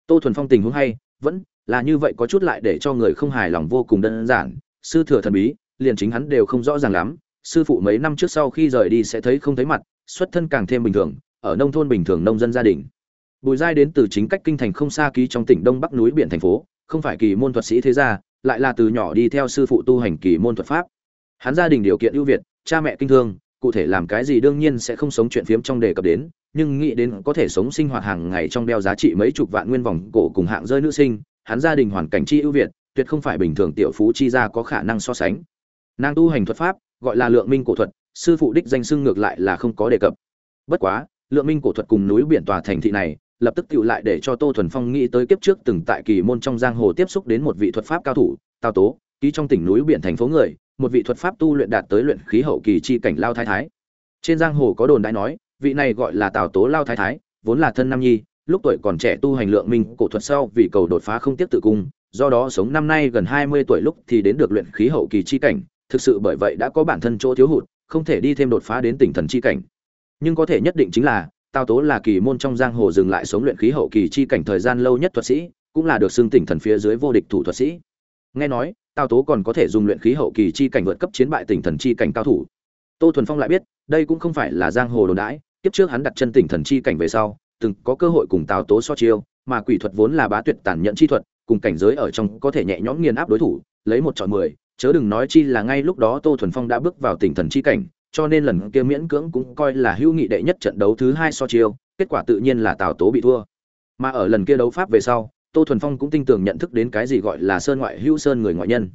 [SPEAKER 1] Tô thuần phong tình huống hay, vẫn là như vậy có chút lại để cho người không hài lòng vô cùng đơn giản. Sư thừa thần bí, liền chính hắn đều không rõ ràng lắm. Sư phụ mấy năm trước sau khi rời đi sẽ thấy không thấy mặt, xuất thân càng thêm bình thường, ở nông thôn bình thường nông dân gia đình. Bùi giai đến từ chính cách kinh thành không xa ký trong tỉnh đông bắc núi biển thành phố, không phải kỳ môn thuật sĩ thế gia, lại là từ nhỏ đi theo sư phụ tu hành kỳ môn thuật pháp. Hắn gia đình điều kiện ưu việt, cha mẹ kinh thương cụ thể làm cái gì đương nhiên sẽ không sống chuyện phiếm trong đề cập đến, nhưng nghĩ đến có thể sống sinh hoạt hàng ngày trong đeo giá trị mấy chục vạn nguyên vòng cổ cùng hạng rơi nữ sinh, hắn gia đình hoàn cảnh chi ưu việt, tuyệt không phải bình thường tiểu phú chi gia có khả năng so sánh. Nàng tu hành thuật pháp, gọi là lượng minh cổ thuật, sư phụ đích danh xưng ngược lại là không có đề cập. Bất quá, lượng minh cổ thuật cùng núi biển tòa thành thị này, lập tức tựu lại để cho tô thuần phong nghĩ tới kiếp trước từng tại kỳ môn trong giang hồ tiếp xúc đến một vị thuật pháp cao thủ, tào tố, ký trong tỉnh núi biển thành phố người một vị thuật pháp tu luyện đạt tới luyện khí hậu kỳ chi cảnh lao thái thái. Trên giang hồ có đồn đại nói, vị này gọi là tào tố lao thái thái, vốn là thân nam nhi, lúc tuổi còn trẻ tu hành lượng minh cổ thuật sau vì cầu đột phá không tiếp tự cung, do đó sống năm nay gần hai mươi tuổi lúc thì đến được luyện khí hậu kỳ chi cảnh, thực sự bởi vậy đã có bản thân chỗ thiếu hụt, không thể đi thêm đột phá đến tỉnh thần chi cảnh. Nhưng có thể nhất định chính là, tào tố là kỳ môn trong giang hồ dừng lại sống luyện khí hậu kỳ chi cảnh thời gian lâu nhất thuật sĩ, cũng là được xưng tỉnh thần phía dưới vô địch thủ thuật sĩ. Nghe nói tào tố còn có thể dùng luyện khí hậu kỳ chi cảnh vượt cấp chiến bại tỉnh thần chi cảnh cao thủ. Tô thuần phong lại biết, đây cũng không phải là giang hồ đồn đãi, kiếp trước hắn đặt chân tỉnh thần chi cảnh về sau, từng có cơ hội cùng tào tố so chiêu, mà quỷ thuật vốn là bá tuyệt tàn nhẫn chi thuật, cùng cảnh giới ở trong có thể nhẹ nhõm nghiền áp đối thủ, lấy một chọn mười, chớ đừng nói chi là ngay lúc đó tô thuần phong đã bước vào tỉnh thần chi cảnh, cho nên lần kia miễn cưỡng cũng coi là hữu nghị đệ nhất trận đấu thứ hai so chiêu, kết quả tự nhiên là tào tố bị thua. Mà ở lần kia đấu pháp về sau tô thuần phong cũng tin tưởng nhận thức đến cái gì gọi là sơn ngoại hữu sơn người ngoại nhân.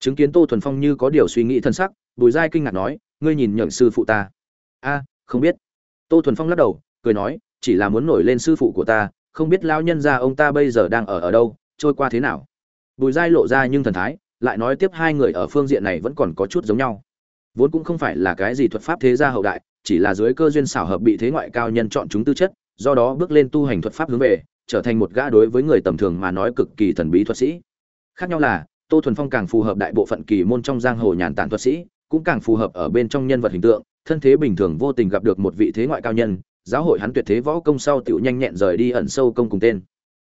[SPEAKER 1] Chứng kiến tô thuần phong như có điều suy nghĩ thân sắc, bùi giai kinh ngạc nói, ngươi nhìn nhận sư phụ ta. A, không biết. Tô thuần phong lắc đầu, cười nói, chỉ là muốn nổi lên sư phụ của ta, không biết lao nhân ra ông ta bây giờ đang ở ở đâu, trôi qua thế nào? Bùi giai lộ ra nhưng thần thái, lại nói tiếp hai người ở phương diện này vẫn còn có chút giống nhau. Vốn cũng không phải là cái gì thuật pháp thế gia hậu đại, chỉ là dưới cơ duyên xảo hợp bị thế ngoại cao nhân chọn chúng tư chất, do đó bước lên tu hành thuật pháp hướng về trở thành một gã đối với người tầm thường mà nói cực kỳ thần bí thuật sĩ. Khác nhau là, tô thuần phong càng phù hợp đại bộ phận kỳ môn trong giang hồ nhàn tản thuật sĩ, cũng càng phù hợp ở bên trong nhân vật hình tượng, thân thế bình thường vô tình gặp được một vị thế ngoại cao nhân, giáo hội hắn tuyệt thế võ công sau tiểu nhanh nhẹn rời đi ẩn sâu công cùng tên.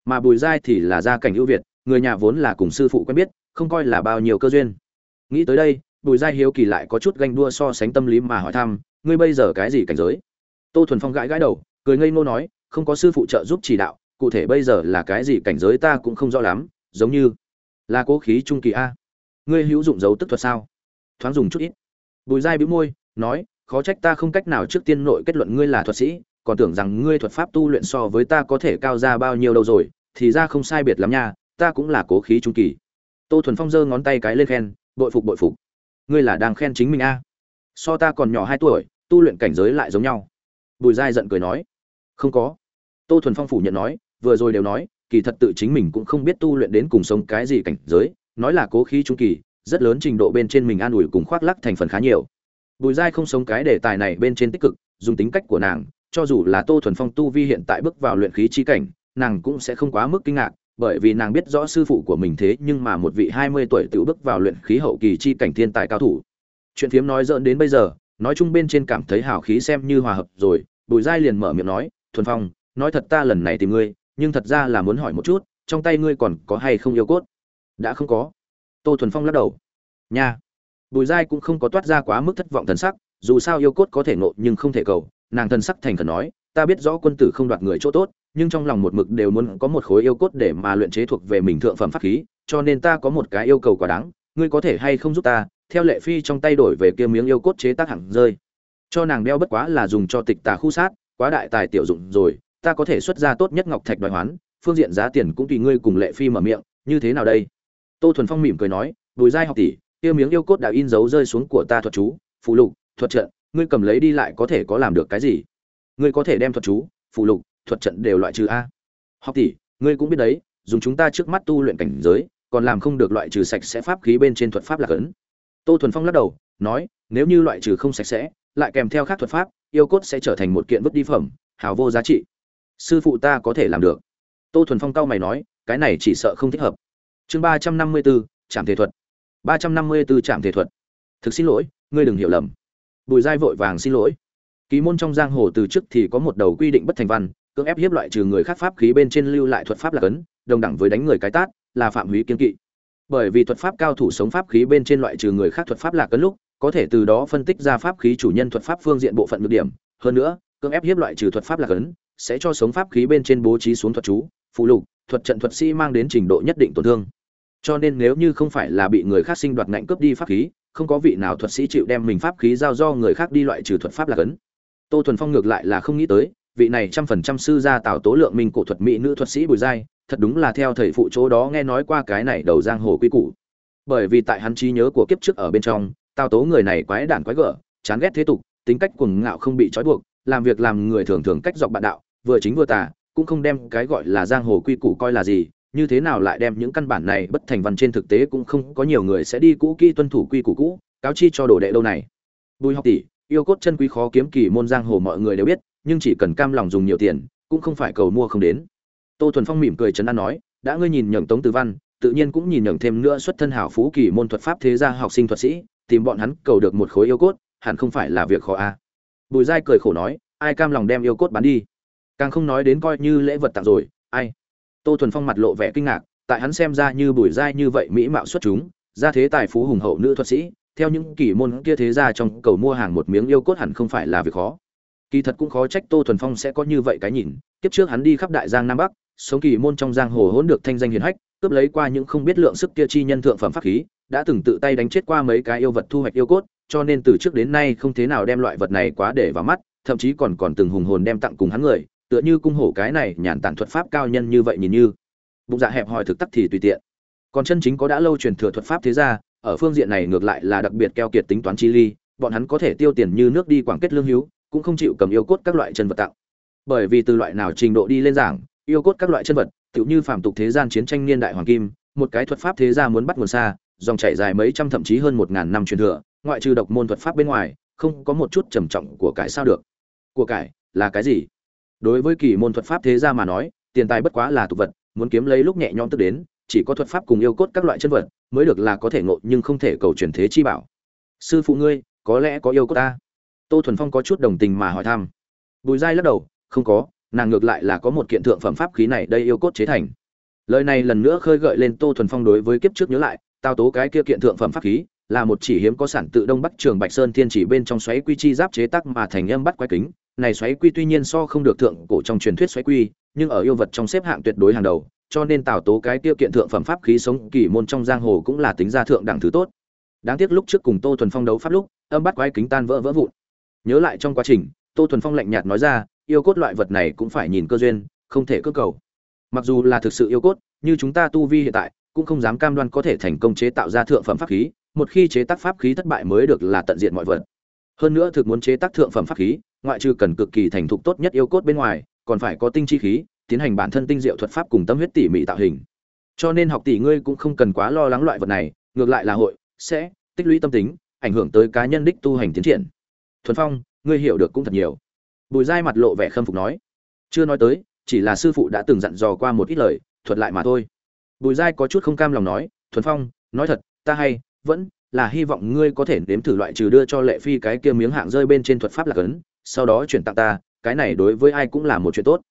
[SPEAKER 1] Mà bùi giai thì là gia cảnh ưu việt, người nhà vốn là cùng sư phụ quen biết, không coi là bao nhiêu cơ duyên. Nghĩ tới đây, bùi giai hiếu kỳ lại có chút ganh đua so sánh tâm lý mà hỏi thăm, ngươi bây giờ cái gì cảnh giới? Tô thuần phong gãi gãi đầu, cười ngây ngô nói, không có sư phụ trợ giúp chỉ đạo cụ thể bây giờ là cái gì cảnh giới ta cũng không rõ lắm, giống như là cố khí trung kỳ a. Ngươi hữu dụng dấu tức thuật sao? Thoáng dùng chút ít. Bùi dai bĩu môi, nói, khó trách ta không cách nào trước tiên nội kết luận ngươi là thuật sĩ, còn tưởng rằng ngươi thuật pháp tu luyện so với ta có thể cao ra bao nhiêu đâu rồi, thì ra không sai biệt lắm nha, ta cũng là cố khí trung kỳ. Tô thuần phong giơ ngón tay cái lên khen, bội phục bội phục. Ngươi là đang khen chính mình a. So ta còn nhỏ hai tuổi, tu luyện cảnh giới lại giống nhau. Bùi giai giận cười nói, không có. Tô thuần phong phủ nhận nói vừa rồi đều nói, kỳ thật tự chính mình cũng không biết tu luyện đến cùng sống cái gì cảnh giới, nói là cố khí trung kỳ, rất lớn trình độ bên trên mình an ủi cùng khoác lắc thành phần khá nhiều. Bùi giai không sống cái đề tài này bên trên tích cực, dùng tính cách của nàng, cho dù là tô thuần phong tu vi hiện tại bước vào luyện khí chi cảnh, nàng cũng sẽ không quá mức kinh ngạc, bởi vì nàng biết rõ sư phụ của mình thế nhưng mà một vị hai mươi tuổi tự bước vào luyện khí hậu kỳ chi cảnh thiên tài cao thủ. Chuyện phiếm nói dỡn đến bây giờ, nói chung bên trên cảm thấy hào khí xem như hòa hợp rồi, bùi giai liền mở miệng nói, thuần phong, nói thật ta lần này tìm ngươi nhưng thật ra là muốn hỏi một chút, trong tay ngươi còn có hay không yêu cốt? Đã không có. Tô thuần phong lắc đầu. Nha. Bùi giai cũng không có toát ra quá mức thất vọng thần sắc, dù sao yêu cốt có thể nộ nhưng không thể cầu. Nàng thần sắc thành khẩn nói, ta biết rõ quân tử không đoạt người chỗ tốt, nhưng trong lòng một mực đều muốn có một khối yêu cốt để mà luyện chế thuộc về mình thượng phẩm pháp khí, cho nên ta có một cái yêu cầu quá đáng, ngươi có thể hay không giúp ta, theo lệ phi trong tay đổi về kia miếng yêu cốt chế tác hẳn rơi. Cho nàng đeo bất quá là dùng cho tịch tà khu sát, quá đại tài tiểu dụng rồi ta có thể xuất ra tốt nhất ngọc thạch đòi hoán, phương diện giá tiền cũng tùy ngươi cùng lệ phi mở miệng, như thế nào đây? Tô thuần phong mỉm cười nói, bùi giai học tỷ, kia miếng yêu cốt đã in dấu rơi xuống của ta thuật chú, phụ lục, thuật trận, ngươi cầm lấy đi lại có thể có làm được cái gì? Ngươi có thể đem thuật chú, phụ lục, thuật trận đều loại trừ a? Học tỷ, ngươi cũng biết đấy, dùng chúng ta trước mắt tu luyện cảnh giới, còn làm không được loại trừ sạch sẽ pháp khí bên trên thuật pháp là cấn. Tô thuần phong lắc đầu, nói, nếu như loại trừ không sạch sẽ, lại kèm theo khác thuật pháp, yêu cốt sẽ trở thành một kiện vứt đi phẩm, hào vô giá trị sư phụ ta có thể làm được. Tô thuần phong cao mày nói, cái này chỉ sợ không thích hợp. Chương ba trăm năm mươi bốn trạm thể thuật. ba trăm năm mươi bốn trạm thể thuật. Thực xin lỗi, ngươi đừng hiểu lầm. Bùi giai vội vàng xin lỗi. Ký môn trong giang hồ từ trước thì có một đầu quy định bất thành văn, cưỡng ép hiếp loại trừ người khác pháp khí bên trên lưu lại thuật pháp là cấn, đồng đẳng với đánh người cái tát, là phạm húy kiên kỵ. Bởi vì thuật pháp cao thủ sống pháp khí bên trên loại trừ người khác thuật pháp là cấn lúc, có thể từ đó phân tích ra pháp khí chủ nhân thuật pháp phương diện bộ phận ngược điểm. Hơn nữa, cưỡng ép hiếp loại trừ thuật pháp là cấn sẽ cho sống pháp khí bên trên bố trí xuống thuật chú, phụ lục, thuật trận thuật sĩ mang đến trình độ nhất định tổn thương. Cho nên nếu như không phải là bị người khác sinh đoạt ngạnh cướp đi pháp khí, không có vị nào thuật sĩ chịu đem mình pháp khí giao do người khác đi loại trừ thuật pháp là cấn. Tô thuần phong ngược lại là không nghĩ tới, vị này trăm phần trăm sư gia tạo tố lượng minh cổ thuật mỹ nữ thuật sĩ bùi giai, thật đúng là theo thầy phụ chỗ đó nghe nói qua cái này đầu giang hồ quy củ. Bởi vì tại hắn trí nhớ của kiếp trước ở bên trong tao tố người này quái đản quái gở, chán ghét thế tục, tính cách cuồng ngạo không bị trói buộc, làm việc làm người thường thường cách dọc bạn đạo vừa chính vừa tà, cũng không đem cái gọi là giang hồ quy củ coi là gì, như thế nào lại đem những căn bản này bất thành văn trên thực tế cũng không có nhiều người sẽ đi cũ kỹ tuân thủ quy củ cũ, cáo chi cho đồ đệ đâu này. Bùi học tỷ, yêu cốt chân quý khó kiếm kỳ môn giang hồ mọi người đều biết, nhưng chỉ cần cam lòng dùng nhiều tiền, cũng không phải cầu mua không đến. Tô thuần phong mỉm cười trấn an nói, đã ngươi nhìn nhượng tống tử văn, tự nhiên cũng nhìn nhượng thêm nữa xuất thân hảo phú kỳ môn thuật pháp thế gia học sinh thuật sĩ, tìm bọn hắn cầu được một khối yêu cốt, hẳn không phải là việc khó a. À. bùi giai cười khổ nói, ai cam lòng đem yêu cốt bán đi? Càng không nói đến coi như lễ vật tặng rồi, ai? Tô thuần phong mặt lộ vẻ kinh ngạc, tại hắn xem ra như bùi giai như vậy mỹ mạo xuất chúng gia thế tài phú hùng hậu nữ thuật sĩ, theo những kỳ môn kia thế ra trong cầu mua hàng một miếng yêu cốt hẳn không phải là việc khó. Kỳ thật cũng khó trách tô thuần phong sẽ có như vậy cái nhìn, kiếp trước hắn đi khắp đại giang nam bắc, sống kỳ môn trong giang hồ hỗn được thanh danh hiền hách, cướp lấy qua những không biết lượng sức kia chi nhân thượng phẩm pháp khí, đã từng tự tay đánh chết qua mấy cái yêu vật thu hoạch yêu cốt, cho nên từ trước đến nay không thế nào đem loại vật này quá để vào mắt, thậm chí còn còn từng hùng hồn đem tặng cùng hắn người tựa như cung hổ cái này nhàn tản thuật pháp cao nhân như vậy nhìn như. Bụng dạ hẹp hòi thực tắc thì tùy tiện. Còn chân chính có đã lâu truyền thừa thuật pháp thế ra, ở phương diện này ngược lại là đặc biệt keo kiệt tính toán chi ly, bọn hắn có thể tiêu tiền như nước đi quảng kết lương hữu cũng không chịu cầm yêu cốt các loại chân vật tặng bởi vì từ loại nào trình độ đi lên giảng, yêu cốt các loại chân vật, tựu như phàm tục thế gian chiến tranh niên đại hoàng kim, một cái thuật pháp thế gia muốn bắt nguồn xa, dòng chảy dài mấy trăm thậm chí hơn một ngàn năm truyền thừa, ngoại trừ độc môn thuật pháp bên ngoài, không có một chút trầm trọng của cải sao được. Của cải là cái gì? Đối với kỳ môn thuật pháp thế gia mà nói, tiền tài bất quá là tục vật, muốn kiếm lấy lúc nhẹ nhõm tức đến, chỉ có thuật pháp cùng yêu cốt các loại chân vật, mới được là có thể ngộ nhưng không thể cầu truyền thế chi bảo. Sư phụ ngươi, có lẽ có yêu cốt ta. Tô thuần phong có chút đồng tình mà hỏi thăm. Bùi giai lắc đầu, không có, nàng ngược lại là có một kiện thượng phẩm pháp khí này đây yêu cốt chế thành. Lời này lần nữa khơi gợi lên tô thuần phong đối với kiếp trước nhớ lại, tao tố cái kia kiện thượng phẩm pháp khí, là một chỉ hiếm có sản tự đông bắc trường bạch sơn thiên chỉ bên trong xoáy quy chi giáp chế tác mà thành âm bắt quái kính này xoáy quy tuy nhiên so không được thượng cổ trong truyền thuyết xoáy quy, nhưng ở yêu vật trong xếp hạng tuyệt đối hàng đầu, cho nên tào tố cái tiêu kiện thượng phẩm pháp khí sống kỳ môn trong giang hồ cũng là tính ra thượng đẳng thứ tốt. Đáng tiếc lúc trước cùng tô thuần phong đấu pháp lúc, âm bắt quái kính tan vỡ vỡ vụn. Nhớ lại trong quá trình, tô thuần phong lạnh nhạt nói ra, yêu cốt loại vật này cũng phải nhìn cơ duyên, không thể cơ cầu. Mặc dù là thực sự yêu cốt, như chúng ta tu vi hiện tại, cũng không dám cam đoan có thể thành công chế tạo ra thượng phẩm pháp khí, một khi chế tác pháp khí thất bại mới được là tận diện mọi vật. Hơn nữa thực muốn chế tác thượng phẩm pháp khí ngoại trừ cần cực kỳ thành thục tốt nhất yêu cốt bên ngoài, còn phải có tinh chi khí, tiến hành bản thân tinh diệu thuật pháp cùng tâm huyết tỉ mỉ tạo hình. Cho nên học tỷ ngươi cũng không cần quá lo lắng loại vật này, ngược lại là hội, sẽ, tích lũy tâm tính, ảnh hưởng tới cá nhân đích tu hành tiến triển. Thuần phong, ngươi hiểu được cũng thật nhiều. Bùi giai mặt lộ vẻ khâm phục nói. Chưa nói tới, chỉ là sư phụ đã từng dặn dò qua một ít lời, thuật lại mà thôi. Bùi giai có chút không cam lòng nói, thuần phong, nói thật, ta hay, vẫn là hy vọng ngươi có thể nếm thử loại trừ đưa cho lệ phi cái kia miếng hạng rơi bên trên thuật pháp là cấn sau đó chuyển tặng ta, cái này đối với ai cũng là một chuyện tốt.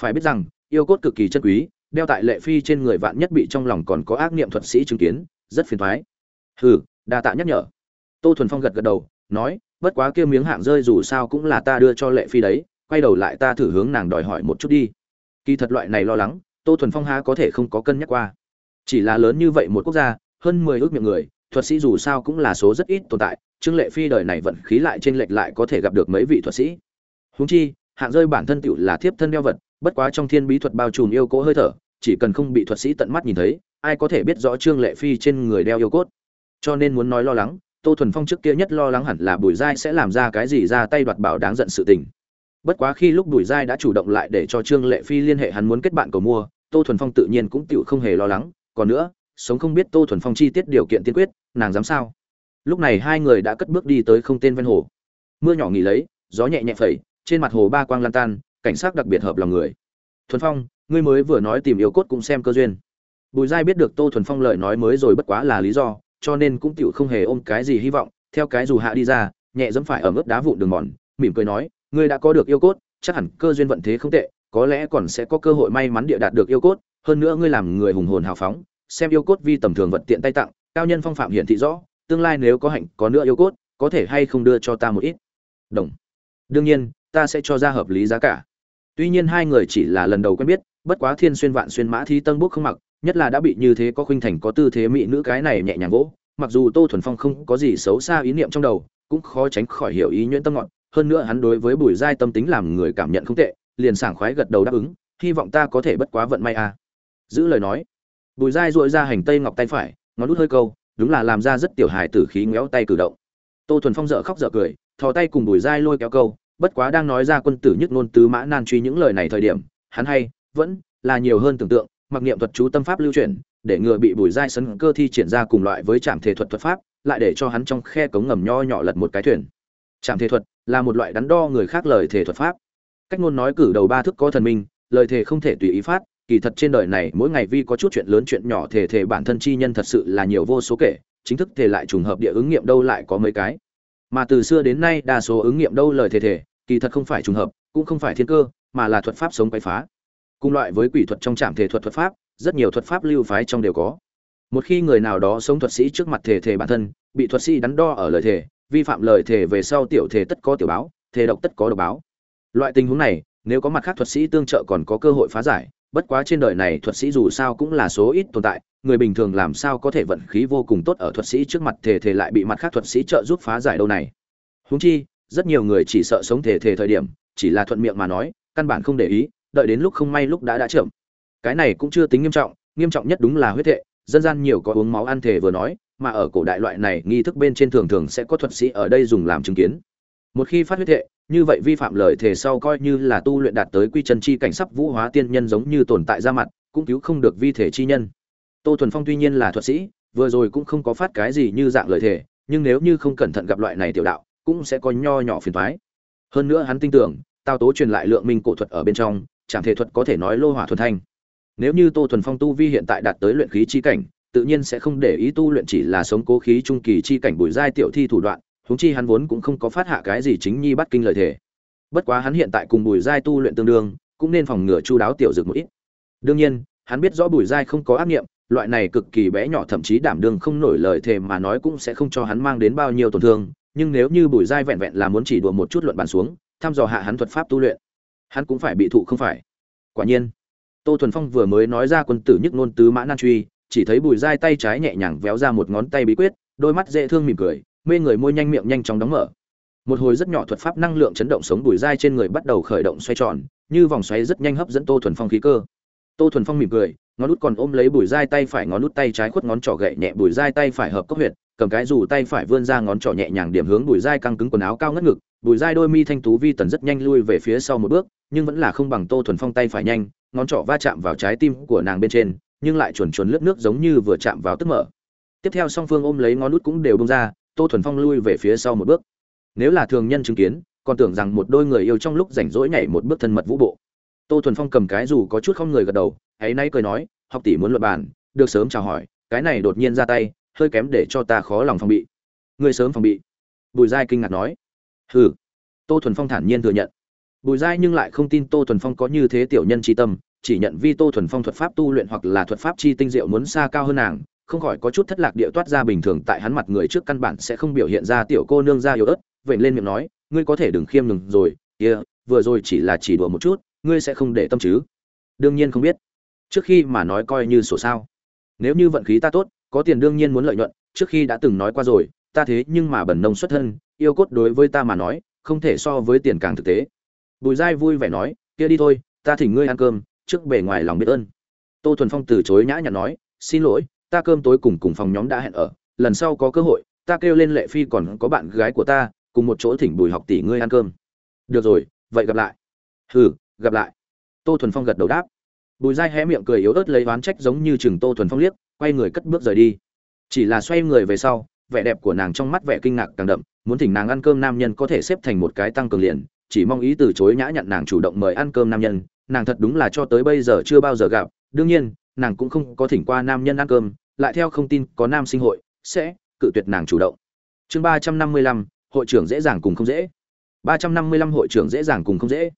[SPEAKER 1] Phải biết rằng, yêu cốt cực kỳ chân quý, đeo tại lệ phi trên người vạn nhất bị trong lòng còn có ác niệm thuật sĩ chứng kiến, rất phiền thoái. Hừ, đa tạ nhắc nhở. Tô thuần phong gật gật đầu, nói, bất quá kia miếng hạng rơi dù sao cũng là ta đưa cho lệ phi đấy, quay đầu lại ta thử hướng nàng đòi hỏi một chút đi. Kỳ thật loại này lo lắng, tô thuần phong há có thể không có cân nhắc qua. Chỉ là lớn như vậy một quốc gia, hơn mười ước miệng người, thuật sĩ dù sao cũng là số rất ít tồn tại trương lệ phi đời này vận khí lại trên lệch lại có thể gặp được mấy vị thuật sĩ. Húng chi, hạng rơi bản thân tựu là thiếp thân đeo vật, bất quá trong thiên bí thuật bao trùm yêu cố hơi thở, chỉ cần không bị thuật sĩ tận mắt nhìn thấy, ai có thể biết rõ trương lệ phi trên người đeo yêu cốt. Cho nên muốn nói lo lắng, tô thuần phong trước kia nhất lo lắng hẳn là bùi giai sẽ làm ra cái gì ra tay đoạt bảo đáng giận sự tình. Bất quá khi lúc bùi giai đã chủ động lại để cho trương lệ phi liên hệ hắn muốn kết bạn cầu mua, tô thuần phong tự nhiên cũng tựu không hề lo lắng. Còn nữa, sống không biết tô thuần phong chi tiết điều kiện tiên quyết, nàng dám sao? Lúc này hai người đã cất bước đi tới không tên ven hồ. Mưa nhỏ nghỉ lấy, gió nhẹ nhẹ phẩy, trên mặt hồ ba quang lan tan, cảnh sát đặc biệt hợp lòng người. Thuần phong, ngươi mới vừa nói tìm yêu cốt cũng xem cơ duyên. Bùi giai biết được tô thuần phong lời nói mới rồi bất quá là lý do, cho nên cũng tựu không hề ôm cái gì hy vọng, theo cái dù hạ đi ra, nhẹ dẫm phải ở mức đá vụn đường mòn, mỉm cười nói, ngươi đã có được yêu cốt, chắc hẳn cơ duyên vận thế không tệ, có lẽ còn sẽ có cơ hội may mắn địa đạt được yêu cốt, hơn nữa ngươi làm người hùng hồn hào phóng, xem yêu cốt vi tầm thường vật tiện tay tặng, cao nhân phong phạm hiển thị rõ tương lai nếu có hạnh, có nữa yêu cốt, có thể hay không đưa cho ta một ít? Đồng. Đương nhiên, ta sẽ cho ra hợp lý giá cả. Tuy nhiên hai người chỉ là lần đầu quen biết, bất quá thiên xuyên vạn xuyên mã thi tân bốc không mặc, nhất là đã bị như thế có khuynh thành, có tư thế mỹ nữ cái này nhẹ nhàng vỗ, mặc dù tô thuần phong không có gì xấu xa ý niệm trong đầu, cũng khó tránh khỏi hiểu ý nhuyễn tâm ngọn, hơn nữa hắn đối với bùi giai tâm tính làm người cảm nhận không tệ, liền sảng khoái gật đầu đáp ứng, hy vọng ta có thể bất quá vận may a. À. giữ lời nói, bùi giai dội ra hành tây ngọc tay phải, ngón đút hơi câu đúng là làm ra rất tiểu hài tử khí ngéo tay cử động. Tô thuần phong dở khóc dở cười, thò tay cùng bùi giai lôi kéo câu, bất quá đang nói ra quân tử nhất ngôn tứ mã nan truy những lời này thời điểm, hắn hay, vẫn là nhiều hơn tưởng tượng, mặc niệm thuật chú tâm pháp lưu truyền để ngừa bị bùi giai sấn cơ thi triển ra cùng loại với trạm thể thuật thuật pháp, lại để cho hắn trong khe cống ngầm nho nhỏ lật một cái thuyền. Trạm thể thuật là một loại đắn đo người khác lời thể thuật pháp. Cách ngôn nói cử đầu ba thức có thần minh, lời thể không thể tùy ý phát kỳ thật trên đời này mỗi ngày vi có chút chuyện lớn chuyện nhỏ thể thể bản thân chi nhân thật sự là nhiều vô số kể, chính thức thể lại trùng hợp địa ứng nghiệm đâu lại có mấy cái. Mà từ xưa đến nay đa số ứng nghiệm đâu lời thể thể kỳ thật không phải trùng hợp, cũng không phải thiên cơ, mà là thuật pháp sống quay phá. Cùng loại với quỷ thuật trong trạm thể thuật thuật pháp, rất nhiều thuật pháp lưu phái trong đều có. Một khi người nào đó sống thuật sĩ trước mặt thể thể bản thân, bị thuật sĩ đắn đo ở lời thể vi phạm lời thể về sau tiểu thể tất có tiểu báo thể độc tất có độc báo. Loại tình huống này, nếu có mặt khác thuật sĩ tương trợ còn có cơ hội phá giải bất quá trên đời này thuật sĩ dù sao cũng là số ít tồn tại, người bình thường làm sao có thể vận khí vô cùng tốt ở thuật sĩ trước mặt thể thể lại bị mặt khác thuật sĩ trợ giúp phá giải đâu này. Huống chi, rất nhiều người chỉ sợ sống thể thể thời điểm, chỉ là thuận miệng mà nói, căn bản không để ý, đợi đến lúc không may lúc đã đã chậm cái này cũng chưa tính nghiêm trọng nghiêm trọng nhất đúng là huyết thệ, dân gian nhiều có uống máu ăn thể vừa nói, mà ở cổ đại loại này nghi thức bên trên thường thường sẽ có thuật sĩ ở đây dùng làm chứng kiến. Một khi phát huyết thệ như vậy vi phạm lời thể sau coi như là tu luyện đạt tới quy chân chi cảnh sắp vũ hóa tiên nhân giống như tồn tại ra mặt, cũng cứu không được vi thể chi nhân. Tô thuần phong tuy nhiên là thuật sĩ, vừa rồi cũng không có phát cái gì như dạng lời thể nhưng nếu như không cẩn thận gặp loại này tiểu đạo, cũng sẽ có nho nhỏ phiền toái. Hơn nữa hắn tin tưởng, tao tố truyền lại lượng minh cổ thuật ở bên trong, chẳng thể thuật có thể nói lô hỏa thuần thanh. Nếu như tô thuần phong tu vi hiện tại đạt tới luyện khí chi cảnh, tự nhiên sẽ không để ý tu luyện chỉ là sống cố khí trung kỳ chi cảnh bùi giai tiểu thi thủ đoạn huống chi hắn vốn cũng không có phát hạ cái gì chính nhi bắt kinh lợi thể bất quá hắn hiện tại cùng bùi giai tu luyện tương đương cũng nên phòng ngừa chu đáo tiểu dược một ít. Đương nhiên hắn biết rõ bùi giai không có ác niệm, loại này cực kỳ bé nhỏ thậm chí đảm đương không nổi lời thề mà nói cũng sẽ không cho hắn mang đến bao nhiêu tổn thương nhưng nếu như bùi giai vẹn vẹn là muốn chỉ đùa một chút luận bàn xuống thăm dò hạ hắn thuật pháp tu luyện hắn cũng phải bị thụ không phải. Quả nhiên tô thuần phong vừa mới nói ra quân tử nhức nôn tứ mã nan truy chỉ thấy bùi Giai tay trái nhẹ nhàng véo ra một ngón tay bí quyết đôi mắt dễ thương mỉm cười mê người môi nhanh miệng nhanh chóng đóng mở. Một hồi rất nhỏ thuật pháp năng lượng chấn động sống đùi dai trên người bắt đầu khởi động xoay tròn, như vòng xoáy rất nhanh hấp dẫn tô thuần phong khí cơ. Tô thuần phong mỉm cười, ngón nút còn ôm lấy bùi dai tay phải ngón nút tay trái khuất ngón trỏ gậy nhẹ bùi dai tay phải hợp cốc huyệt, cầm cái dù tay phải vươn ra ngón trỏ nhẹ nhàng điểm hướng bùi dai căng cứng quần áo cao ngất ngực, bùi dai đôi mi thanh tú vi tần rất nhanh lui về phía sau một bước, nhưng vẫn là không bằng tô thuần phong tay phải nhanh, ngón trỏ va chạm vào trái tim của nàng bên trên, nhưng lại chuồn chuồn lướt nước giống như vừa chạm vào tức mở. Tiếp theo song phương ôm lấy ngón nút cũng đều bông ra tô thuần phong lui về phía sau một bước. Nếu là thường nhân chứng kiến, còn tưởng rằng một đôi người yêu trong lúc rảnh rỗi nhảy một bước thân mật vũ bộ. Tô thuần phong cầm cái dù có chút không người gật đầu, ấy nay cười nói, học tỷ muốn luật bàn, được sớm chào hỏi, cái này đột nhiên ra tay, hơi kém để cho ta khó lòng phòng bị. Người sớm phòng bị? Bùi giai kinh ngạc nói. Hừ. Tô thuần phong thản nhiên thừa nhận. Bùi giai nhưng lại không tin tô thuần phong có như thế tiểu nhân tri tâm, chỉ nhận vi tô thuần phong thuật pháp tu luyện hoặc là thuật pháp chi tinh diệu muốn xa cao hơn nàng không khỏi có chút thất lạc địa toát ra bình thường tại hắn mặt người trước căn bản sẽ không biểu hiện ra tiểu cô nương ra yếu ớt vậy lên miệng nói ngươi có thể đừng khiêm ngừng rồi kia、yeah, vừa rồi chỉ là chỉ đùa một chút ngươi sẽ không để tâm chứ? Đương nhiên không biết. Trước khi mà nói coi như sổ sao. Nếu như vận khí ta tốt có tiền đương nhiên muốn lợi nhuận trước khi đã từng nói qua rồi ta thế nhưng mà bẩn nông xuất thân yêu cốt đối với ta mà nói không thể so với tiền càng thực tế. Bùi giai vui vẻ nói kia đi thôi ta thỉnh ngươi ăn cơm trước bề ngoài lòng biết ơn. Tô thuần phong từ chối nhã nhặn nói xin lỗi ta cơm tối cùng cùng phòng nhóm đã hẹn ở, lần sau có cơ hội, ta kêu lên lệ phi còn có bạn gái của ta, cùng một chỗ thỉnh bùi học tỷ ngươi ăn cơm. Được rồi, vậy gặp lại. Hừ, gặp lại. Tô thuần phong gật đầu đáp. Bùi giai hé miệng cười yếu ớt lấy oán trách giống như chừng tô thuần phong liếc, quay người cất bước rời đi. Chỉ là xoay người về sau, vẻ đẹp của nàng trong mắt vẻ kinh ngạc càng đậm, muốn thỉnh nàng ăn cơm nam nhân có thể xếp thành một cái tăng cường liền, chỉ mong ý từ chối nhã nhặn nàng chủ động mời ăn cơm nam nhân, nàng thật đúng là cho tới bây giờ chưa bao giờ gặp, đương nhiên nàng cũng không có thỉnh qua nam nhân ăn cơm, lại theo không tin có nam sinh hội, sẽ cự tuyệt nàng chủ động. Chương ba trăm năm mươi lăm, hội trưởng dễ dàng cùng không dễ. ba trăm năm mươi lăm, hội trưởng dễ dàng cùng không dễ.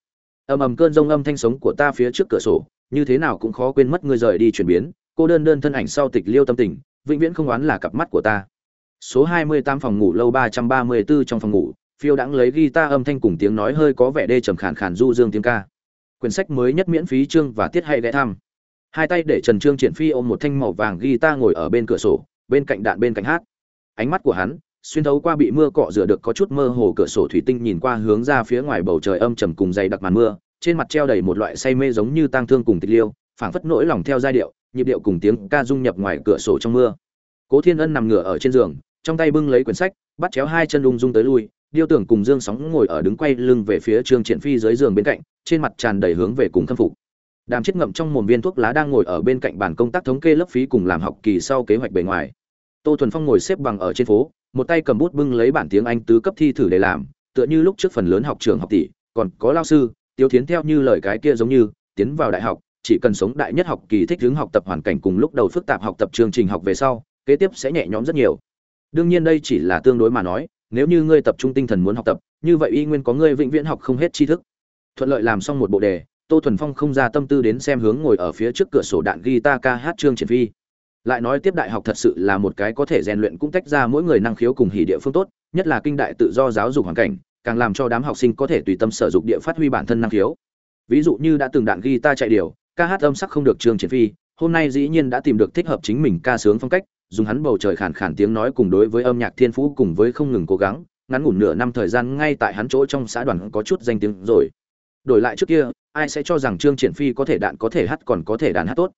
[SPEAKER 1] Ầm ầm cơn rông âm thanh sống của ta phía trước cửa sổ, như thế nào cũng khó quên mất ngươi rời đi chuyển biến. Cô đơn đơn thân ảnh sau tịch liêu tâm tình, vĩnh viễn không oán là cặp mắt của ta. Số hai mươi tám phòng ngủ, lâu ba trăm ba mươi 334 trong phòng ngủ, phiêu đãng lấy guitar âm thanh cùng tiếng nói hơi có vẻ đê trầm khàn khàn du dương tiếng ca. Quyển sách mới nhất miễn phí chương và tiết hay ghé thăm hai tay để trần trương triển phi ôm một thanh màu vàng guitar ngồi ở bên cửa sổ, bên cạnh đạn bên cạnh hát. Ánh mắt của hắn, xuyên thấu qua bị mưa cọ rửa được có chút mơ hồ cửa sổ thủy tinh nhìn qua hướng ra phía ngoài bầu trời âm trầm cùng dày đặc màn mưa, trên mặt treo đầy một loại say mê giống như tang thương cùng tịch liêu, phảng phất nỗi lòng theo giai điệu, nhịp điệu cùng tiếng ca dung nhập ngoài cửa sổ trong mưa. Cố thiên ân nằm ngửa ở trên giường, trong tay bưng lấy quyển sách, bắt chéo hai chân lung dung tới lui, điêu tưởng cùng dương sóng ngồi ở đứng quay lưng về phía trương triển phi dưới giường bên cạnh, trên mặt tràn đầy hướng về cùng khâm phục đàm chết ngậm trong mồm viên thuốc lá đang ngồi ở bên cạnh bàn công tác thống kê lớp phí cùng làm học kỳ sau kế hoạch bề ngoài. Tô thuần phong ngồi xếp bằng ở trên phố, một tay cầm bút bưng lấy bản tiếng anh tứ cấp thi thử để làm, tựa như lúc trước phần lớn học trường học tỷ, còn có lao sư tiêu Thiến theo như lời cái kia giống như, tiến vào đại học, chỉ cần sống đại nhất học kỳ thích hướng học tập hoàn cảnh cùng lúc đầu phức tạp học tập chương trình học về sau, kế tiếp sẽ nhẹ nhõm rất nhiều. Đương nhiên đây chỉ là tương đối mà nói, nếu như ngươi tập trung tinh thần muốn học tập, như vậy y nguyên có ngươi vĩnh viễn học không hết tri thức. Thuận lợi làm xong một bộ đề tô thuần phong không ra tâm tư đến xem hướng ngồi ở phía trước cửa sổ đạn guitar ca hát trương triển phi. Lại nói tiếp đại học thật sự là một cái có thể rèn luyện cũng tách ra mỗi người năng khiếu cùng hỉ địa phương tốt, nhất là kinh đại tự do giáo dục hoàn cảnh, càng làm cho đám học sinh có thể tùy tâm sở dục địa phát huy bản thân năng khiếu. Ví dụ như đã từng đạn guitar chạy điều ca hát âm sắc không được trương triển phi, hôm nay dĩ nhiên đã tìm được thích hợp chính mình ca sướng phong cách, dùng hắn bầu trời khàn khàn tiếng nói cùng đối với âm nhạc thiên phú cùng với không ngừng cố gắng, ngắn ngủn nửa năm thời gian ngay tại hắn chỗ trong xã đoàn có chút danh tiếng rồi. Đổi lại trước kia ai sẽ cho rằng trương triển phi có thể đạn có thể hát còn có thể đàn hát tốt?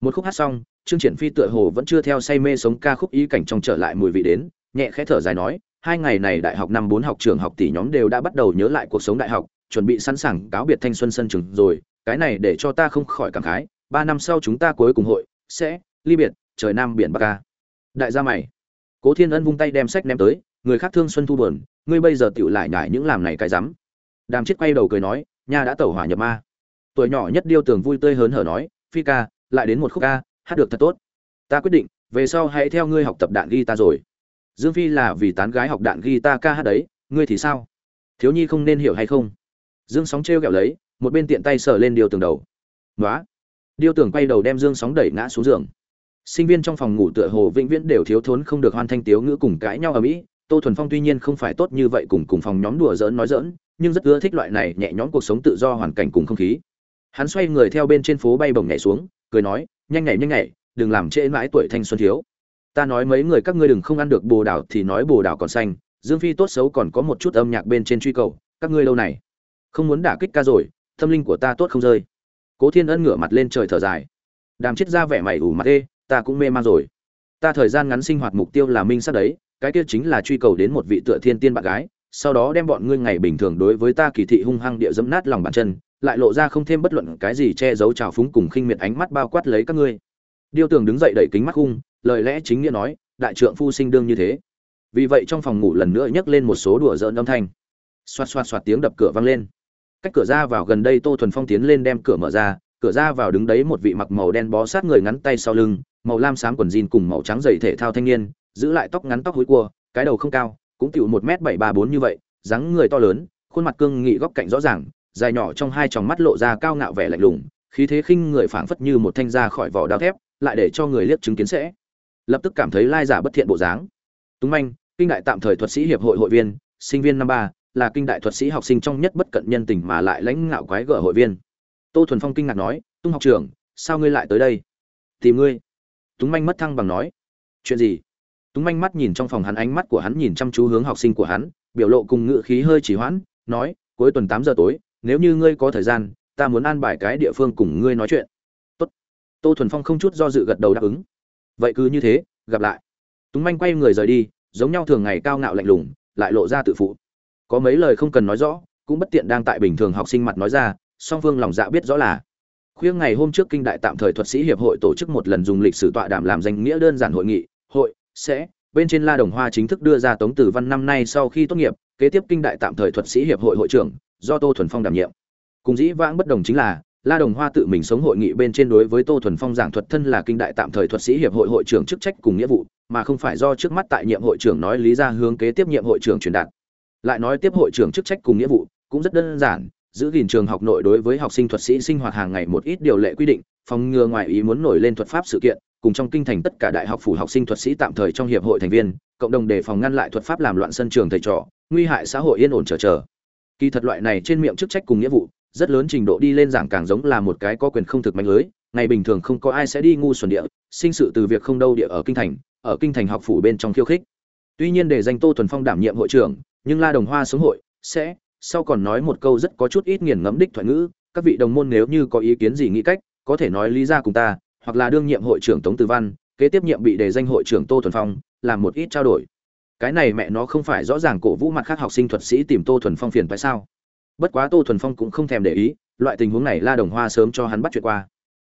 [SPEAKER 1] Một khúc hát xong, trương triển phi tựa hồ vẫn chưa theo say mê sống ca khúc ý cảnh trong trở lại mùi vị đến, nhẹ khẽ thở dài nói, hai ngày này đại học năm bốn học trường học tỷ nhóm đều đã bắt đầu nhớ lại cuộc sống đại học, chuẩn bị sẵn sàng cáo biệt thanh xuân sân trường rồi, cái này để cho ta không khỏi cảm khái, ba năm sau chúng ta cuối cùng hội sẽ, ly biệt, trời nam biển bắc ca. Đại gia mày. Cố thiên ân vung tay đem sách ném tới, người khác thương xuân thu buồn, ngươi bây giờ tựu lại nhải những làm này cái rắm. Đàm chết quay đầu cười nói nha đã tẩu hỏa nhập ma. Tuổi nhỏ nhất điêu tường vui tươi hớn hở nói, phi ca, lại đến một khúc ca, hát được thật tốt. Ta quyết định, về sau hãy theo ngươi học tập đạn ghi ta rồi. Dương phi là vì tán gái học đạn ghi ta ca hát đấy, ngươi thì sao? Thiếu nhi không nên hiểu hay không? Dương sóng trêu ghẹo lấy, một bên tiện tay sờ lên điêu tường đầu. Nói điêu tường quay đầu đem dương sóng đẩy ngã xuống giường. Sinh viên trong phòng ngủ tựa hồ vĩnh viễn đều thiếu thốn không được hoan thanh tiếu ngữ cùng cãi nhau ở mỹ. Tô thuần phong tuy nhiên không phải tốt như vậy cùng cùng phòng nhóm đùa giỡn nói giỡn nhưng rất ưa thích loại này nhẹ nhõm cuộc sống tự do hoàn cảnh cùng không khí. Hắn xoay người theo bên trên phố bay bồng nhảy xuống, cười nói, nhanh nhảy nhanh nhảy, đừng làm trễ mãi tuổi thanh xuân thiếu. Ta nói mấy người các ngươi đừng không ăn được bồ đào thì nói bồ đào còn xanh, dương phi tốt xấu còn có một chút âm nhạc bên trên truy cầu, các ngươi lâu này không muốn đả kích ca rồi, tâm linh của ta tốt không rơi. Cố thiên ân ngửa mặt lên trời thở dài. Đàm chết ra vẻ mày ủ mặt ê, ta cũng mê man rồi. Ta thời gian ngắn sinh hoạt mục tiêu là minh sát đấy, cái kia chính là truy cầu đến một vị tựa thiên tiên bạn gái sau đó đem bọn ngươi ngày bình thường đối với ta kỳ thị hung hăng địa dẫm nát lòng bàn chân, lại lộ ra không thêm bất luận cái gì che giấu trào phúng cùng khinh miệt ánh mắt bao quát lấy các ngươi. Điêu tường đứng dậy đẩy kính mắt hung, lời lẽ chính nghĩa nói, đại trượng phu sinh đương như thế. Vì vậy trong phòng ngủ lần nữa nhấc lên một số đùa giỡn âm thanh. Xoạt xoạt xoạt tiếng đập cửa vang lên. Cách cửa ra vào gần đây tô thuần phong tiến lên đem cửa mở ra, cửa ra vào đứng đấy một vị mặc màu đen bó sát người ngắn tay sau lưng, màu lam xám quần jean cùng màu trắng giày thể thao thanh niên, giữ lại tóc ngắn tóc hối cua, cái đầu không cao cũng tiểu một m bảy ba bốn như vậy, dáng người to lớn, khuôn mặt cương nghị góc cạnh rõ ràng, dài nhỏ trong hai tròng mắt lộ ra cao ngạo vẻ lạnh lùng, khí thế khinh người phảng phất như một thanh ra khỏi vỏ đao thép, lại để cho người liếc chứng kiến sẽ lập tức cảm thấy lai giả bất thiện bộ dáng. Túng manh, kinh đại tạm thời thuật sĩ hiệp hội hội viên, sinh viên năm ba, là kinh đại thuật sĩ học sinh trong nhất bất cận nhân tình mà lại lãnh ngạo quái gở hội viên. Tô thuần phong kinh ngạc nói, tung học trưởng, sao ngươi lại tới đây? Tìm ngươi. Túng manh mất thăng bằng nói, chuyện gì? Túng manh mắt nhìn trong phòng hắn, ánh mắt của hắn nhìn chăm chú hướng học sinh của hắn, biểu lộ cùng ngự khí hơi chỉ hoãn, nói, cuối tuần tám giờ tối, nếu như ngươi có thời gian, ta muốn an bài cái địa phương cùng ngươi nói chuyện. Tốt. tô thuần phong không chút do dự gật đầu đáp ứng. Vậy cứ như thế, gặp lại. Túng manh quay người rời đi, giống nhau thường ngày cao ngạo lạnh lùng, lại lộ ra tự phụ. Có mấy lời không cần nói rõ, cũng bất tiện đang tại bình thường học sinh mặt nói ra, song phương lòng dạ biết rõ là. Khuya ngày hôm trước kinh đại tạm thời thuật sĩ hiệp hội tổ chức một lần dùng lịch sử tọa đàm làm danh nghĩa đơn giản hội nghị, hội sẽ, bên trên la đồng hoa chính thức đưa ra tống tử văn năm nay sau khi tốt nghiệp, kế tiếp kinh đại tạm thời thuật sĩ hiệp hội hội trưởng, do tô thuần phong đảm nhiệm. Cùng dĩ vãng bất đồng chính là, la đồng hoa tự mình sống hội nghị bên trên đối với tô thuần phong giảng thuật thân là kinh đại tạm thời thuật sĩ hiệp hội hội trưởng chức trách cùng nghĩa vụ, mà không phải do trước mắt tại nhiệm hội trưởng nói lý ra hướng kế tiếp nhiệm hội trưởng truyền đạt. Lại nói tiếp hội trưởng chức trách cùng nghĩa vụ, cũng rất đơn giản, giữ gìn trường học nội đối với học sinh thuật sĩ sinh hoạt hàng ngày một ít điều lệ quy định, phòng ngừa ngoài ý muốn nổi lên thuật pháp sự kiện cùng trong kinh thành tất cả đại học phủ học sinh thuật sĩ tạm thời trong hiệp hội thành viên, cộng đồng đề phòng ngăn lại thuật pháp làm loạn sân trường thầy trò, nguy hại xã hội yên ổn chờ chờ kỳ thật loại này trên miệng chức trách cùng nghĩa vụ, rất lớn trình độ đi lên giảng càng giống là một cái có quyền không thực mạnh lưới, ngày bình thường không có ai sẽ đi ngu xuẩn địa, sinh sự từ việc không đâu địa ở kinh thành, ở kinh thành học phủ bên trong khiêu khích. Tuy nhiên để danh tô thuần phong đảm nhiệm hội trưởng, nhưng la đồng hoa sống hội, sẽ, sau còn nói một câu rất có chút ít nghiền ngẫm đích thoại ngữ, các vị đồng môn nếu như có ý kiến gì nghĩ cách, có thể nói lý ra cùng ta hoặc là đương nhiệm hội trưởng tống tử văn, kế tiếp nhiệm bị đề danh hội trưởng tô thuần phong, làm một ít trao đổi. Cái này mẹ nó không phải rõ ràng cổ vũ mặt khác học sinh thuật sĩ tìm tô thuần phong phiền phải sao? Bất quá tô thuần phong cũng không thèm để ý, loại tình huống này la đồng hoa sớm cho hắn bắt chuyện qua.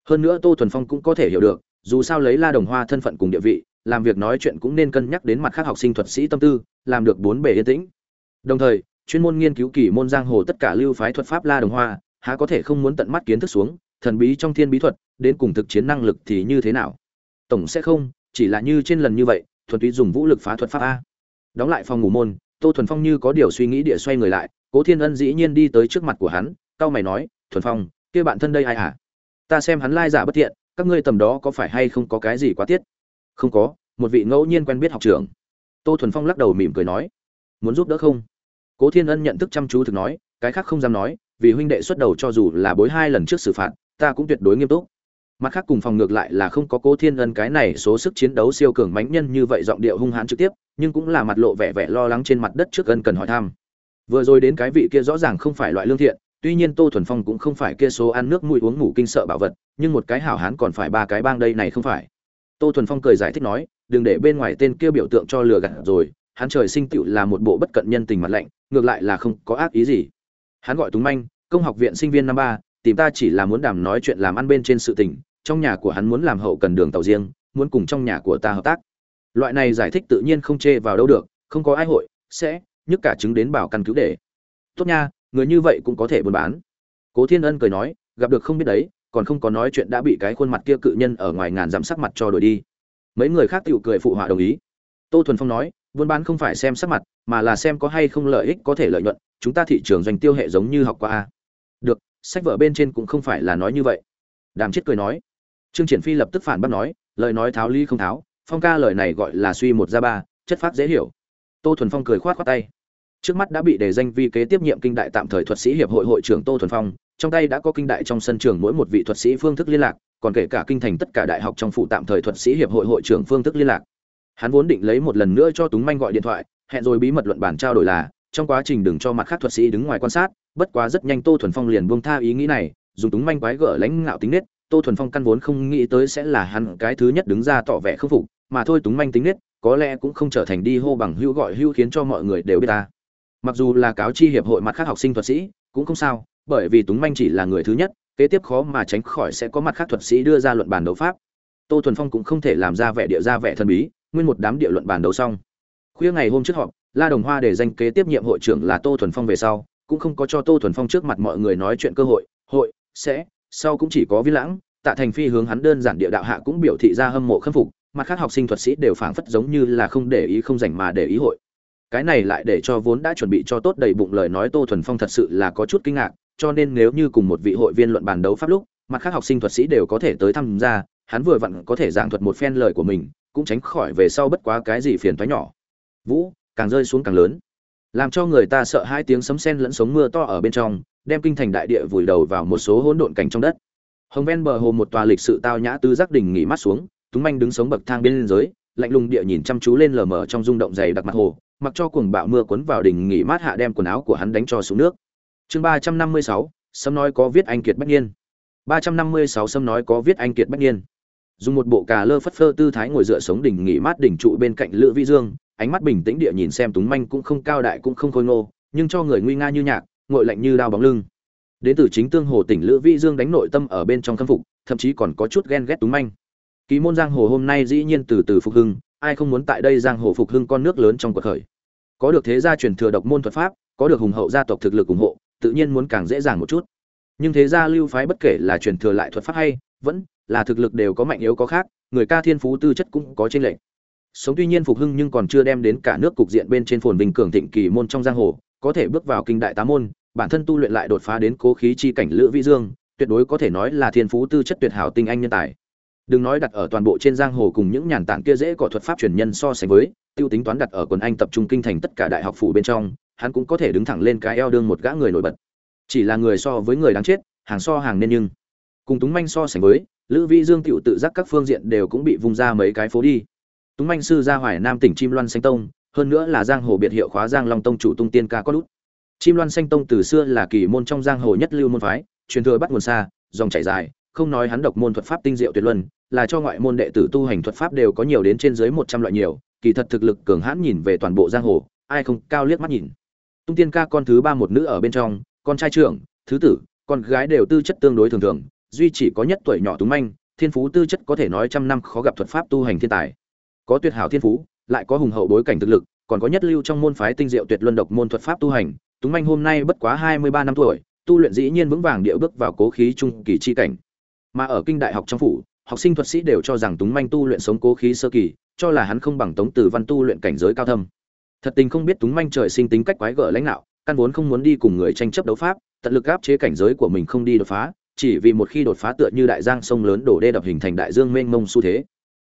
[SPEAKER 1] Hơn nữa tô thuần phong cũng có thể hiểu được, dù sao lấy la đồng hoa thân phận cùng địa vị, làm việc nói chuyện cũng nên cân nhắc đến mặt khác học sinh thuật sĩ tâm tư, làm được bốn bề yên tĩnh. Đồng thời, chuyên môn nghiên cứu kỳ môn giang hồ tất cả lưu phái thuật pháp la đồng hoa, há có thể không muốn tận mắt kiến thức xuống thần bí trong thiên bí thuật, đến cùng thực chiến năng lực thì như thế nào? Tổng sẽ không, chỉ là như trên lần như vậy, thuần túy dùng vũ lực phá thuật pháp a. Đóng lại phòng ngủ môn, tô thuần phong như có điều suy nghĩ địa xoay người lại, cố thiên ân dĩ nhiên đi tới trước mặt của hắn cau mày nói, thuần phong, kia bạn thân đây ai hả? Ta xem hắn lai giả bất thiện, các ngươi tầm đó có phải hay không có cái gì quá tiết? Không có, một vị ngẫu nhiên quen biết học trưởng. Tô thuần phong lắc đầu mỉm cười nói, muốn giúp đỡ không? Cố thiên ân nhận thức chăm chú thực nói, cái khác không dám nói, vì huynh đệ xuất đầu cho dù là bối hai lần trước xử phạt ta cũng tuyệt đối nghiêm túc. Mặt khác cùng phòng ngược lại là không có cố thiên ân cái này số sức chiến đấu siêu cường mãnh nhân như vậy giọng điệu hung hãn trực tiếp, nhưng cũng là mặt lộ vẻ vẻ lo lắng trên mặt đất trước ân cần hỏi thăm. Vừa rồi đến cái vị kia rõ ràng không phải loại lương thiện, tuy nhiên tô thuần phong cũng không phải kia số ăn nước mũi uống ngủ kinh sợ bảo vật, nhưng một cái hảo hán còn phải ba cái bang đây này không phải. Tô thuần phong cười giải thích nói, đừng để bên ngoài tên kia biểu tượng cho lừa gạt rồi, hắn trời sinh tựu là một bộ bất cận nhân tình mặt lạnh, ngược lại là không có ác ý gì. Hắn gọi túng manh, công học viện sinh viên năm ba tìm ta chỉ là muốn đàm nói chuyện làm ăn bên trên sự tình, trong nhà của hắn muốn làm hậu cần đường tàu riêng, muốn cùng trong nhà của ta hợp tác. Loại này giải thích tự nhiên không chê vào đâu được, không có ai hội, sẽ, nhức cả chứng đến bảo căn cứ để. Tốt nha, người như vậy cũng có thể buôn bán. Cố thiên ân cười nói, gặp được không biết đấy, còn không có nói chuyện đã bị cái khuôn mặt kia cự nhân ở ngoài ngàn dặm sắc mặt cho đổi đi. Mấy người khác tiểu cười phụ họa đồng ý. Tô thuần phong nói, buôn bán không phải xem sắc mặt, mà là xem có hay không lợi ích có thể lợi nhuận, chúng ta thị trường doanh tiêu hệ giống như học qua a. Được sách vở bên trên cũng không phải là nói như vậy. Đàm chết cười nói. Trương triển phi lập tức phản bác nói, lời nói tháo ly không tháo, phong ca lời này gọi là suy một ra ba, chất phát dễ hiểu. Tô thuần phong cười khoát khoát tay. Trước mắt đã bị đề danh vi kế tiếp nhiệm kinh đại tạm thời thuật sĩ hiệp hội hội trưởng tô thuần phong, trong tay đã có kinh đại trong sân trường mỗi một vị thuật sĩ phương thức liên lạc, còn kể cả kinh thành tất cả đại học trong phụ tạm thời thuật sĩ hiệp hội hội trưởng phương thức liên lạc. Hắn vốn định lấy một lần nữa cho túng manh gọi điện thoại, hẹn rồi bí mật luận bản trao đổi là, trong quá trình đừng cho mặt khác thuật sĩ đứng ngoài quan sát bất quá rất nhanh tô thuần phong liền buông tha ý nghĩ này, dùng túng manh quái gở lãnh ngạo tính nết, tô thuần phong căn vốn không nghĩ tới sẽ là hắn cái thứ nhất đứng ra tỏ vẻ khâm phục, mà thôi túng manh tính nết, có lẽ cũng không trở thành đi hô bằng hữu gọi hữu khiến cho mọi người đều biết ta. Mặc dù là cáo chi hiệp hội mặt khác học sinh thuật sĩ, cũng không sao, bởi vì túng manh chỉ là người thứ nhất, kế tiếp khó mà tránh khỏi sẽ có mặt khác thuật sĩ đưa ra luận bàn đấu pháp. Tô thuần phong cũng không thể làm ra vẻ địa ra vẻ thần bí, nguyên một đám địa luận bàn đấu xong. Khuya ngày hôm trước họp, la đồng hoa để danh kế tiếp nhiệm hội trưởng là tô thuần phong về sau cũng không có cho tô thuần phong trước mặt mọi người nói chuyện cơ hội hội, sẽ, sau cũng chỉ có vi lãng, tạ thành phi hướng hắn đơn giản địa đạo hạ cũng biểu thị ra hâm mộ khâm phục, mặt khác học sinh thuật sĩ đều phảng phất giống như là không để ý không dành mà để ý hội. Cái này lại để cho vốn đã chuẩn bị cho tốt đầy bụng lời nói tô thuần phong thật sự là có chút kinh ngạc, cho nên nếu như cùng một vị hội viên luận bàn đấu pháp lúc, mặt khác học sinh thuật sĩ đều có thể tới tham gia hắn vừa vặn có thể giảng thuật một phen lời của mình, cũng tránh khỏi về sau bất quá cái gì phiền toái nhỏ. Vũ, càng rơi xuống càng lớn làm cho người ta sợ hai tiếng sấm sen lẫn sống mưa to ở bên trong, đem kinh thành đại địa vùi đầu vào một số hỗn độn cảnh trong đất. Hồng ven bờ hồ một tòa lịch sự tao nhã tư giác đình nghỉ mắt xuống, túng manh đứng sống bậc thang bên dưới, lạnh lùng địa nhìn chăm chú lên lờ mờ trong rung động dày đặc mặt hồ, mặc cho cuồng bạo mưa cuốn vào đỉnh nghỉ mát hạ đem quần áo của hắn đánh cho xuống nước. Chương ba trăm năm mươi sáu, sấm nói có viết anh kiệt bách nhiên ba trăm năm mươi sáu, sấm nói có viết anh kiệt bách nhiên dùng một bộ cà lơ phất phơ tư thái ngồi dựa sống đỉnh nghỉ mát đỉnh trụ bên cạnh lữ vĩ dương ánh mắt bình tĩnh địa nhìn xem túng manh cũng không cao đại cũng không khôi ngô, nhưng cho người nguy nga như nhạc, ngội lạnh như đao bóng lưng. Đến từ chính tương hồ tỉnh lữ vĩ dương đánh nội tâm ở bên trong khâm phục, thậm chí còn có chút ghen ghét túng manh. Ký môn giang hồ hôm nay dĩ nhiên từ từ phục hưng, ai không muốn tại đây giang hồ phục hưng con nước lớn trong cuộc khởi. Có được thế gia truyền thừa độc môn thuật pháp, có được hùng hậu gia tộc thực lực ủng hộ, tự nhiên muốn càng dễ dàng một chút. Nhưng thế gia lưu phái bất kể là truyền thừa lại thuật pháp hay, vẫn là thực lực đều có mạnh yếu có khác, người ca thiên phú tư chất cũng có trên lệnh sống tuy nhiên phục hưng nhưng còn chưa đem đến cả nước cục diện bên trên phồn vinh cường thịnh kỳ môn trong giang hồ, có thể bước vào kinh đại tá môn, bản thân tu luyện lại đột phá đến cố khí chi cảnh lữ vĩ dương, tuyệt đối có thể nói là thiên phú tư chất tuyệt hảo tinh anh nhân tài. Đừng nói đặt ở toàn bộ trên giang hồ cùng những nhàn tản kia dễ có thuật pháp truyền nhân so sánh với, tiêu tính toán đặt ở quần anh tập trung kinh thành tất cả đại học phủ bên trong, hắn cũng có thể đứng thẳng lên cái eo đương một gã người nổi bật. Chỉ là người so với người đáng chết, hàng so hàng nên nhưng. Cùng túng manh so sánh với, lữ vĩ dương tiểu tự giác các phương diện đều cũng bị vung ra mấy cái phố đi túng manh sư ra hoài nam tỉnh chim loan xanh tông, hơn nữa là giang hồ biệt hiệu khóa giang long tông chủ tung tiên ca có lút. Chim loan xanh tông từ xưa là kỳ môn trong giang hồ nhất lưu môn phái, truyền thừa bắt nguồn xa, dòng chảy dài, không nói hắn độc môn thuật pháp tinh diệu tuyệt luân, là cho ngoại môn đệ tử tu hành thuật pháp đều có nhiều đến trên dưới một trăm loại nhiều, kỳ thật thực lực cường hãn nhìn về toàn bộ giang hồ, ai không cao liếc mắt nhìn. Tung tiên ca con thứ ba một nữ ở bên trong, con trai trưởng, thứ tử, con gái đều tư chất tương đối thường thường, duy chỉ có nhất tuổi nhỏ túng manh, thiên phú tư chất có thể nói trăm năm khó gặp thuật pháp tu hành thiên tài có tuyệt hảo thiên phú, lại có hùng hậu bối cảnh thực lực, còn có nhất lưu trong môn phái tinh diệu tuyệt luân độc môn thuật pháp tu hành, túng manh hôm nay bất quá hai mươi ba năm tuổi, tu luyện dĩ nhiên vững vàng địa bước vào cố khí trung kỳ chi cảnh. Mà ở kinh đại học trong phủ, học sinh thuật sĩ đều cho rằng túng manh tu luyện sống cố khí sơ kỳ, cho là hắn không bằng tống tử văn tu luyện cảnh giới cao thâm. Thật tình không biết túng manh trời sinh tính cách quái gở lãnh đạo, căn vốn không muốn đi cùng người tranh chấp đấu pháp, tận lực áp chế cảnh giới của mình không đi đột phá, chỉ vì một khi đột phá tựa như đại giang sông lớn đổ đê đập hình thành đại dương mênh mông xu thế.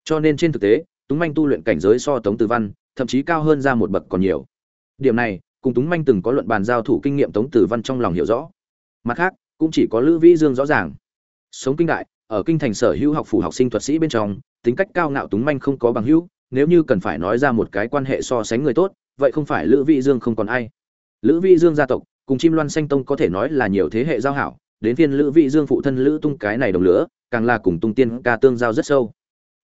[SPEAKER 1] Cho nên trên thực tế túng manh tu luyện cảnh giới so tống tử văn, thậm chí cao hơn ra một bậc còn nhiều. Điểm này, cùng túng manh từng có luận bàn giao thủ kinh nghiệm tống tử văn trong lòng hiểu rõ. Mặt khác, cũng chỉ có lữ vĩ dương rõ ràng. Sống kinh đại, ở kinh thành sở hữu học phủ học sinh thuật sĩ bên trong, tính cách cao ngạo túng manh không có bằng hữu, nếu như cần phải nói ra một cái quan hệ so sánh người tốt, vậy không phải lữ vĩ dương không còn ai. Lữ vĩ dương gia tộc, cùng chim loan xanh tông có thể nói là nhiều thế hệ giao hảo, đến phiên lữ vĩ dương phụ thân lữ tung cái này đồng lửa, càng là cùng tung tiên ca tương giao rất sâu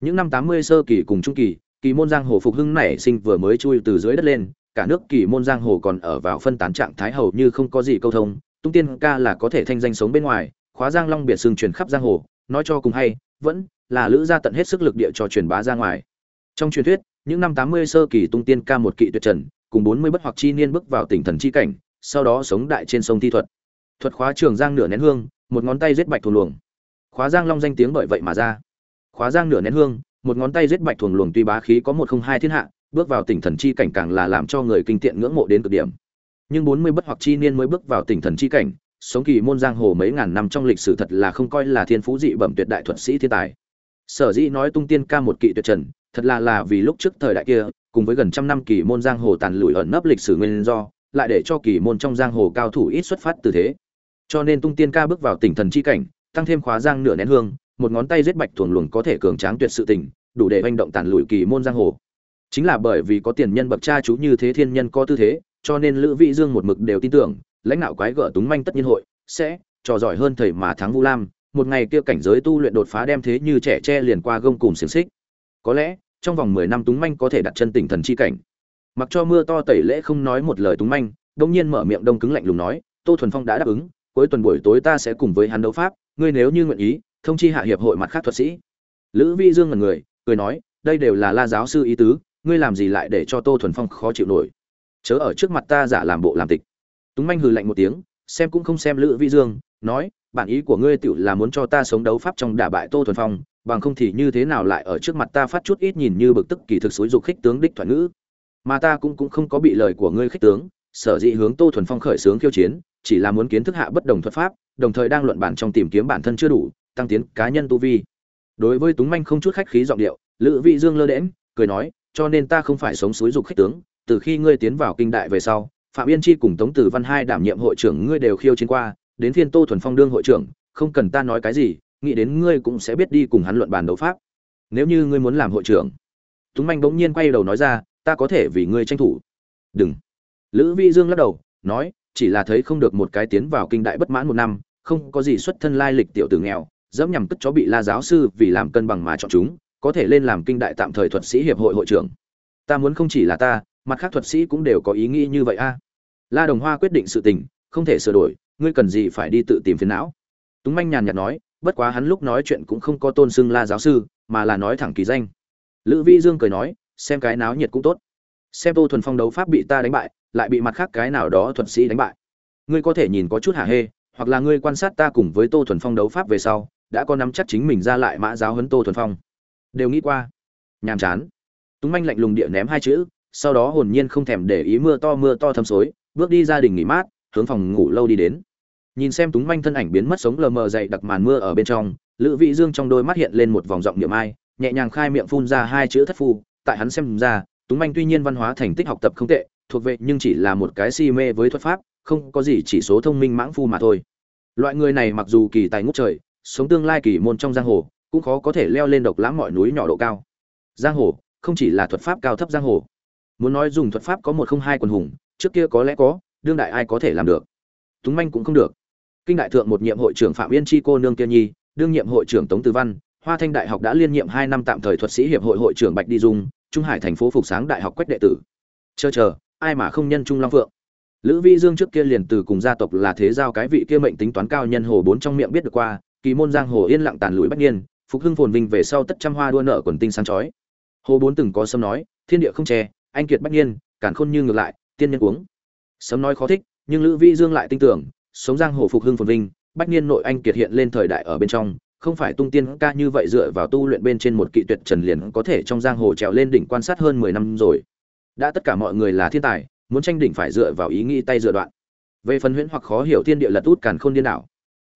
[SPEAKER 1] những năm tám mươi sơ kỳ cùng trung kỳ kỳ môn giang hồ phục hưng nảy sinh vừa mới chui từ dưới đất lên, cả nước kỳ môn giang hồ còn ở vào phân tán trạng thái hầu như không có gì câu thông, tung tiên ca là có thể thanh danh sống bên ngoài, khóa giang long biệt sừng truyền khắp giang hồ, nói cho cùng hay, vẫn là lữ gia tận hết sức lực địa cho truyền bá ra ngoài. Trong truyền thuyết, những năm tám mươi sơ kỳ tung tiên ca một kỵ tuyệt trần, cùng bốn mươi bất hoặc chi niên bước vào tỉnh thần chi cảnh, sau đó sống đại trên sông thi thuật. Thuật khóa trường giang nửa nén hương, một ngón tay giết bạch thủ luồng. Khóa giang long danh tiếng bởi vậy mà ra khóa giang nửa nén hương, một ngón tay giết bạch thuồng luồng tuy bá khí có một không hai thiên hạ, bước vào tỉnh thần chi cảnh càng là làm cho người kinh tiện ngưỡng mộ đến cực điểm. Nhưng bốn mươi bất hoặc chi niên mới bước vào tỉnh thần chi cảnh, sống kỳ môn giang hồ mấy ngàn năm trong lịch sử thật là không coi là thiên phú dị bẩm tuyệt đại thuật sĩ thiên tài. Sở dĩ nói tung tiên ca một kỵ tuyệt trần, thật là là vì lúc trước thời đại kia, cùng với gần trăm năm kỳ môn giang hồ tàn lủi ẩn nấp lịch sử nguyên do, lại để cho kỳ môn trong giang hồ cao thủ ít xuất phát từ thế. Cho nên tung tiên ca bước vào tỉnh thần chi cảnh, tăng thêm khóa giang nửa nén hương một ngón tay giết bạch thuần luồng có thể cường tráng tuyệt sự tình, đủ để hành động tàn lụi kỳ môn giang hồ. Chính là bởi vì có tiền nhân bậc cha chú như thế thiên nhân có tư thế, cho nên lữ vị dương một mực đều tin tưởng, lãnh đạo quái gở túng manh tất nhiên hội, sẽ trò giỏi hơn thầy mà thắng vu lam, một ngày kia cảnh giới tu luyện đột phá đem thế như trẻ tre liền qua gông cùng xiềng xích. Có lẽ, trong vòng mười năm túng manh có thể đặt chân tỉnh thần chi cảnh. Mặc cho mưa to tẩy lễ không nói một lời túng manh đột nhiên mở miệng đông cứng lạnh lùng nói, tô thuần phong đã đáp ứng, cuối tuần buổi tối ta sẽ cùng với hắn đấu pháp, ngươi nếu như nguyện ý thông chi hạ hiệp hội mặt khác thuật sĩ. Lữ vi dương ngần người, cười nói, đây đều là la giáo sư ý tứ, ngươi làm gì lại để cho tô thuần phong khó chịu nổi? Chớ ở trước mặt ta giả làm bộ làm tịch. Túng manh hừ lạnh một tiếng, xem cũng không xem lữ vi dương, nói, bản ý của ngươi tựu là muốn cho ta sống đấu pháp trong đả bại tô thuần phong, bằng không thì như thế nào lại ở trước mặt ta phát chút ít nhìn như bực tức kỳ thực xúi dục khích tướng đích thoại ngữ? Mà ta cũng cũng không có bị lời của ngươi khích tướng, sở dĩ hướng tô thuần phong khởi xướng khiêu chiến, chỉ là muốn kiến thức hạ bất đồng thuật pháp, đồng thời đang luận bản trong tìm kiếm bản thân chưa đủ tăng tiến cá nhân tu vi. Đối với túng manh không chút khách khí giọng điệu, lữ vị dương lơ đễm cười nói, cho nên ta không phải sống suối dục khích tướng, từ khi ngươi tiến vào kinh đại về sau, phạm yên chi cùng tống tử văn hai đảm nhiệm hội trưởng ngươi đều khiêu chiến qua, đến phiên tô thuần phong đương hội trưởng, không cần ta nói cái gì, nghĩ đến ngươi cũng sẽ biết đi cùng hắn luận bàn đấu pháp. Nếu như ngươi muốn làm hội trưởng. Túng manh bỗng nhiên quay đầu nói ra, ta có thể vì ngươi tranh thủ. Đừng. Lữ vi dương lắc đầu, nói, chỉ là thấy không được một cái tiến vào kinh đại bất mãn một năm, không có gì xuất thân lai lịch tiểu tử nghèo dẫm nhằm cất chó bị la giáo sư vì làm cân bằng mà chọn chúng, có thể lên làm kinh đại tạm thời thuật sĩ hiệp hội hội trưởng. Ta muốn không chỉ là ta, mặt khác thuật sĩ cũng đều có ý nghĩ như vậy a. À. La đồng hoa quyết định sự tình, không thể sửa đổi, ngươi cần gì phải đi tự tìm phiền não. Túng manh nhàn nhạt nói, bất quá hắn lúc nói chuyện cũng không có tôn xưng la giáo sư, mà là nói thẳng kỳ danh. Lữ vi dương cười nói, xem cái náo nhiệt cũng tốt. Xem tô thuần phong đấu pháp bị ta đánh bại, lại bị mặt khác cái nào đó thuật sĩ đánh bại. Ngươi có thể nhìn có chút hả hê, hoặc là ngươi quan sát ta cùng với tô thuần phong đấu pháp về sau đã có nắm chắc chính mình ra lại mã giáo huấn tô thuần phong. Đều nghĩ qua. Nhàm chán. Túng manh lạnh lùng địa ném hai chữ, sau đó hồn nhiên không thèm để ý mưa to mưa to thâm xối, bước đi gia đình nghỉ mát, hướng phòng ngủ lâu đi đến. Nhìn xem túng manh thân ảnh biến mất sống lờ mờ dậy đặc màn mưa ở bên trong, lữ vị dương trong đôi mắt hiện lên một vòng giọng niệm ai, nhẹ nhàng khai miệng phun ra hai chữ thất phu, tại hắn xem ra, túng manh tuy nhiên văn hóa thành tích học tập không tệ, thuộc về nhưng chỉ là một cái si mê với thuật pháp, không có gì chỉ số thông minh mãng phu mà thôi. Loại người này mặc dù kỳ tài ngút trời sống tương lai kỳ môn trong giang hồ, cũng khó có thể leo lên độc lãm mọi núi nhỏ độ cao. Giang hồ, không chỉ là thuật pháp cao thấp giang hồ. Muốn nói dùng thuật pháp có một không hai quần hùng, trước kia có lẽ có, đương đại ai có thể làm được? Túng manh cũng không được. Kinh đại thượng một nhiệm hội trưởng phạm yên chi cô nương tiên nhi, đương nhiệm hội trưởng tống tư văn, hoa thanh đại học đã liên nhiệm hai năm tạm thời thuật sĩ hiệp hội hội trưởng bạch đi dung, trung hải thành phố phục sáng đại học quách đệ tử. Chờ chờ, ai mà không nhân trung long phượng? Lữ vi dương trước kia liền từ cùng gia tộc là thế giao cái vị kia mệnh tính toán cao nhân hồ bốn trong miệng biết được qua kỳ môn giang hồ yên lặng tàn lụi bách niên, phục hưng phồn vinh về sau tất trăm hoa đua nợ quần tinh sáng chói. Hồ bốn từng có sâm nói, thiên địa không che, anh kiệt bách niên cản khôn như ngược lại, tiên nhân uống. Sấm nói khó thích, nhưng lữ vi dương lại tin tưởng, sống giang hồ phục hưng phồn vinh, bách niên nội anh kiệt hiện lên thời đại ở bên trong, không phải tung tiên ca như vậy dựa vào tu luyện bên trên một kỵ tuyệt trần liền có thể trong giang hồ trèo lên đỉnh quan sát hơn mười năm rồi. Đã tất cả mọi người là thiên tài, muốn tranh đỉnh phải dựa vào ý nghĩ tay dựa đoạn. Về phần huyễn hoặc khó hiểu thiên địa lật út càn khôn điên đảo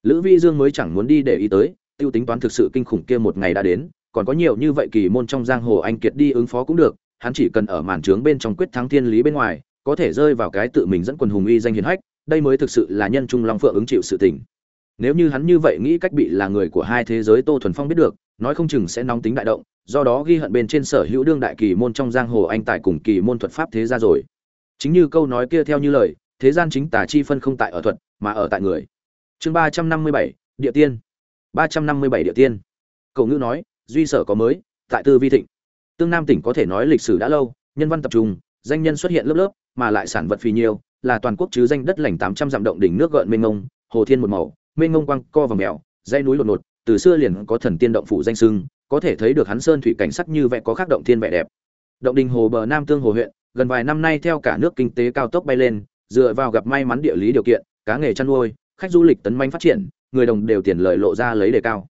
[SPEAKER 1] lữ vi dương mới chẳng muốn đi để ý tới, tiêu tính toán thực sự kinh khủng kia một ngày đã đến, còn có nhiều như vậy kỳ môn trong giang hồ anh kiệt đi ứng phó cũng được, hắn chỉ cần ở màn trướng bên trong quyết thắng thiên lý bên ngoài, có thể rơi vào cái tự mình dẫn quần hùng uy danh hiền hách, đây mới thực sự là nhân trung long phượng ứng chịu sự tình. Nếu như hắn như vậy nghĩ cách bị là người của hai thế giới tô thuần phong biết được, nói không chừng sẽ nóng tính đại động, do đó ghi hận bên trên sở hữu đương đại kỳ môn trong giang hồ anh tài cùng kỳ môn thuật pháp thế ra rồi. Chính như câu nói kia theo như lời, thế gian chính tà chi phân không tại ở thuật, mà ở tại người chương ba trăm năm mươi bảy, địa tiên. ba trăm năm mươi bảy địa tiên. Cậu ngữ nói, duy sở có mới, tại tư vi thịnh. Tương nam tỉnh có thể nói lịch sử đã lâu, nhân văn tập trung, danh nhân xuất hiện lớp lớp, mà lại sản vật phì nhiều, là toàn quốc chứ danh đất lành tám trăm dặm động đỉnh nước gợn mênh mông, hồ thiên một màu, mênh mông quang co và mèo, dãy núi lột nột từ xưa liền có thần tiên động phủ danh sưng, có thể thấy được hắn sơn thủy cảnh sắc như vẽ có khác động thiên vẻ đẹp. Động đình hồ bờ nam tương hồ huyện, gần vài năm nay theo cả nước kinh tế cao tốc bay lên, dựa vào gặp may mắn địa lý điều kiện, cá nghề chăn nuôi khách du lịch tấn manh phát triển, người đồng đều tiền lợi lộ ra lấy đề cao.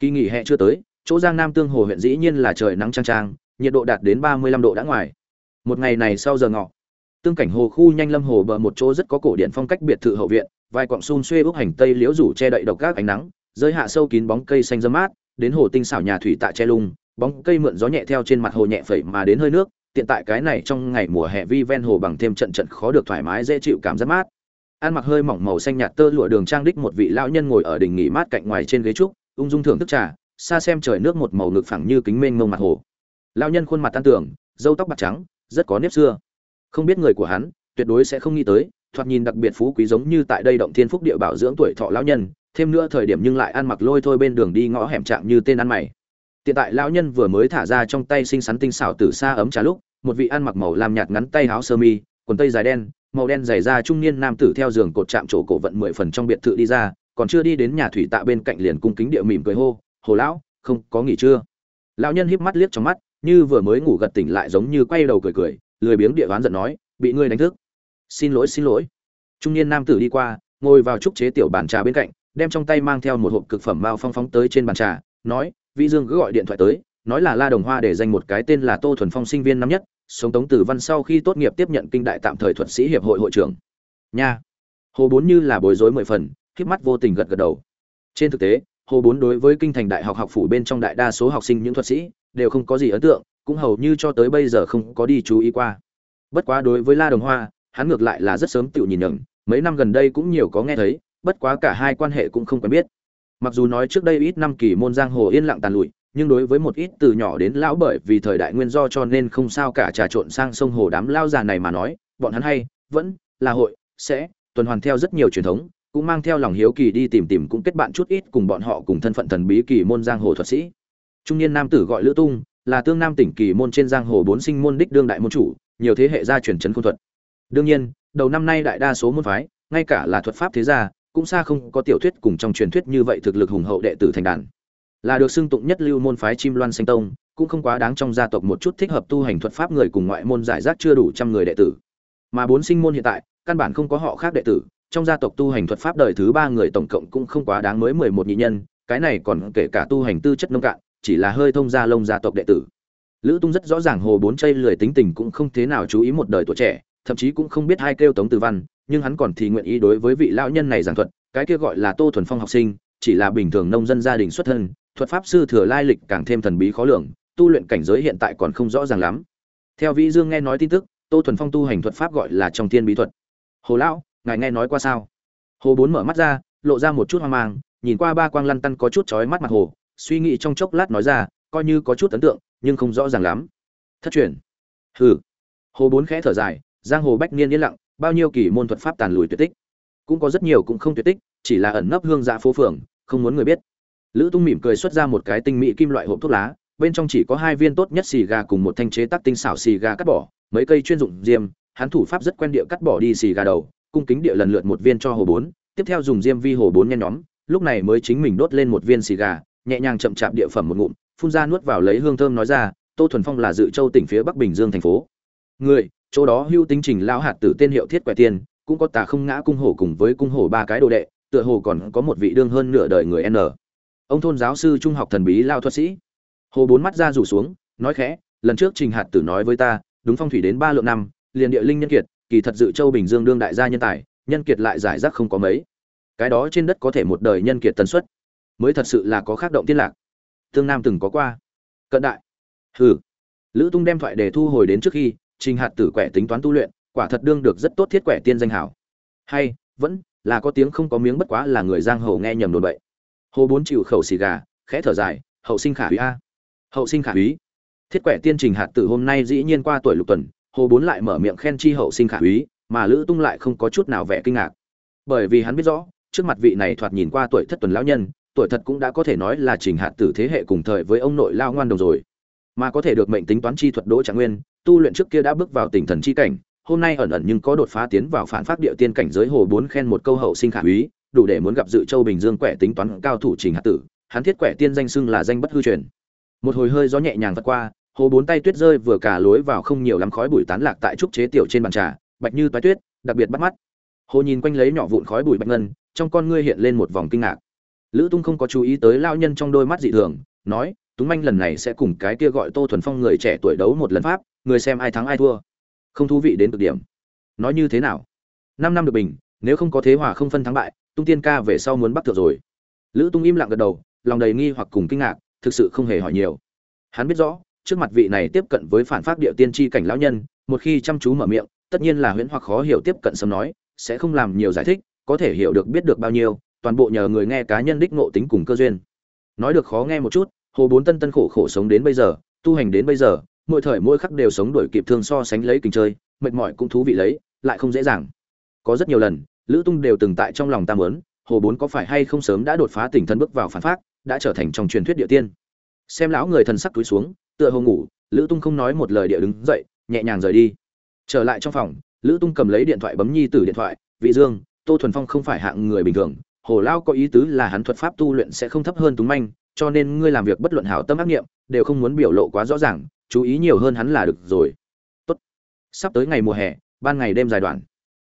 [SPEAKER 1] Kỳ nghỉ hè chưa tới, chỗ giang nam tương hồ huyện dĩ nhiên là trời nắng trang trang nhiệt độ đạt đến ba mươi lăm độ đã ngoài. Một ngày này sau giờ ngọ, tương cảnh hồ khu nhanh lâm hồ bờ một chỗ rất có cổ điện phong cách biệt thự hậu viện, vài quặng xun xuê úc hành tây liễu rủ che đậy độc gác ánh nắng, rơi hạ sâu kín bóng cây xanh dâm mát, đến hồ tinh xảo nhà thủy tạ che lung, bóng cây mượn gió nhẹ theo trên mặt hồ nhẹ phẩy mà đến hơi nước, tiện tại cái này trong ngày mùa hè vi ven hồ bằng thêm trận trận khó được thoải mái dễ chịu cảm giác mát ăn mặc hơi mỏng màu xanh nhạt tơ lụa đường trang đích một vị lão nhân ngồi ở đỉnh nghỉ mát cạnh ngoài trên ghế trúc, ung dung thưởng thức trà, xa xem trời nước một màu ngực phẳng như kính mênh mông mặt hồ. Lão nhân khuôn mặt tan tưởng râu tóc bạc trắng, rất có nếp xưa. Không biết người của hắn, tuyệt đối sẽ không nghĩ tới, thoạt nhìn đặc biệt phú quý giống như tại đây động thiên phúc địa bảo dưỡng tuổi thọ lão nhân, thêm nữa thời điểm nhưng lại ăn mặc lôi thôi bên đường đi ngõ hẻm trạng như tên ăn mày. Hiện tại lão nhân vừa mới thả ra trong tay xinh xắn tinh xảo từ xa ấm trà lúc, một vị ăn mặc màu làm nhạt ngắn tay áo sơ mi, quần tây dài đen màu đen dày da trung niên nam tử theo giường cột chạm chỗ cổ vận mười phần trong biệt thự đi ra, còn chưa đi đến nhà thủy tạ bên cạnh liền cung kính địa mỉm cười hô, hồ lão, không có nghỉ chưa? Lão nhân híp mắt liếc trong mắt, như vừa mới ngủ gật tỉnh lại giống như quay đầu cười cười, lười biếng địa đoán giận nói, bị ngươi đánh thức. Xin lỗi xin lỗi. Trung niên nam tử đi qua, ngồi vào trúc chế tiểu bàn trà bên cạnh, đem trong tay mang theo một hộp cực phẩm mao phong phóng tới trên bàn trà, nói, vĩ dương cứ gọi điện thoại tới, nói là la đồng hoa để dành một cái tên là tô thuần phong sinh viên năm nhất sống tống tử văn sau khi tốt nghiệp tiếp nhận kinh đại tạm thời thuật sĩ hiệp hội hội trưởng. Nha. Hồ bốn như là bối rối mười phần khiếp mắt vô tình gật gật đầu. Trên thực tế, hồ bốn đối với kinh thành đại học học phủ bên trong đại đa số học sinh những thuật sĩ đều không có gì ấn tượng, cũng hầu như cho tới bây giờ không có đi chú ý qua. Bất quá đối với la đồng hoa, hắn ngược lại là rất sớm tự nhìn nhận mấy năm gần đây cũng nhiều có nghe thấy, bất quá cả hai quan hệ cũng không quen biết. Mặc dù nói trước đây ít năm kỳ môn giang hồ yên lặng tàn lụi nhưng đối với một ít từ nhỏ đến lão bởi vì thời đại nguyên do cho nên không sao cả trà trộn sang sông hồ đám lao già này mà nói, bọn hắn hay, vẫn là hội, sẽ tuần hoàn theo rất nhiều truyền thống, cũng mang theo lòng hiếu kỳ đi tìm tìm cũng kết bạn chút ít cùng bọn họ cùng thân phận thần bí kỳ môn giang hồ thuật sĩ. Trung niên nam tử gọi lữ tung, là tương nam tỉnh kỳ môn trên giang hồ bốn sinh môn đích đương đại môn chủ, nhiều thế hệ gia truyền trấn khôn thuật. Đương nhiên, đầu năm nay đại đa số môn phái, ngay cả là thuật pháp thế gia, cũng xa không có tiểu thuyết cùng trong truyền thuyết như vậy thực lực hùng hậu đệ tử thành đàn là được xưng tụng nhất lưu môn phái chim loan xanh tông, cũng không quá đáng trong gia tộc một chút thích hợp tu hành thuật pháp người cùng ngoại môn giải rác chưa đủ trăm người đệ tử. Mà bốn sinh môn hiện tại, căn bản không có họ khác đệ tử, trong gia tộc tu hành thuật pháp đời thứ ba người tổng cộng cũng không quá đáng mới mười một nhị nhân, cái này còn kể cả tu hành tư chất nông cạn, chỉ là hơi thông gia lông gia tộc đệ tử. Lữ tung rất rõ ràng hồ bốn chây lười tính tình cũng không thế nào chú ý một đời tuổi trẻ, thậm chí cũng không biết hai kêu tống từ văn, nhưng hắn còn thì nguyện ý đối với vị lão nhân này giảng thuật, cái kia gọi là tô thuần phong học sinh, chỉ là bình thường nông dân gia đình xuất thân thuật pháp sư thừa lai lịch càng thêm thần bí khó lường, tu luyện cảnh giới hiện tại còn không rõ ràng lắm. Theo vĩ dương nghe nói tin tức, tô thuần phong tu hành thuật pháp gọi là trong thiên bí thuật. Hồ lão, ngài nghe nói qua sao? Hồ bốn mở mắt ra, lộ ra một chút hoang mang, nhìn qua ba quang lăn tăn có chút chói mắt mặt hồ, suy nghĩ trong chốc lát nói ra, coi như có chút ấn tượng, nhưng không rõ ràng lắm. Thất truyền. Hừ. Hồ bốn khẽ thở dài, giang hồ bách niên yên lặng, bao nhiêu kỳ môn thuật pháp tàn lùi tuyệt tích. Cũng có rất nhiều cũng không tuyệt tích, chỉ là ẩn nấp hương dạ phố phường, không muốn người biết lữ tung mỉm cười xuất ra một cái tinh mỹ kim loại hộp thuốc lá, bên trong chỉ có hai viên tốt nhất xì gà cùng một thanh chế tác tinh xảo xì gà cắt bỏ, mấy cây chuyên dụng diêm, hắn thủ pháp rất quen địa cắt bỏ đi xì gà đầu, cung kính địa lần lượt một viên cho hồ bốn, tiếp theo dùng diêm vi hồ bốn nhen nhóm, lúc này mới chính mình đốt lên một viên xì gà, nhẹ nhàng chậm chạp địa phẩm một ngụm, phun ra nuốt vào lấy hương thơm nói ra, tô thuần phong là dự châu tỉnh phía bắc bình dương thành phố. Người, chỗ đó hưu tính trình lão hạt tử tên hiệu thiết quẻ tiền cũng có tà không ngã cung hổ cùng với cung hổ ba cái đồ đệ, tựa hồ còn có một vị đương hơn nửa đời người n ông thôn giáo sư trung học thần bí lao thuật sĩ. Hồ bốn mắt ra rủ xuống, nói khẽ, lần trước trình hạt tử nói với ta, đúng phong thủy đến ba lượng năm, liền địa linh nhân kiệt, kỳ thật dự châu bình dương đương đại gia nhân tài, nhân kiệt lại giải rác không có mấy. Cái đó trên đất có thể một đời nhân kiệt tần suất, mới thật sự là có khác động tiên lạc. Tương nam từng có qua. Cận đại. Hừ. Lữ tung đem thoại đề thu hồi đến trước khi, trình hạt tử quẻ tính toán tu luyện, quả thật đương được rất tốt thiết quẻ tiên danh hảo. Hay, vẫn là có tiếng không có miếng bất quá là người giang hồ nghe nhầm đồn bậy hồ bốn chịu khẩu xì gà, khẽ thở dài, hậu sinh khả úy a, hậu sinh khả úy. Thiết quẻ tiên trình hạt tử hôm nay dĩ nhiên qua tuổi lục tuần, hồ bốn lại mở miệng khen chi hậu sinh khả úy, mà lữ tung lại không có chút nào vẻ kinh ngạc. Bởi vì hắn biết rõ, trước mặt vị này thoạt nhìn qua tuổi thất tuần lão nhân, tuổi thật cũng đã có thể nói là trình hạt tử thế hệ cùng thời với ông nội lao ngoan đồng rồi. Mà có thể được mệnh tính toán chi thuật đỗ trạng nguyên, tu luyện trước kia đã bước vào tỉnh thần chi cảnh, hôm nay ẩn ẩn nhưng có đột phá tiến vào phản phát địa tiên cảnh giới hồ bốn khen một câu hậu sinh khả úy đủ để muốn gặp dự châu bình dương quẻ tính toán cao thủ trình hạt tử, hắn thiết quẻ tiên danh xưng là danh bất hư truyền. Một hồi hơi gió nhẹ nhàng vượt qua hồ bốn tay tuyết rơi vừa cả lối vào không nhiều lắm khói bụi tán lạc tại trúc chế tiểu trên bàn trà, bạch như toái tuyết, đặc biệt bắt mắt. Hồ nhìn quanh lấy nhỏ vụn khói bụi bạch ngân, trong con ngươi hiện lên một vòng kinh ngạc. Lữ tung không có chú ý tới lao nhân trong đôi mắt dị thường, nói, túng manh lần này sẽ cùng cái kia gọi tô thuần phong người trẻ tuổi đấu một lần pháp, người xem ai thắng ai thua. Không thú vị đến cực điểm. Nói như thế nào? Năm năm được bình, nếu không có thế hòa không phân thắng bại tung tiên ca về sau muốn bắt thượng rồi. Lữ tung im lặng gật đầu, lòng đầy nghi hoặc cùng kinh ngạc, thực sự không hề hỏi nhiều. Hắn biết rõ, trước mặt vị này tiếp cận với phản pháp địa tiên tri cảnh lão nhân, một khi chăm chú mở miệng, tất nhiên là huyễn hoặc khó hiểu tiếp cận sớm nói, sẽ không làm nhiều giải thích, có thể hiểu được biết được bao nhiêu, toàn bộ nhờ người nghe cá nhân đích ngộ tính cùng cơ duyên. Nói được khó nghe một chút, hồ bốn tân tân khổ khổ sống đến bây giờ, tu hành đến bây giờ, mỗi thời mỗi khắc đều sống đổi kịp thương so sánh lấy kinh chơi, mệt mỏi cũng thú vị lấy, lại không dễ dàng. Có rất nhiều lần lữ tung đều từng tại trong lòng ta mớn hồ bốn có phải hay không sớm đã đột phá tỉnh thân bước vào phản phát đã trở thành trong truyền thuyết địa tiên. Xem lão người thần sắc túi xuống, tựa hồ ngủ, lữ tung không nói một lời địa đứng dậy, nhẹ nhàng rời đi. Trở lại trong phòng, lữ tung cầm lấy điện thoại bấm nhi tử điện thoại, vị dương, tô thuần phong không phải hạng người bình thường, hồ lao có ý tứ là hắn thuật pháp tu luyện sẽ không thấp hơn túng manh, cho nên ngươi làm việc bất luận hảo tâm ác nghiệm đều không muốn biểu lộ quá rõ ràng, chú ý nhiều hơn hắn là được rồi. Tốt. Sắp tới ngày mùa hè, ban ngày đêm dài đoạn.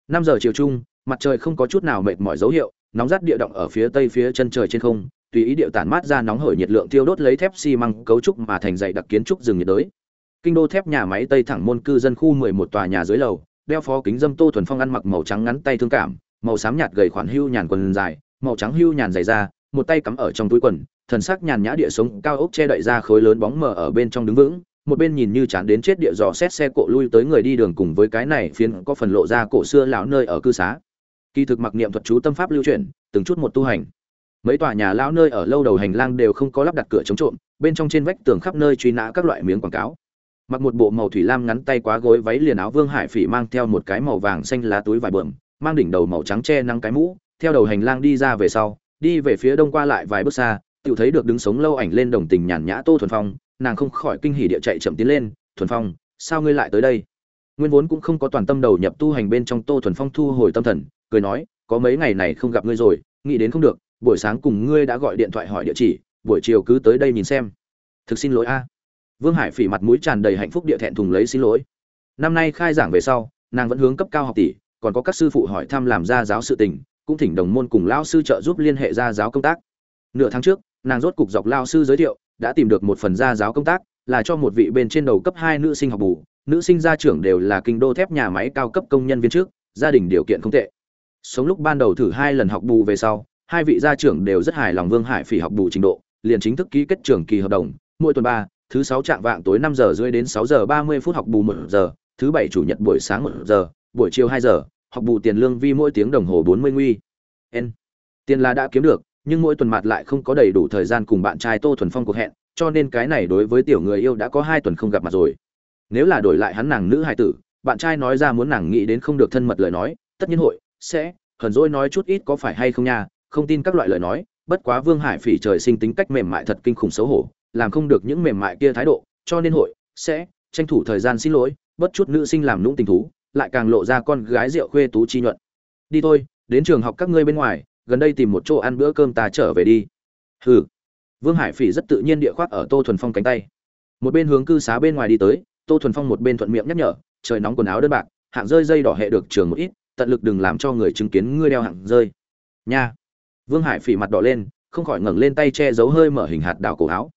[SPEAKER 1] Năm giờ chiều trung mặt trời không có chút nào mệt mỏi dấu hiệu, nóng rát địa động ở phía tây phía chân trời trên không, tùy ý điệu tản mát ra nóng hởi nhiệt lượng tiêu đốt lấy thép xi măng cấu trúc mà thành dày đặc kiến trúc rừng nhiệt đới. Kinh đô thép nhà máy tây thẳng môn cư dân khu 11 tòa nhà dưới lầu, đeo phó kính dâm tô thuần phong ăn mặc màu trắng ngắn tay thương cảm, màu xám nhạt gầy khoản hưu nhàn quần dài, màu trắng hưu nhàn dày da, một tay cắm ở trong túi quần, thần sắc nhàn nhã địa sống, cao ốc che đậy ra khối lớn bóng mờ ở bên trong đứng vững, một bên nhìn như chán đến chết địa dò xét xe cộ lui tới người đi đường cùng với cái này phiến có phần lộ ra cổ xưa lão nơi ở cư xá kỳ thực mặc niệm thuật chú tâm pháp lưu chuyển, từng chút một tu hành. Mấy tòa nhà lão nơi ở lâu đầu hành lang đều không có lắp đặt cửa chống trộm, bên trong trên vách tường khắp nơi truy nã các loại miếng quảng cáo. Mặc một bộ màu thủy lam ngắn tay quá gối váy liền áo vương hải phỉ mang theo một cái màu vàng xanh lá túi vải bờm mang đỉnh đầu màu trắng che nắng cái mũ, theo đầu hành lang đi ra về sau, đi về phía đông qua lại vài bước xa tự thấy được đứng sống lâu ảnh lên đồng tình nhàn nhã tô thuần phong, nàng không khỏi kinh hỉ địa chạy chậm tiến lên, thuần phong, sao ngươi lại tới đây? Nguyên vốn cũng không có toàn tâm đầu nhập tu hành bên trong tô thuần phong thu hồi tâm thần cười nói, có mấy ngày này không gặp ngươi rồi, nghĩ đến không được, buổi sáng cùng ngươi đã gọi điện thoại hỏi địa chỉ, buổi chiều cứ tới đây nhìn xem. Thực xin lỗi a. Vương hải phỉ mặt mũi tràn đầy hạnh phúc địa thẹn thùng lấy, xin lỗi. Năm nay khai giảng về sau, nàng vẫn hướng cấp cao học tỷ, còn có các sư phụ hỏi thăm làm ra giáo sự tình, cũng thỉnh đồng môn cùng lao sư trợ giúp liên hệ ra giáo công tác. Nửa tháng trước, nàng rốt cục dọc lao sư giới thiệu, đã tìm được một phần gia giáo công tác, là cho một vị bên trên đầu cấp hai nữ sinh học bù. Nữ sinh gia trưởng đều là kinh đô thép nhà máy cao cấp công nhân viên trước, gia đình điều kiện không tệ sống lúc ban đầu thử hai lần học bù về sau, hai vị gia trưởng đều rất hài lòng vương hải phỉ học bù trình độ, liền chính thức ký kết trường kỳ hợp đồng. Mỗi tuần ba, thứ sáu trạng vạng tối năm giờ rưỡi đến sáu giờ ba mươi phút học bù một giờ, thứ bảy chủ nhật buổi sáng một giờ, buổi chiều hai giờ, học bù tiền lương vi mỗi tiếng đồng hồ bốn mươi nguy. N. Tiền là đã kiếm được, nhưng mỗi tuần mặt lại không có đầy đủ thời gian cùng bạn trai tô thuần phong cuộc hẹn, cho nên cái này đối với tiểu người yêu đã có hai tuần không gặp mặt rồi. Nếu là đổi lại hắn nàng nữ hài tử, bạn trai nói ra muốn nàng nghĩ đến không được thân mật lời nói, tất nhiên hội sẽ, hờn dỗi nói chút ít có phải hay không nha, không tin các loại lời nói, bất quá vương hải phỉ trời sinh tính cách mềm mại thật kinh khủng xấu hổ, làm không được những mềm mại kia thái độ, cho nên hội, sẽ, tranh thủ thời gian xin lỗi, bất chút nữ sinh làm nũng tình thú, lại càng lộ ra con gái rượu khuê tú chi nhuận. Đi thôi, đến trường học các ngươi bên ngoài, gần đây tìm một chỗ ăn bữa cơm ta trở về đi. Hừ. Vương hải phỉ rất tự nhiên địa khoác ở tô thuần phong cánh tay. Một bên hướng cư xá bên ngoài đi tới, tô thuần phong một bên thuận miệng nhắc nhở, trời nóng quần áo đơn bạc, hạng rơi dây đỏ hệ được trường một ít tận lực đừng làm cho người chứng kiến ngươi đeo hạng rơi. Nha. Vương hải phỉ mặt đỏ lên, không khỏi ngẩng lên tay che giấu hơi mở hình hạt đảo cổ áo.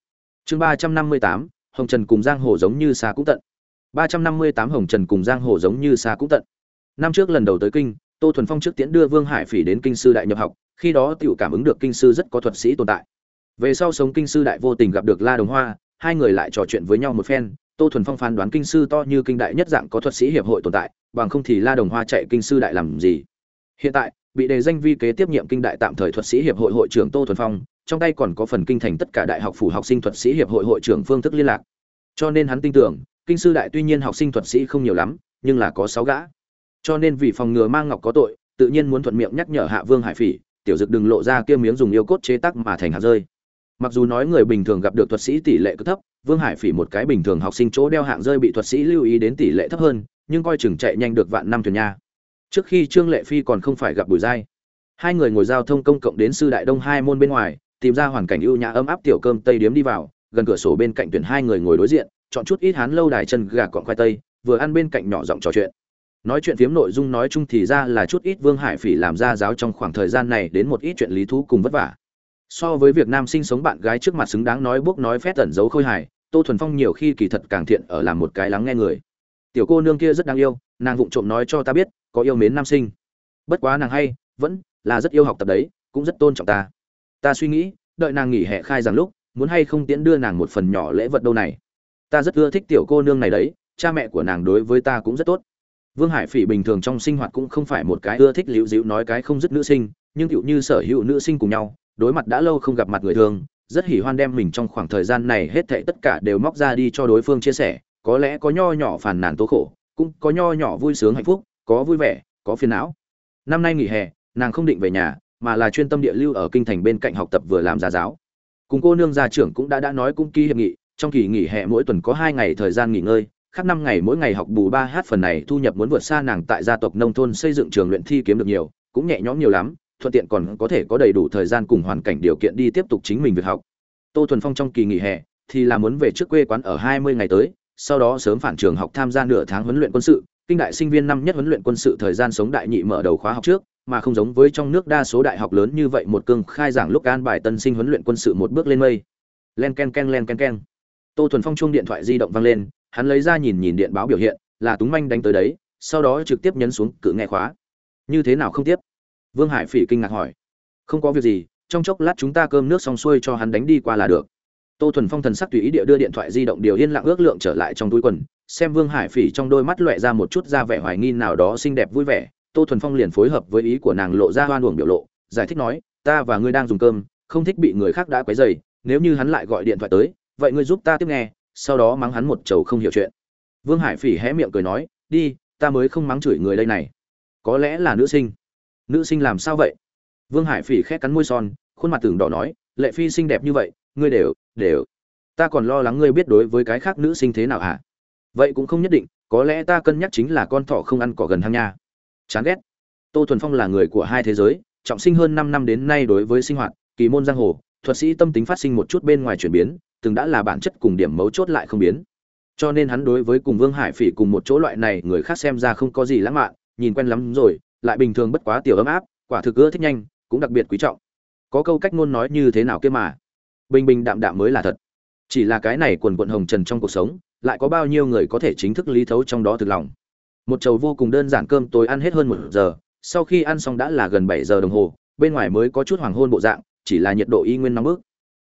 [SPEAKER 1] Chương ba trăm năm mươi tám, hồng trần cùng giang hồ giống như xa cũng tận. ba trăm năm mươi tám, hồng trần cùng giang hồ giống như xa cũng tận. Năm trước lần đầu tới kinh, tô thuần phong trước tiễn đưa vương hải phỉ đến kinh sư đại nhập học, khi đó tiểu cảm ứng được kinh sư rất có thuật sĩ tồn tại. Về sau sống kinh sư đại vô tình gặp được la đồng hoa, hai người lại trò chuyện với nhau một phen, tô thuần phong phán đoán kinh sư to như kinh đại nhất dạng có thuật sĩ hiệp hội tồn tại bằng không thì la đồng hoa chạy kinh sư đại làm gì? Hiện tại, bị đề danh vi kế tiếp nhiệm kinh đại tạm thời thuật sĩ hiệp hội hội trưởng tô thuần phong, trong tay còn có phần kinh thành tất cả đại học phủ học sinh thuật sĩ hiệp hội hội trưởng phương thức liên lạc. Cho nên hắn tin tưởng, kinh sư đại tuy nhiên học sinh thuật sĩ không nhiều lắm, nhưng là có sáu gã. Cho nên vì phòng ngừa mang ngọc có tội, tự nhiên muốn thuận miệng nhắc nhở hạ vương hải phỉ, tiểu dực đừng lộ ra kia miếng dùng yêu cốt chế tác mà thành hạt rơi. Mặc dù nói người bình thường gặp được thuật sĩ tỷ lệ cứ thấp, vương hải phỉ một cái bình thường học sinh chỗ đeo hạng rơi bị thuật sĩ lưu ý đến tỷ lệ thấp hơn nhưng coi chừng chạy nhanh được vạn năm thuyền nha. Trước khi trương lệ phi còn không phải gặp bùi giai. Hai người ngồi giao thông công cộng đến sư đại đông hai môn bên ngoài, tìm ra hoàn cảnh ưu nhã ấm áp tiểu cơm tây điếm đi vào, gần cửa sổ bên cạnh tuyển hai người ngồi đối diện, chọn chút ít hán lâu đài chân gà cọn khoai tây, vừa ăn bên cạnh nhỏ giọng trò chuyện. Nói chuyện phiếm nội dung nói chung thì ra là chút ít vương hải phỉ làm ra giáo trong khoảng thời gian này đến một ít chuyện lý thú cùng vất vả. So với việc nam sinh sống bạn gái trước mặt xứng đáng nói bốc nói phét tẩn giấu khôi hài, tô thuần phong nhiều khi kỳ thật càng thiện ở làm một cái lắng nghe người tiểu cô nương kia rất đáng yêu, nàng vụng trộm nói cho ta biết, có yêu mến nam sinh. Bất quá nàng hay, vẫn là rất yêu học tập đấy, cũng rất tôn trọng ta. Ta suy nghĩ, đợi nàng nghỉ hè khai rằng lúc, muốn hay không tiễn đưa nàng một phần nhỏ lễ vật đâu này. Ta rất ưa thích tiểu cô nương này đấy, cha mẹ của nàng đối với ta cũng rất tốt. Vương hải phỉ bình thường trong sinh hoạt cũng không phải một cái ưa thích liễu dịu nói cái không dứt nữ sinh, nhưng cựu như sở hữu nữ sinh cùng nhau, đối mặt đã lâu không gặp mặt người thường, rất hỉ hoan đem mình trong khoảng thời gian này hết thảy tất cả đều móc ra đi cho đối phương chia sẻ có lẽ có nho nhỏ phàn nàn tố khổ, cũng có nho nhỏ vui sướng hạnh phúc, có vui vẻ, có phiền não. Năm nay nghỉ hè, nàng không định về nhà, mà là chuyên tâm địa lưu ở kinh thành bên cạnh học tập vừa làm gia giáo. Cùng cô nương gia trưởng cũng đã đã nói cũng ký hiệp nghị, trong kỳ nghỉ hè mỗi tuần có hai ngày thời gian nghỉ ngơi, khác năm ngày mỗi ngày học bù ba h phần này thu nhập muốn vượt xa nàng tại gia tộc nông thôn xây dựng trường luyện thi kiếm được nhiều, cũng nhẹ nhõm nhiều lắm, thuận tiện còn có thể có đầy đủ thời gian cùng hoàn cảnh điều kiện đi tiếp tục chính mình việc học. Tô thuần phong trong kỳ nghỉ hè thì là muốn về trước quê quán ở hai mươi ngày tới sau đó sớm phản trường học tham gia nửa tháng huấn luyện quân sự, kinh đại sinh viên năm nhất huấn luyện quân sự thời gian sống đại nhị mở đầu khóa học trước, mà không giống với trong nước đa số đại học lớn như vậy một cương khai giảng lúc an bài tân sinh huấn luyện quân sự một bước lên mây. Len ken ken len ken ken. Tô thuần phong chuông điện thoại di động vang lên, hắn lấy ra nhìn nhìn điện báo biểu hiện, là túng manh đánh tới đấy, sau đó trực tiếp nhấn xuống cự nghe khóa. Như thế nào không tiếp? Vương hải phỉ kinh ngạc hỏi. Không có việc gì, trong chốc lát chúng ta cơm nước xong xuôi cho hắn đánh đi qua là được tô thuần phong thần sắc tùy ý địa đưa điện thoại di động điều yên lặng ước lượng trở lại trong túi quần, xem vương hải phỉ trong đôi mắt loẹ ra một chút ra vẻ hoài nghi nào đó xinh đẹp vui vẻ. Tô thuần phong liền phối hợp với ý của nàng lộ ra hoan uổng biểu lộ, giải thích nói, ta và ngươi đang dùng cơm, không thích bị người khác đã quấy dày nếu như hắn lại gọi điện thoại tới, vậy ngươi giúp ta tiếp nghe, sau đó mắng hắn một chầu không hiểu chuyện. Vương hải phỉ hé miệng cười nói, đi, ta mới không mắng chửi người đây này. Có lẽ là nữ sinh. Nữ sinh làm sao vậy? Vương hải phỉ khét cắn môi son, khuôn mặt tưởng đỏ nói, lệ phi xinh đẹp như vậy ngươi đều đều. Ta còn lo lắng ngươi biết đối với cái khác nữ sinh thế nào hả? Vậy cũng không nhất định, có lẽ ta cân nhắc chính là con thỏ không ăn cỏ gần hang nha. Chán ghét. Tô thuần phong là người của hai thế giới, trọng sinh hơn năm năm đến nay đối với sinh hoạt, kỳ môn giang hồ, thuật sĩ tâm tính phát sinh một chút bên ngoài chuyển biến, từng đã là bản chất cùng điểm mấu chốt lại không biến. Cho nên hắn đối với cùng vương hải phỉ cùng một chỗ loại này người khác xem ra không có gì lãng mạn, nhìn quen lắm rồi, lại bình thường bất quá tiểu ấm áp, quả thực ưa thích nhanh, cũng đặc biệt quý trọng. Có câu cách ngôn nói như thế nào kia mà bình bình đạm đạm mới là thật. Chỉ là cái này quần quận hồng trần trong cuộc sống, lại có bao nhiêu người có thể chính thức lý thấu trong đó thực lòng. Một chầu vô cùng đơn giản cơm tối ăn hết hơn một giờ, sau khi ăn xong đã là gần bảy giờ đồng hồ, bên ngoài mới có chút hoàng hôn bộ dạng, chỉ là nhiệt độ y nguyên nóng bức.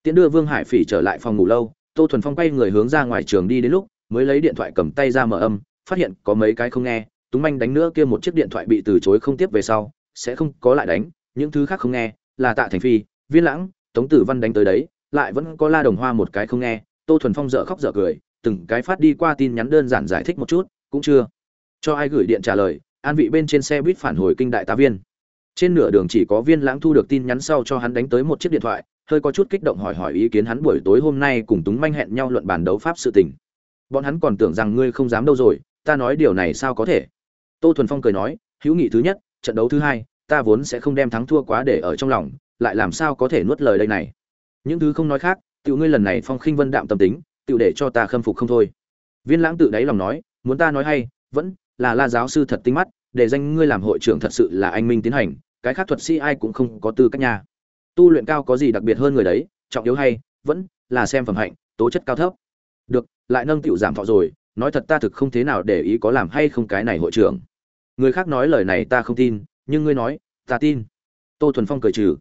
[SPEAKER 1] Tiễn đưa vương hải phỉ trở lại phòng ngủ lâu, tô thuần phong quay người hướng ra ngoài trường đi đến lúc, mới lấy điện thoại cầm tay ra mở âm, phát hiện có mấy cái không nghe, túng manh đánh nữa kia một chiếc điện thoại bị từ chối không tiếp về sau, sẽ không có lại đánh, những thứ khác không nghe, là tạ thành phi, viên lãng, tống tử văn đánh tới đấy lại vẫn có la đồng hoa một cái không nghe, tô thuần phong dở khóc dở cười, từng cái phát đi qua tin nhắn đơn giản giải thích một chút, cũng chưa cho ai gửi điện trả lời, an vị bên trên xe buýt phản hồi kinh đại tá viên. Trên nửa đường chỉ có viên lãng thu được tin nhắn sau cho hắn đánh tới một chiếc điện thoại, hơi có chút kích động hỏi hỏi ý kiến hắn buổi tối hôm nay cùng túng manh hẹn nhau luận bàn đấu pháp sự tình. Bọn hắn còn tưởng rằng ngươi không dám đâu rồi, ta nói điều này sao có thể? Tô thuần phong cười nói, hữu nghị thứ nhất, trận đấu thứ hai, ta vốn sẽ không đem thắng thua quá để ở trong lòng, lại làm sao có thể nuốt lời đây này? Những thứ không nói khác tiểu ngươi lần này phong khinh vân đạm tâm tính tiểu để cho ta khâm phục không thôi. Viên lãng tự đáy lòng nói muốn ta nói hay vẫn là la giáo sư thật tinh mắt để danh ngươi làm hội trưởng thật sự là anh minh tiến hành cái khác thuật sĩ ai cũng không có tư cách nhà, tu luyện cao có gì đặc biệt hơn người đấy trọng yếu hay vẫn là xem phẩm hạnh tố chất cao thấp. Được lại nâng tiểu giảm thọ rồi nói thật ta thực không thế nào để ý có làm hay không cái này hội trưởng. Người khác nói lời này ta không tin nhưng ngươi nói ta tin. Tô thuần phong cười trừ.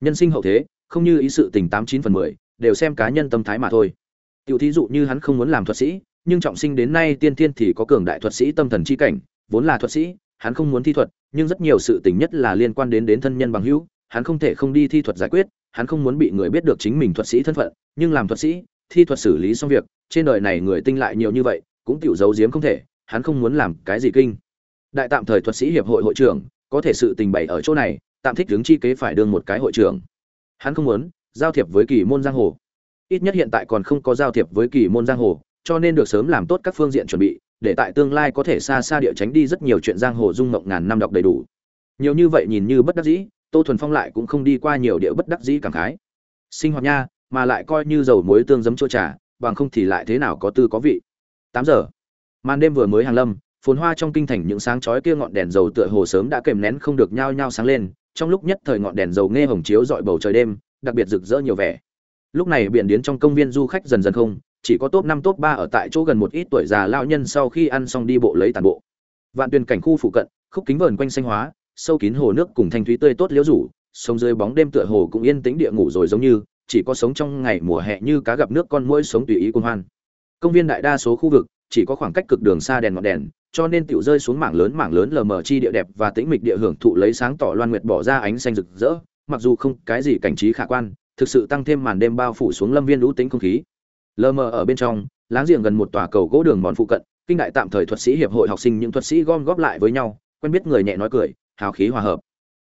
[SPEAKER 1] Nhân sinh hậu thế không như ý sự tình tám chín phần mười, đều xem cá nhân tâm thái mà thôi. Tiểu thí dụ như hắn không muốn làm thuật sĩ, nhưng trọng sinh đến nay tiên tiên thì có cường đại thuật sĩ tâm thần chi cảnh, vốn là thuật sĩ, hắn không muốn thi thuật, nhưng rất nhiều sự tình nhất là liên quan đến đến thân nhân bằng hữu, hắn không thể không đi thi thuật giải quyết, hắn không muốn bị người biết được chính mình thuật sĩ thân phận, nhưng làm thuật sĩ, thi thuật xử lý xong việc, trên đời này người tinh lại nhiều như vậy, cũng tiểu giấu giếm không thể, hắn không muốn làm cái gì kinh. Đại tạm thời thuật sĩ hiệp hội hội trưởng, có thể sự tình bày ở chỗ này, tạm thích đứng chi kế phải đương một cái hội trưởng hắn không muốn giao thiệp với kỳ môn giang hồ. Ít nhất hiện tại còn không có giao thiệp với kỳ môn giang hồ, cho nên được sớm làm tốt các phương diện chuẩn bị, để tại tương lai có thể xa xa địa tránh đi rất nhiều chuyện giang hồ dung mộng ngàn năm đọc đầy đủ. Nhiều như vậy nhìn như bất đắc dĩ, tô thuần phong lại cũng không đi qua nhiều địa bất đắc dĩ cảm khái. Sinh hoạt nha, mà lại coi như dầu muối tương giấm chua trà, bằng không thì lại thế nào có tư có vị. Tám giờ. Màn đêm vừa mới hàng lâm, phồn hoa trong kinh thành những sáng chói kia ngọn đèn dầu tựa hồ sớm đã kèm nén không được nhao nhao sáng lên trong lúc nhất thời ngọn đèn dầu nghe hồng chiếu dọi bầu trời đêm, đặc biệt rực rỡ nhiều vẻ. Lúc này biển điến trong công viên du khách dần dần không, chỉ có top năm, top ba ở tại chỗ gần một ít tuổi già lao nhân sau khi ăn xong đi bộ lấy tàn bộ. Vạn tuyền cảnh khu phụ cận, khúc kính vờn quanh xanh hóa, sâu kín hồ nước cùng thanh thúy tươi tốt liễu rủ sông dưới bóng đêm tựa hồ cũng yên tĩnh địa ngủ rồi giống như, chỉ có sống trong ngày mùa hè như cá gặp nước con muỗi sống tùy ý cuồng hoan. Công viên đại đa số khu vực chỉ có khoảng cách cực đường xa đèn ngọn đèn, cho nên tiểu rơi xuống mảng lớn mảng lớn lờ mờ chi địa đẹp và tĩnh mịch địa hưởng thụ lấy sáng tỏ loan nguyệt bỏ ra ánh xanh rực rỡ, mặc dù không cái gì cảnh trí khả quan, thực sự tăng thêm màn đêm bao phủ xuống lâm viên lũ tính không khí. Lờ mờ ở bên trong, láng giềng gần một tòa cầu gỗ đường mòn phụ cận, kinh đại tạm thời thuật sĩ hiệp hội học sinh những thuật sĩ gom góp lại với nhau, quen biết người nhẹ nói cười, hào khí hòa hợp.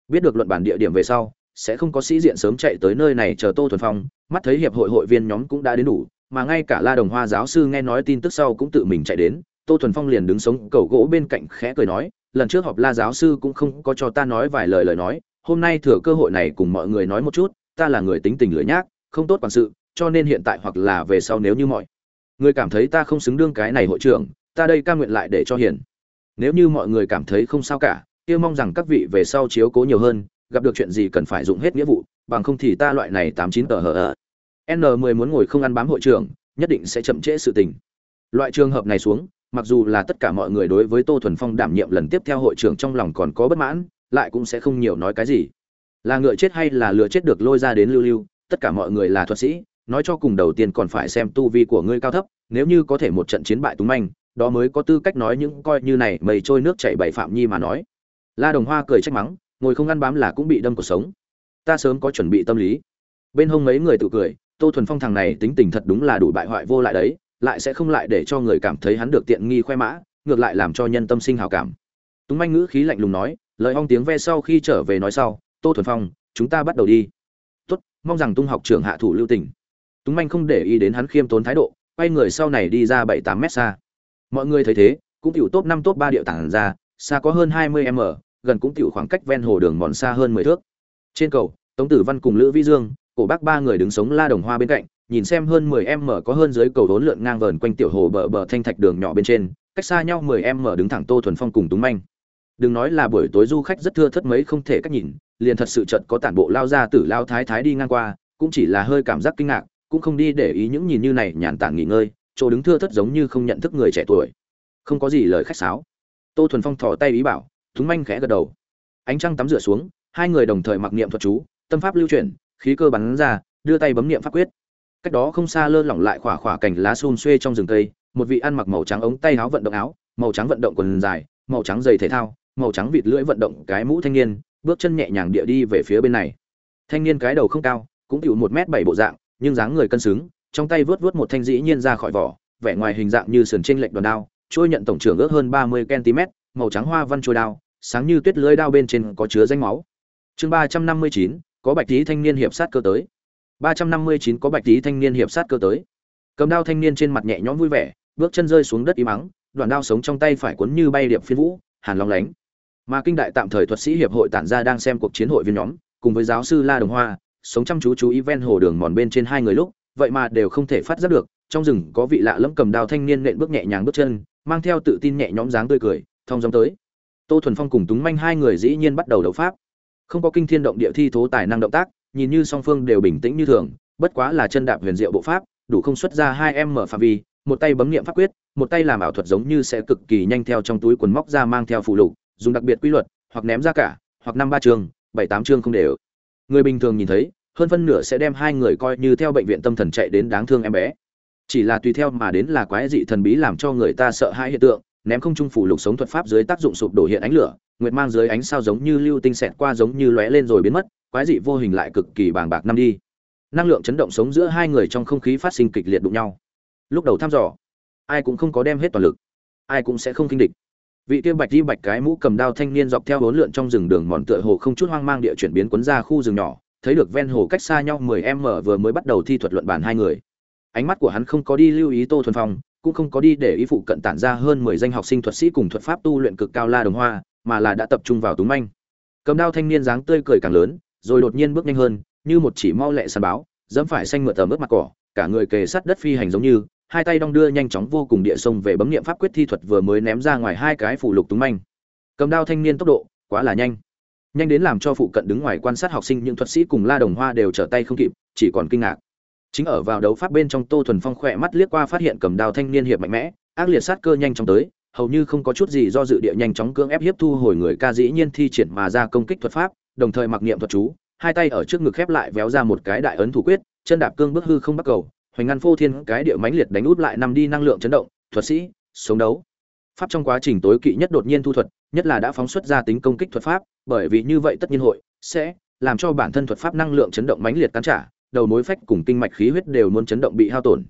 [SPEAKER 1] Biết được luận bản địa điểm về sau, sẽ không có sĩ diện sớm chạy tới nơi này chờ tô thuần phong, mắt thấy hiệp hội hội viên nhóm cũng đã đến đủ mà ngay cả La Đồng Hoa giáo sư nghe nói tin tức sau cũng tự mình chạy đến, Tô Thuần Phong liền đứng sống cầu gỗ bên cạnh khẽ cười nói, lần trước họp La giáo sư cũng không có cho ta nói vài lời lời nói, hôm nay thừa cơ hội này cùng mọi người nói một chút, ta là người tính tình lười nhác, không tốt bằng sự, cho nên hiện tại hoặc là về sau nếu như mọi người cảm thấy ta không xứng đương cái này hội trưởng, ta đây ca nguyện lại để cho hiển. Nếu như mọi người cảm thấy không sao cả, kia mong rằng các vị về sau chiếu cố nhiều hơn, gặp được chuyện gì cần phải dụng hết nghĩa vụ, bằng không thì ta loại này tám chín tờ hở N10 muốn ngồi không ăn bám hội trưởng, nhất định sẽ chậm trễ sự tình. Loại trường hợp này xuống, mặc dù là tất cả mọi người đối với Tô Thuần Phong đảm nhiệm lần tiếp theo hội trưởng trong lòng còn có bất mãn, lại cũng sẽ không nhiều nói cái gì. Là ngựa chết hay là lừa chết được lôi ra đến lưu lưu, tất cả mọi người là thuật sĩ, nói cho cùng đầu tiên còn phải xem tu vi của ngươi cao thấp, nếu như có thể một trận chiến bại túng manh, đó mới có tư cách nói những coi như này mây trôi nước chảy bảy phạm nhi mà nói. La Đồng Hoa cười trách mắng, ngồi không ăn bám là cũng bị đâm cổ sống. Ta sớm có chuẩn bị tâm lý. Bên hông mấy người tự cười, tô thuần phong thằng này tính tình thật đúng là đủ bại hoại vô lại đấy, lại sẽ không lại để cho người cảm thấy hắn được tiện nghi khoe mã, ngược lại làm cho nhân tâm sinh hào cảm. Túng manh ngữ khí lạnh lùng nói, lời hong tiếng ve sau khi trở về nói sau, tô thuần phong, chúng ta bắt đầu đi. Tốt, mong rằng tung học trưởng hạ thủ lưu tình. Túng manh không để ý đến hắn khiêm tốn thái độ, quay người sau này đi ra bảy tám mét xa. Mọi người thấy thế, cũng tiểu top năm, top ba điệu tảng ra, xa có hơn hai mươi m, gần cũng tiểu khoảng cách ven hồ đường mòn xa hơn mười thước. Trên cầu, tống tử văn cùng lữ vĩ dương cổ bác ba người đứng sống la đồng hoa bên cạnh, nhìn xem hơn mười em mở có hơn dưới cầu đốn lượn ngang vờn quanh tiểu hồ bờ bờ thanh thạch đường nhỏ bên trên, cách xa nhau mười em mở đứng thẳng tô thuần phong cùng túng manh. Đừng nói là buổi tối du khách rất thưa thất mấy không thể cách nhìn, liền thật sự chợt có tản bộ lao ra tử lao thái thái đi ngang qua, cũng chỉ là hơi cảm giác kinh ngạc, cũng không đi để ý những nhìn như này nhàn tản nghỉ ngơi, chỗ đứng thưa thất giống như không nhận thức người trẻ tuổi. Không có gì lời khách sáo. Tô thuần phong thò tay ý bảo, túng manh khẽ gật đầu. Ánh trăng tắm rửa xuống, hai người đồng thời mặc niệm thuật chú, tâm pháp lưu chuyển khí cơ bắn ra, đưa tay bấm niệm pháp quyết. Cách đó không xa lơ lỏng lại khỏa khỏa cành lá xun xuê trong rừng cây, một vị ăn mặc màu trắng ống tay áo vận động áo, màu trắng vận động quần dài, màu trắng giày thể thao, màu trắng vịt lưỡi vận động cái mũ thanh niên, bước chân nhẹ nhàng địa đi về phía bên này. Thanh niên cái đầu không cao, cũng chỉ một m bảy bộ dạng, nhưng dáng người cân xứng, trong tay vớt vớt một thanh dĩ nhiên ra khỏi vỏ, vẻ ngoài hình dạng như sườn trên lệnh đòn đao, trôi nhận tổng trưởng ước hơn ba mươi cm màu trắng hoa văn trôi đao, sáng như tuyết lưới đao bên trên có chứa danh máu. Chương ba trăm năm mươi chín có bạch tí thanh niên hiệp sát cơ tới. ba trăm năm mươi chín có bạch tí thanh niên hiệp sát cơ tới. Cầm đao thanh niên trên mặt nhẹ nhõm vui vẻ, bước chân rơi xuống đất im mắng đoạn đao sống trong tay phải cuốn như bay điệp phiên vũ, hàn long lánh. Mà kinh đại tạm thời thuật sĩ hiệp hội tản ra đang xem cuộc chiến hội viên nhóm, cùng với giáo sư la đồng hoa, sống chăm chú chú ý ven hồ đường mòn bên trên hai người lúc, vậy mà đều không thể phát giác được, trong rừng có vị lạ lẫm cầm đao thanh niên nện bước nhẹ nhàng bước chân, mang theo tự tin nhẹ nhõm dáng tươi cười, thong dong tới. Tô thuần phong cùng túng manh hai người dĩ nhiên bắt đầu đấu pháp không có kinh thiên động địa thi thố tài năng động tác, nhìn như song phương đều bình tĩnh như thường, bất quá là chân đạp huyền diệu bộ pháp, đủ không xuất ra hai em mở phạm vi, một tay bấm niệm pháp quyết, một tay làm ảo thuật giống như sẽ cực kỳ nhanh theo trong túi quần móc ra mang theo phụ lục, dùng đặc biệt quy luật, hoặc ném ra cả, hoặc năm ba chương bảy tám chương không đều. Người bình thường nhìn thấy, hơn phân nửa sẽ đem hai người coi như theo bệnh viện tâm thần chạy đến đáng thương em bé. Chỉ là tùy theo mà đến là quái dị thần bí làm cho người ta sợ hãi hiện tượng, ném không trung phủ lục sống thuật pháp dưới tác dụng sụp đổ hiện ánh lửa nguyệt mang dưới ánh sao giống như lưu tinh xẹt qua giống như lóe lên rồi biến mất, quái dị vô hình lại cực kỳ bàng bạc năm đi. Năng lượng chấn động sống giữa hai người trong không khí phát sinh kịch liệt đụng nhau. Lúc đầu thăm dò, ai cũng không có đem hết toàn lực, ai cũng sẽ không kinh địch. Vị kia bạch đi bạch cái mũ cầm đao thanh niên dọc theo hỗn lượn trong rừng đường mòn tựa hồ không chút hoang mang địa chuyển biến cuốn ra khu rừng nhỏ, thấy được ven hồ cách xa nhau 10 m vừa mới bắt đầu thi thuật luận bàn hai người. Ánh mắt của hắn không có đi lưu ý tô thuần phong, cũng không có đi để ý phụ cận tản ra hơn 10 danh học sinh thuật sĩ cùng thuật pháp tu luyện cực cao la đồng hoa mà là đã tập trung vào túng manh. Cầm đao thanh niên dáng tươi cười càng lớn, rồi đột nhiên bước nhanh hơn, như một chỉ mau lẹ sàn báo, dẫm phải xanh mượt tầm mức mặt cỏ, cả người kề sát đất phi hành giống như, hai tay đong đưa nhanh chóng vô cùng địa sông về bấm nghiệm pháp quyết thi thuật vừa mới ném ra ngoài hai cái phụ lục túng manh. Cầm đao thanh niên tốc độ, quá là nhanh. Nhanh đến làm cho phụ cận đứng ngoài quan sát học sinh những thuật sĩ cùng la đồng hoa đều trở tay không kịp, chỉ còn kinh ngạc. Chính ở vào đấu pháp bên trong tô thuần phong khỏe mắt liếc qua phát hiện cầm đao thanh niên hiệp mạnh mẽ, ác liệt sát cơ nhanh chóng tới hầu như không có chút gì do dự địa nhanh chóng cưỡng ép hiếp thu hồi người ca dĩ nhiên thi triển mà ra công kích thuật pháp, đồng thời mặc niệm thuật chú, hai tay ở trước ngực khép lại véo ra một cái đại ấn thủ quyết, chân đạp cương bước hư không bắt cầu, hoành ngăn phô thiên cái địa mãnh liệt đánh út lại nằm đi năng lượng chấn động, thuật sĩ, sống đấu. Pháp trong quá trình tối kỵ nhất đột nhiên thu thuật, nhất là đã phóng xuất ra tính công kích thuật pháp, bởi vì như vậy tất nhiên hội sẽ làm cho bản thân thuật pháp năng lượng chấn động mãnh liệt cắn trả, đầu mối phách cùng kinh mạch khí huyết đều muốn chấn động bị hao tổn.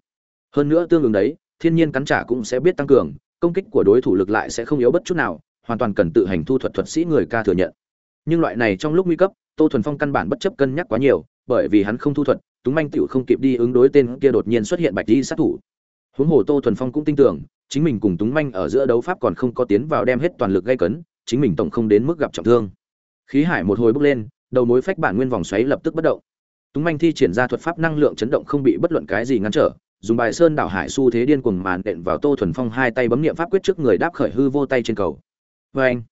[SPEAKER 1] Hơn nữa tương ứng đấy, thiên nhiên cắn trả cũng sẽ biết tăng cường công kích của đối thủ lực lại sẽ không yếu bất chút nào, hoàn toàn cần tự hành thu thuật thuật sĩ người ca thừa nhận. Nhưng loại này trong lúc nguy cấp, tô thuần phong căn bản bất chấp cân nhắc quá nhiều, bởi vì hắn không thu thuật, túng manh tựu không kịp đi ứng đối tên kia đột nhiên xuất hiện bạch di sát thủ. Huống hồ tô thuần phong cũng tin tưởng, chính mình cùng túng manh ở giữa đấu pháp còn không có tiến vào đem hết toàn lực gây cấn, chính mình tổng không đến mức gặp trọng thương. Khí hải một hồi bốc lên, đầu mối phách bản nguyên vòng xoáy lập tức bất động. Túng manh thi triển ra thuật pháp năng lượng chấn động không bị bất luận cái gì ngăn trở dùng bài sơn đảo hải xu thế điên cuồng màn đện vào tô thuần phong hai tay bấm niệm pháp quyết trước người đáp khởi hư vô tay trên cầu. Vê anh,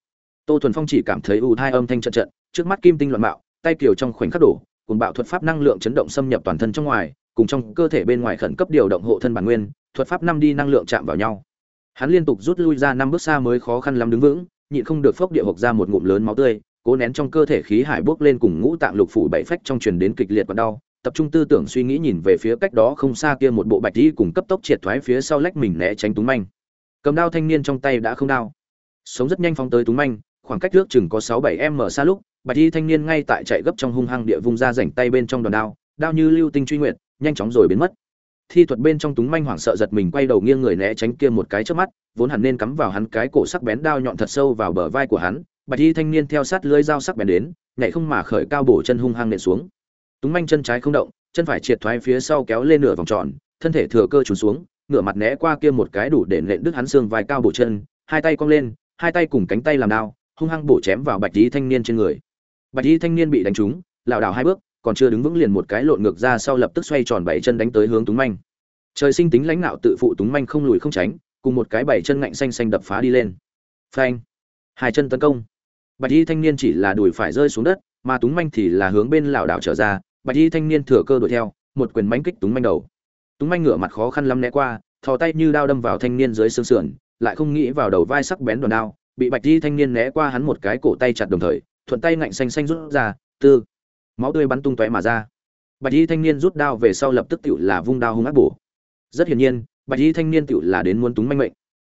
[SPEAKER 1] tô thuần phong chỉ cảm thấy u thai âm thanh trận trận, trước mắt kim tinh loạn bạo, tay kiều trong khoảnh khắc đổ, cùng bạo thuật pháp năng lượng chấn động xâm nhập toàn thân trong ngoài, cùng trong cơ thể bên ngoài khẩn cấp điều động hộ thân bản nguyên, thuật pháp năm đi năng lượng chạm vào nhau. Hắn liên tục rút lui ra năm bước xa mới khó khăn lắm đứng vững, nhịn không được phốc địa hộc ra một ngụm lớn máu tươi, cố nén trong cơ thể khí hải bốc lên cùng ngũ tạng lục phủ bảy phách trong truyền đến kịch liệt và đau tập trung tư tưởng suy nghĩ nhìn về phía cách đó không xa kia một bộ bạch y cùng cấp tốc triệt thoái phía sau lách mình né tránh túng manh. Cầm đao thanh niên trong tay đã không đao sống rất nhanh phóng tới túng manh, khoảng cách trước chừng có sáu bảy m xa lúc, bạch y thanh niên ngay tại chạy gấp trong hung hăng địa vung ra rảnh tay bên trong đòn đao đao như lưu tinh truy nguyện nhanh chóng rồi biến mất. Thi thuật bên trong túng manh hoảng sợ giật mình quay đầu nghiêng người né tránh kia một cái trước mắt, vốn hẳn nên cắm vào hắn cái cổ sắc bén đao nhọn thật sâu vào bờ vai của hắn, bạch y thanh niên theo sát lưới dao sắc bén đến, nhảy không mà khởi cao bổ chân hung hăng nện xuống túng manh chân trái không động, chân phải triệt thoái phía sau kéo lên nửa vòng tròn, thân thể thừa cơ trùn xuống, ngửa mặt né qua kia một cái đủ để nện đứt hắn xương vai cao bổ chân, hai tay cong lên, hai tay cùng cánh tay làm đao, hung hăng bổ chém vào bạch lý thanh niên trên người. Bạch lý thanh niên bị đánh trúng, lảo đảo hai bước, còn chưa đứng vững liền một cái lộn ngược ra sau lập tức xoay tròn bảy chân đánh tới hướng túng manh. Trời sinh tính lãnh nạo tự phụ túng manh không lùi không tránh, cùng một cái bảy chân ngạnh xanh xanh đập phá đi lên. Phanh. Hai chân tấn công. Bạch y thanh niên chỉ là đùi phải rơi xuống đất mà túng manh thì là hướng bên lảo đảo trở ra, bạch y thanh niên thừa cơ đuổi theo, một quyền mánh kích túng manh đầu. Túng manh ngửa mặt khó khăn lắm né qua, thò tay như đao đâm vào thanh niên dưới xương sườn, lại không nghĩ vào đầu vai sắc bén đòn đao, bị bạch y thanh niên né qua hắn một cái cổ tay chặt đồng thời, thuận tay ngạnh xanh xanh rút ra, tư. Máu tươi bắn tung tóe mà ra. Bạch y thanh niên rút đao về sau lập tức tựu là vung đao hung ác bổ. Rất hiển nhiên, bạch y thanh niên tựu là đến muốn túng manh mệnh.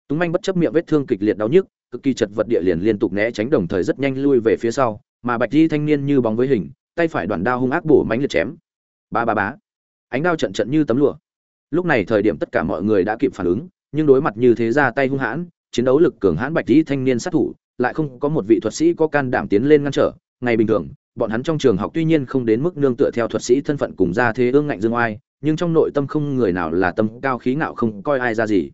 [SPEAKER 1] Túng manh bất chấp miệng vết thương kịch liệt đau nhức, cực kỳ chật vật địa liền liên tục né tránh đồng thời rất nhanh lui về phía sau mà bạch di thanh niên như bóng với hình, tay phải đoạn đao hung ác bổ mánh liệt chém. Ba ba bá ánh đao trận trận như tấm lụa. Lúc này thời điểm tất cả mọi người đã kịp phản ứng, nhưng đối mặt như thế ra tay hung hãn, chiến đấu lực cường hãn bạch di thanh niên sát thủ, lại không có một vị thuật sĩ có can đảm tiến lên ngăn trở. Ngày bình thường, bọn hắn trong trường học tuy nhiên không đến mức nương tựa theo thuật sĩ thân phận cùng ra thế ương ngạnh dương oai, nhưng trong nội tâm không người nào là tâm cao khí ngạo không coi ai ra gì.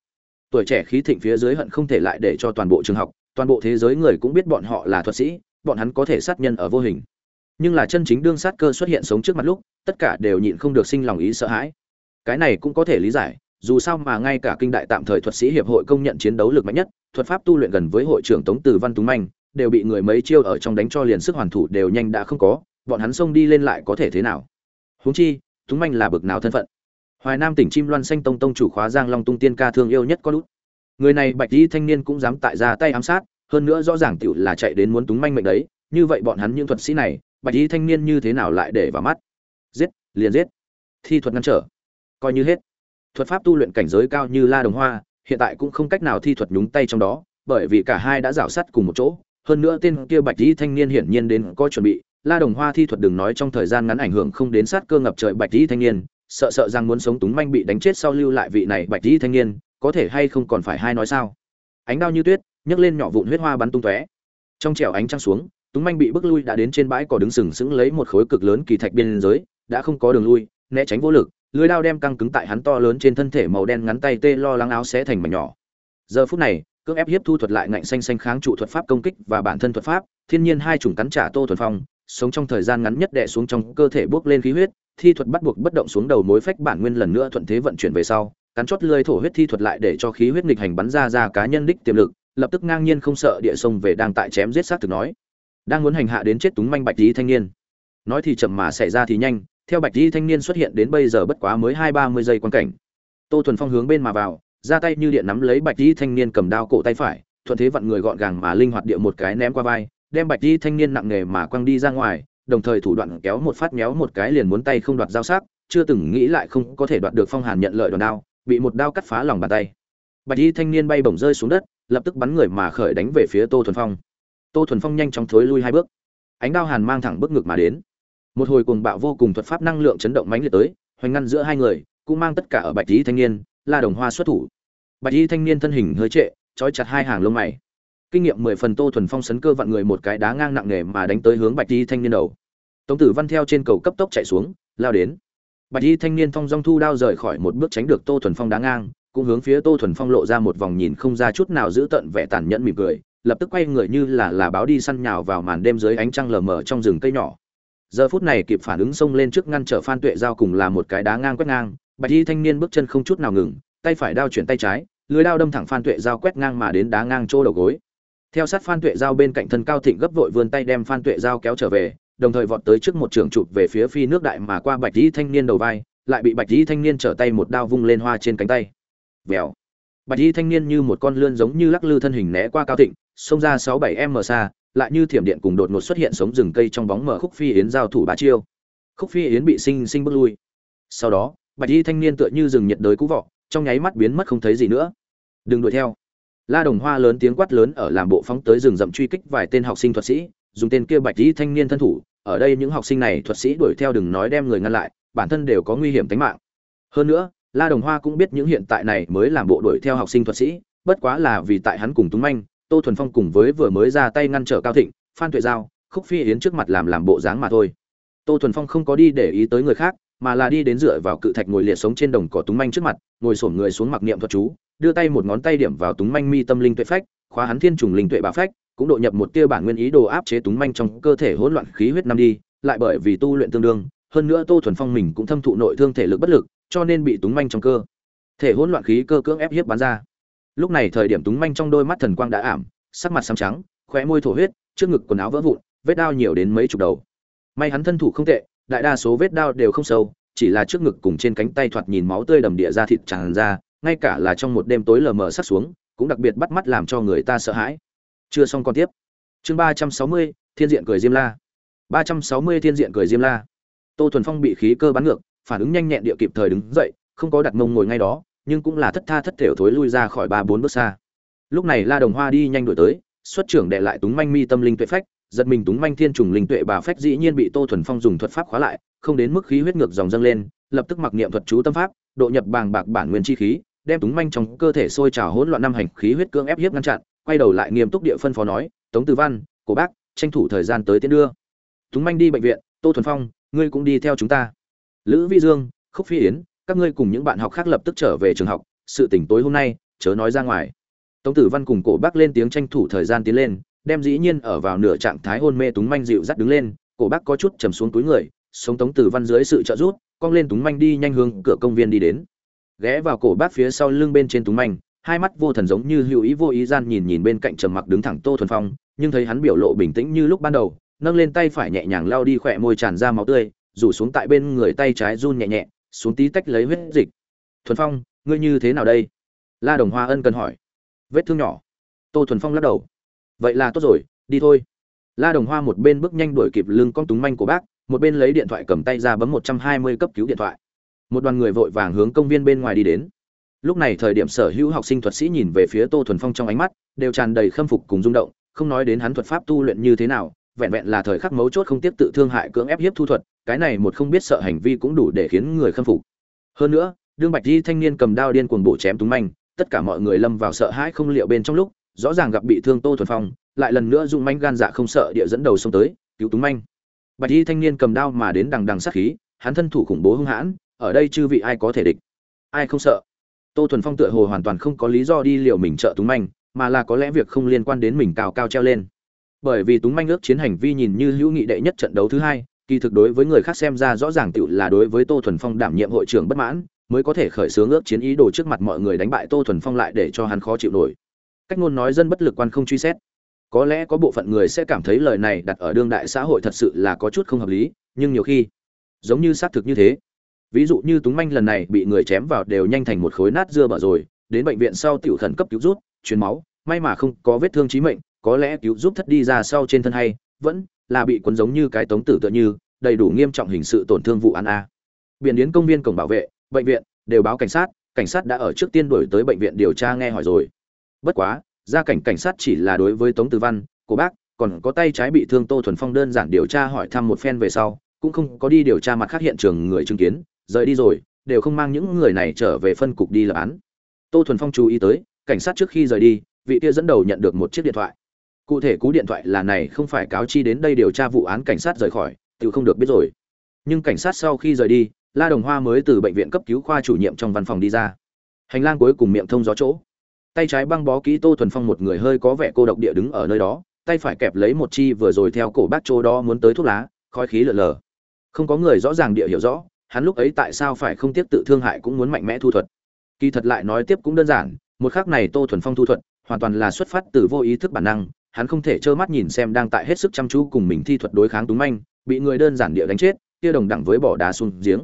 [SPEAKER 1] Tuổi trẻ khí thịnh phía dưới hận không thể lại để cho toàn bộ trường học, toàn bộ thế giới người cũng biết bọn họ là thuật sĩ bọn hắn có thể sát nhân ở vô hình. Nhưng là chân chính đương sát cơ xuất hiện sống trước mặt lúc, tất cả đều nhịn không được sinh lòng ý sợ hãi. Cái này cũng có thể lý giải, dù sao mà ngay cả kinh đại tạm thời thuật sĩ hiệp hội công nhận chiến đấu lực mạnh nhất, thuật pháp tu luyện gần với hội trưởng tống từ văn túng manh, đều bị người mấy chiêu ở trong đánh cho liền sức hoàn thủ đều nhanh đã không có, bọn hắn xông đi lên lại có thể thế nào? Huống chi túng manh là bực nào thân phận? Hoài nam tỉnh chim loan xanh tông tông chủ khóa giang long tung tiên ca thương yêu nhất có lút người này bạch di thanh niên cũng dám tại ra tay ám sát hơn nữa rõ ràng tiểu là chạy đến muốn túng manh mệnh đấy, như vậy bọn hắn những thuật sĩ này, bạch y thanh niên như thế nào lại để vào mắt? Giết, liền giết. Thi thuật ngăn trở. Coi như hết. Thuật pháp tu luyện cảnh giới cao như la đồng hoa, hiện tại cũng không cách nào thi thuật nhúng tay trong đó, bởi vì cả hai đã rảo sắt cùng một chỗ. Hơn nữa tên kia bạch y thanh niên hiển nhiên đến có chuẩn bị. La đồng hoa thi thuật đừng nói trong thời gian ngắn ảnh hưởng không đến sát cơ ngập trời bạch y thanh niên, sợ sợ rằng muốn sống túng manh bị đánh chết sau lưu lại vị này bạch y thanh niên, có thể hay không còn phải hai nói sao? Ánh đao như tuyết nhấc lên nhỏ vụn huyết hoa bắn tung tóe. Trong trẻo ánh trăng xuống, túng manh bị bức lui đã đến trên bãi cỏ đứng sừng sững lấy một khối cực lớn kỳ thạch biên giới, đã không có đường lui, né tránh vô lực, lưới đao đem căng cứng tại hắn to lớn trên thân thể màu đen ngắn tay tê lo lắng áo xé thành mảnh nhỏ. Giờ phút này, cưỡng ép hiếp thu thuật lại ngạnh xanh xanh kháng trụ thuật pháp công kích và bản thân thuật pháp, thiên nhiên hai chủng cắn trả tô thuần phong, sống trong thời gian ngắn nhất đè xuống trong cơ thể bước lên khí huyết, thi thuật bắt buộc bất động xuống đầu mối phách bản nguyên lần nữa thuận thế vận chuyển về sau, cắn chót lưỡi thổ huyết thi thuật lại để cho khí huyết nghịch hành bắn ra ra cá nhân đích tiềm lực lập tức ngang nhiên không sợ địa sông về đang tại chém giết sát thực nói. Đang muốn hành hạ đến chết túng manh bạch lý thanh niên. Nói thì chậm mà xảy ra thì nhanh, theo bạch lý thanh niên xuất hiện đến bây giờ bất quá mới hai ba mươi giây quan cảnh. Tô thuần phong hướng bên mà vào, ra tay như điện nắm lấy bạch lý thanh niên cầm đao cổ tay phải, thuận thế vặn người gọn gàng mà linh hoạt địa một cái ném qua vai, đem bạch lý thanh niên nặng nghề mà quăng đi ra ngoài, đồng thời thủ đoạn kéo một phát méo một cái liền muốn tay không đoạt dao sắc, chưa từng nghĩ lại không có thể đoạt được phong hàn nhận lợi đòn đao, bị một đao cắt phá lòng bàn tay. Bạch y thanh niên bay bổng rơi xuống đất lập tức bắn người mà khởi đánh về phía tô thuần phong. Tô thuần phong nhanh chóng thối lui hai bước. Ánh đao hàn mang thẳng bước ngực mà đến. Một hồi cuồng bạo vô cùng thuật pháp năng lượng chấn động mãnh liệt tới, hoành ngăn giữa hai người, cũng mang tất cả ở bạch lý thanh niên, la đồng hoa xuất thủ. Bạch lý thanh niên thân hình hơi trệ, trói chặt hai hàng lông mày. Kinh nghiệm mười phần tô thuần phong sấn cơ vặn người một cái đá ngang nặng nề mà đánh tới hướng bạch lý thanh niên đầu. Tống tử văn theo trên cầu cấp tốc chạy xuống, lao đến. Bạch lý thanh niên phong dong thu đao rời khỏi một bước tránh được tô thuần phong đá ngang cũng hướng phía tô thuần phong lộ ra một vòng nhìn không ra chút nào giữ tận vẻ tàn nhẫn mỉm cười, lập tức quay người như là là báo đi săn nhào vào màn đêm dưới ánh trăng lờ mờ trong rừng cây nhỏ. Giờ phút này kịp phản ứng xông lên trước ngăn trở phan tuệ giao cùng là một cái đá ngang quét ngang, bạch y thanh niên bước chân không chút nào ngừng, tay phải đao chuyển tay trái, lưới đao đâm thẳng phan tuệ giao quét ngang mà đến đá ngang chỗ đầu gối. Theo sát phan tuệ giao bên cạnh thân cao thịnh gấp vội vươn tay đem phan tuệ giao kéo trở về, đồng thời vọt tới trước một trường chụp về phía phi nước đại mà qua bạch y thanh niên đầu vai, lại bị bạch y thanh niên trở tay một đao vung lên hoa trên cánh tay vèo. Bạch y thanh niên như một con lươn giống như lắc lư thân hình né qua cao thịnh, xông ra sáu bảy m xa, lại như thiểm điện cùng đột ngột xuất hiện sống rừng cây trong bóng mở khúc phi yến giao thủ bá chiêu. Khúc phi yến bị sinh sinh bước lui. Sau đó, bạch y thanh niên tựa như rừng nhiệt đới cũ vọ, trong nháy mắt biến mất không thấy gì nữa. Đừng đuổi theo. La đồng hoa lớn tiếng quát lớn ở làm bộ phóng tới rừng rậm truy kích vài tên học sinh thuật sĩ, dùng tên kia bạch y thanh niên thân thủ, ở đây những học sinh này thuật sĩ đuổi theo đừng nói đem người ngăn lại, bản thân đều có nguy hiểm tính mạng. Hơn nữa la đồng hoa cũng biết những hiện tại này mới làm bộ đuổi theo học sinh thuật sĩ, bất quá là vì tại hắn cùng túng manh, tô thuần phong cùng với vừa mới ra tay ngăn trở cao thịnh, phan tuệ giao, khúc phi yến trước mặt làm làm bộ dáng mà thôi. Tô thuần phong không có đi để ý tới người khác, mà là đi đến dựa vào cự thạch ngồi liệt sống trên đồng cỏ túng manh trước mặt, ngồi xổm người xuống mặc niệm thuật chú, đưa tay một ngón tay điểm vào túng manh mi tâm linh tuệ phách, khóa hắn thiên trùng linh tuệ bá phách, cũng độ nhập một tia bản nguyên ý đồ áp chế túng manh trong cơ thể hỗn loạn khí huyết năm đi, lại bởi vì tu luyện tương đương, hơn nữa tô thuần phong mình cũng thâm thụ nội thương thể lực bất lực cho nên bị túng manh trong cơ. Thể hỗn loạn khí cơ cưỡng ép hiếp bắn ra. Lúc này thời điểm túng manh trong đôi mắt thần quang đã ảm, sắc mặt xám trắng, khóe môi thổ huyết, trước ngực quần áo vỡ vụn, vết đao nhiều đến mấy chục đầu. May hắn thân thủ không tệ, đại đa số vết đao đều không sâu, chỉ là trước ngực cùng trên cánh tay thoạt nhìn máu tươi đầm địa ra thịt tràn ra, ngay cả là trong một đêm tối lờ mờ sắt xuống, cũng đặc biệt bắt mắt làm cho người ta sợ hãi. Chưa xong còn tiếp. Chương ba trăm sáu mươi, thiên diện cười diêm la. ba trăm sáu mươi thiên diện cười diêm la. Tô thuần phong bị khí cơ bắn ngược phản ứng nhanh nhẹn địa kịp thời đứng dậy, không có đặt mông ngồi ngay đó, nhưng cũng là thất tha thất thểu thối lui ra khỏi ba bốn bước xa. Lúc này la đồng hoa đi nhanh đuổi tới, xuất trưởng đệ lại túng manh mi tâm linh tuệ phách, giật mình túng manh thiên trùng linh tuệ bà phách dĩ nhiên bị tô thuần phong dùng thuật pháp khóa lại, không đến mức khí huyết ngược dòng dâng lên, lập tức mặc niệm thuật chú tâm pháp, độ nhập bàng bạc bản nguyên chi khí, đem túng manh trong cơ thể sôi trào hỗn loạn năm hành khí huyết cưỡng ép hiếp ngăn chặn, quay đầu lại nghiêm túc địa phân phó nói, tống tử văn, cổ bác, tranh thủ thời gian tới tiến đưa. Túng manh đi bệnh viện, tô thuần phong, ngươi cũng đi theo chúng ta lữ vi dương, khúc phi yến, các ngươi cùng những bạn học khác lập tức trở về trường học, sự tỉnh tối hôm nay, chớ nói ra ngoài. Tống tử văn cùng cổ bác lên tiếng tranh thủ thời gian tiến lên, đem dĩ nhiên ở vào nửa trạng thái hôn mê túng manh dịu dắt đứng lên, cổ bác có chút chầm xuống túi người, sống tống tử văn dưới sự trợ giúp, cong lên túng manh đi nhanh hướng cửa công viên đi đến. Ghé vào cổ bác phía sau lưng bên trên túng manh, hai mắt vô thần giống như hữu ý vô ý gian nhìn nhìn bên cạnh trầm mặc đứng thẳng tô thuần phong, nhưng thấy hắn biểu lộ bình tĩnh như lúc ban đầu, nâng lên tay phải nhẹ nhàng lao đi khỏe môi tràn ra máu tươi rủ xuống tại bên người tay trái run nhẹ nhẹ, xuống tí tách lấy huyết dịch. Thuần phong, ngươi như thế nào đây? La đồng hoa ân cần hỏi. Vết thương nhỏ. Tô thuần phong lắc đầu. Vậy là tốt rồi, đi thôi. La đồng hoa một bên bước nhanh đuổi kịp lưng con túng manh của bác, một bên lấy điện thoại cầm tay ra bấm một trăm hai mươi cấp cứu điện thoại. Một đoàn người vội vàng hướng công viên bên ngoài đi đến. Lúc này thời điểm sở hữu học sinh thuật sĩ nhìn về phía tô thuần phong trong ánh mắt, đều tràn đầy khâm phục cùng rung động, không nói đến hắn thuật pháp tu luyện như thế nào vẹn vẹn là thời khắc mấu chốt không tiếp tự thương hại cưỡng ép hiếp thu thuật, cái này một không biết sợ hành vi cũng đủ để khiến người khâm phục. Hơn nữa, đương bạch di thanh niên cầm đao điên cuồng bổ chém túng manh, tất cả mọi người lâm vào sợ hãi không liệu bên trong lúc, rõ ràng gặp bị thương tô thuần phong, lại lần nữa dùng manh gan dạ không sợ địa dẫn đầu xông tới, cứu túng manh. Bạch di thanh niên cầm đao mà đến đằng đằng sát khí, hắn thân thủ khủng bố hung hãn, ở đây chư vị ai có thể địch? Ai không sợ? Tô thuần phong tựa hồ hoàn toàn không có lý do đi liệu mình trợ túng manh, mà là có lẽ việc không liên quan đến mình cao cao treo lên bởi vì túng manh ước chiến hành vi nhìn như hữu nghị đệ nhất trận đấu thứ hai, kỳ thực đối với người khác xem ra rõ ràng tựu là đối với tô thuần phong đảm nhiệm hội trưởng bất mãn, mới có thể khởi xướng ước chiến ý đồ trước mặt mọi người đánh bại tô thuần phong lại để cho hắn khó chịu nổi. Cách ngôn nói dân bất lực quan không truy xét. Có lẽ có bộ phận người sẽ cảm thấy lời này đặt ở đương đại xã hội thật sự là có chút không hợp lý, nhưng nhiều khi, giống như xác thực như thế. Ví dụ như túng manh lần này bị người chém vào đều nhanh thành một khối nát dưa bở rồi, đến bệnh viện sau tiểu khẩn cấp cứu rút, truyền máu, may mà không có vết thương chí mệnh có lẽ cứu giúp thất đi ra sau trên thân hay, vẫn là bị cuốn giống như cái tống tử tựa như, đầy đủ nghiêm trọng hình sự tổn thương vụ án a. Biển đến công viên cổng bảo vệ, bệnh viện, đều báo cảnh sát cảnh sát đã ở trước tiên đuổi tới bệnh viện điều tra nghe hỏi rồi. Bất quá, gia cảnh cảnh sát chỉ là đối với tống tử văn của bác, còn có tay trái bị thương tô thuần phong đơn giản điều tra hỏi thăm một phen về sau, cũng không có đi điều tra mặt khác hiện trường người chứng kiến, rời đi rồi, đều không mang những người này trở về phân cục đi lập án. Tô thuần phong chú ý tới, cảnh sát trước khi rời đi, vị kia dẫn đầu nhận được một chiếc điện thoại cụ thể cú điện thoại là này, không phải cáo chi đến đây điều tra vụ án cảnh sát rời khỏi tự không được biết rồi. Nhưng cảnh sát sau khi rời đi, la đồng hoa mới từ bệnh viện cấp cứu khoa chủ nhiệm trong văn phòng đi ra. Hành lang cuối cùng miệng thông gió chỗ. Tay trái băng bó kỹ tô thuần phong một người hơi có vẻ cô độc địa đứng ở nơi đó, tay phải kẹp lấy một chi vừa rồi theo cổ bác chỗ đó muốn tới thuốc lá, khói khí lờ lờ không có người rõ ràng địa hiểu rõ, hắn lúc ấy tại sao phải không tiếp tự thương hại cũng muốn mạnh mẽ thu thuật. Kỳ thật lại nói tiếp cũng đơn giản, một khác này tô thuần phong thu thuật, hoàn toàn là xuất phát từ vô ý thức bản năng hắn không thể trơ mắt nhìn xem đang tại hết sức chăm chú cùng mình thi thuật đối kháng túng manh, bị người đơn giản địa đánh chết, kia đồng đẳng với bỏ đá xuống giếng.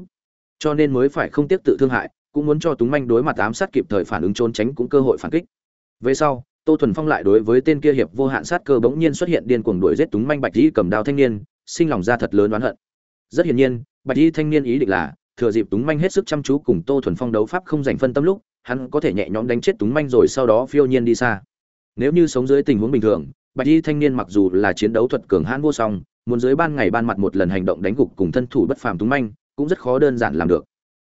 [SPEAKER 1] Cho nên mới phải không tiếp tự thương hại, cũng muốn cho túng manh đối mặt ám sát kịp thời phản ứng trốn tránh cũng cơ hội phản kích. Về sau, tô thuần phong lại đối với tên kia hiệp vô hạn sát cơ bỗng nhiên xuất hiện điên cuồng đuổi giết túng manh bạch y cầm đao thanh niên, sinh lòng ra thật lớn oán hận. Rất hiển nhiên, bạch y thanh niên ý định là, thừa dịp túng manh hết sức chăm chú cùng tô thuần phong đấu pháp không dành phân tâm lúc, hắn có thể nhẹ nhõm đánh chết túng manh rồi sau đó phiêu nhiên đi xa. Nếu như sống dưới tình huống bình thường bạch y thanh niên mặc dù là chiến đấu thuật cường hãn vô song, muốn dưới ban ngày ban mặt một lần hành động đánh gục cùng thân thủ bất phàm túng manh, cũng rất khó đơn giản làm được.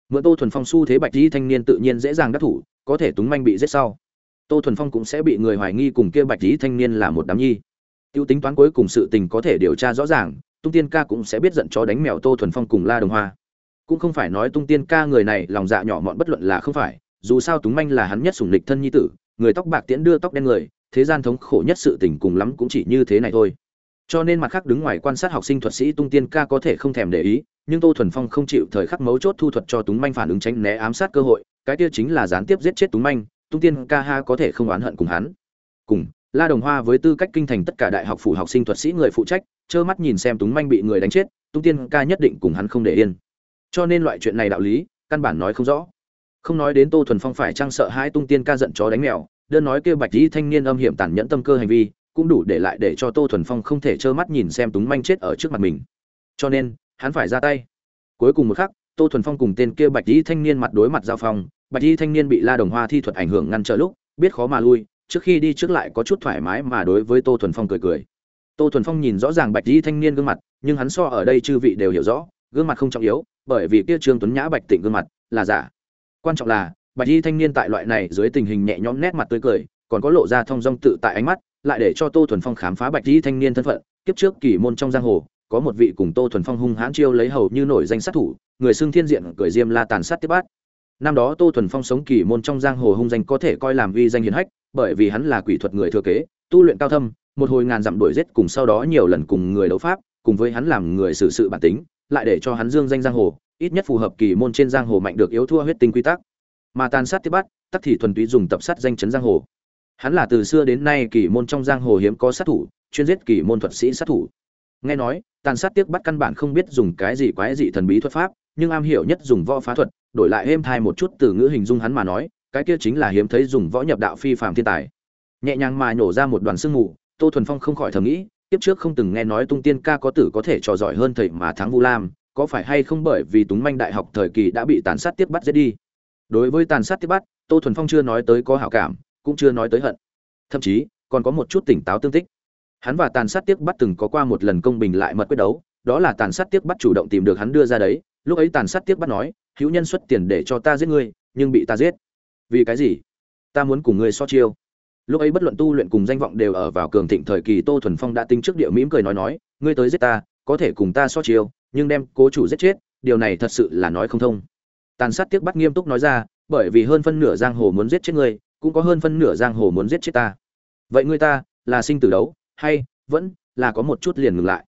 [SPEAKER 1] Mượn tô thuần phong xu thế bạch y thanh niên tự nhiên dễ dàng đắc thủ, có thể túng manh bị giết sau. Tô thuần phong cũng sẽ bị người hoài nghi cùng kia bạch y thanh niên là một đám nhi. Tiêu tính toán cuối cùng sự tình có thể điều tra rõ ràng, tung tiên ca cũng sẽ biết giận chó đánh mèo tô thuần phong cùng la đồng hoa. Cũng không phải nói tung tiên ca người này lòng dạ nhỏ mọn bất luận là không phải, dù sao túng manh là hắn nhất sủng lịch thân nhi tử, người tóc bạc tiễn đưa tóc đen người thế gian thống khổ nhất sự tình cùng lắm cũng chỉ như thế này thôi. Cho nên mặt khác đứng ngoài quan sát học sinh thuật sĩ tung tiên ca có thể không thèm để ý, nhưng tô thuần phong không chịu thời khắc mấu chốt thu thuật cho túng manh phản ứng tránh né ám sát cơ hội, cái kia chính là gián tiếp giết chết túng manh, tung tiên ca ha có thể không oán hận cùng hắn. Cùng, la đồng hoa với tư cách kinh thành tất cả đại học phủ học sinh thuật sĩ người phụ trách, trơ mắt nhìn xem túng manh bị người đánh chết, tung tiên ca nhất định cùng hắn không để yên. Cho nên loại chuyện này đạo lý, căn bản nói không rõ. Không nói đến tô thuần phong phải trang sợ hai tung tiên ca giận chó đánh mèo đơn nói kêu bạch dĩ thanh niên âm hiểm tàn nhẫn tâm cơ hành vi, cũng đủ để lại để cho tô thuần phong không thể trơ mắt nhìn xem túng manh chết ở trước mặt mình. Cho nên, hắn phải ra tay. Cuối cùng một khắc, tô thuần phong cùng tên kia bạch dĩ thanh niên mặt đối mặt giao phong. Bạch dĩ thanh niên bị la đồng hoa thi thuật ảnh hưởng ngăn trở lúc, biết khó mà lui, trước khi đi trước lại có chút thoải mái mà đối với tô thuần phong cười cười. Tô thuần phong nhìn rõ ràng bạch dĩ thanh niên gương mặt, nhưng hắn so ở đây chư vị đều hiểu rõ, gương mặt không trọng yếu, bởi vì kia trương tuấn nhã bạch tịnh gương mặt là giả. Quan trọng là bạch y thanh niên tại loại này dưới tình hình nhẹ nhõm nét mặt tươi cười, còn có lộ ra thông dong tự tại ánh mắt, lại để cho tô thuần phong khám phá bạch y thanh niên thân phận. Kiếp trước kỳ môn trong giang hồ, có một vị cùng tô thuần phong hung hãn chiêu lấy hầu như nổi danh sát thủ, người xưng thiên diện, cười diêm la tàn sát tiếp bát. Năm đó tô thuần phong sống kỳ môn trong giang hồ hung danh có thể coi làm uy danh hiền hách, bởi vì hắn là quỷ thuật người thừa kế, tu luyện cao thâm, một hồi ngàn dặm đuổi giết cùng sau đó nhiều lần cùng người đấu pháp, cùng với hắn làm người xử sự bản tính, lại để cho hắn dương danh giang hồ, ít nhất phù hợp kỳ môn trên giang hồ mạnh được yếu thua huyết tinh quy tắc mà tàn sát tiếp bắt, tắc thì thuần túy dùng tập sát danh chấn giang hồ. Hắn là từ xưa đến nay kỳ môn trong giang hồ hiếm có sát thủ, chuyên giết kỳ môn thuật sĩ sát thủ. Nghe nói, tàn sát tiếc bắt căn bản không biết dùng cái gì quái dị thần bí thuật pháp, nhưng am hiểu nhất dùng võ phá thuật, đổi lại êm thai một chút từ ngữ hình dung hắn mà nói, cái kia chính là hiếm thấy dùng võ nhập đạo phi phàm thiên tài. Nhẹ nhàng mà nhổ ra một đoàn sương mù, tô thuần phong không khỏi thầm nghĩ tiếp trước không từng nghe nói tung tiên ca có tử có thể trò giỏi hơn thầy mà thắng vu lam, có phải hay không bởi vì túng manh đại học thời kỳ đã bị tàn sát tiếp bắt giết đi? Đối với tàn sát tiếp bắt, tô thuần phong chưa nói tới có hảo cảm, cũng chưa nói tới hận. Thậm chí, còn có một chút tỉnh táo tương tích. Hắn và tàn sát tiếp bắt từng có qua một lần công bình lại mật quyết đấu, đó là tàn sát tiếp bắt chủ động tìm được hắn đưa ra đấy. Lúc ấy tàn sát tiếp bắt nói, hữu nhân xuất tiền để cho ta giết ngươi, nhưng bị ta giết. Vì cái gì? Ta muốn cùng ngươi so chiêu. Lúc ấy bất luận tu luyện cùng danh vọng đều ở vào cường thịnh thời kỳ, tô thuần phong đã tính trước địa mỉm cười nói nói, ngươi tới giết ta, có thể cùng ta so chiêu, nhưng đem cố chủ giết chết, điều này thật sự là nói không thông tàn sát tiếc bắt nghiêm túc nói ra, bởi vì hơn phân nửa giang hồ muốn giết chết ngươi, cũng có hơn phân nửa giang hồ muốn giết chết ta. Vậy ngươi ta là sinh tử đấu, hay vẫn là có một chút liền ngừng lại?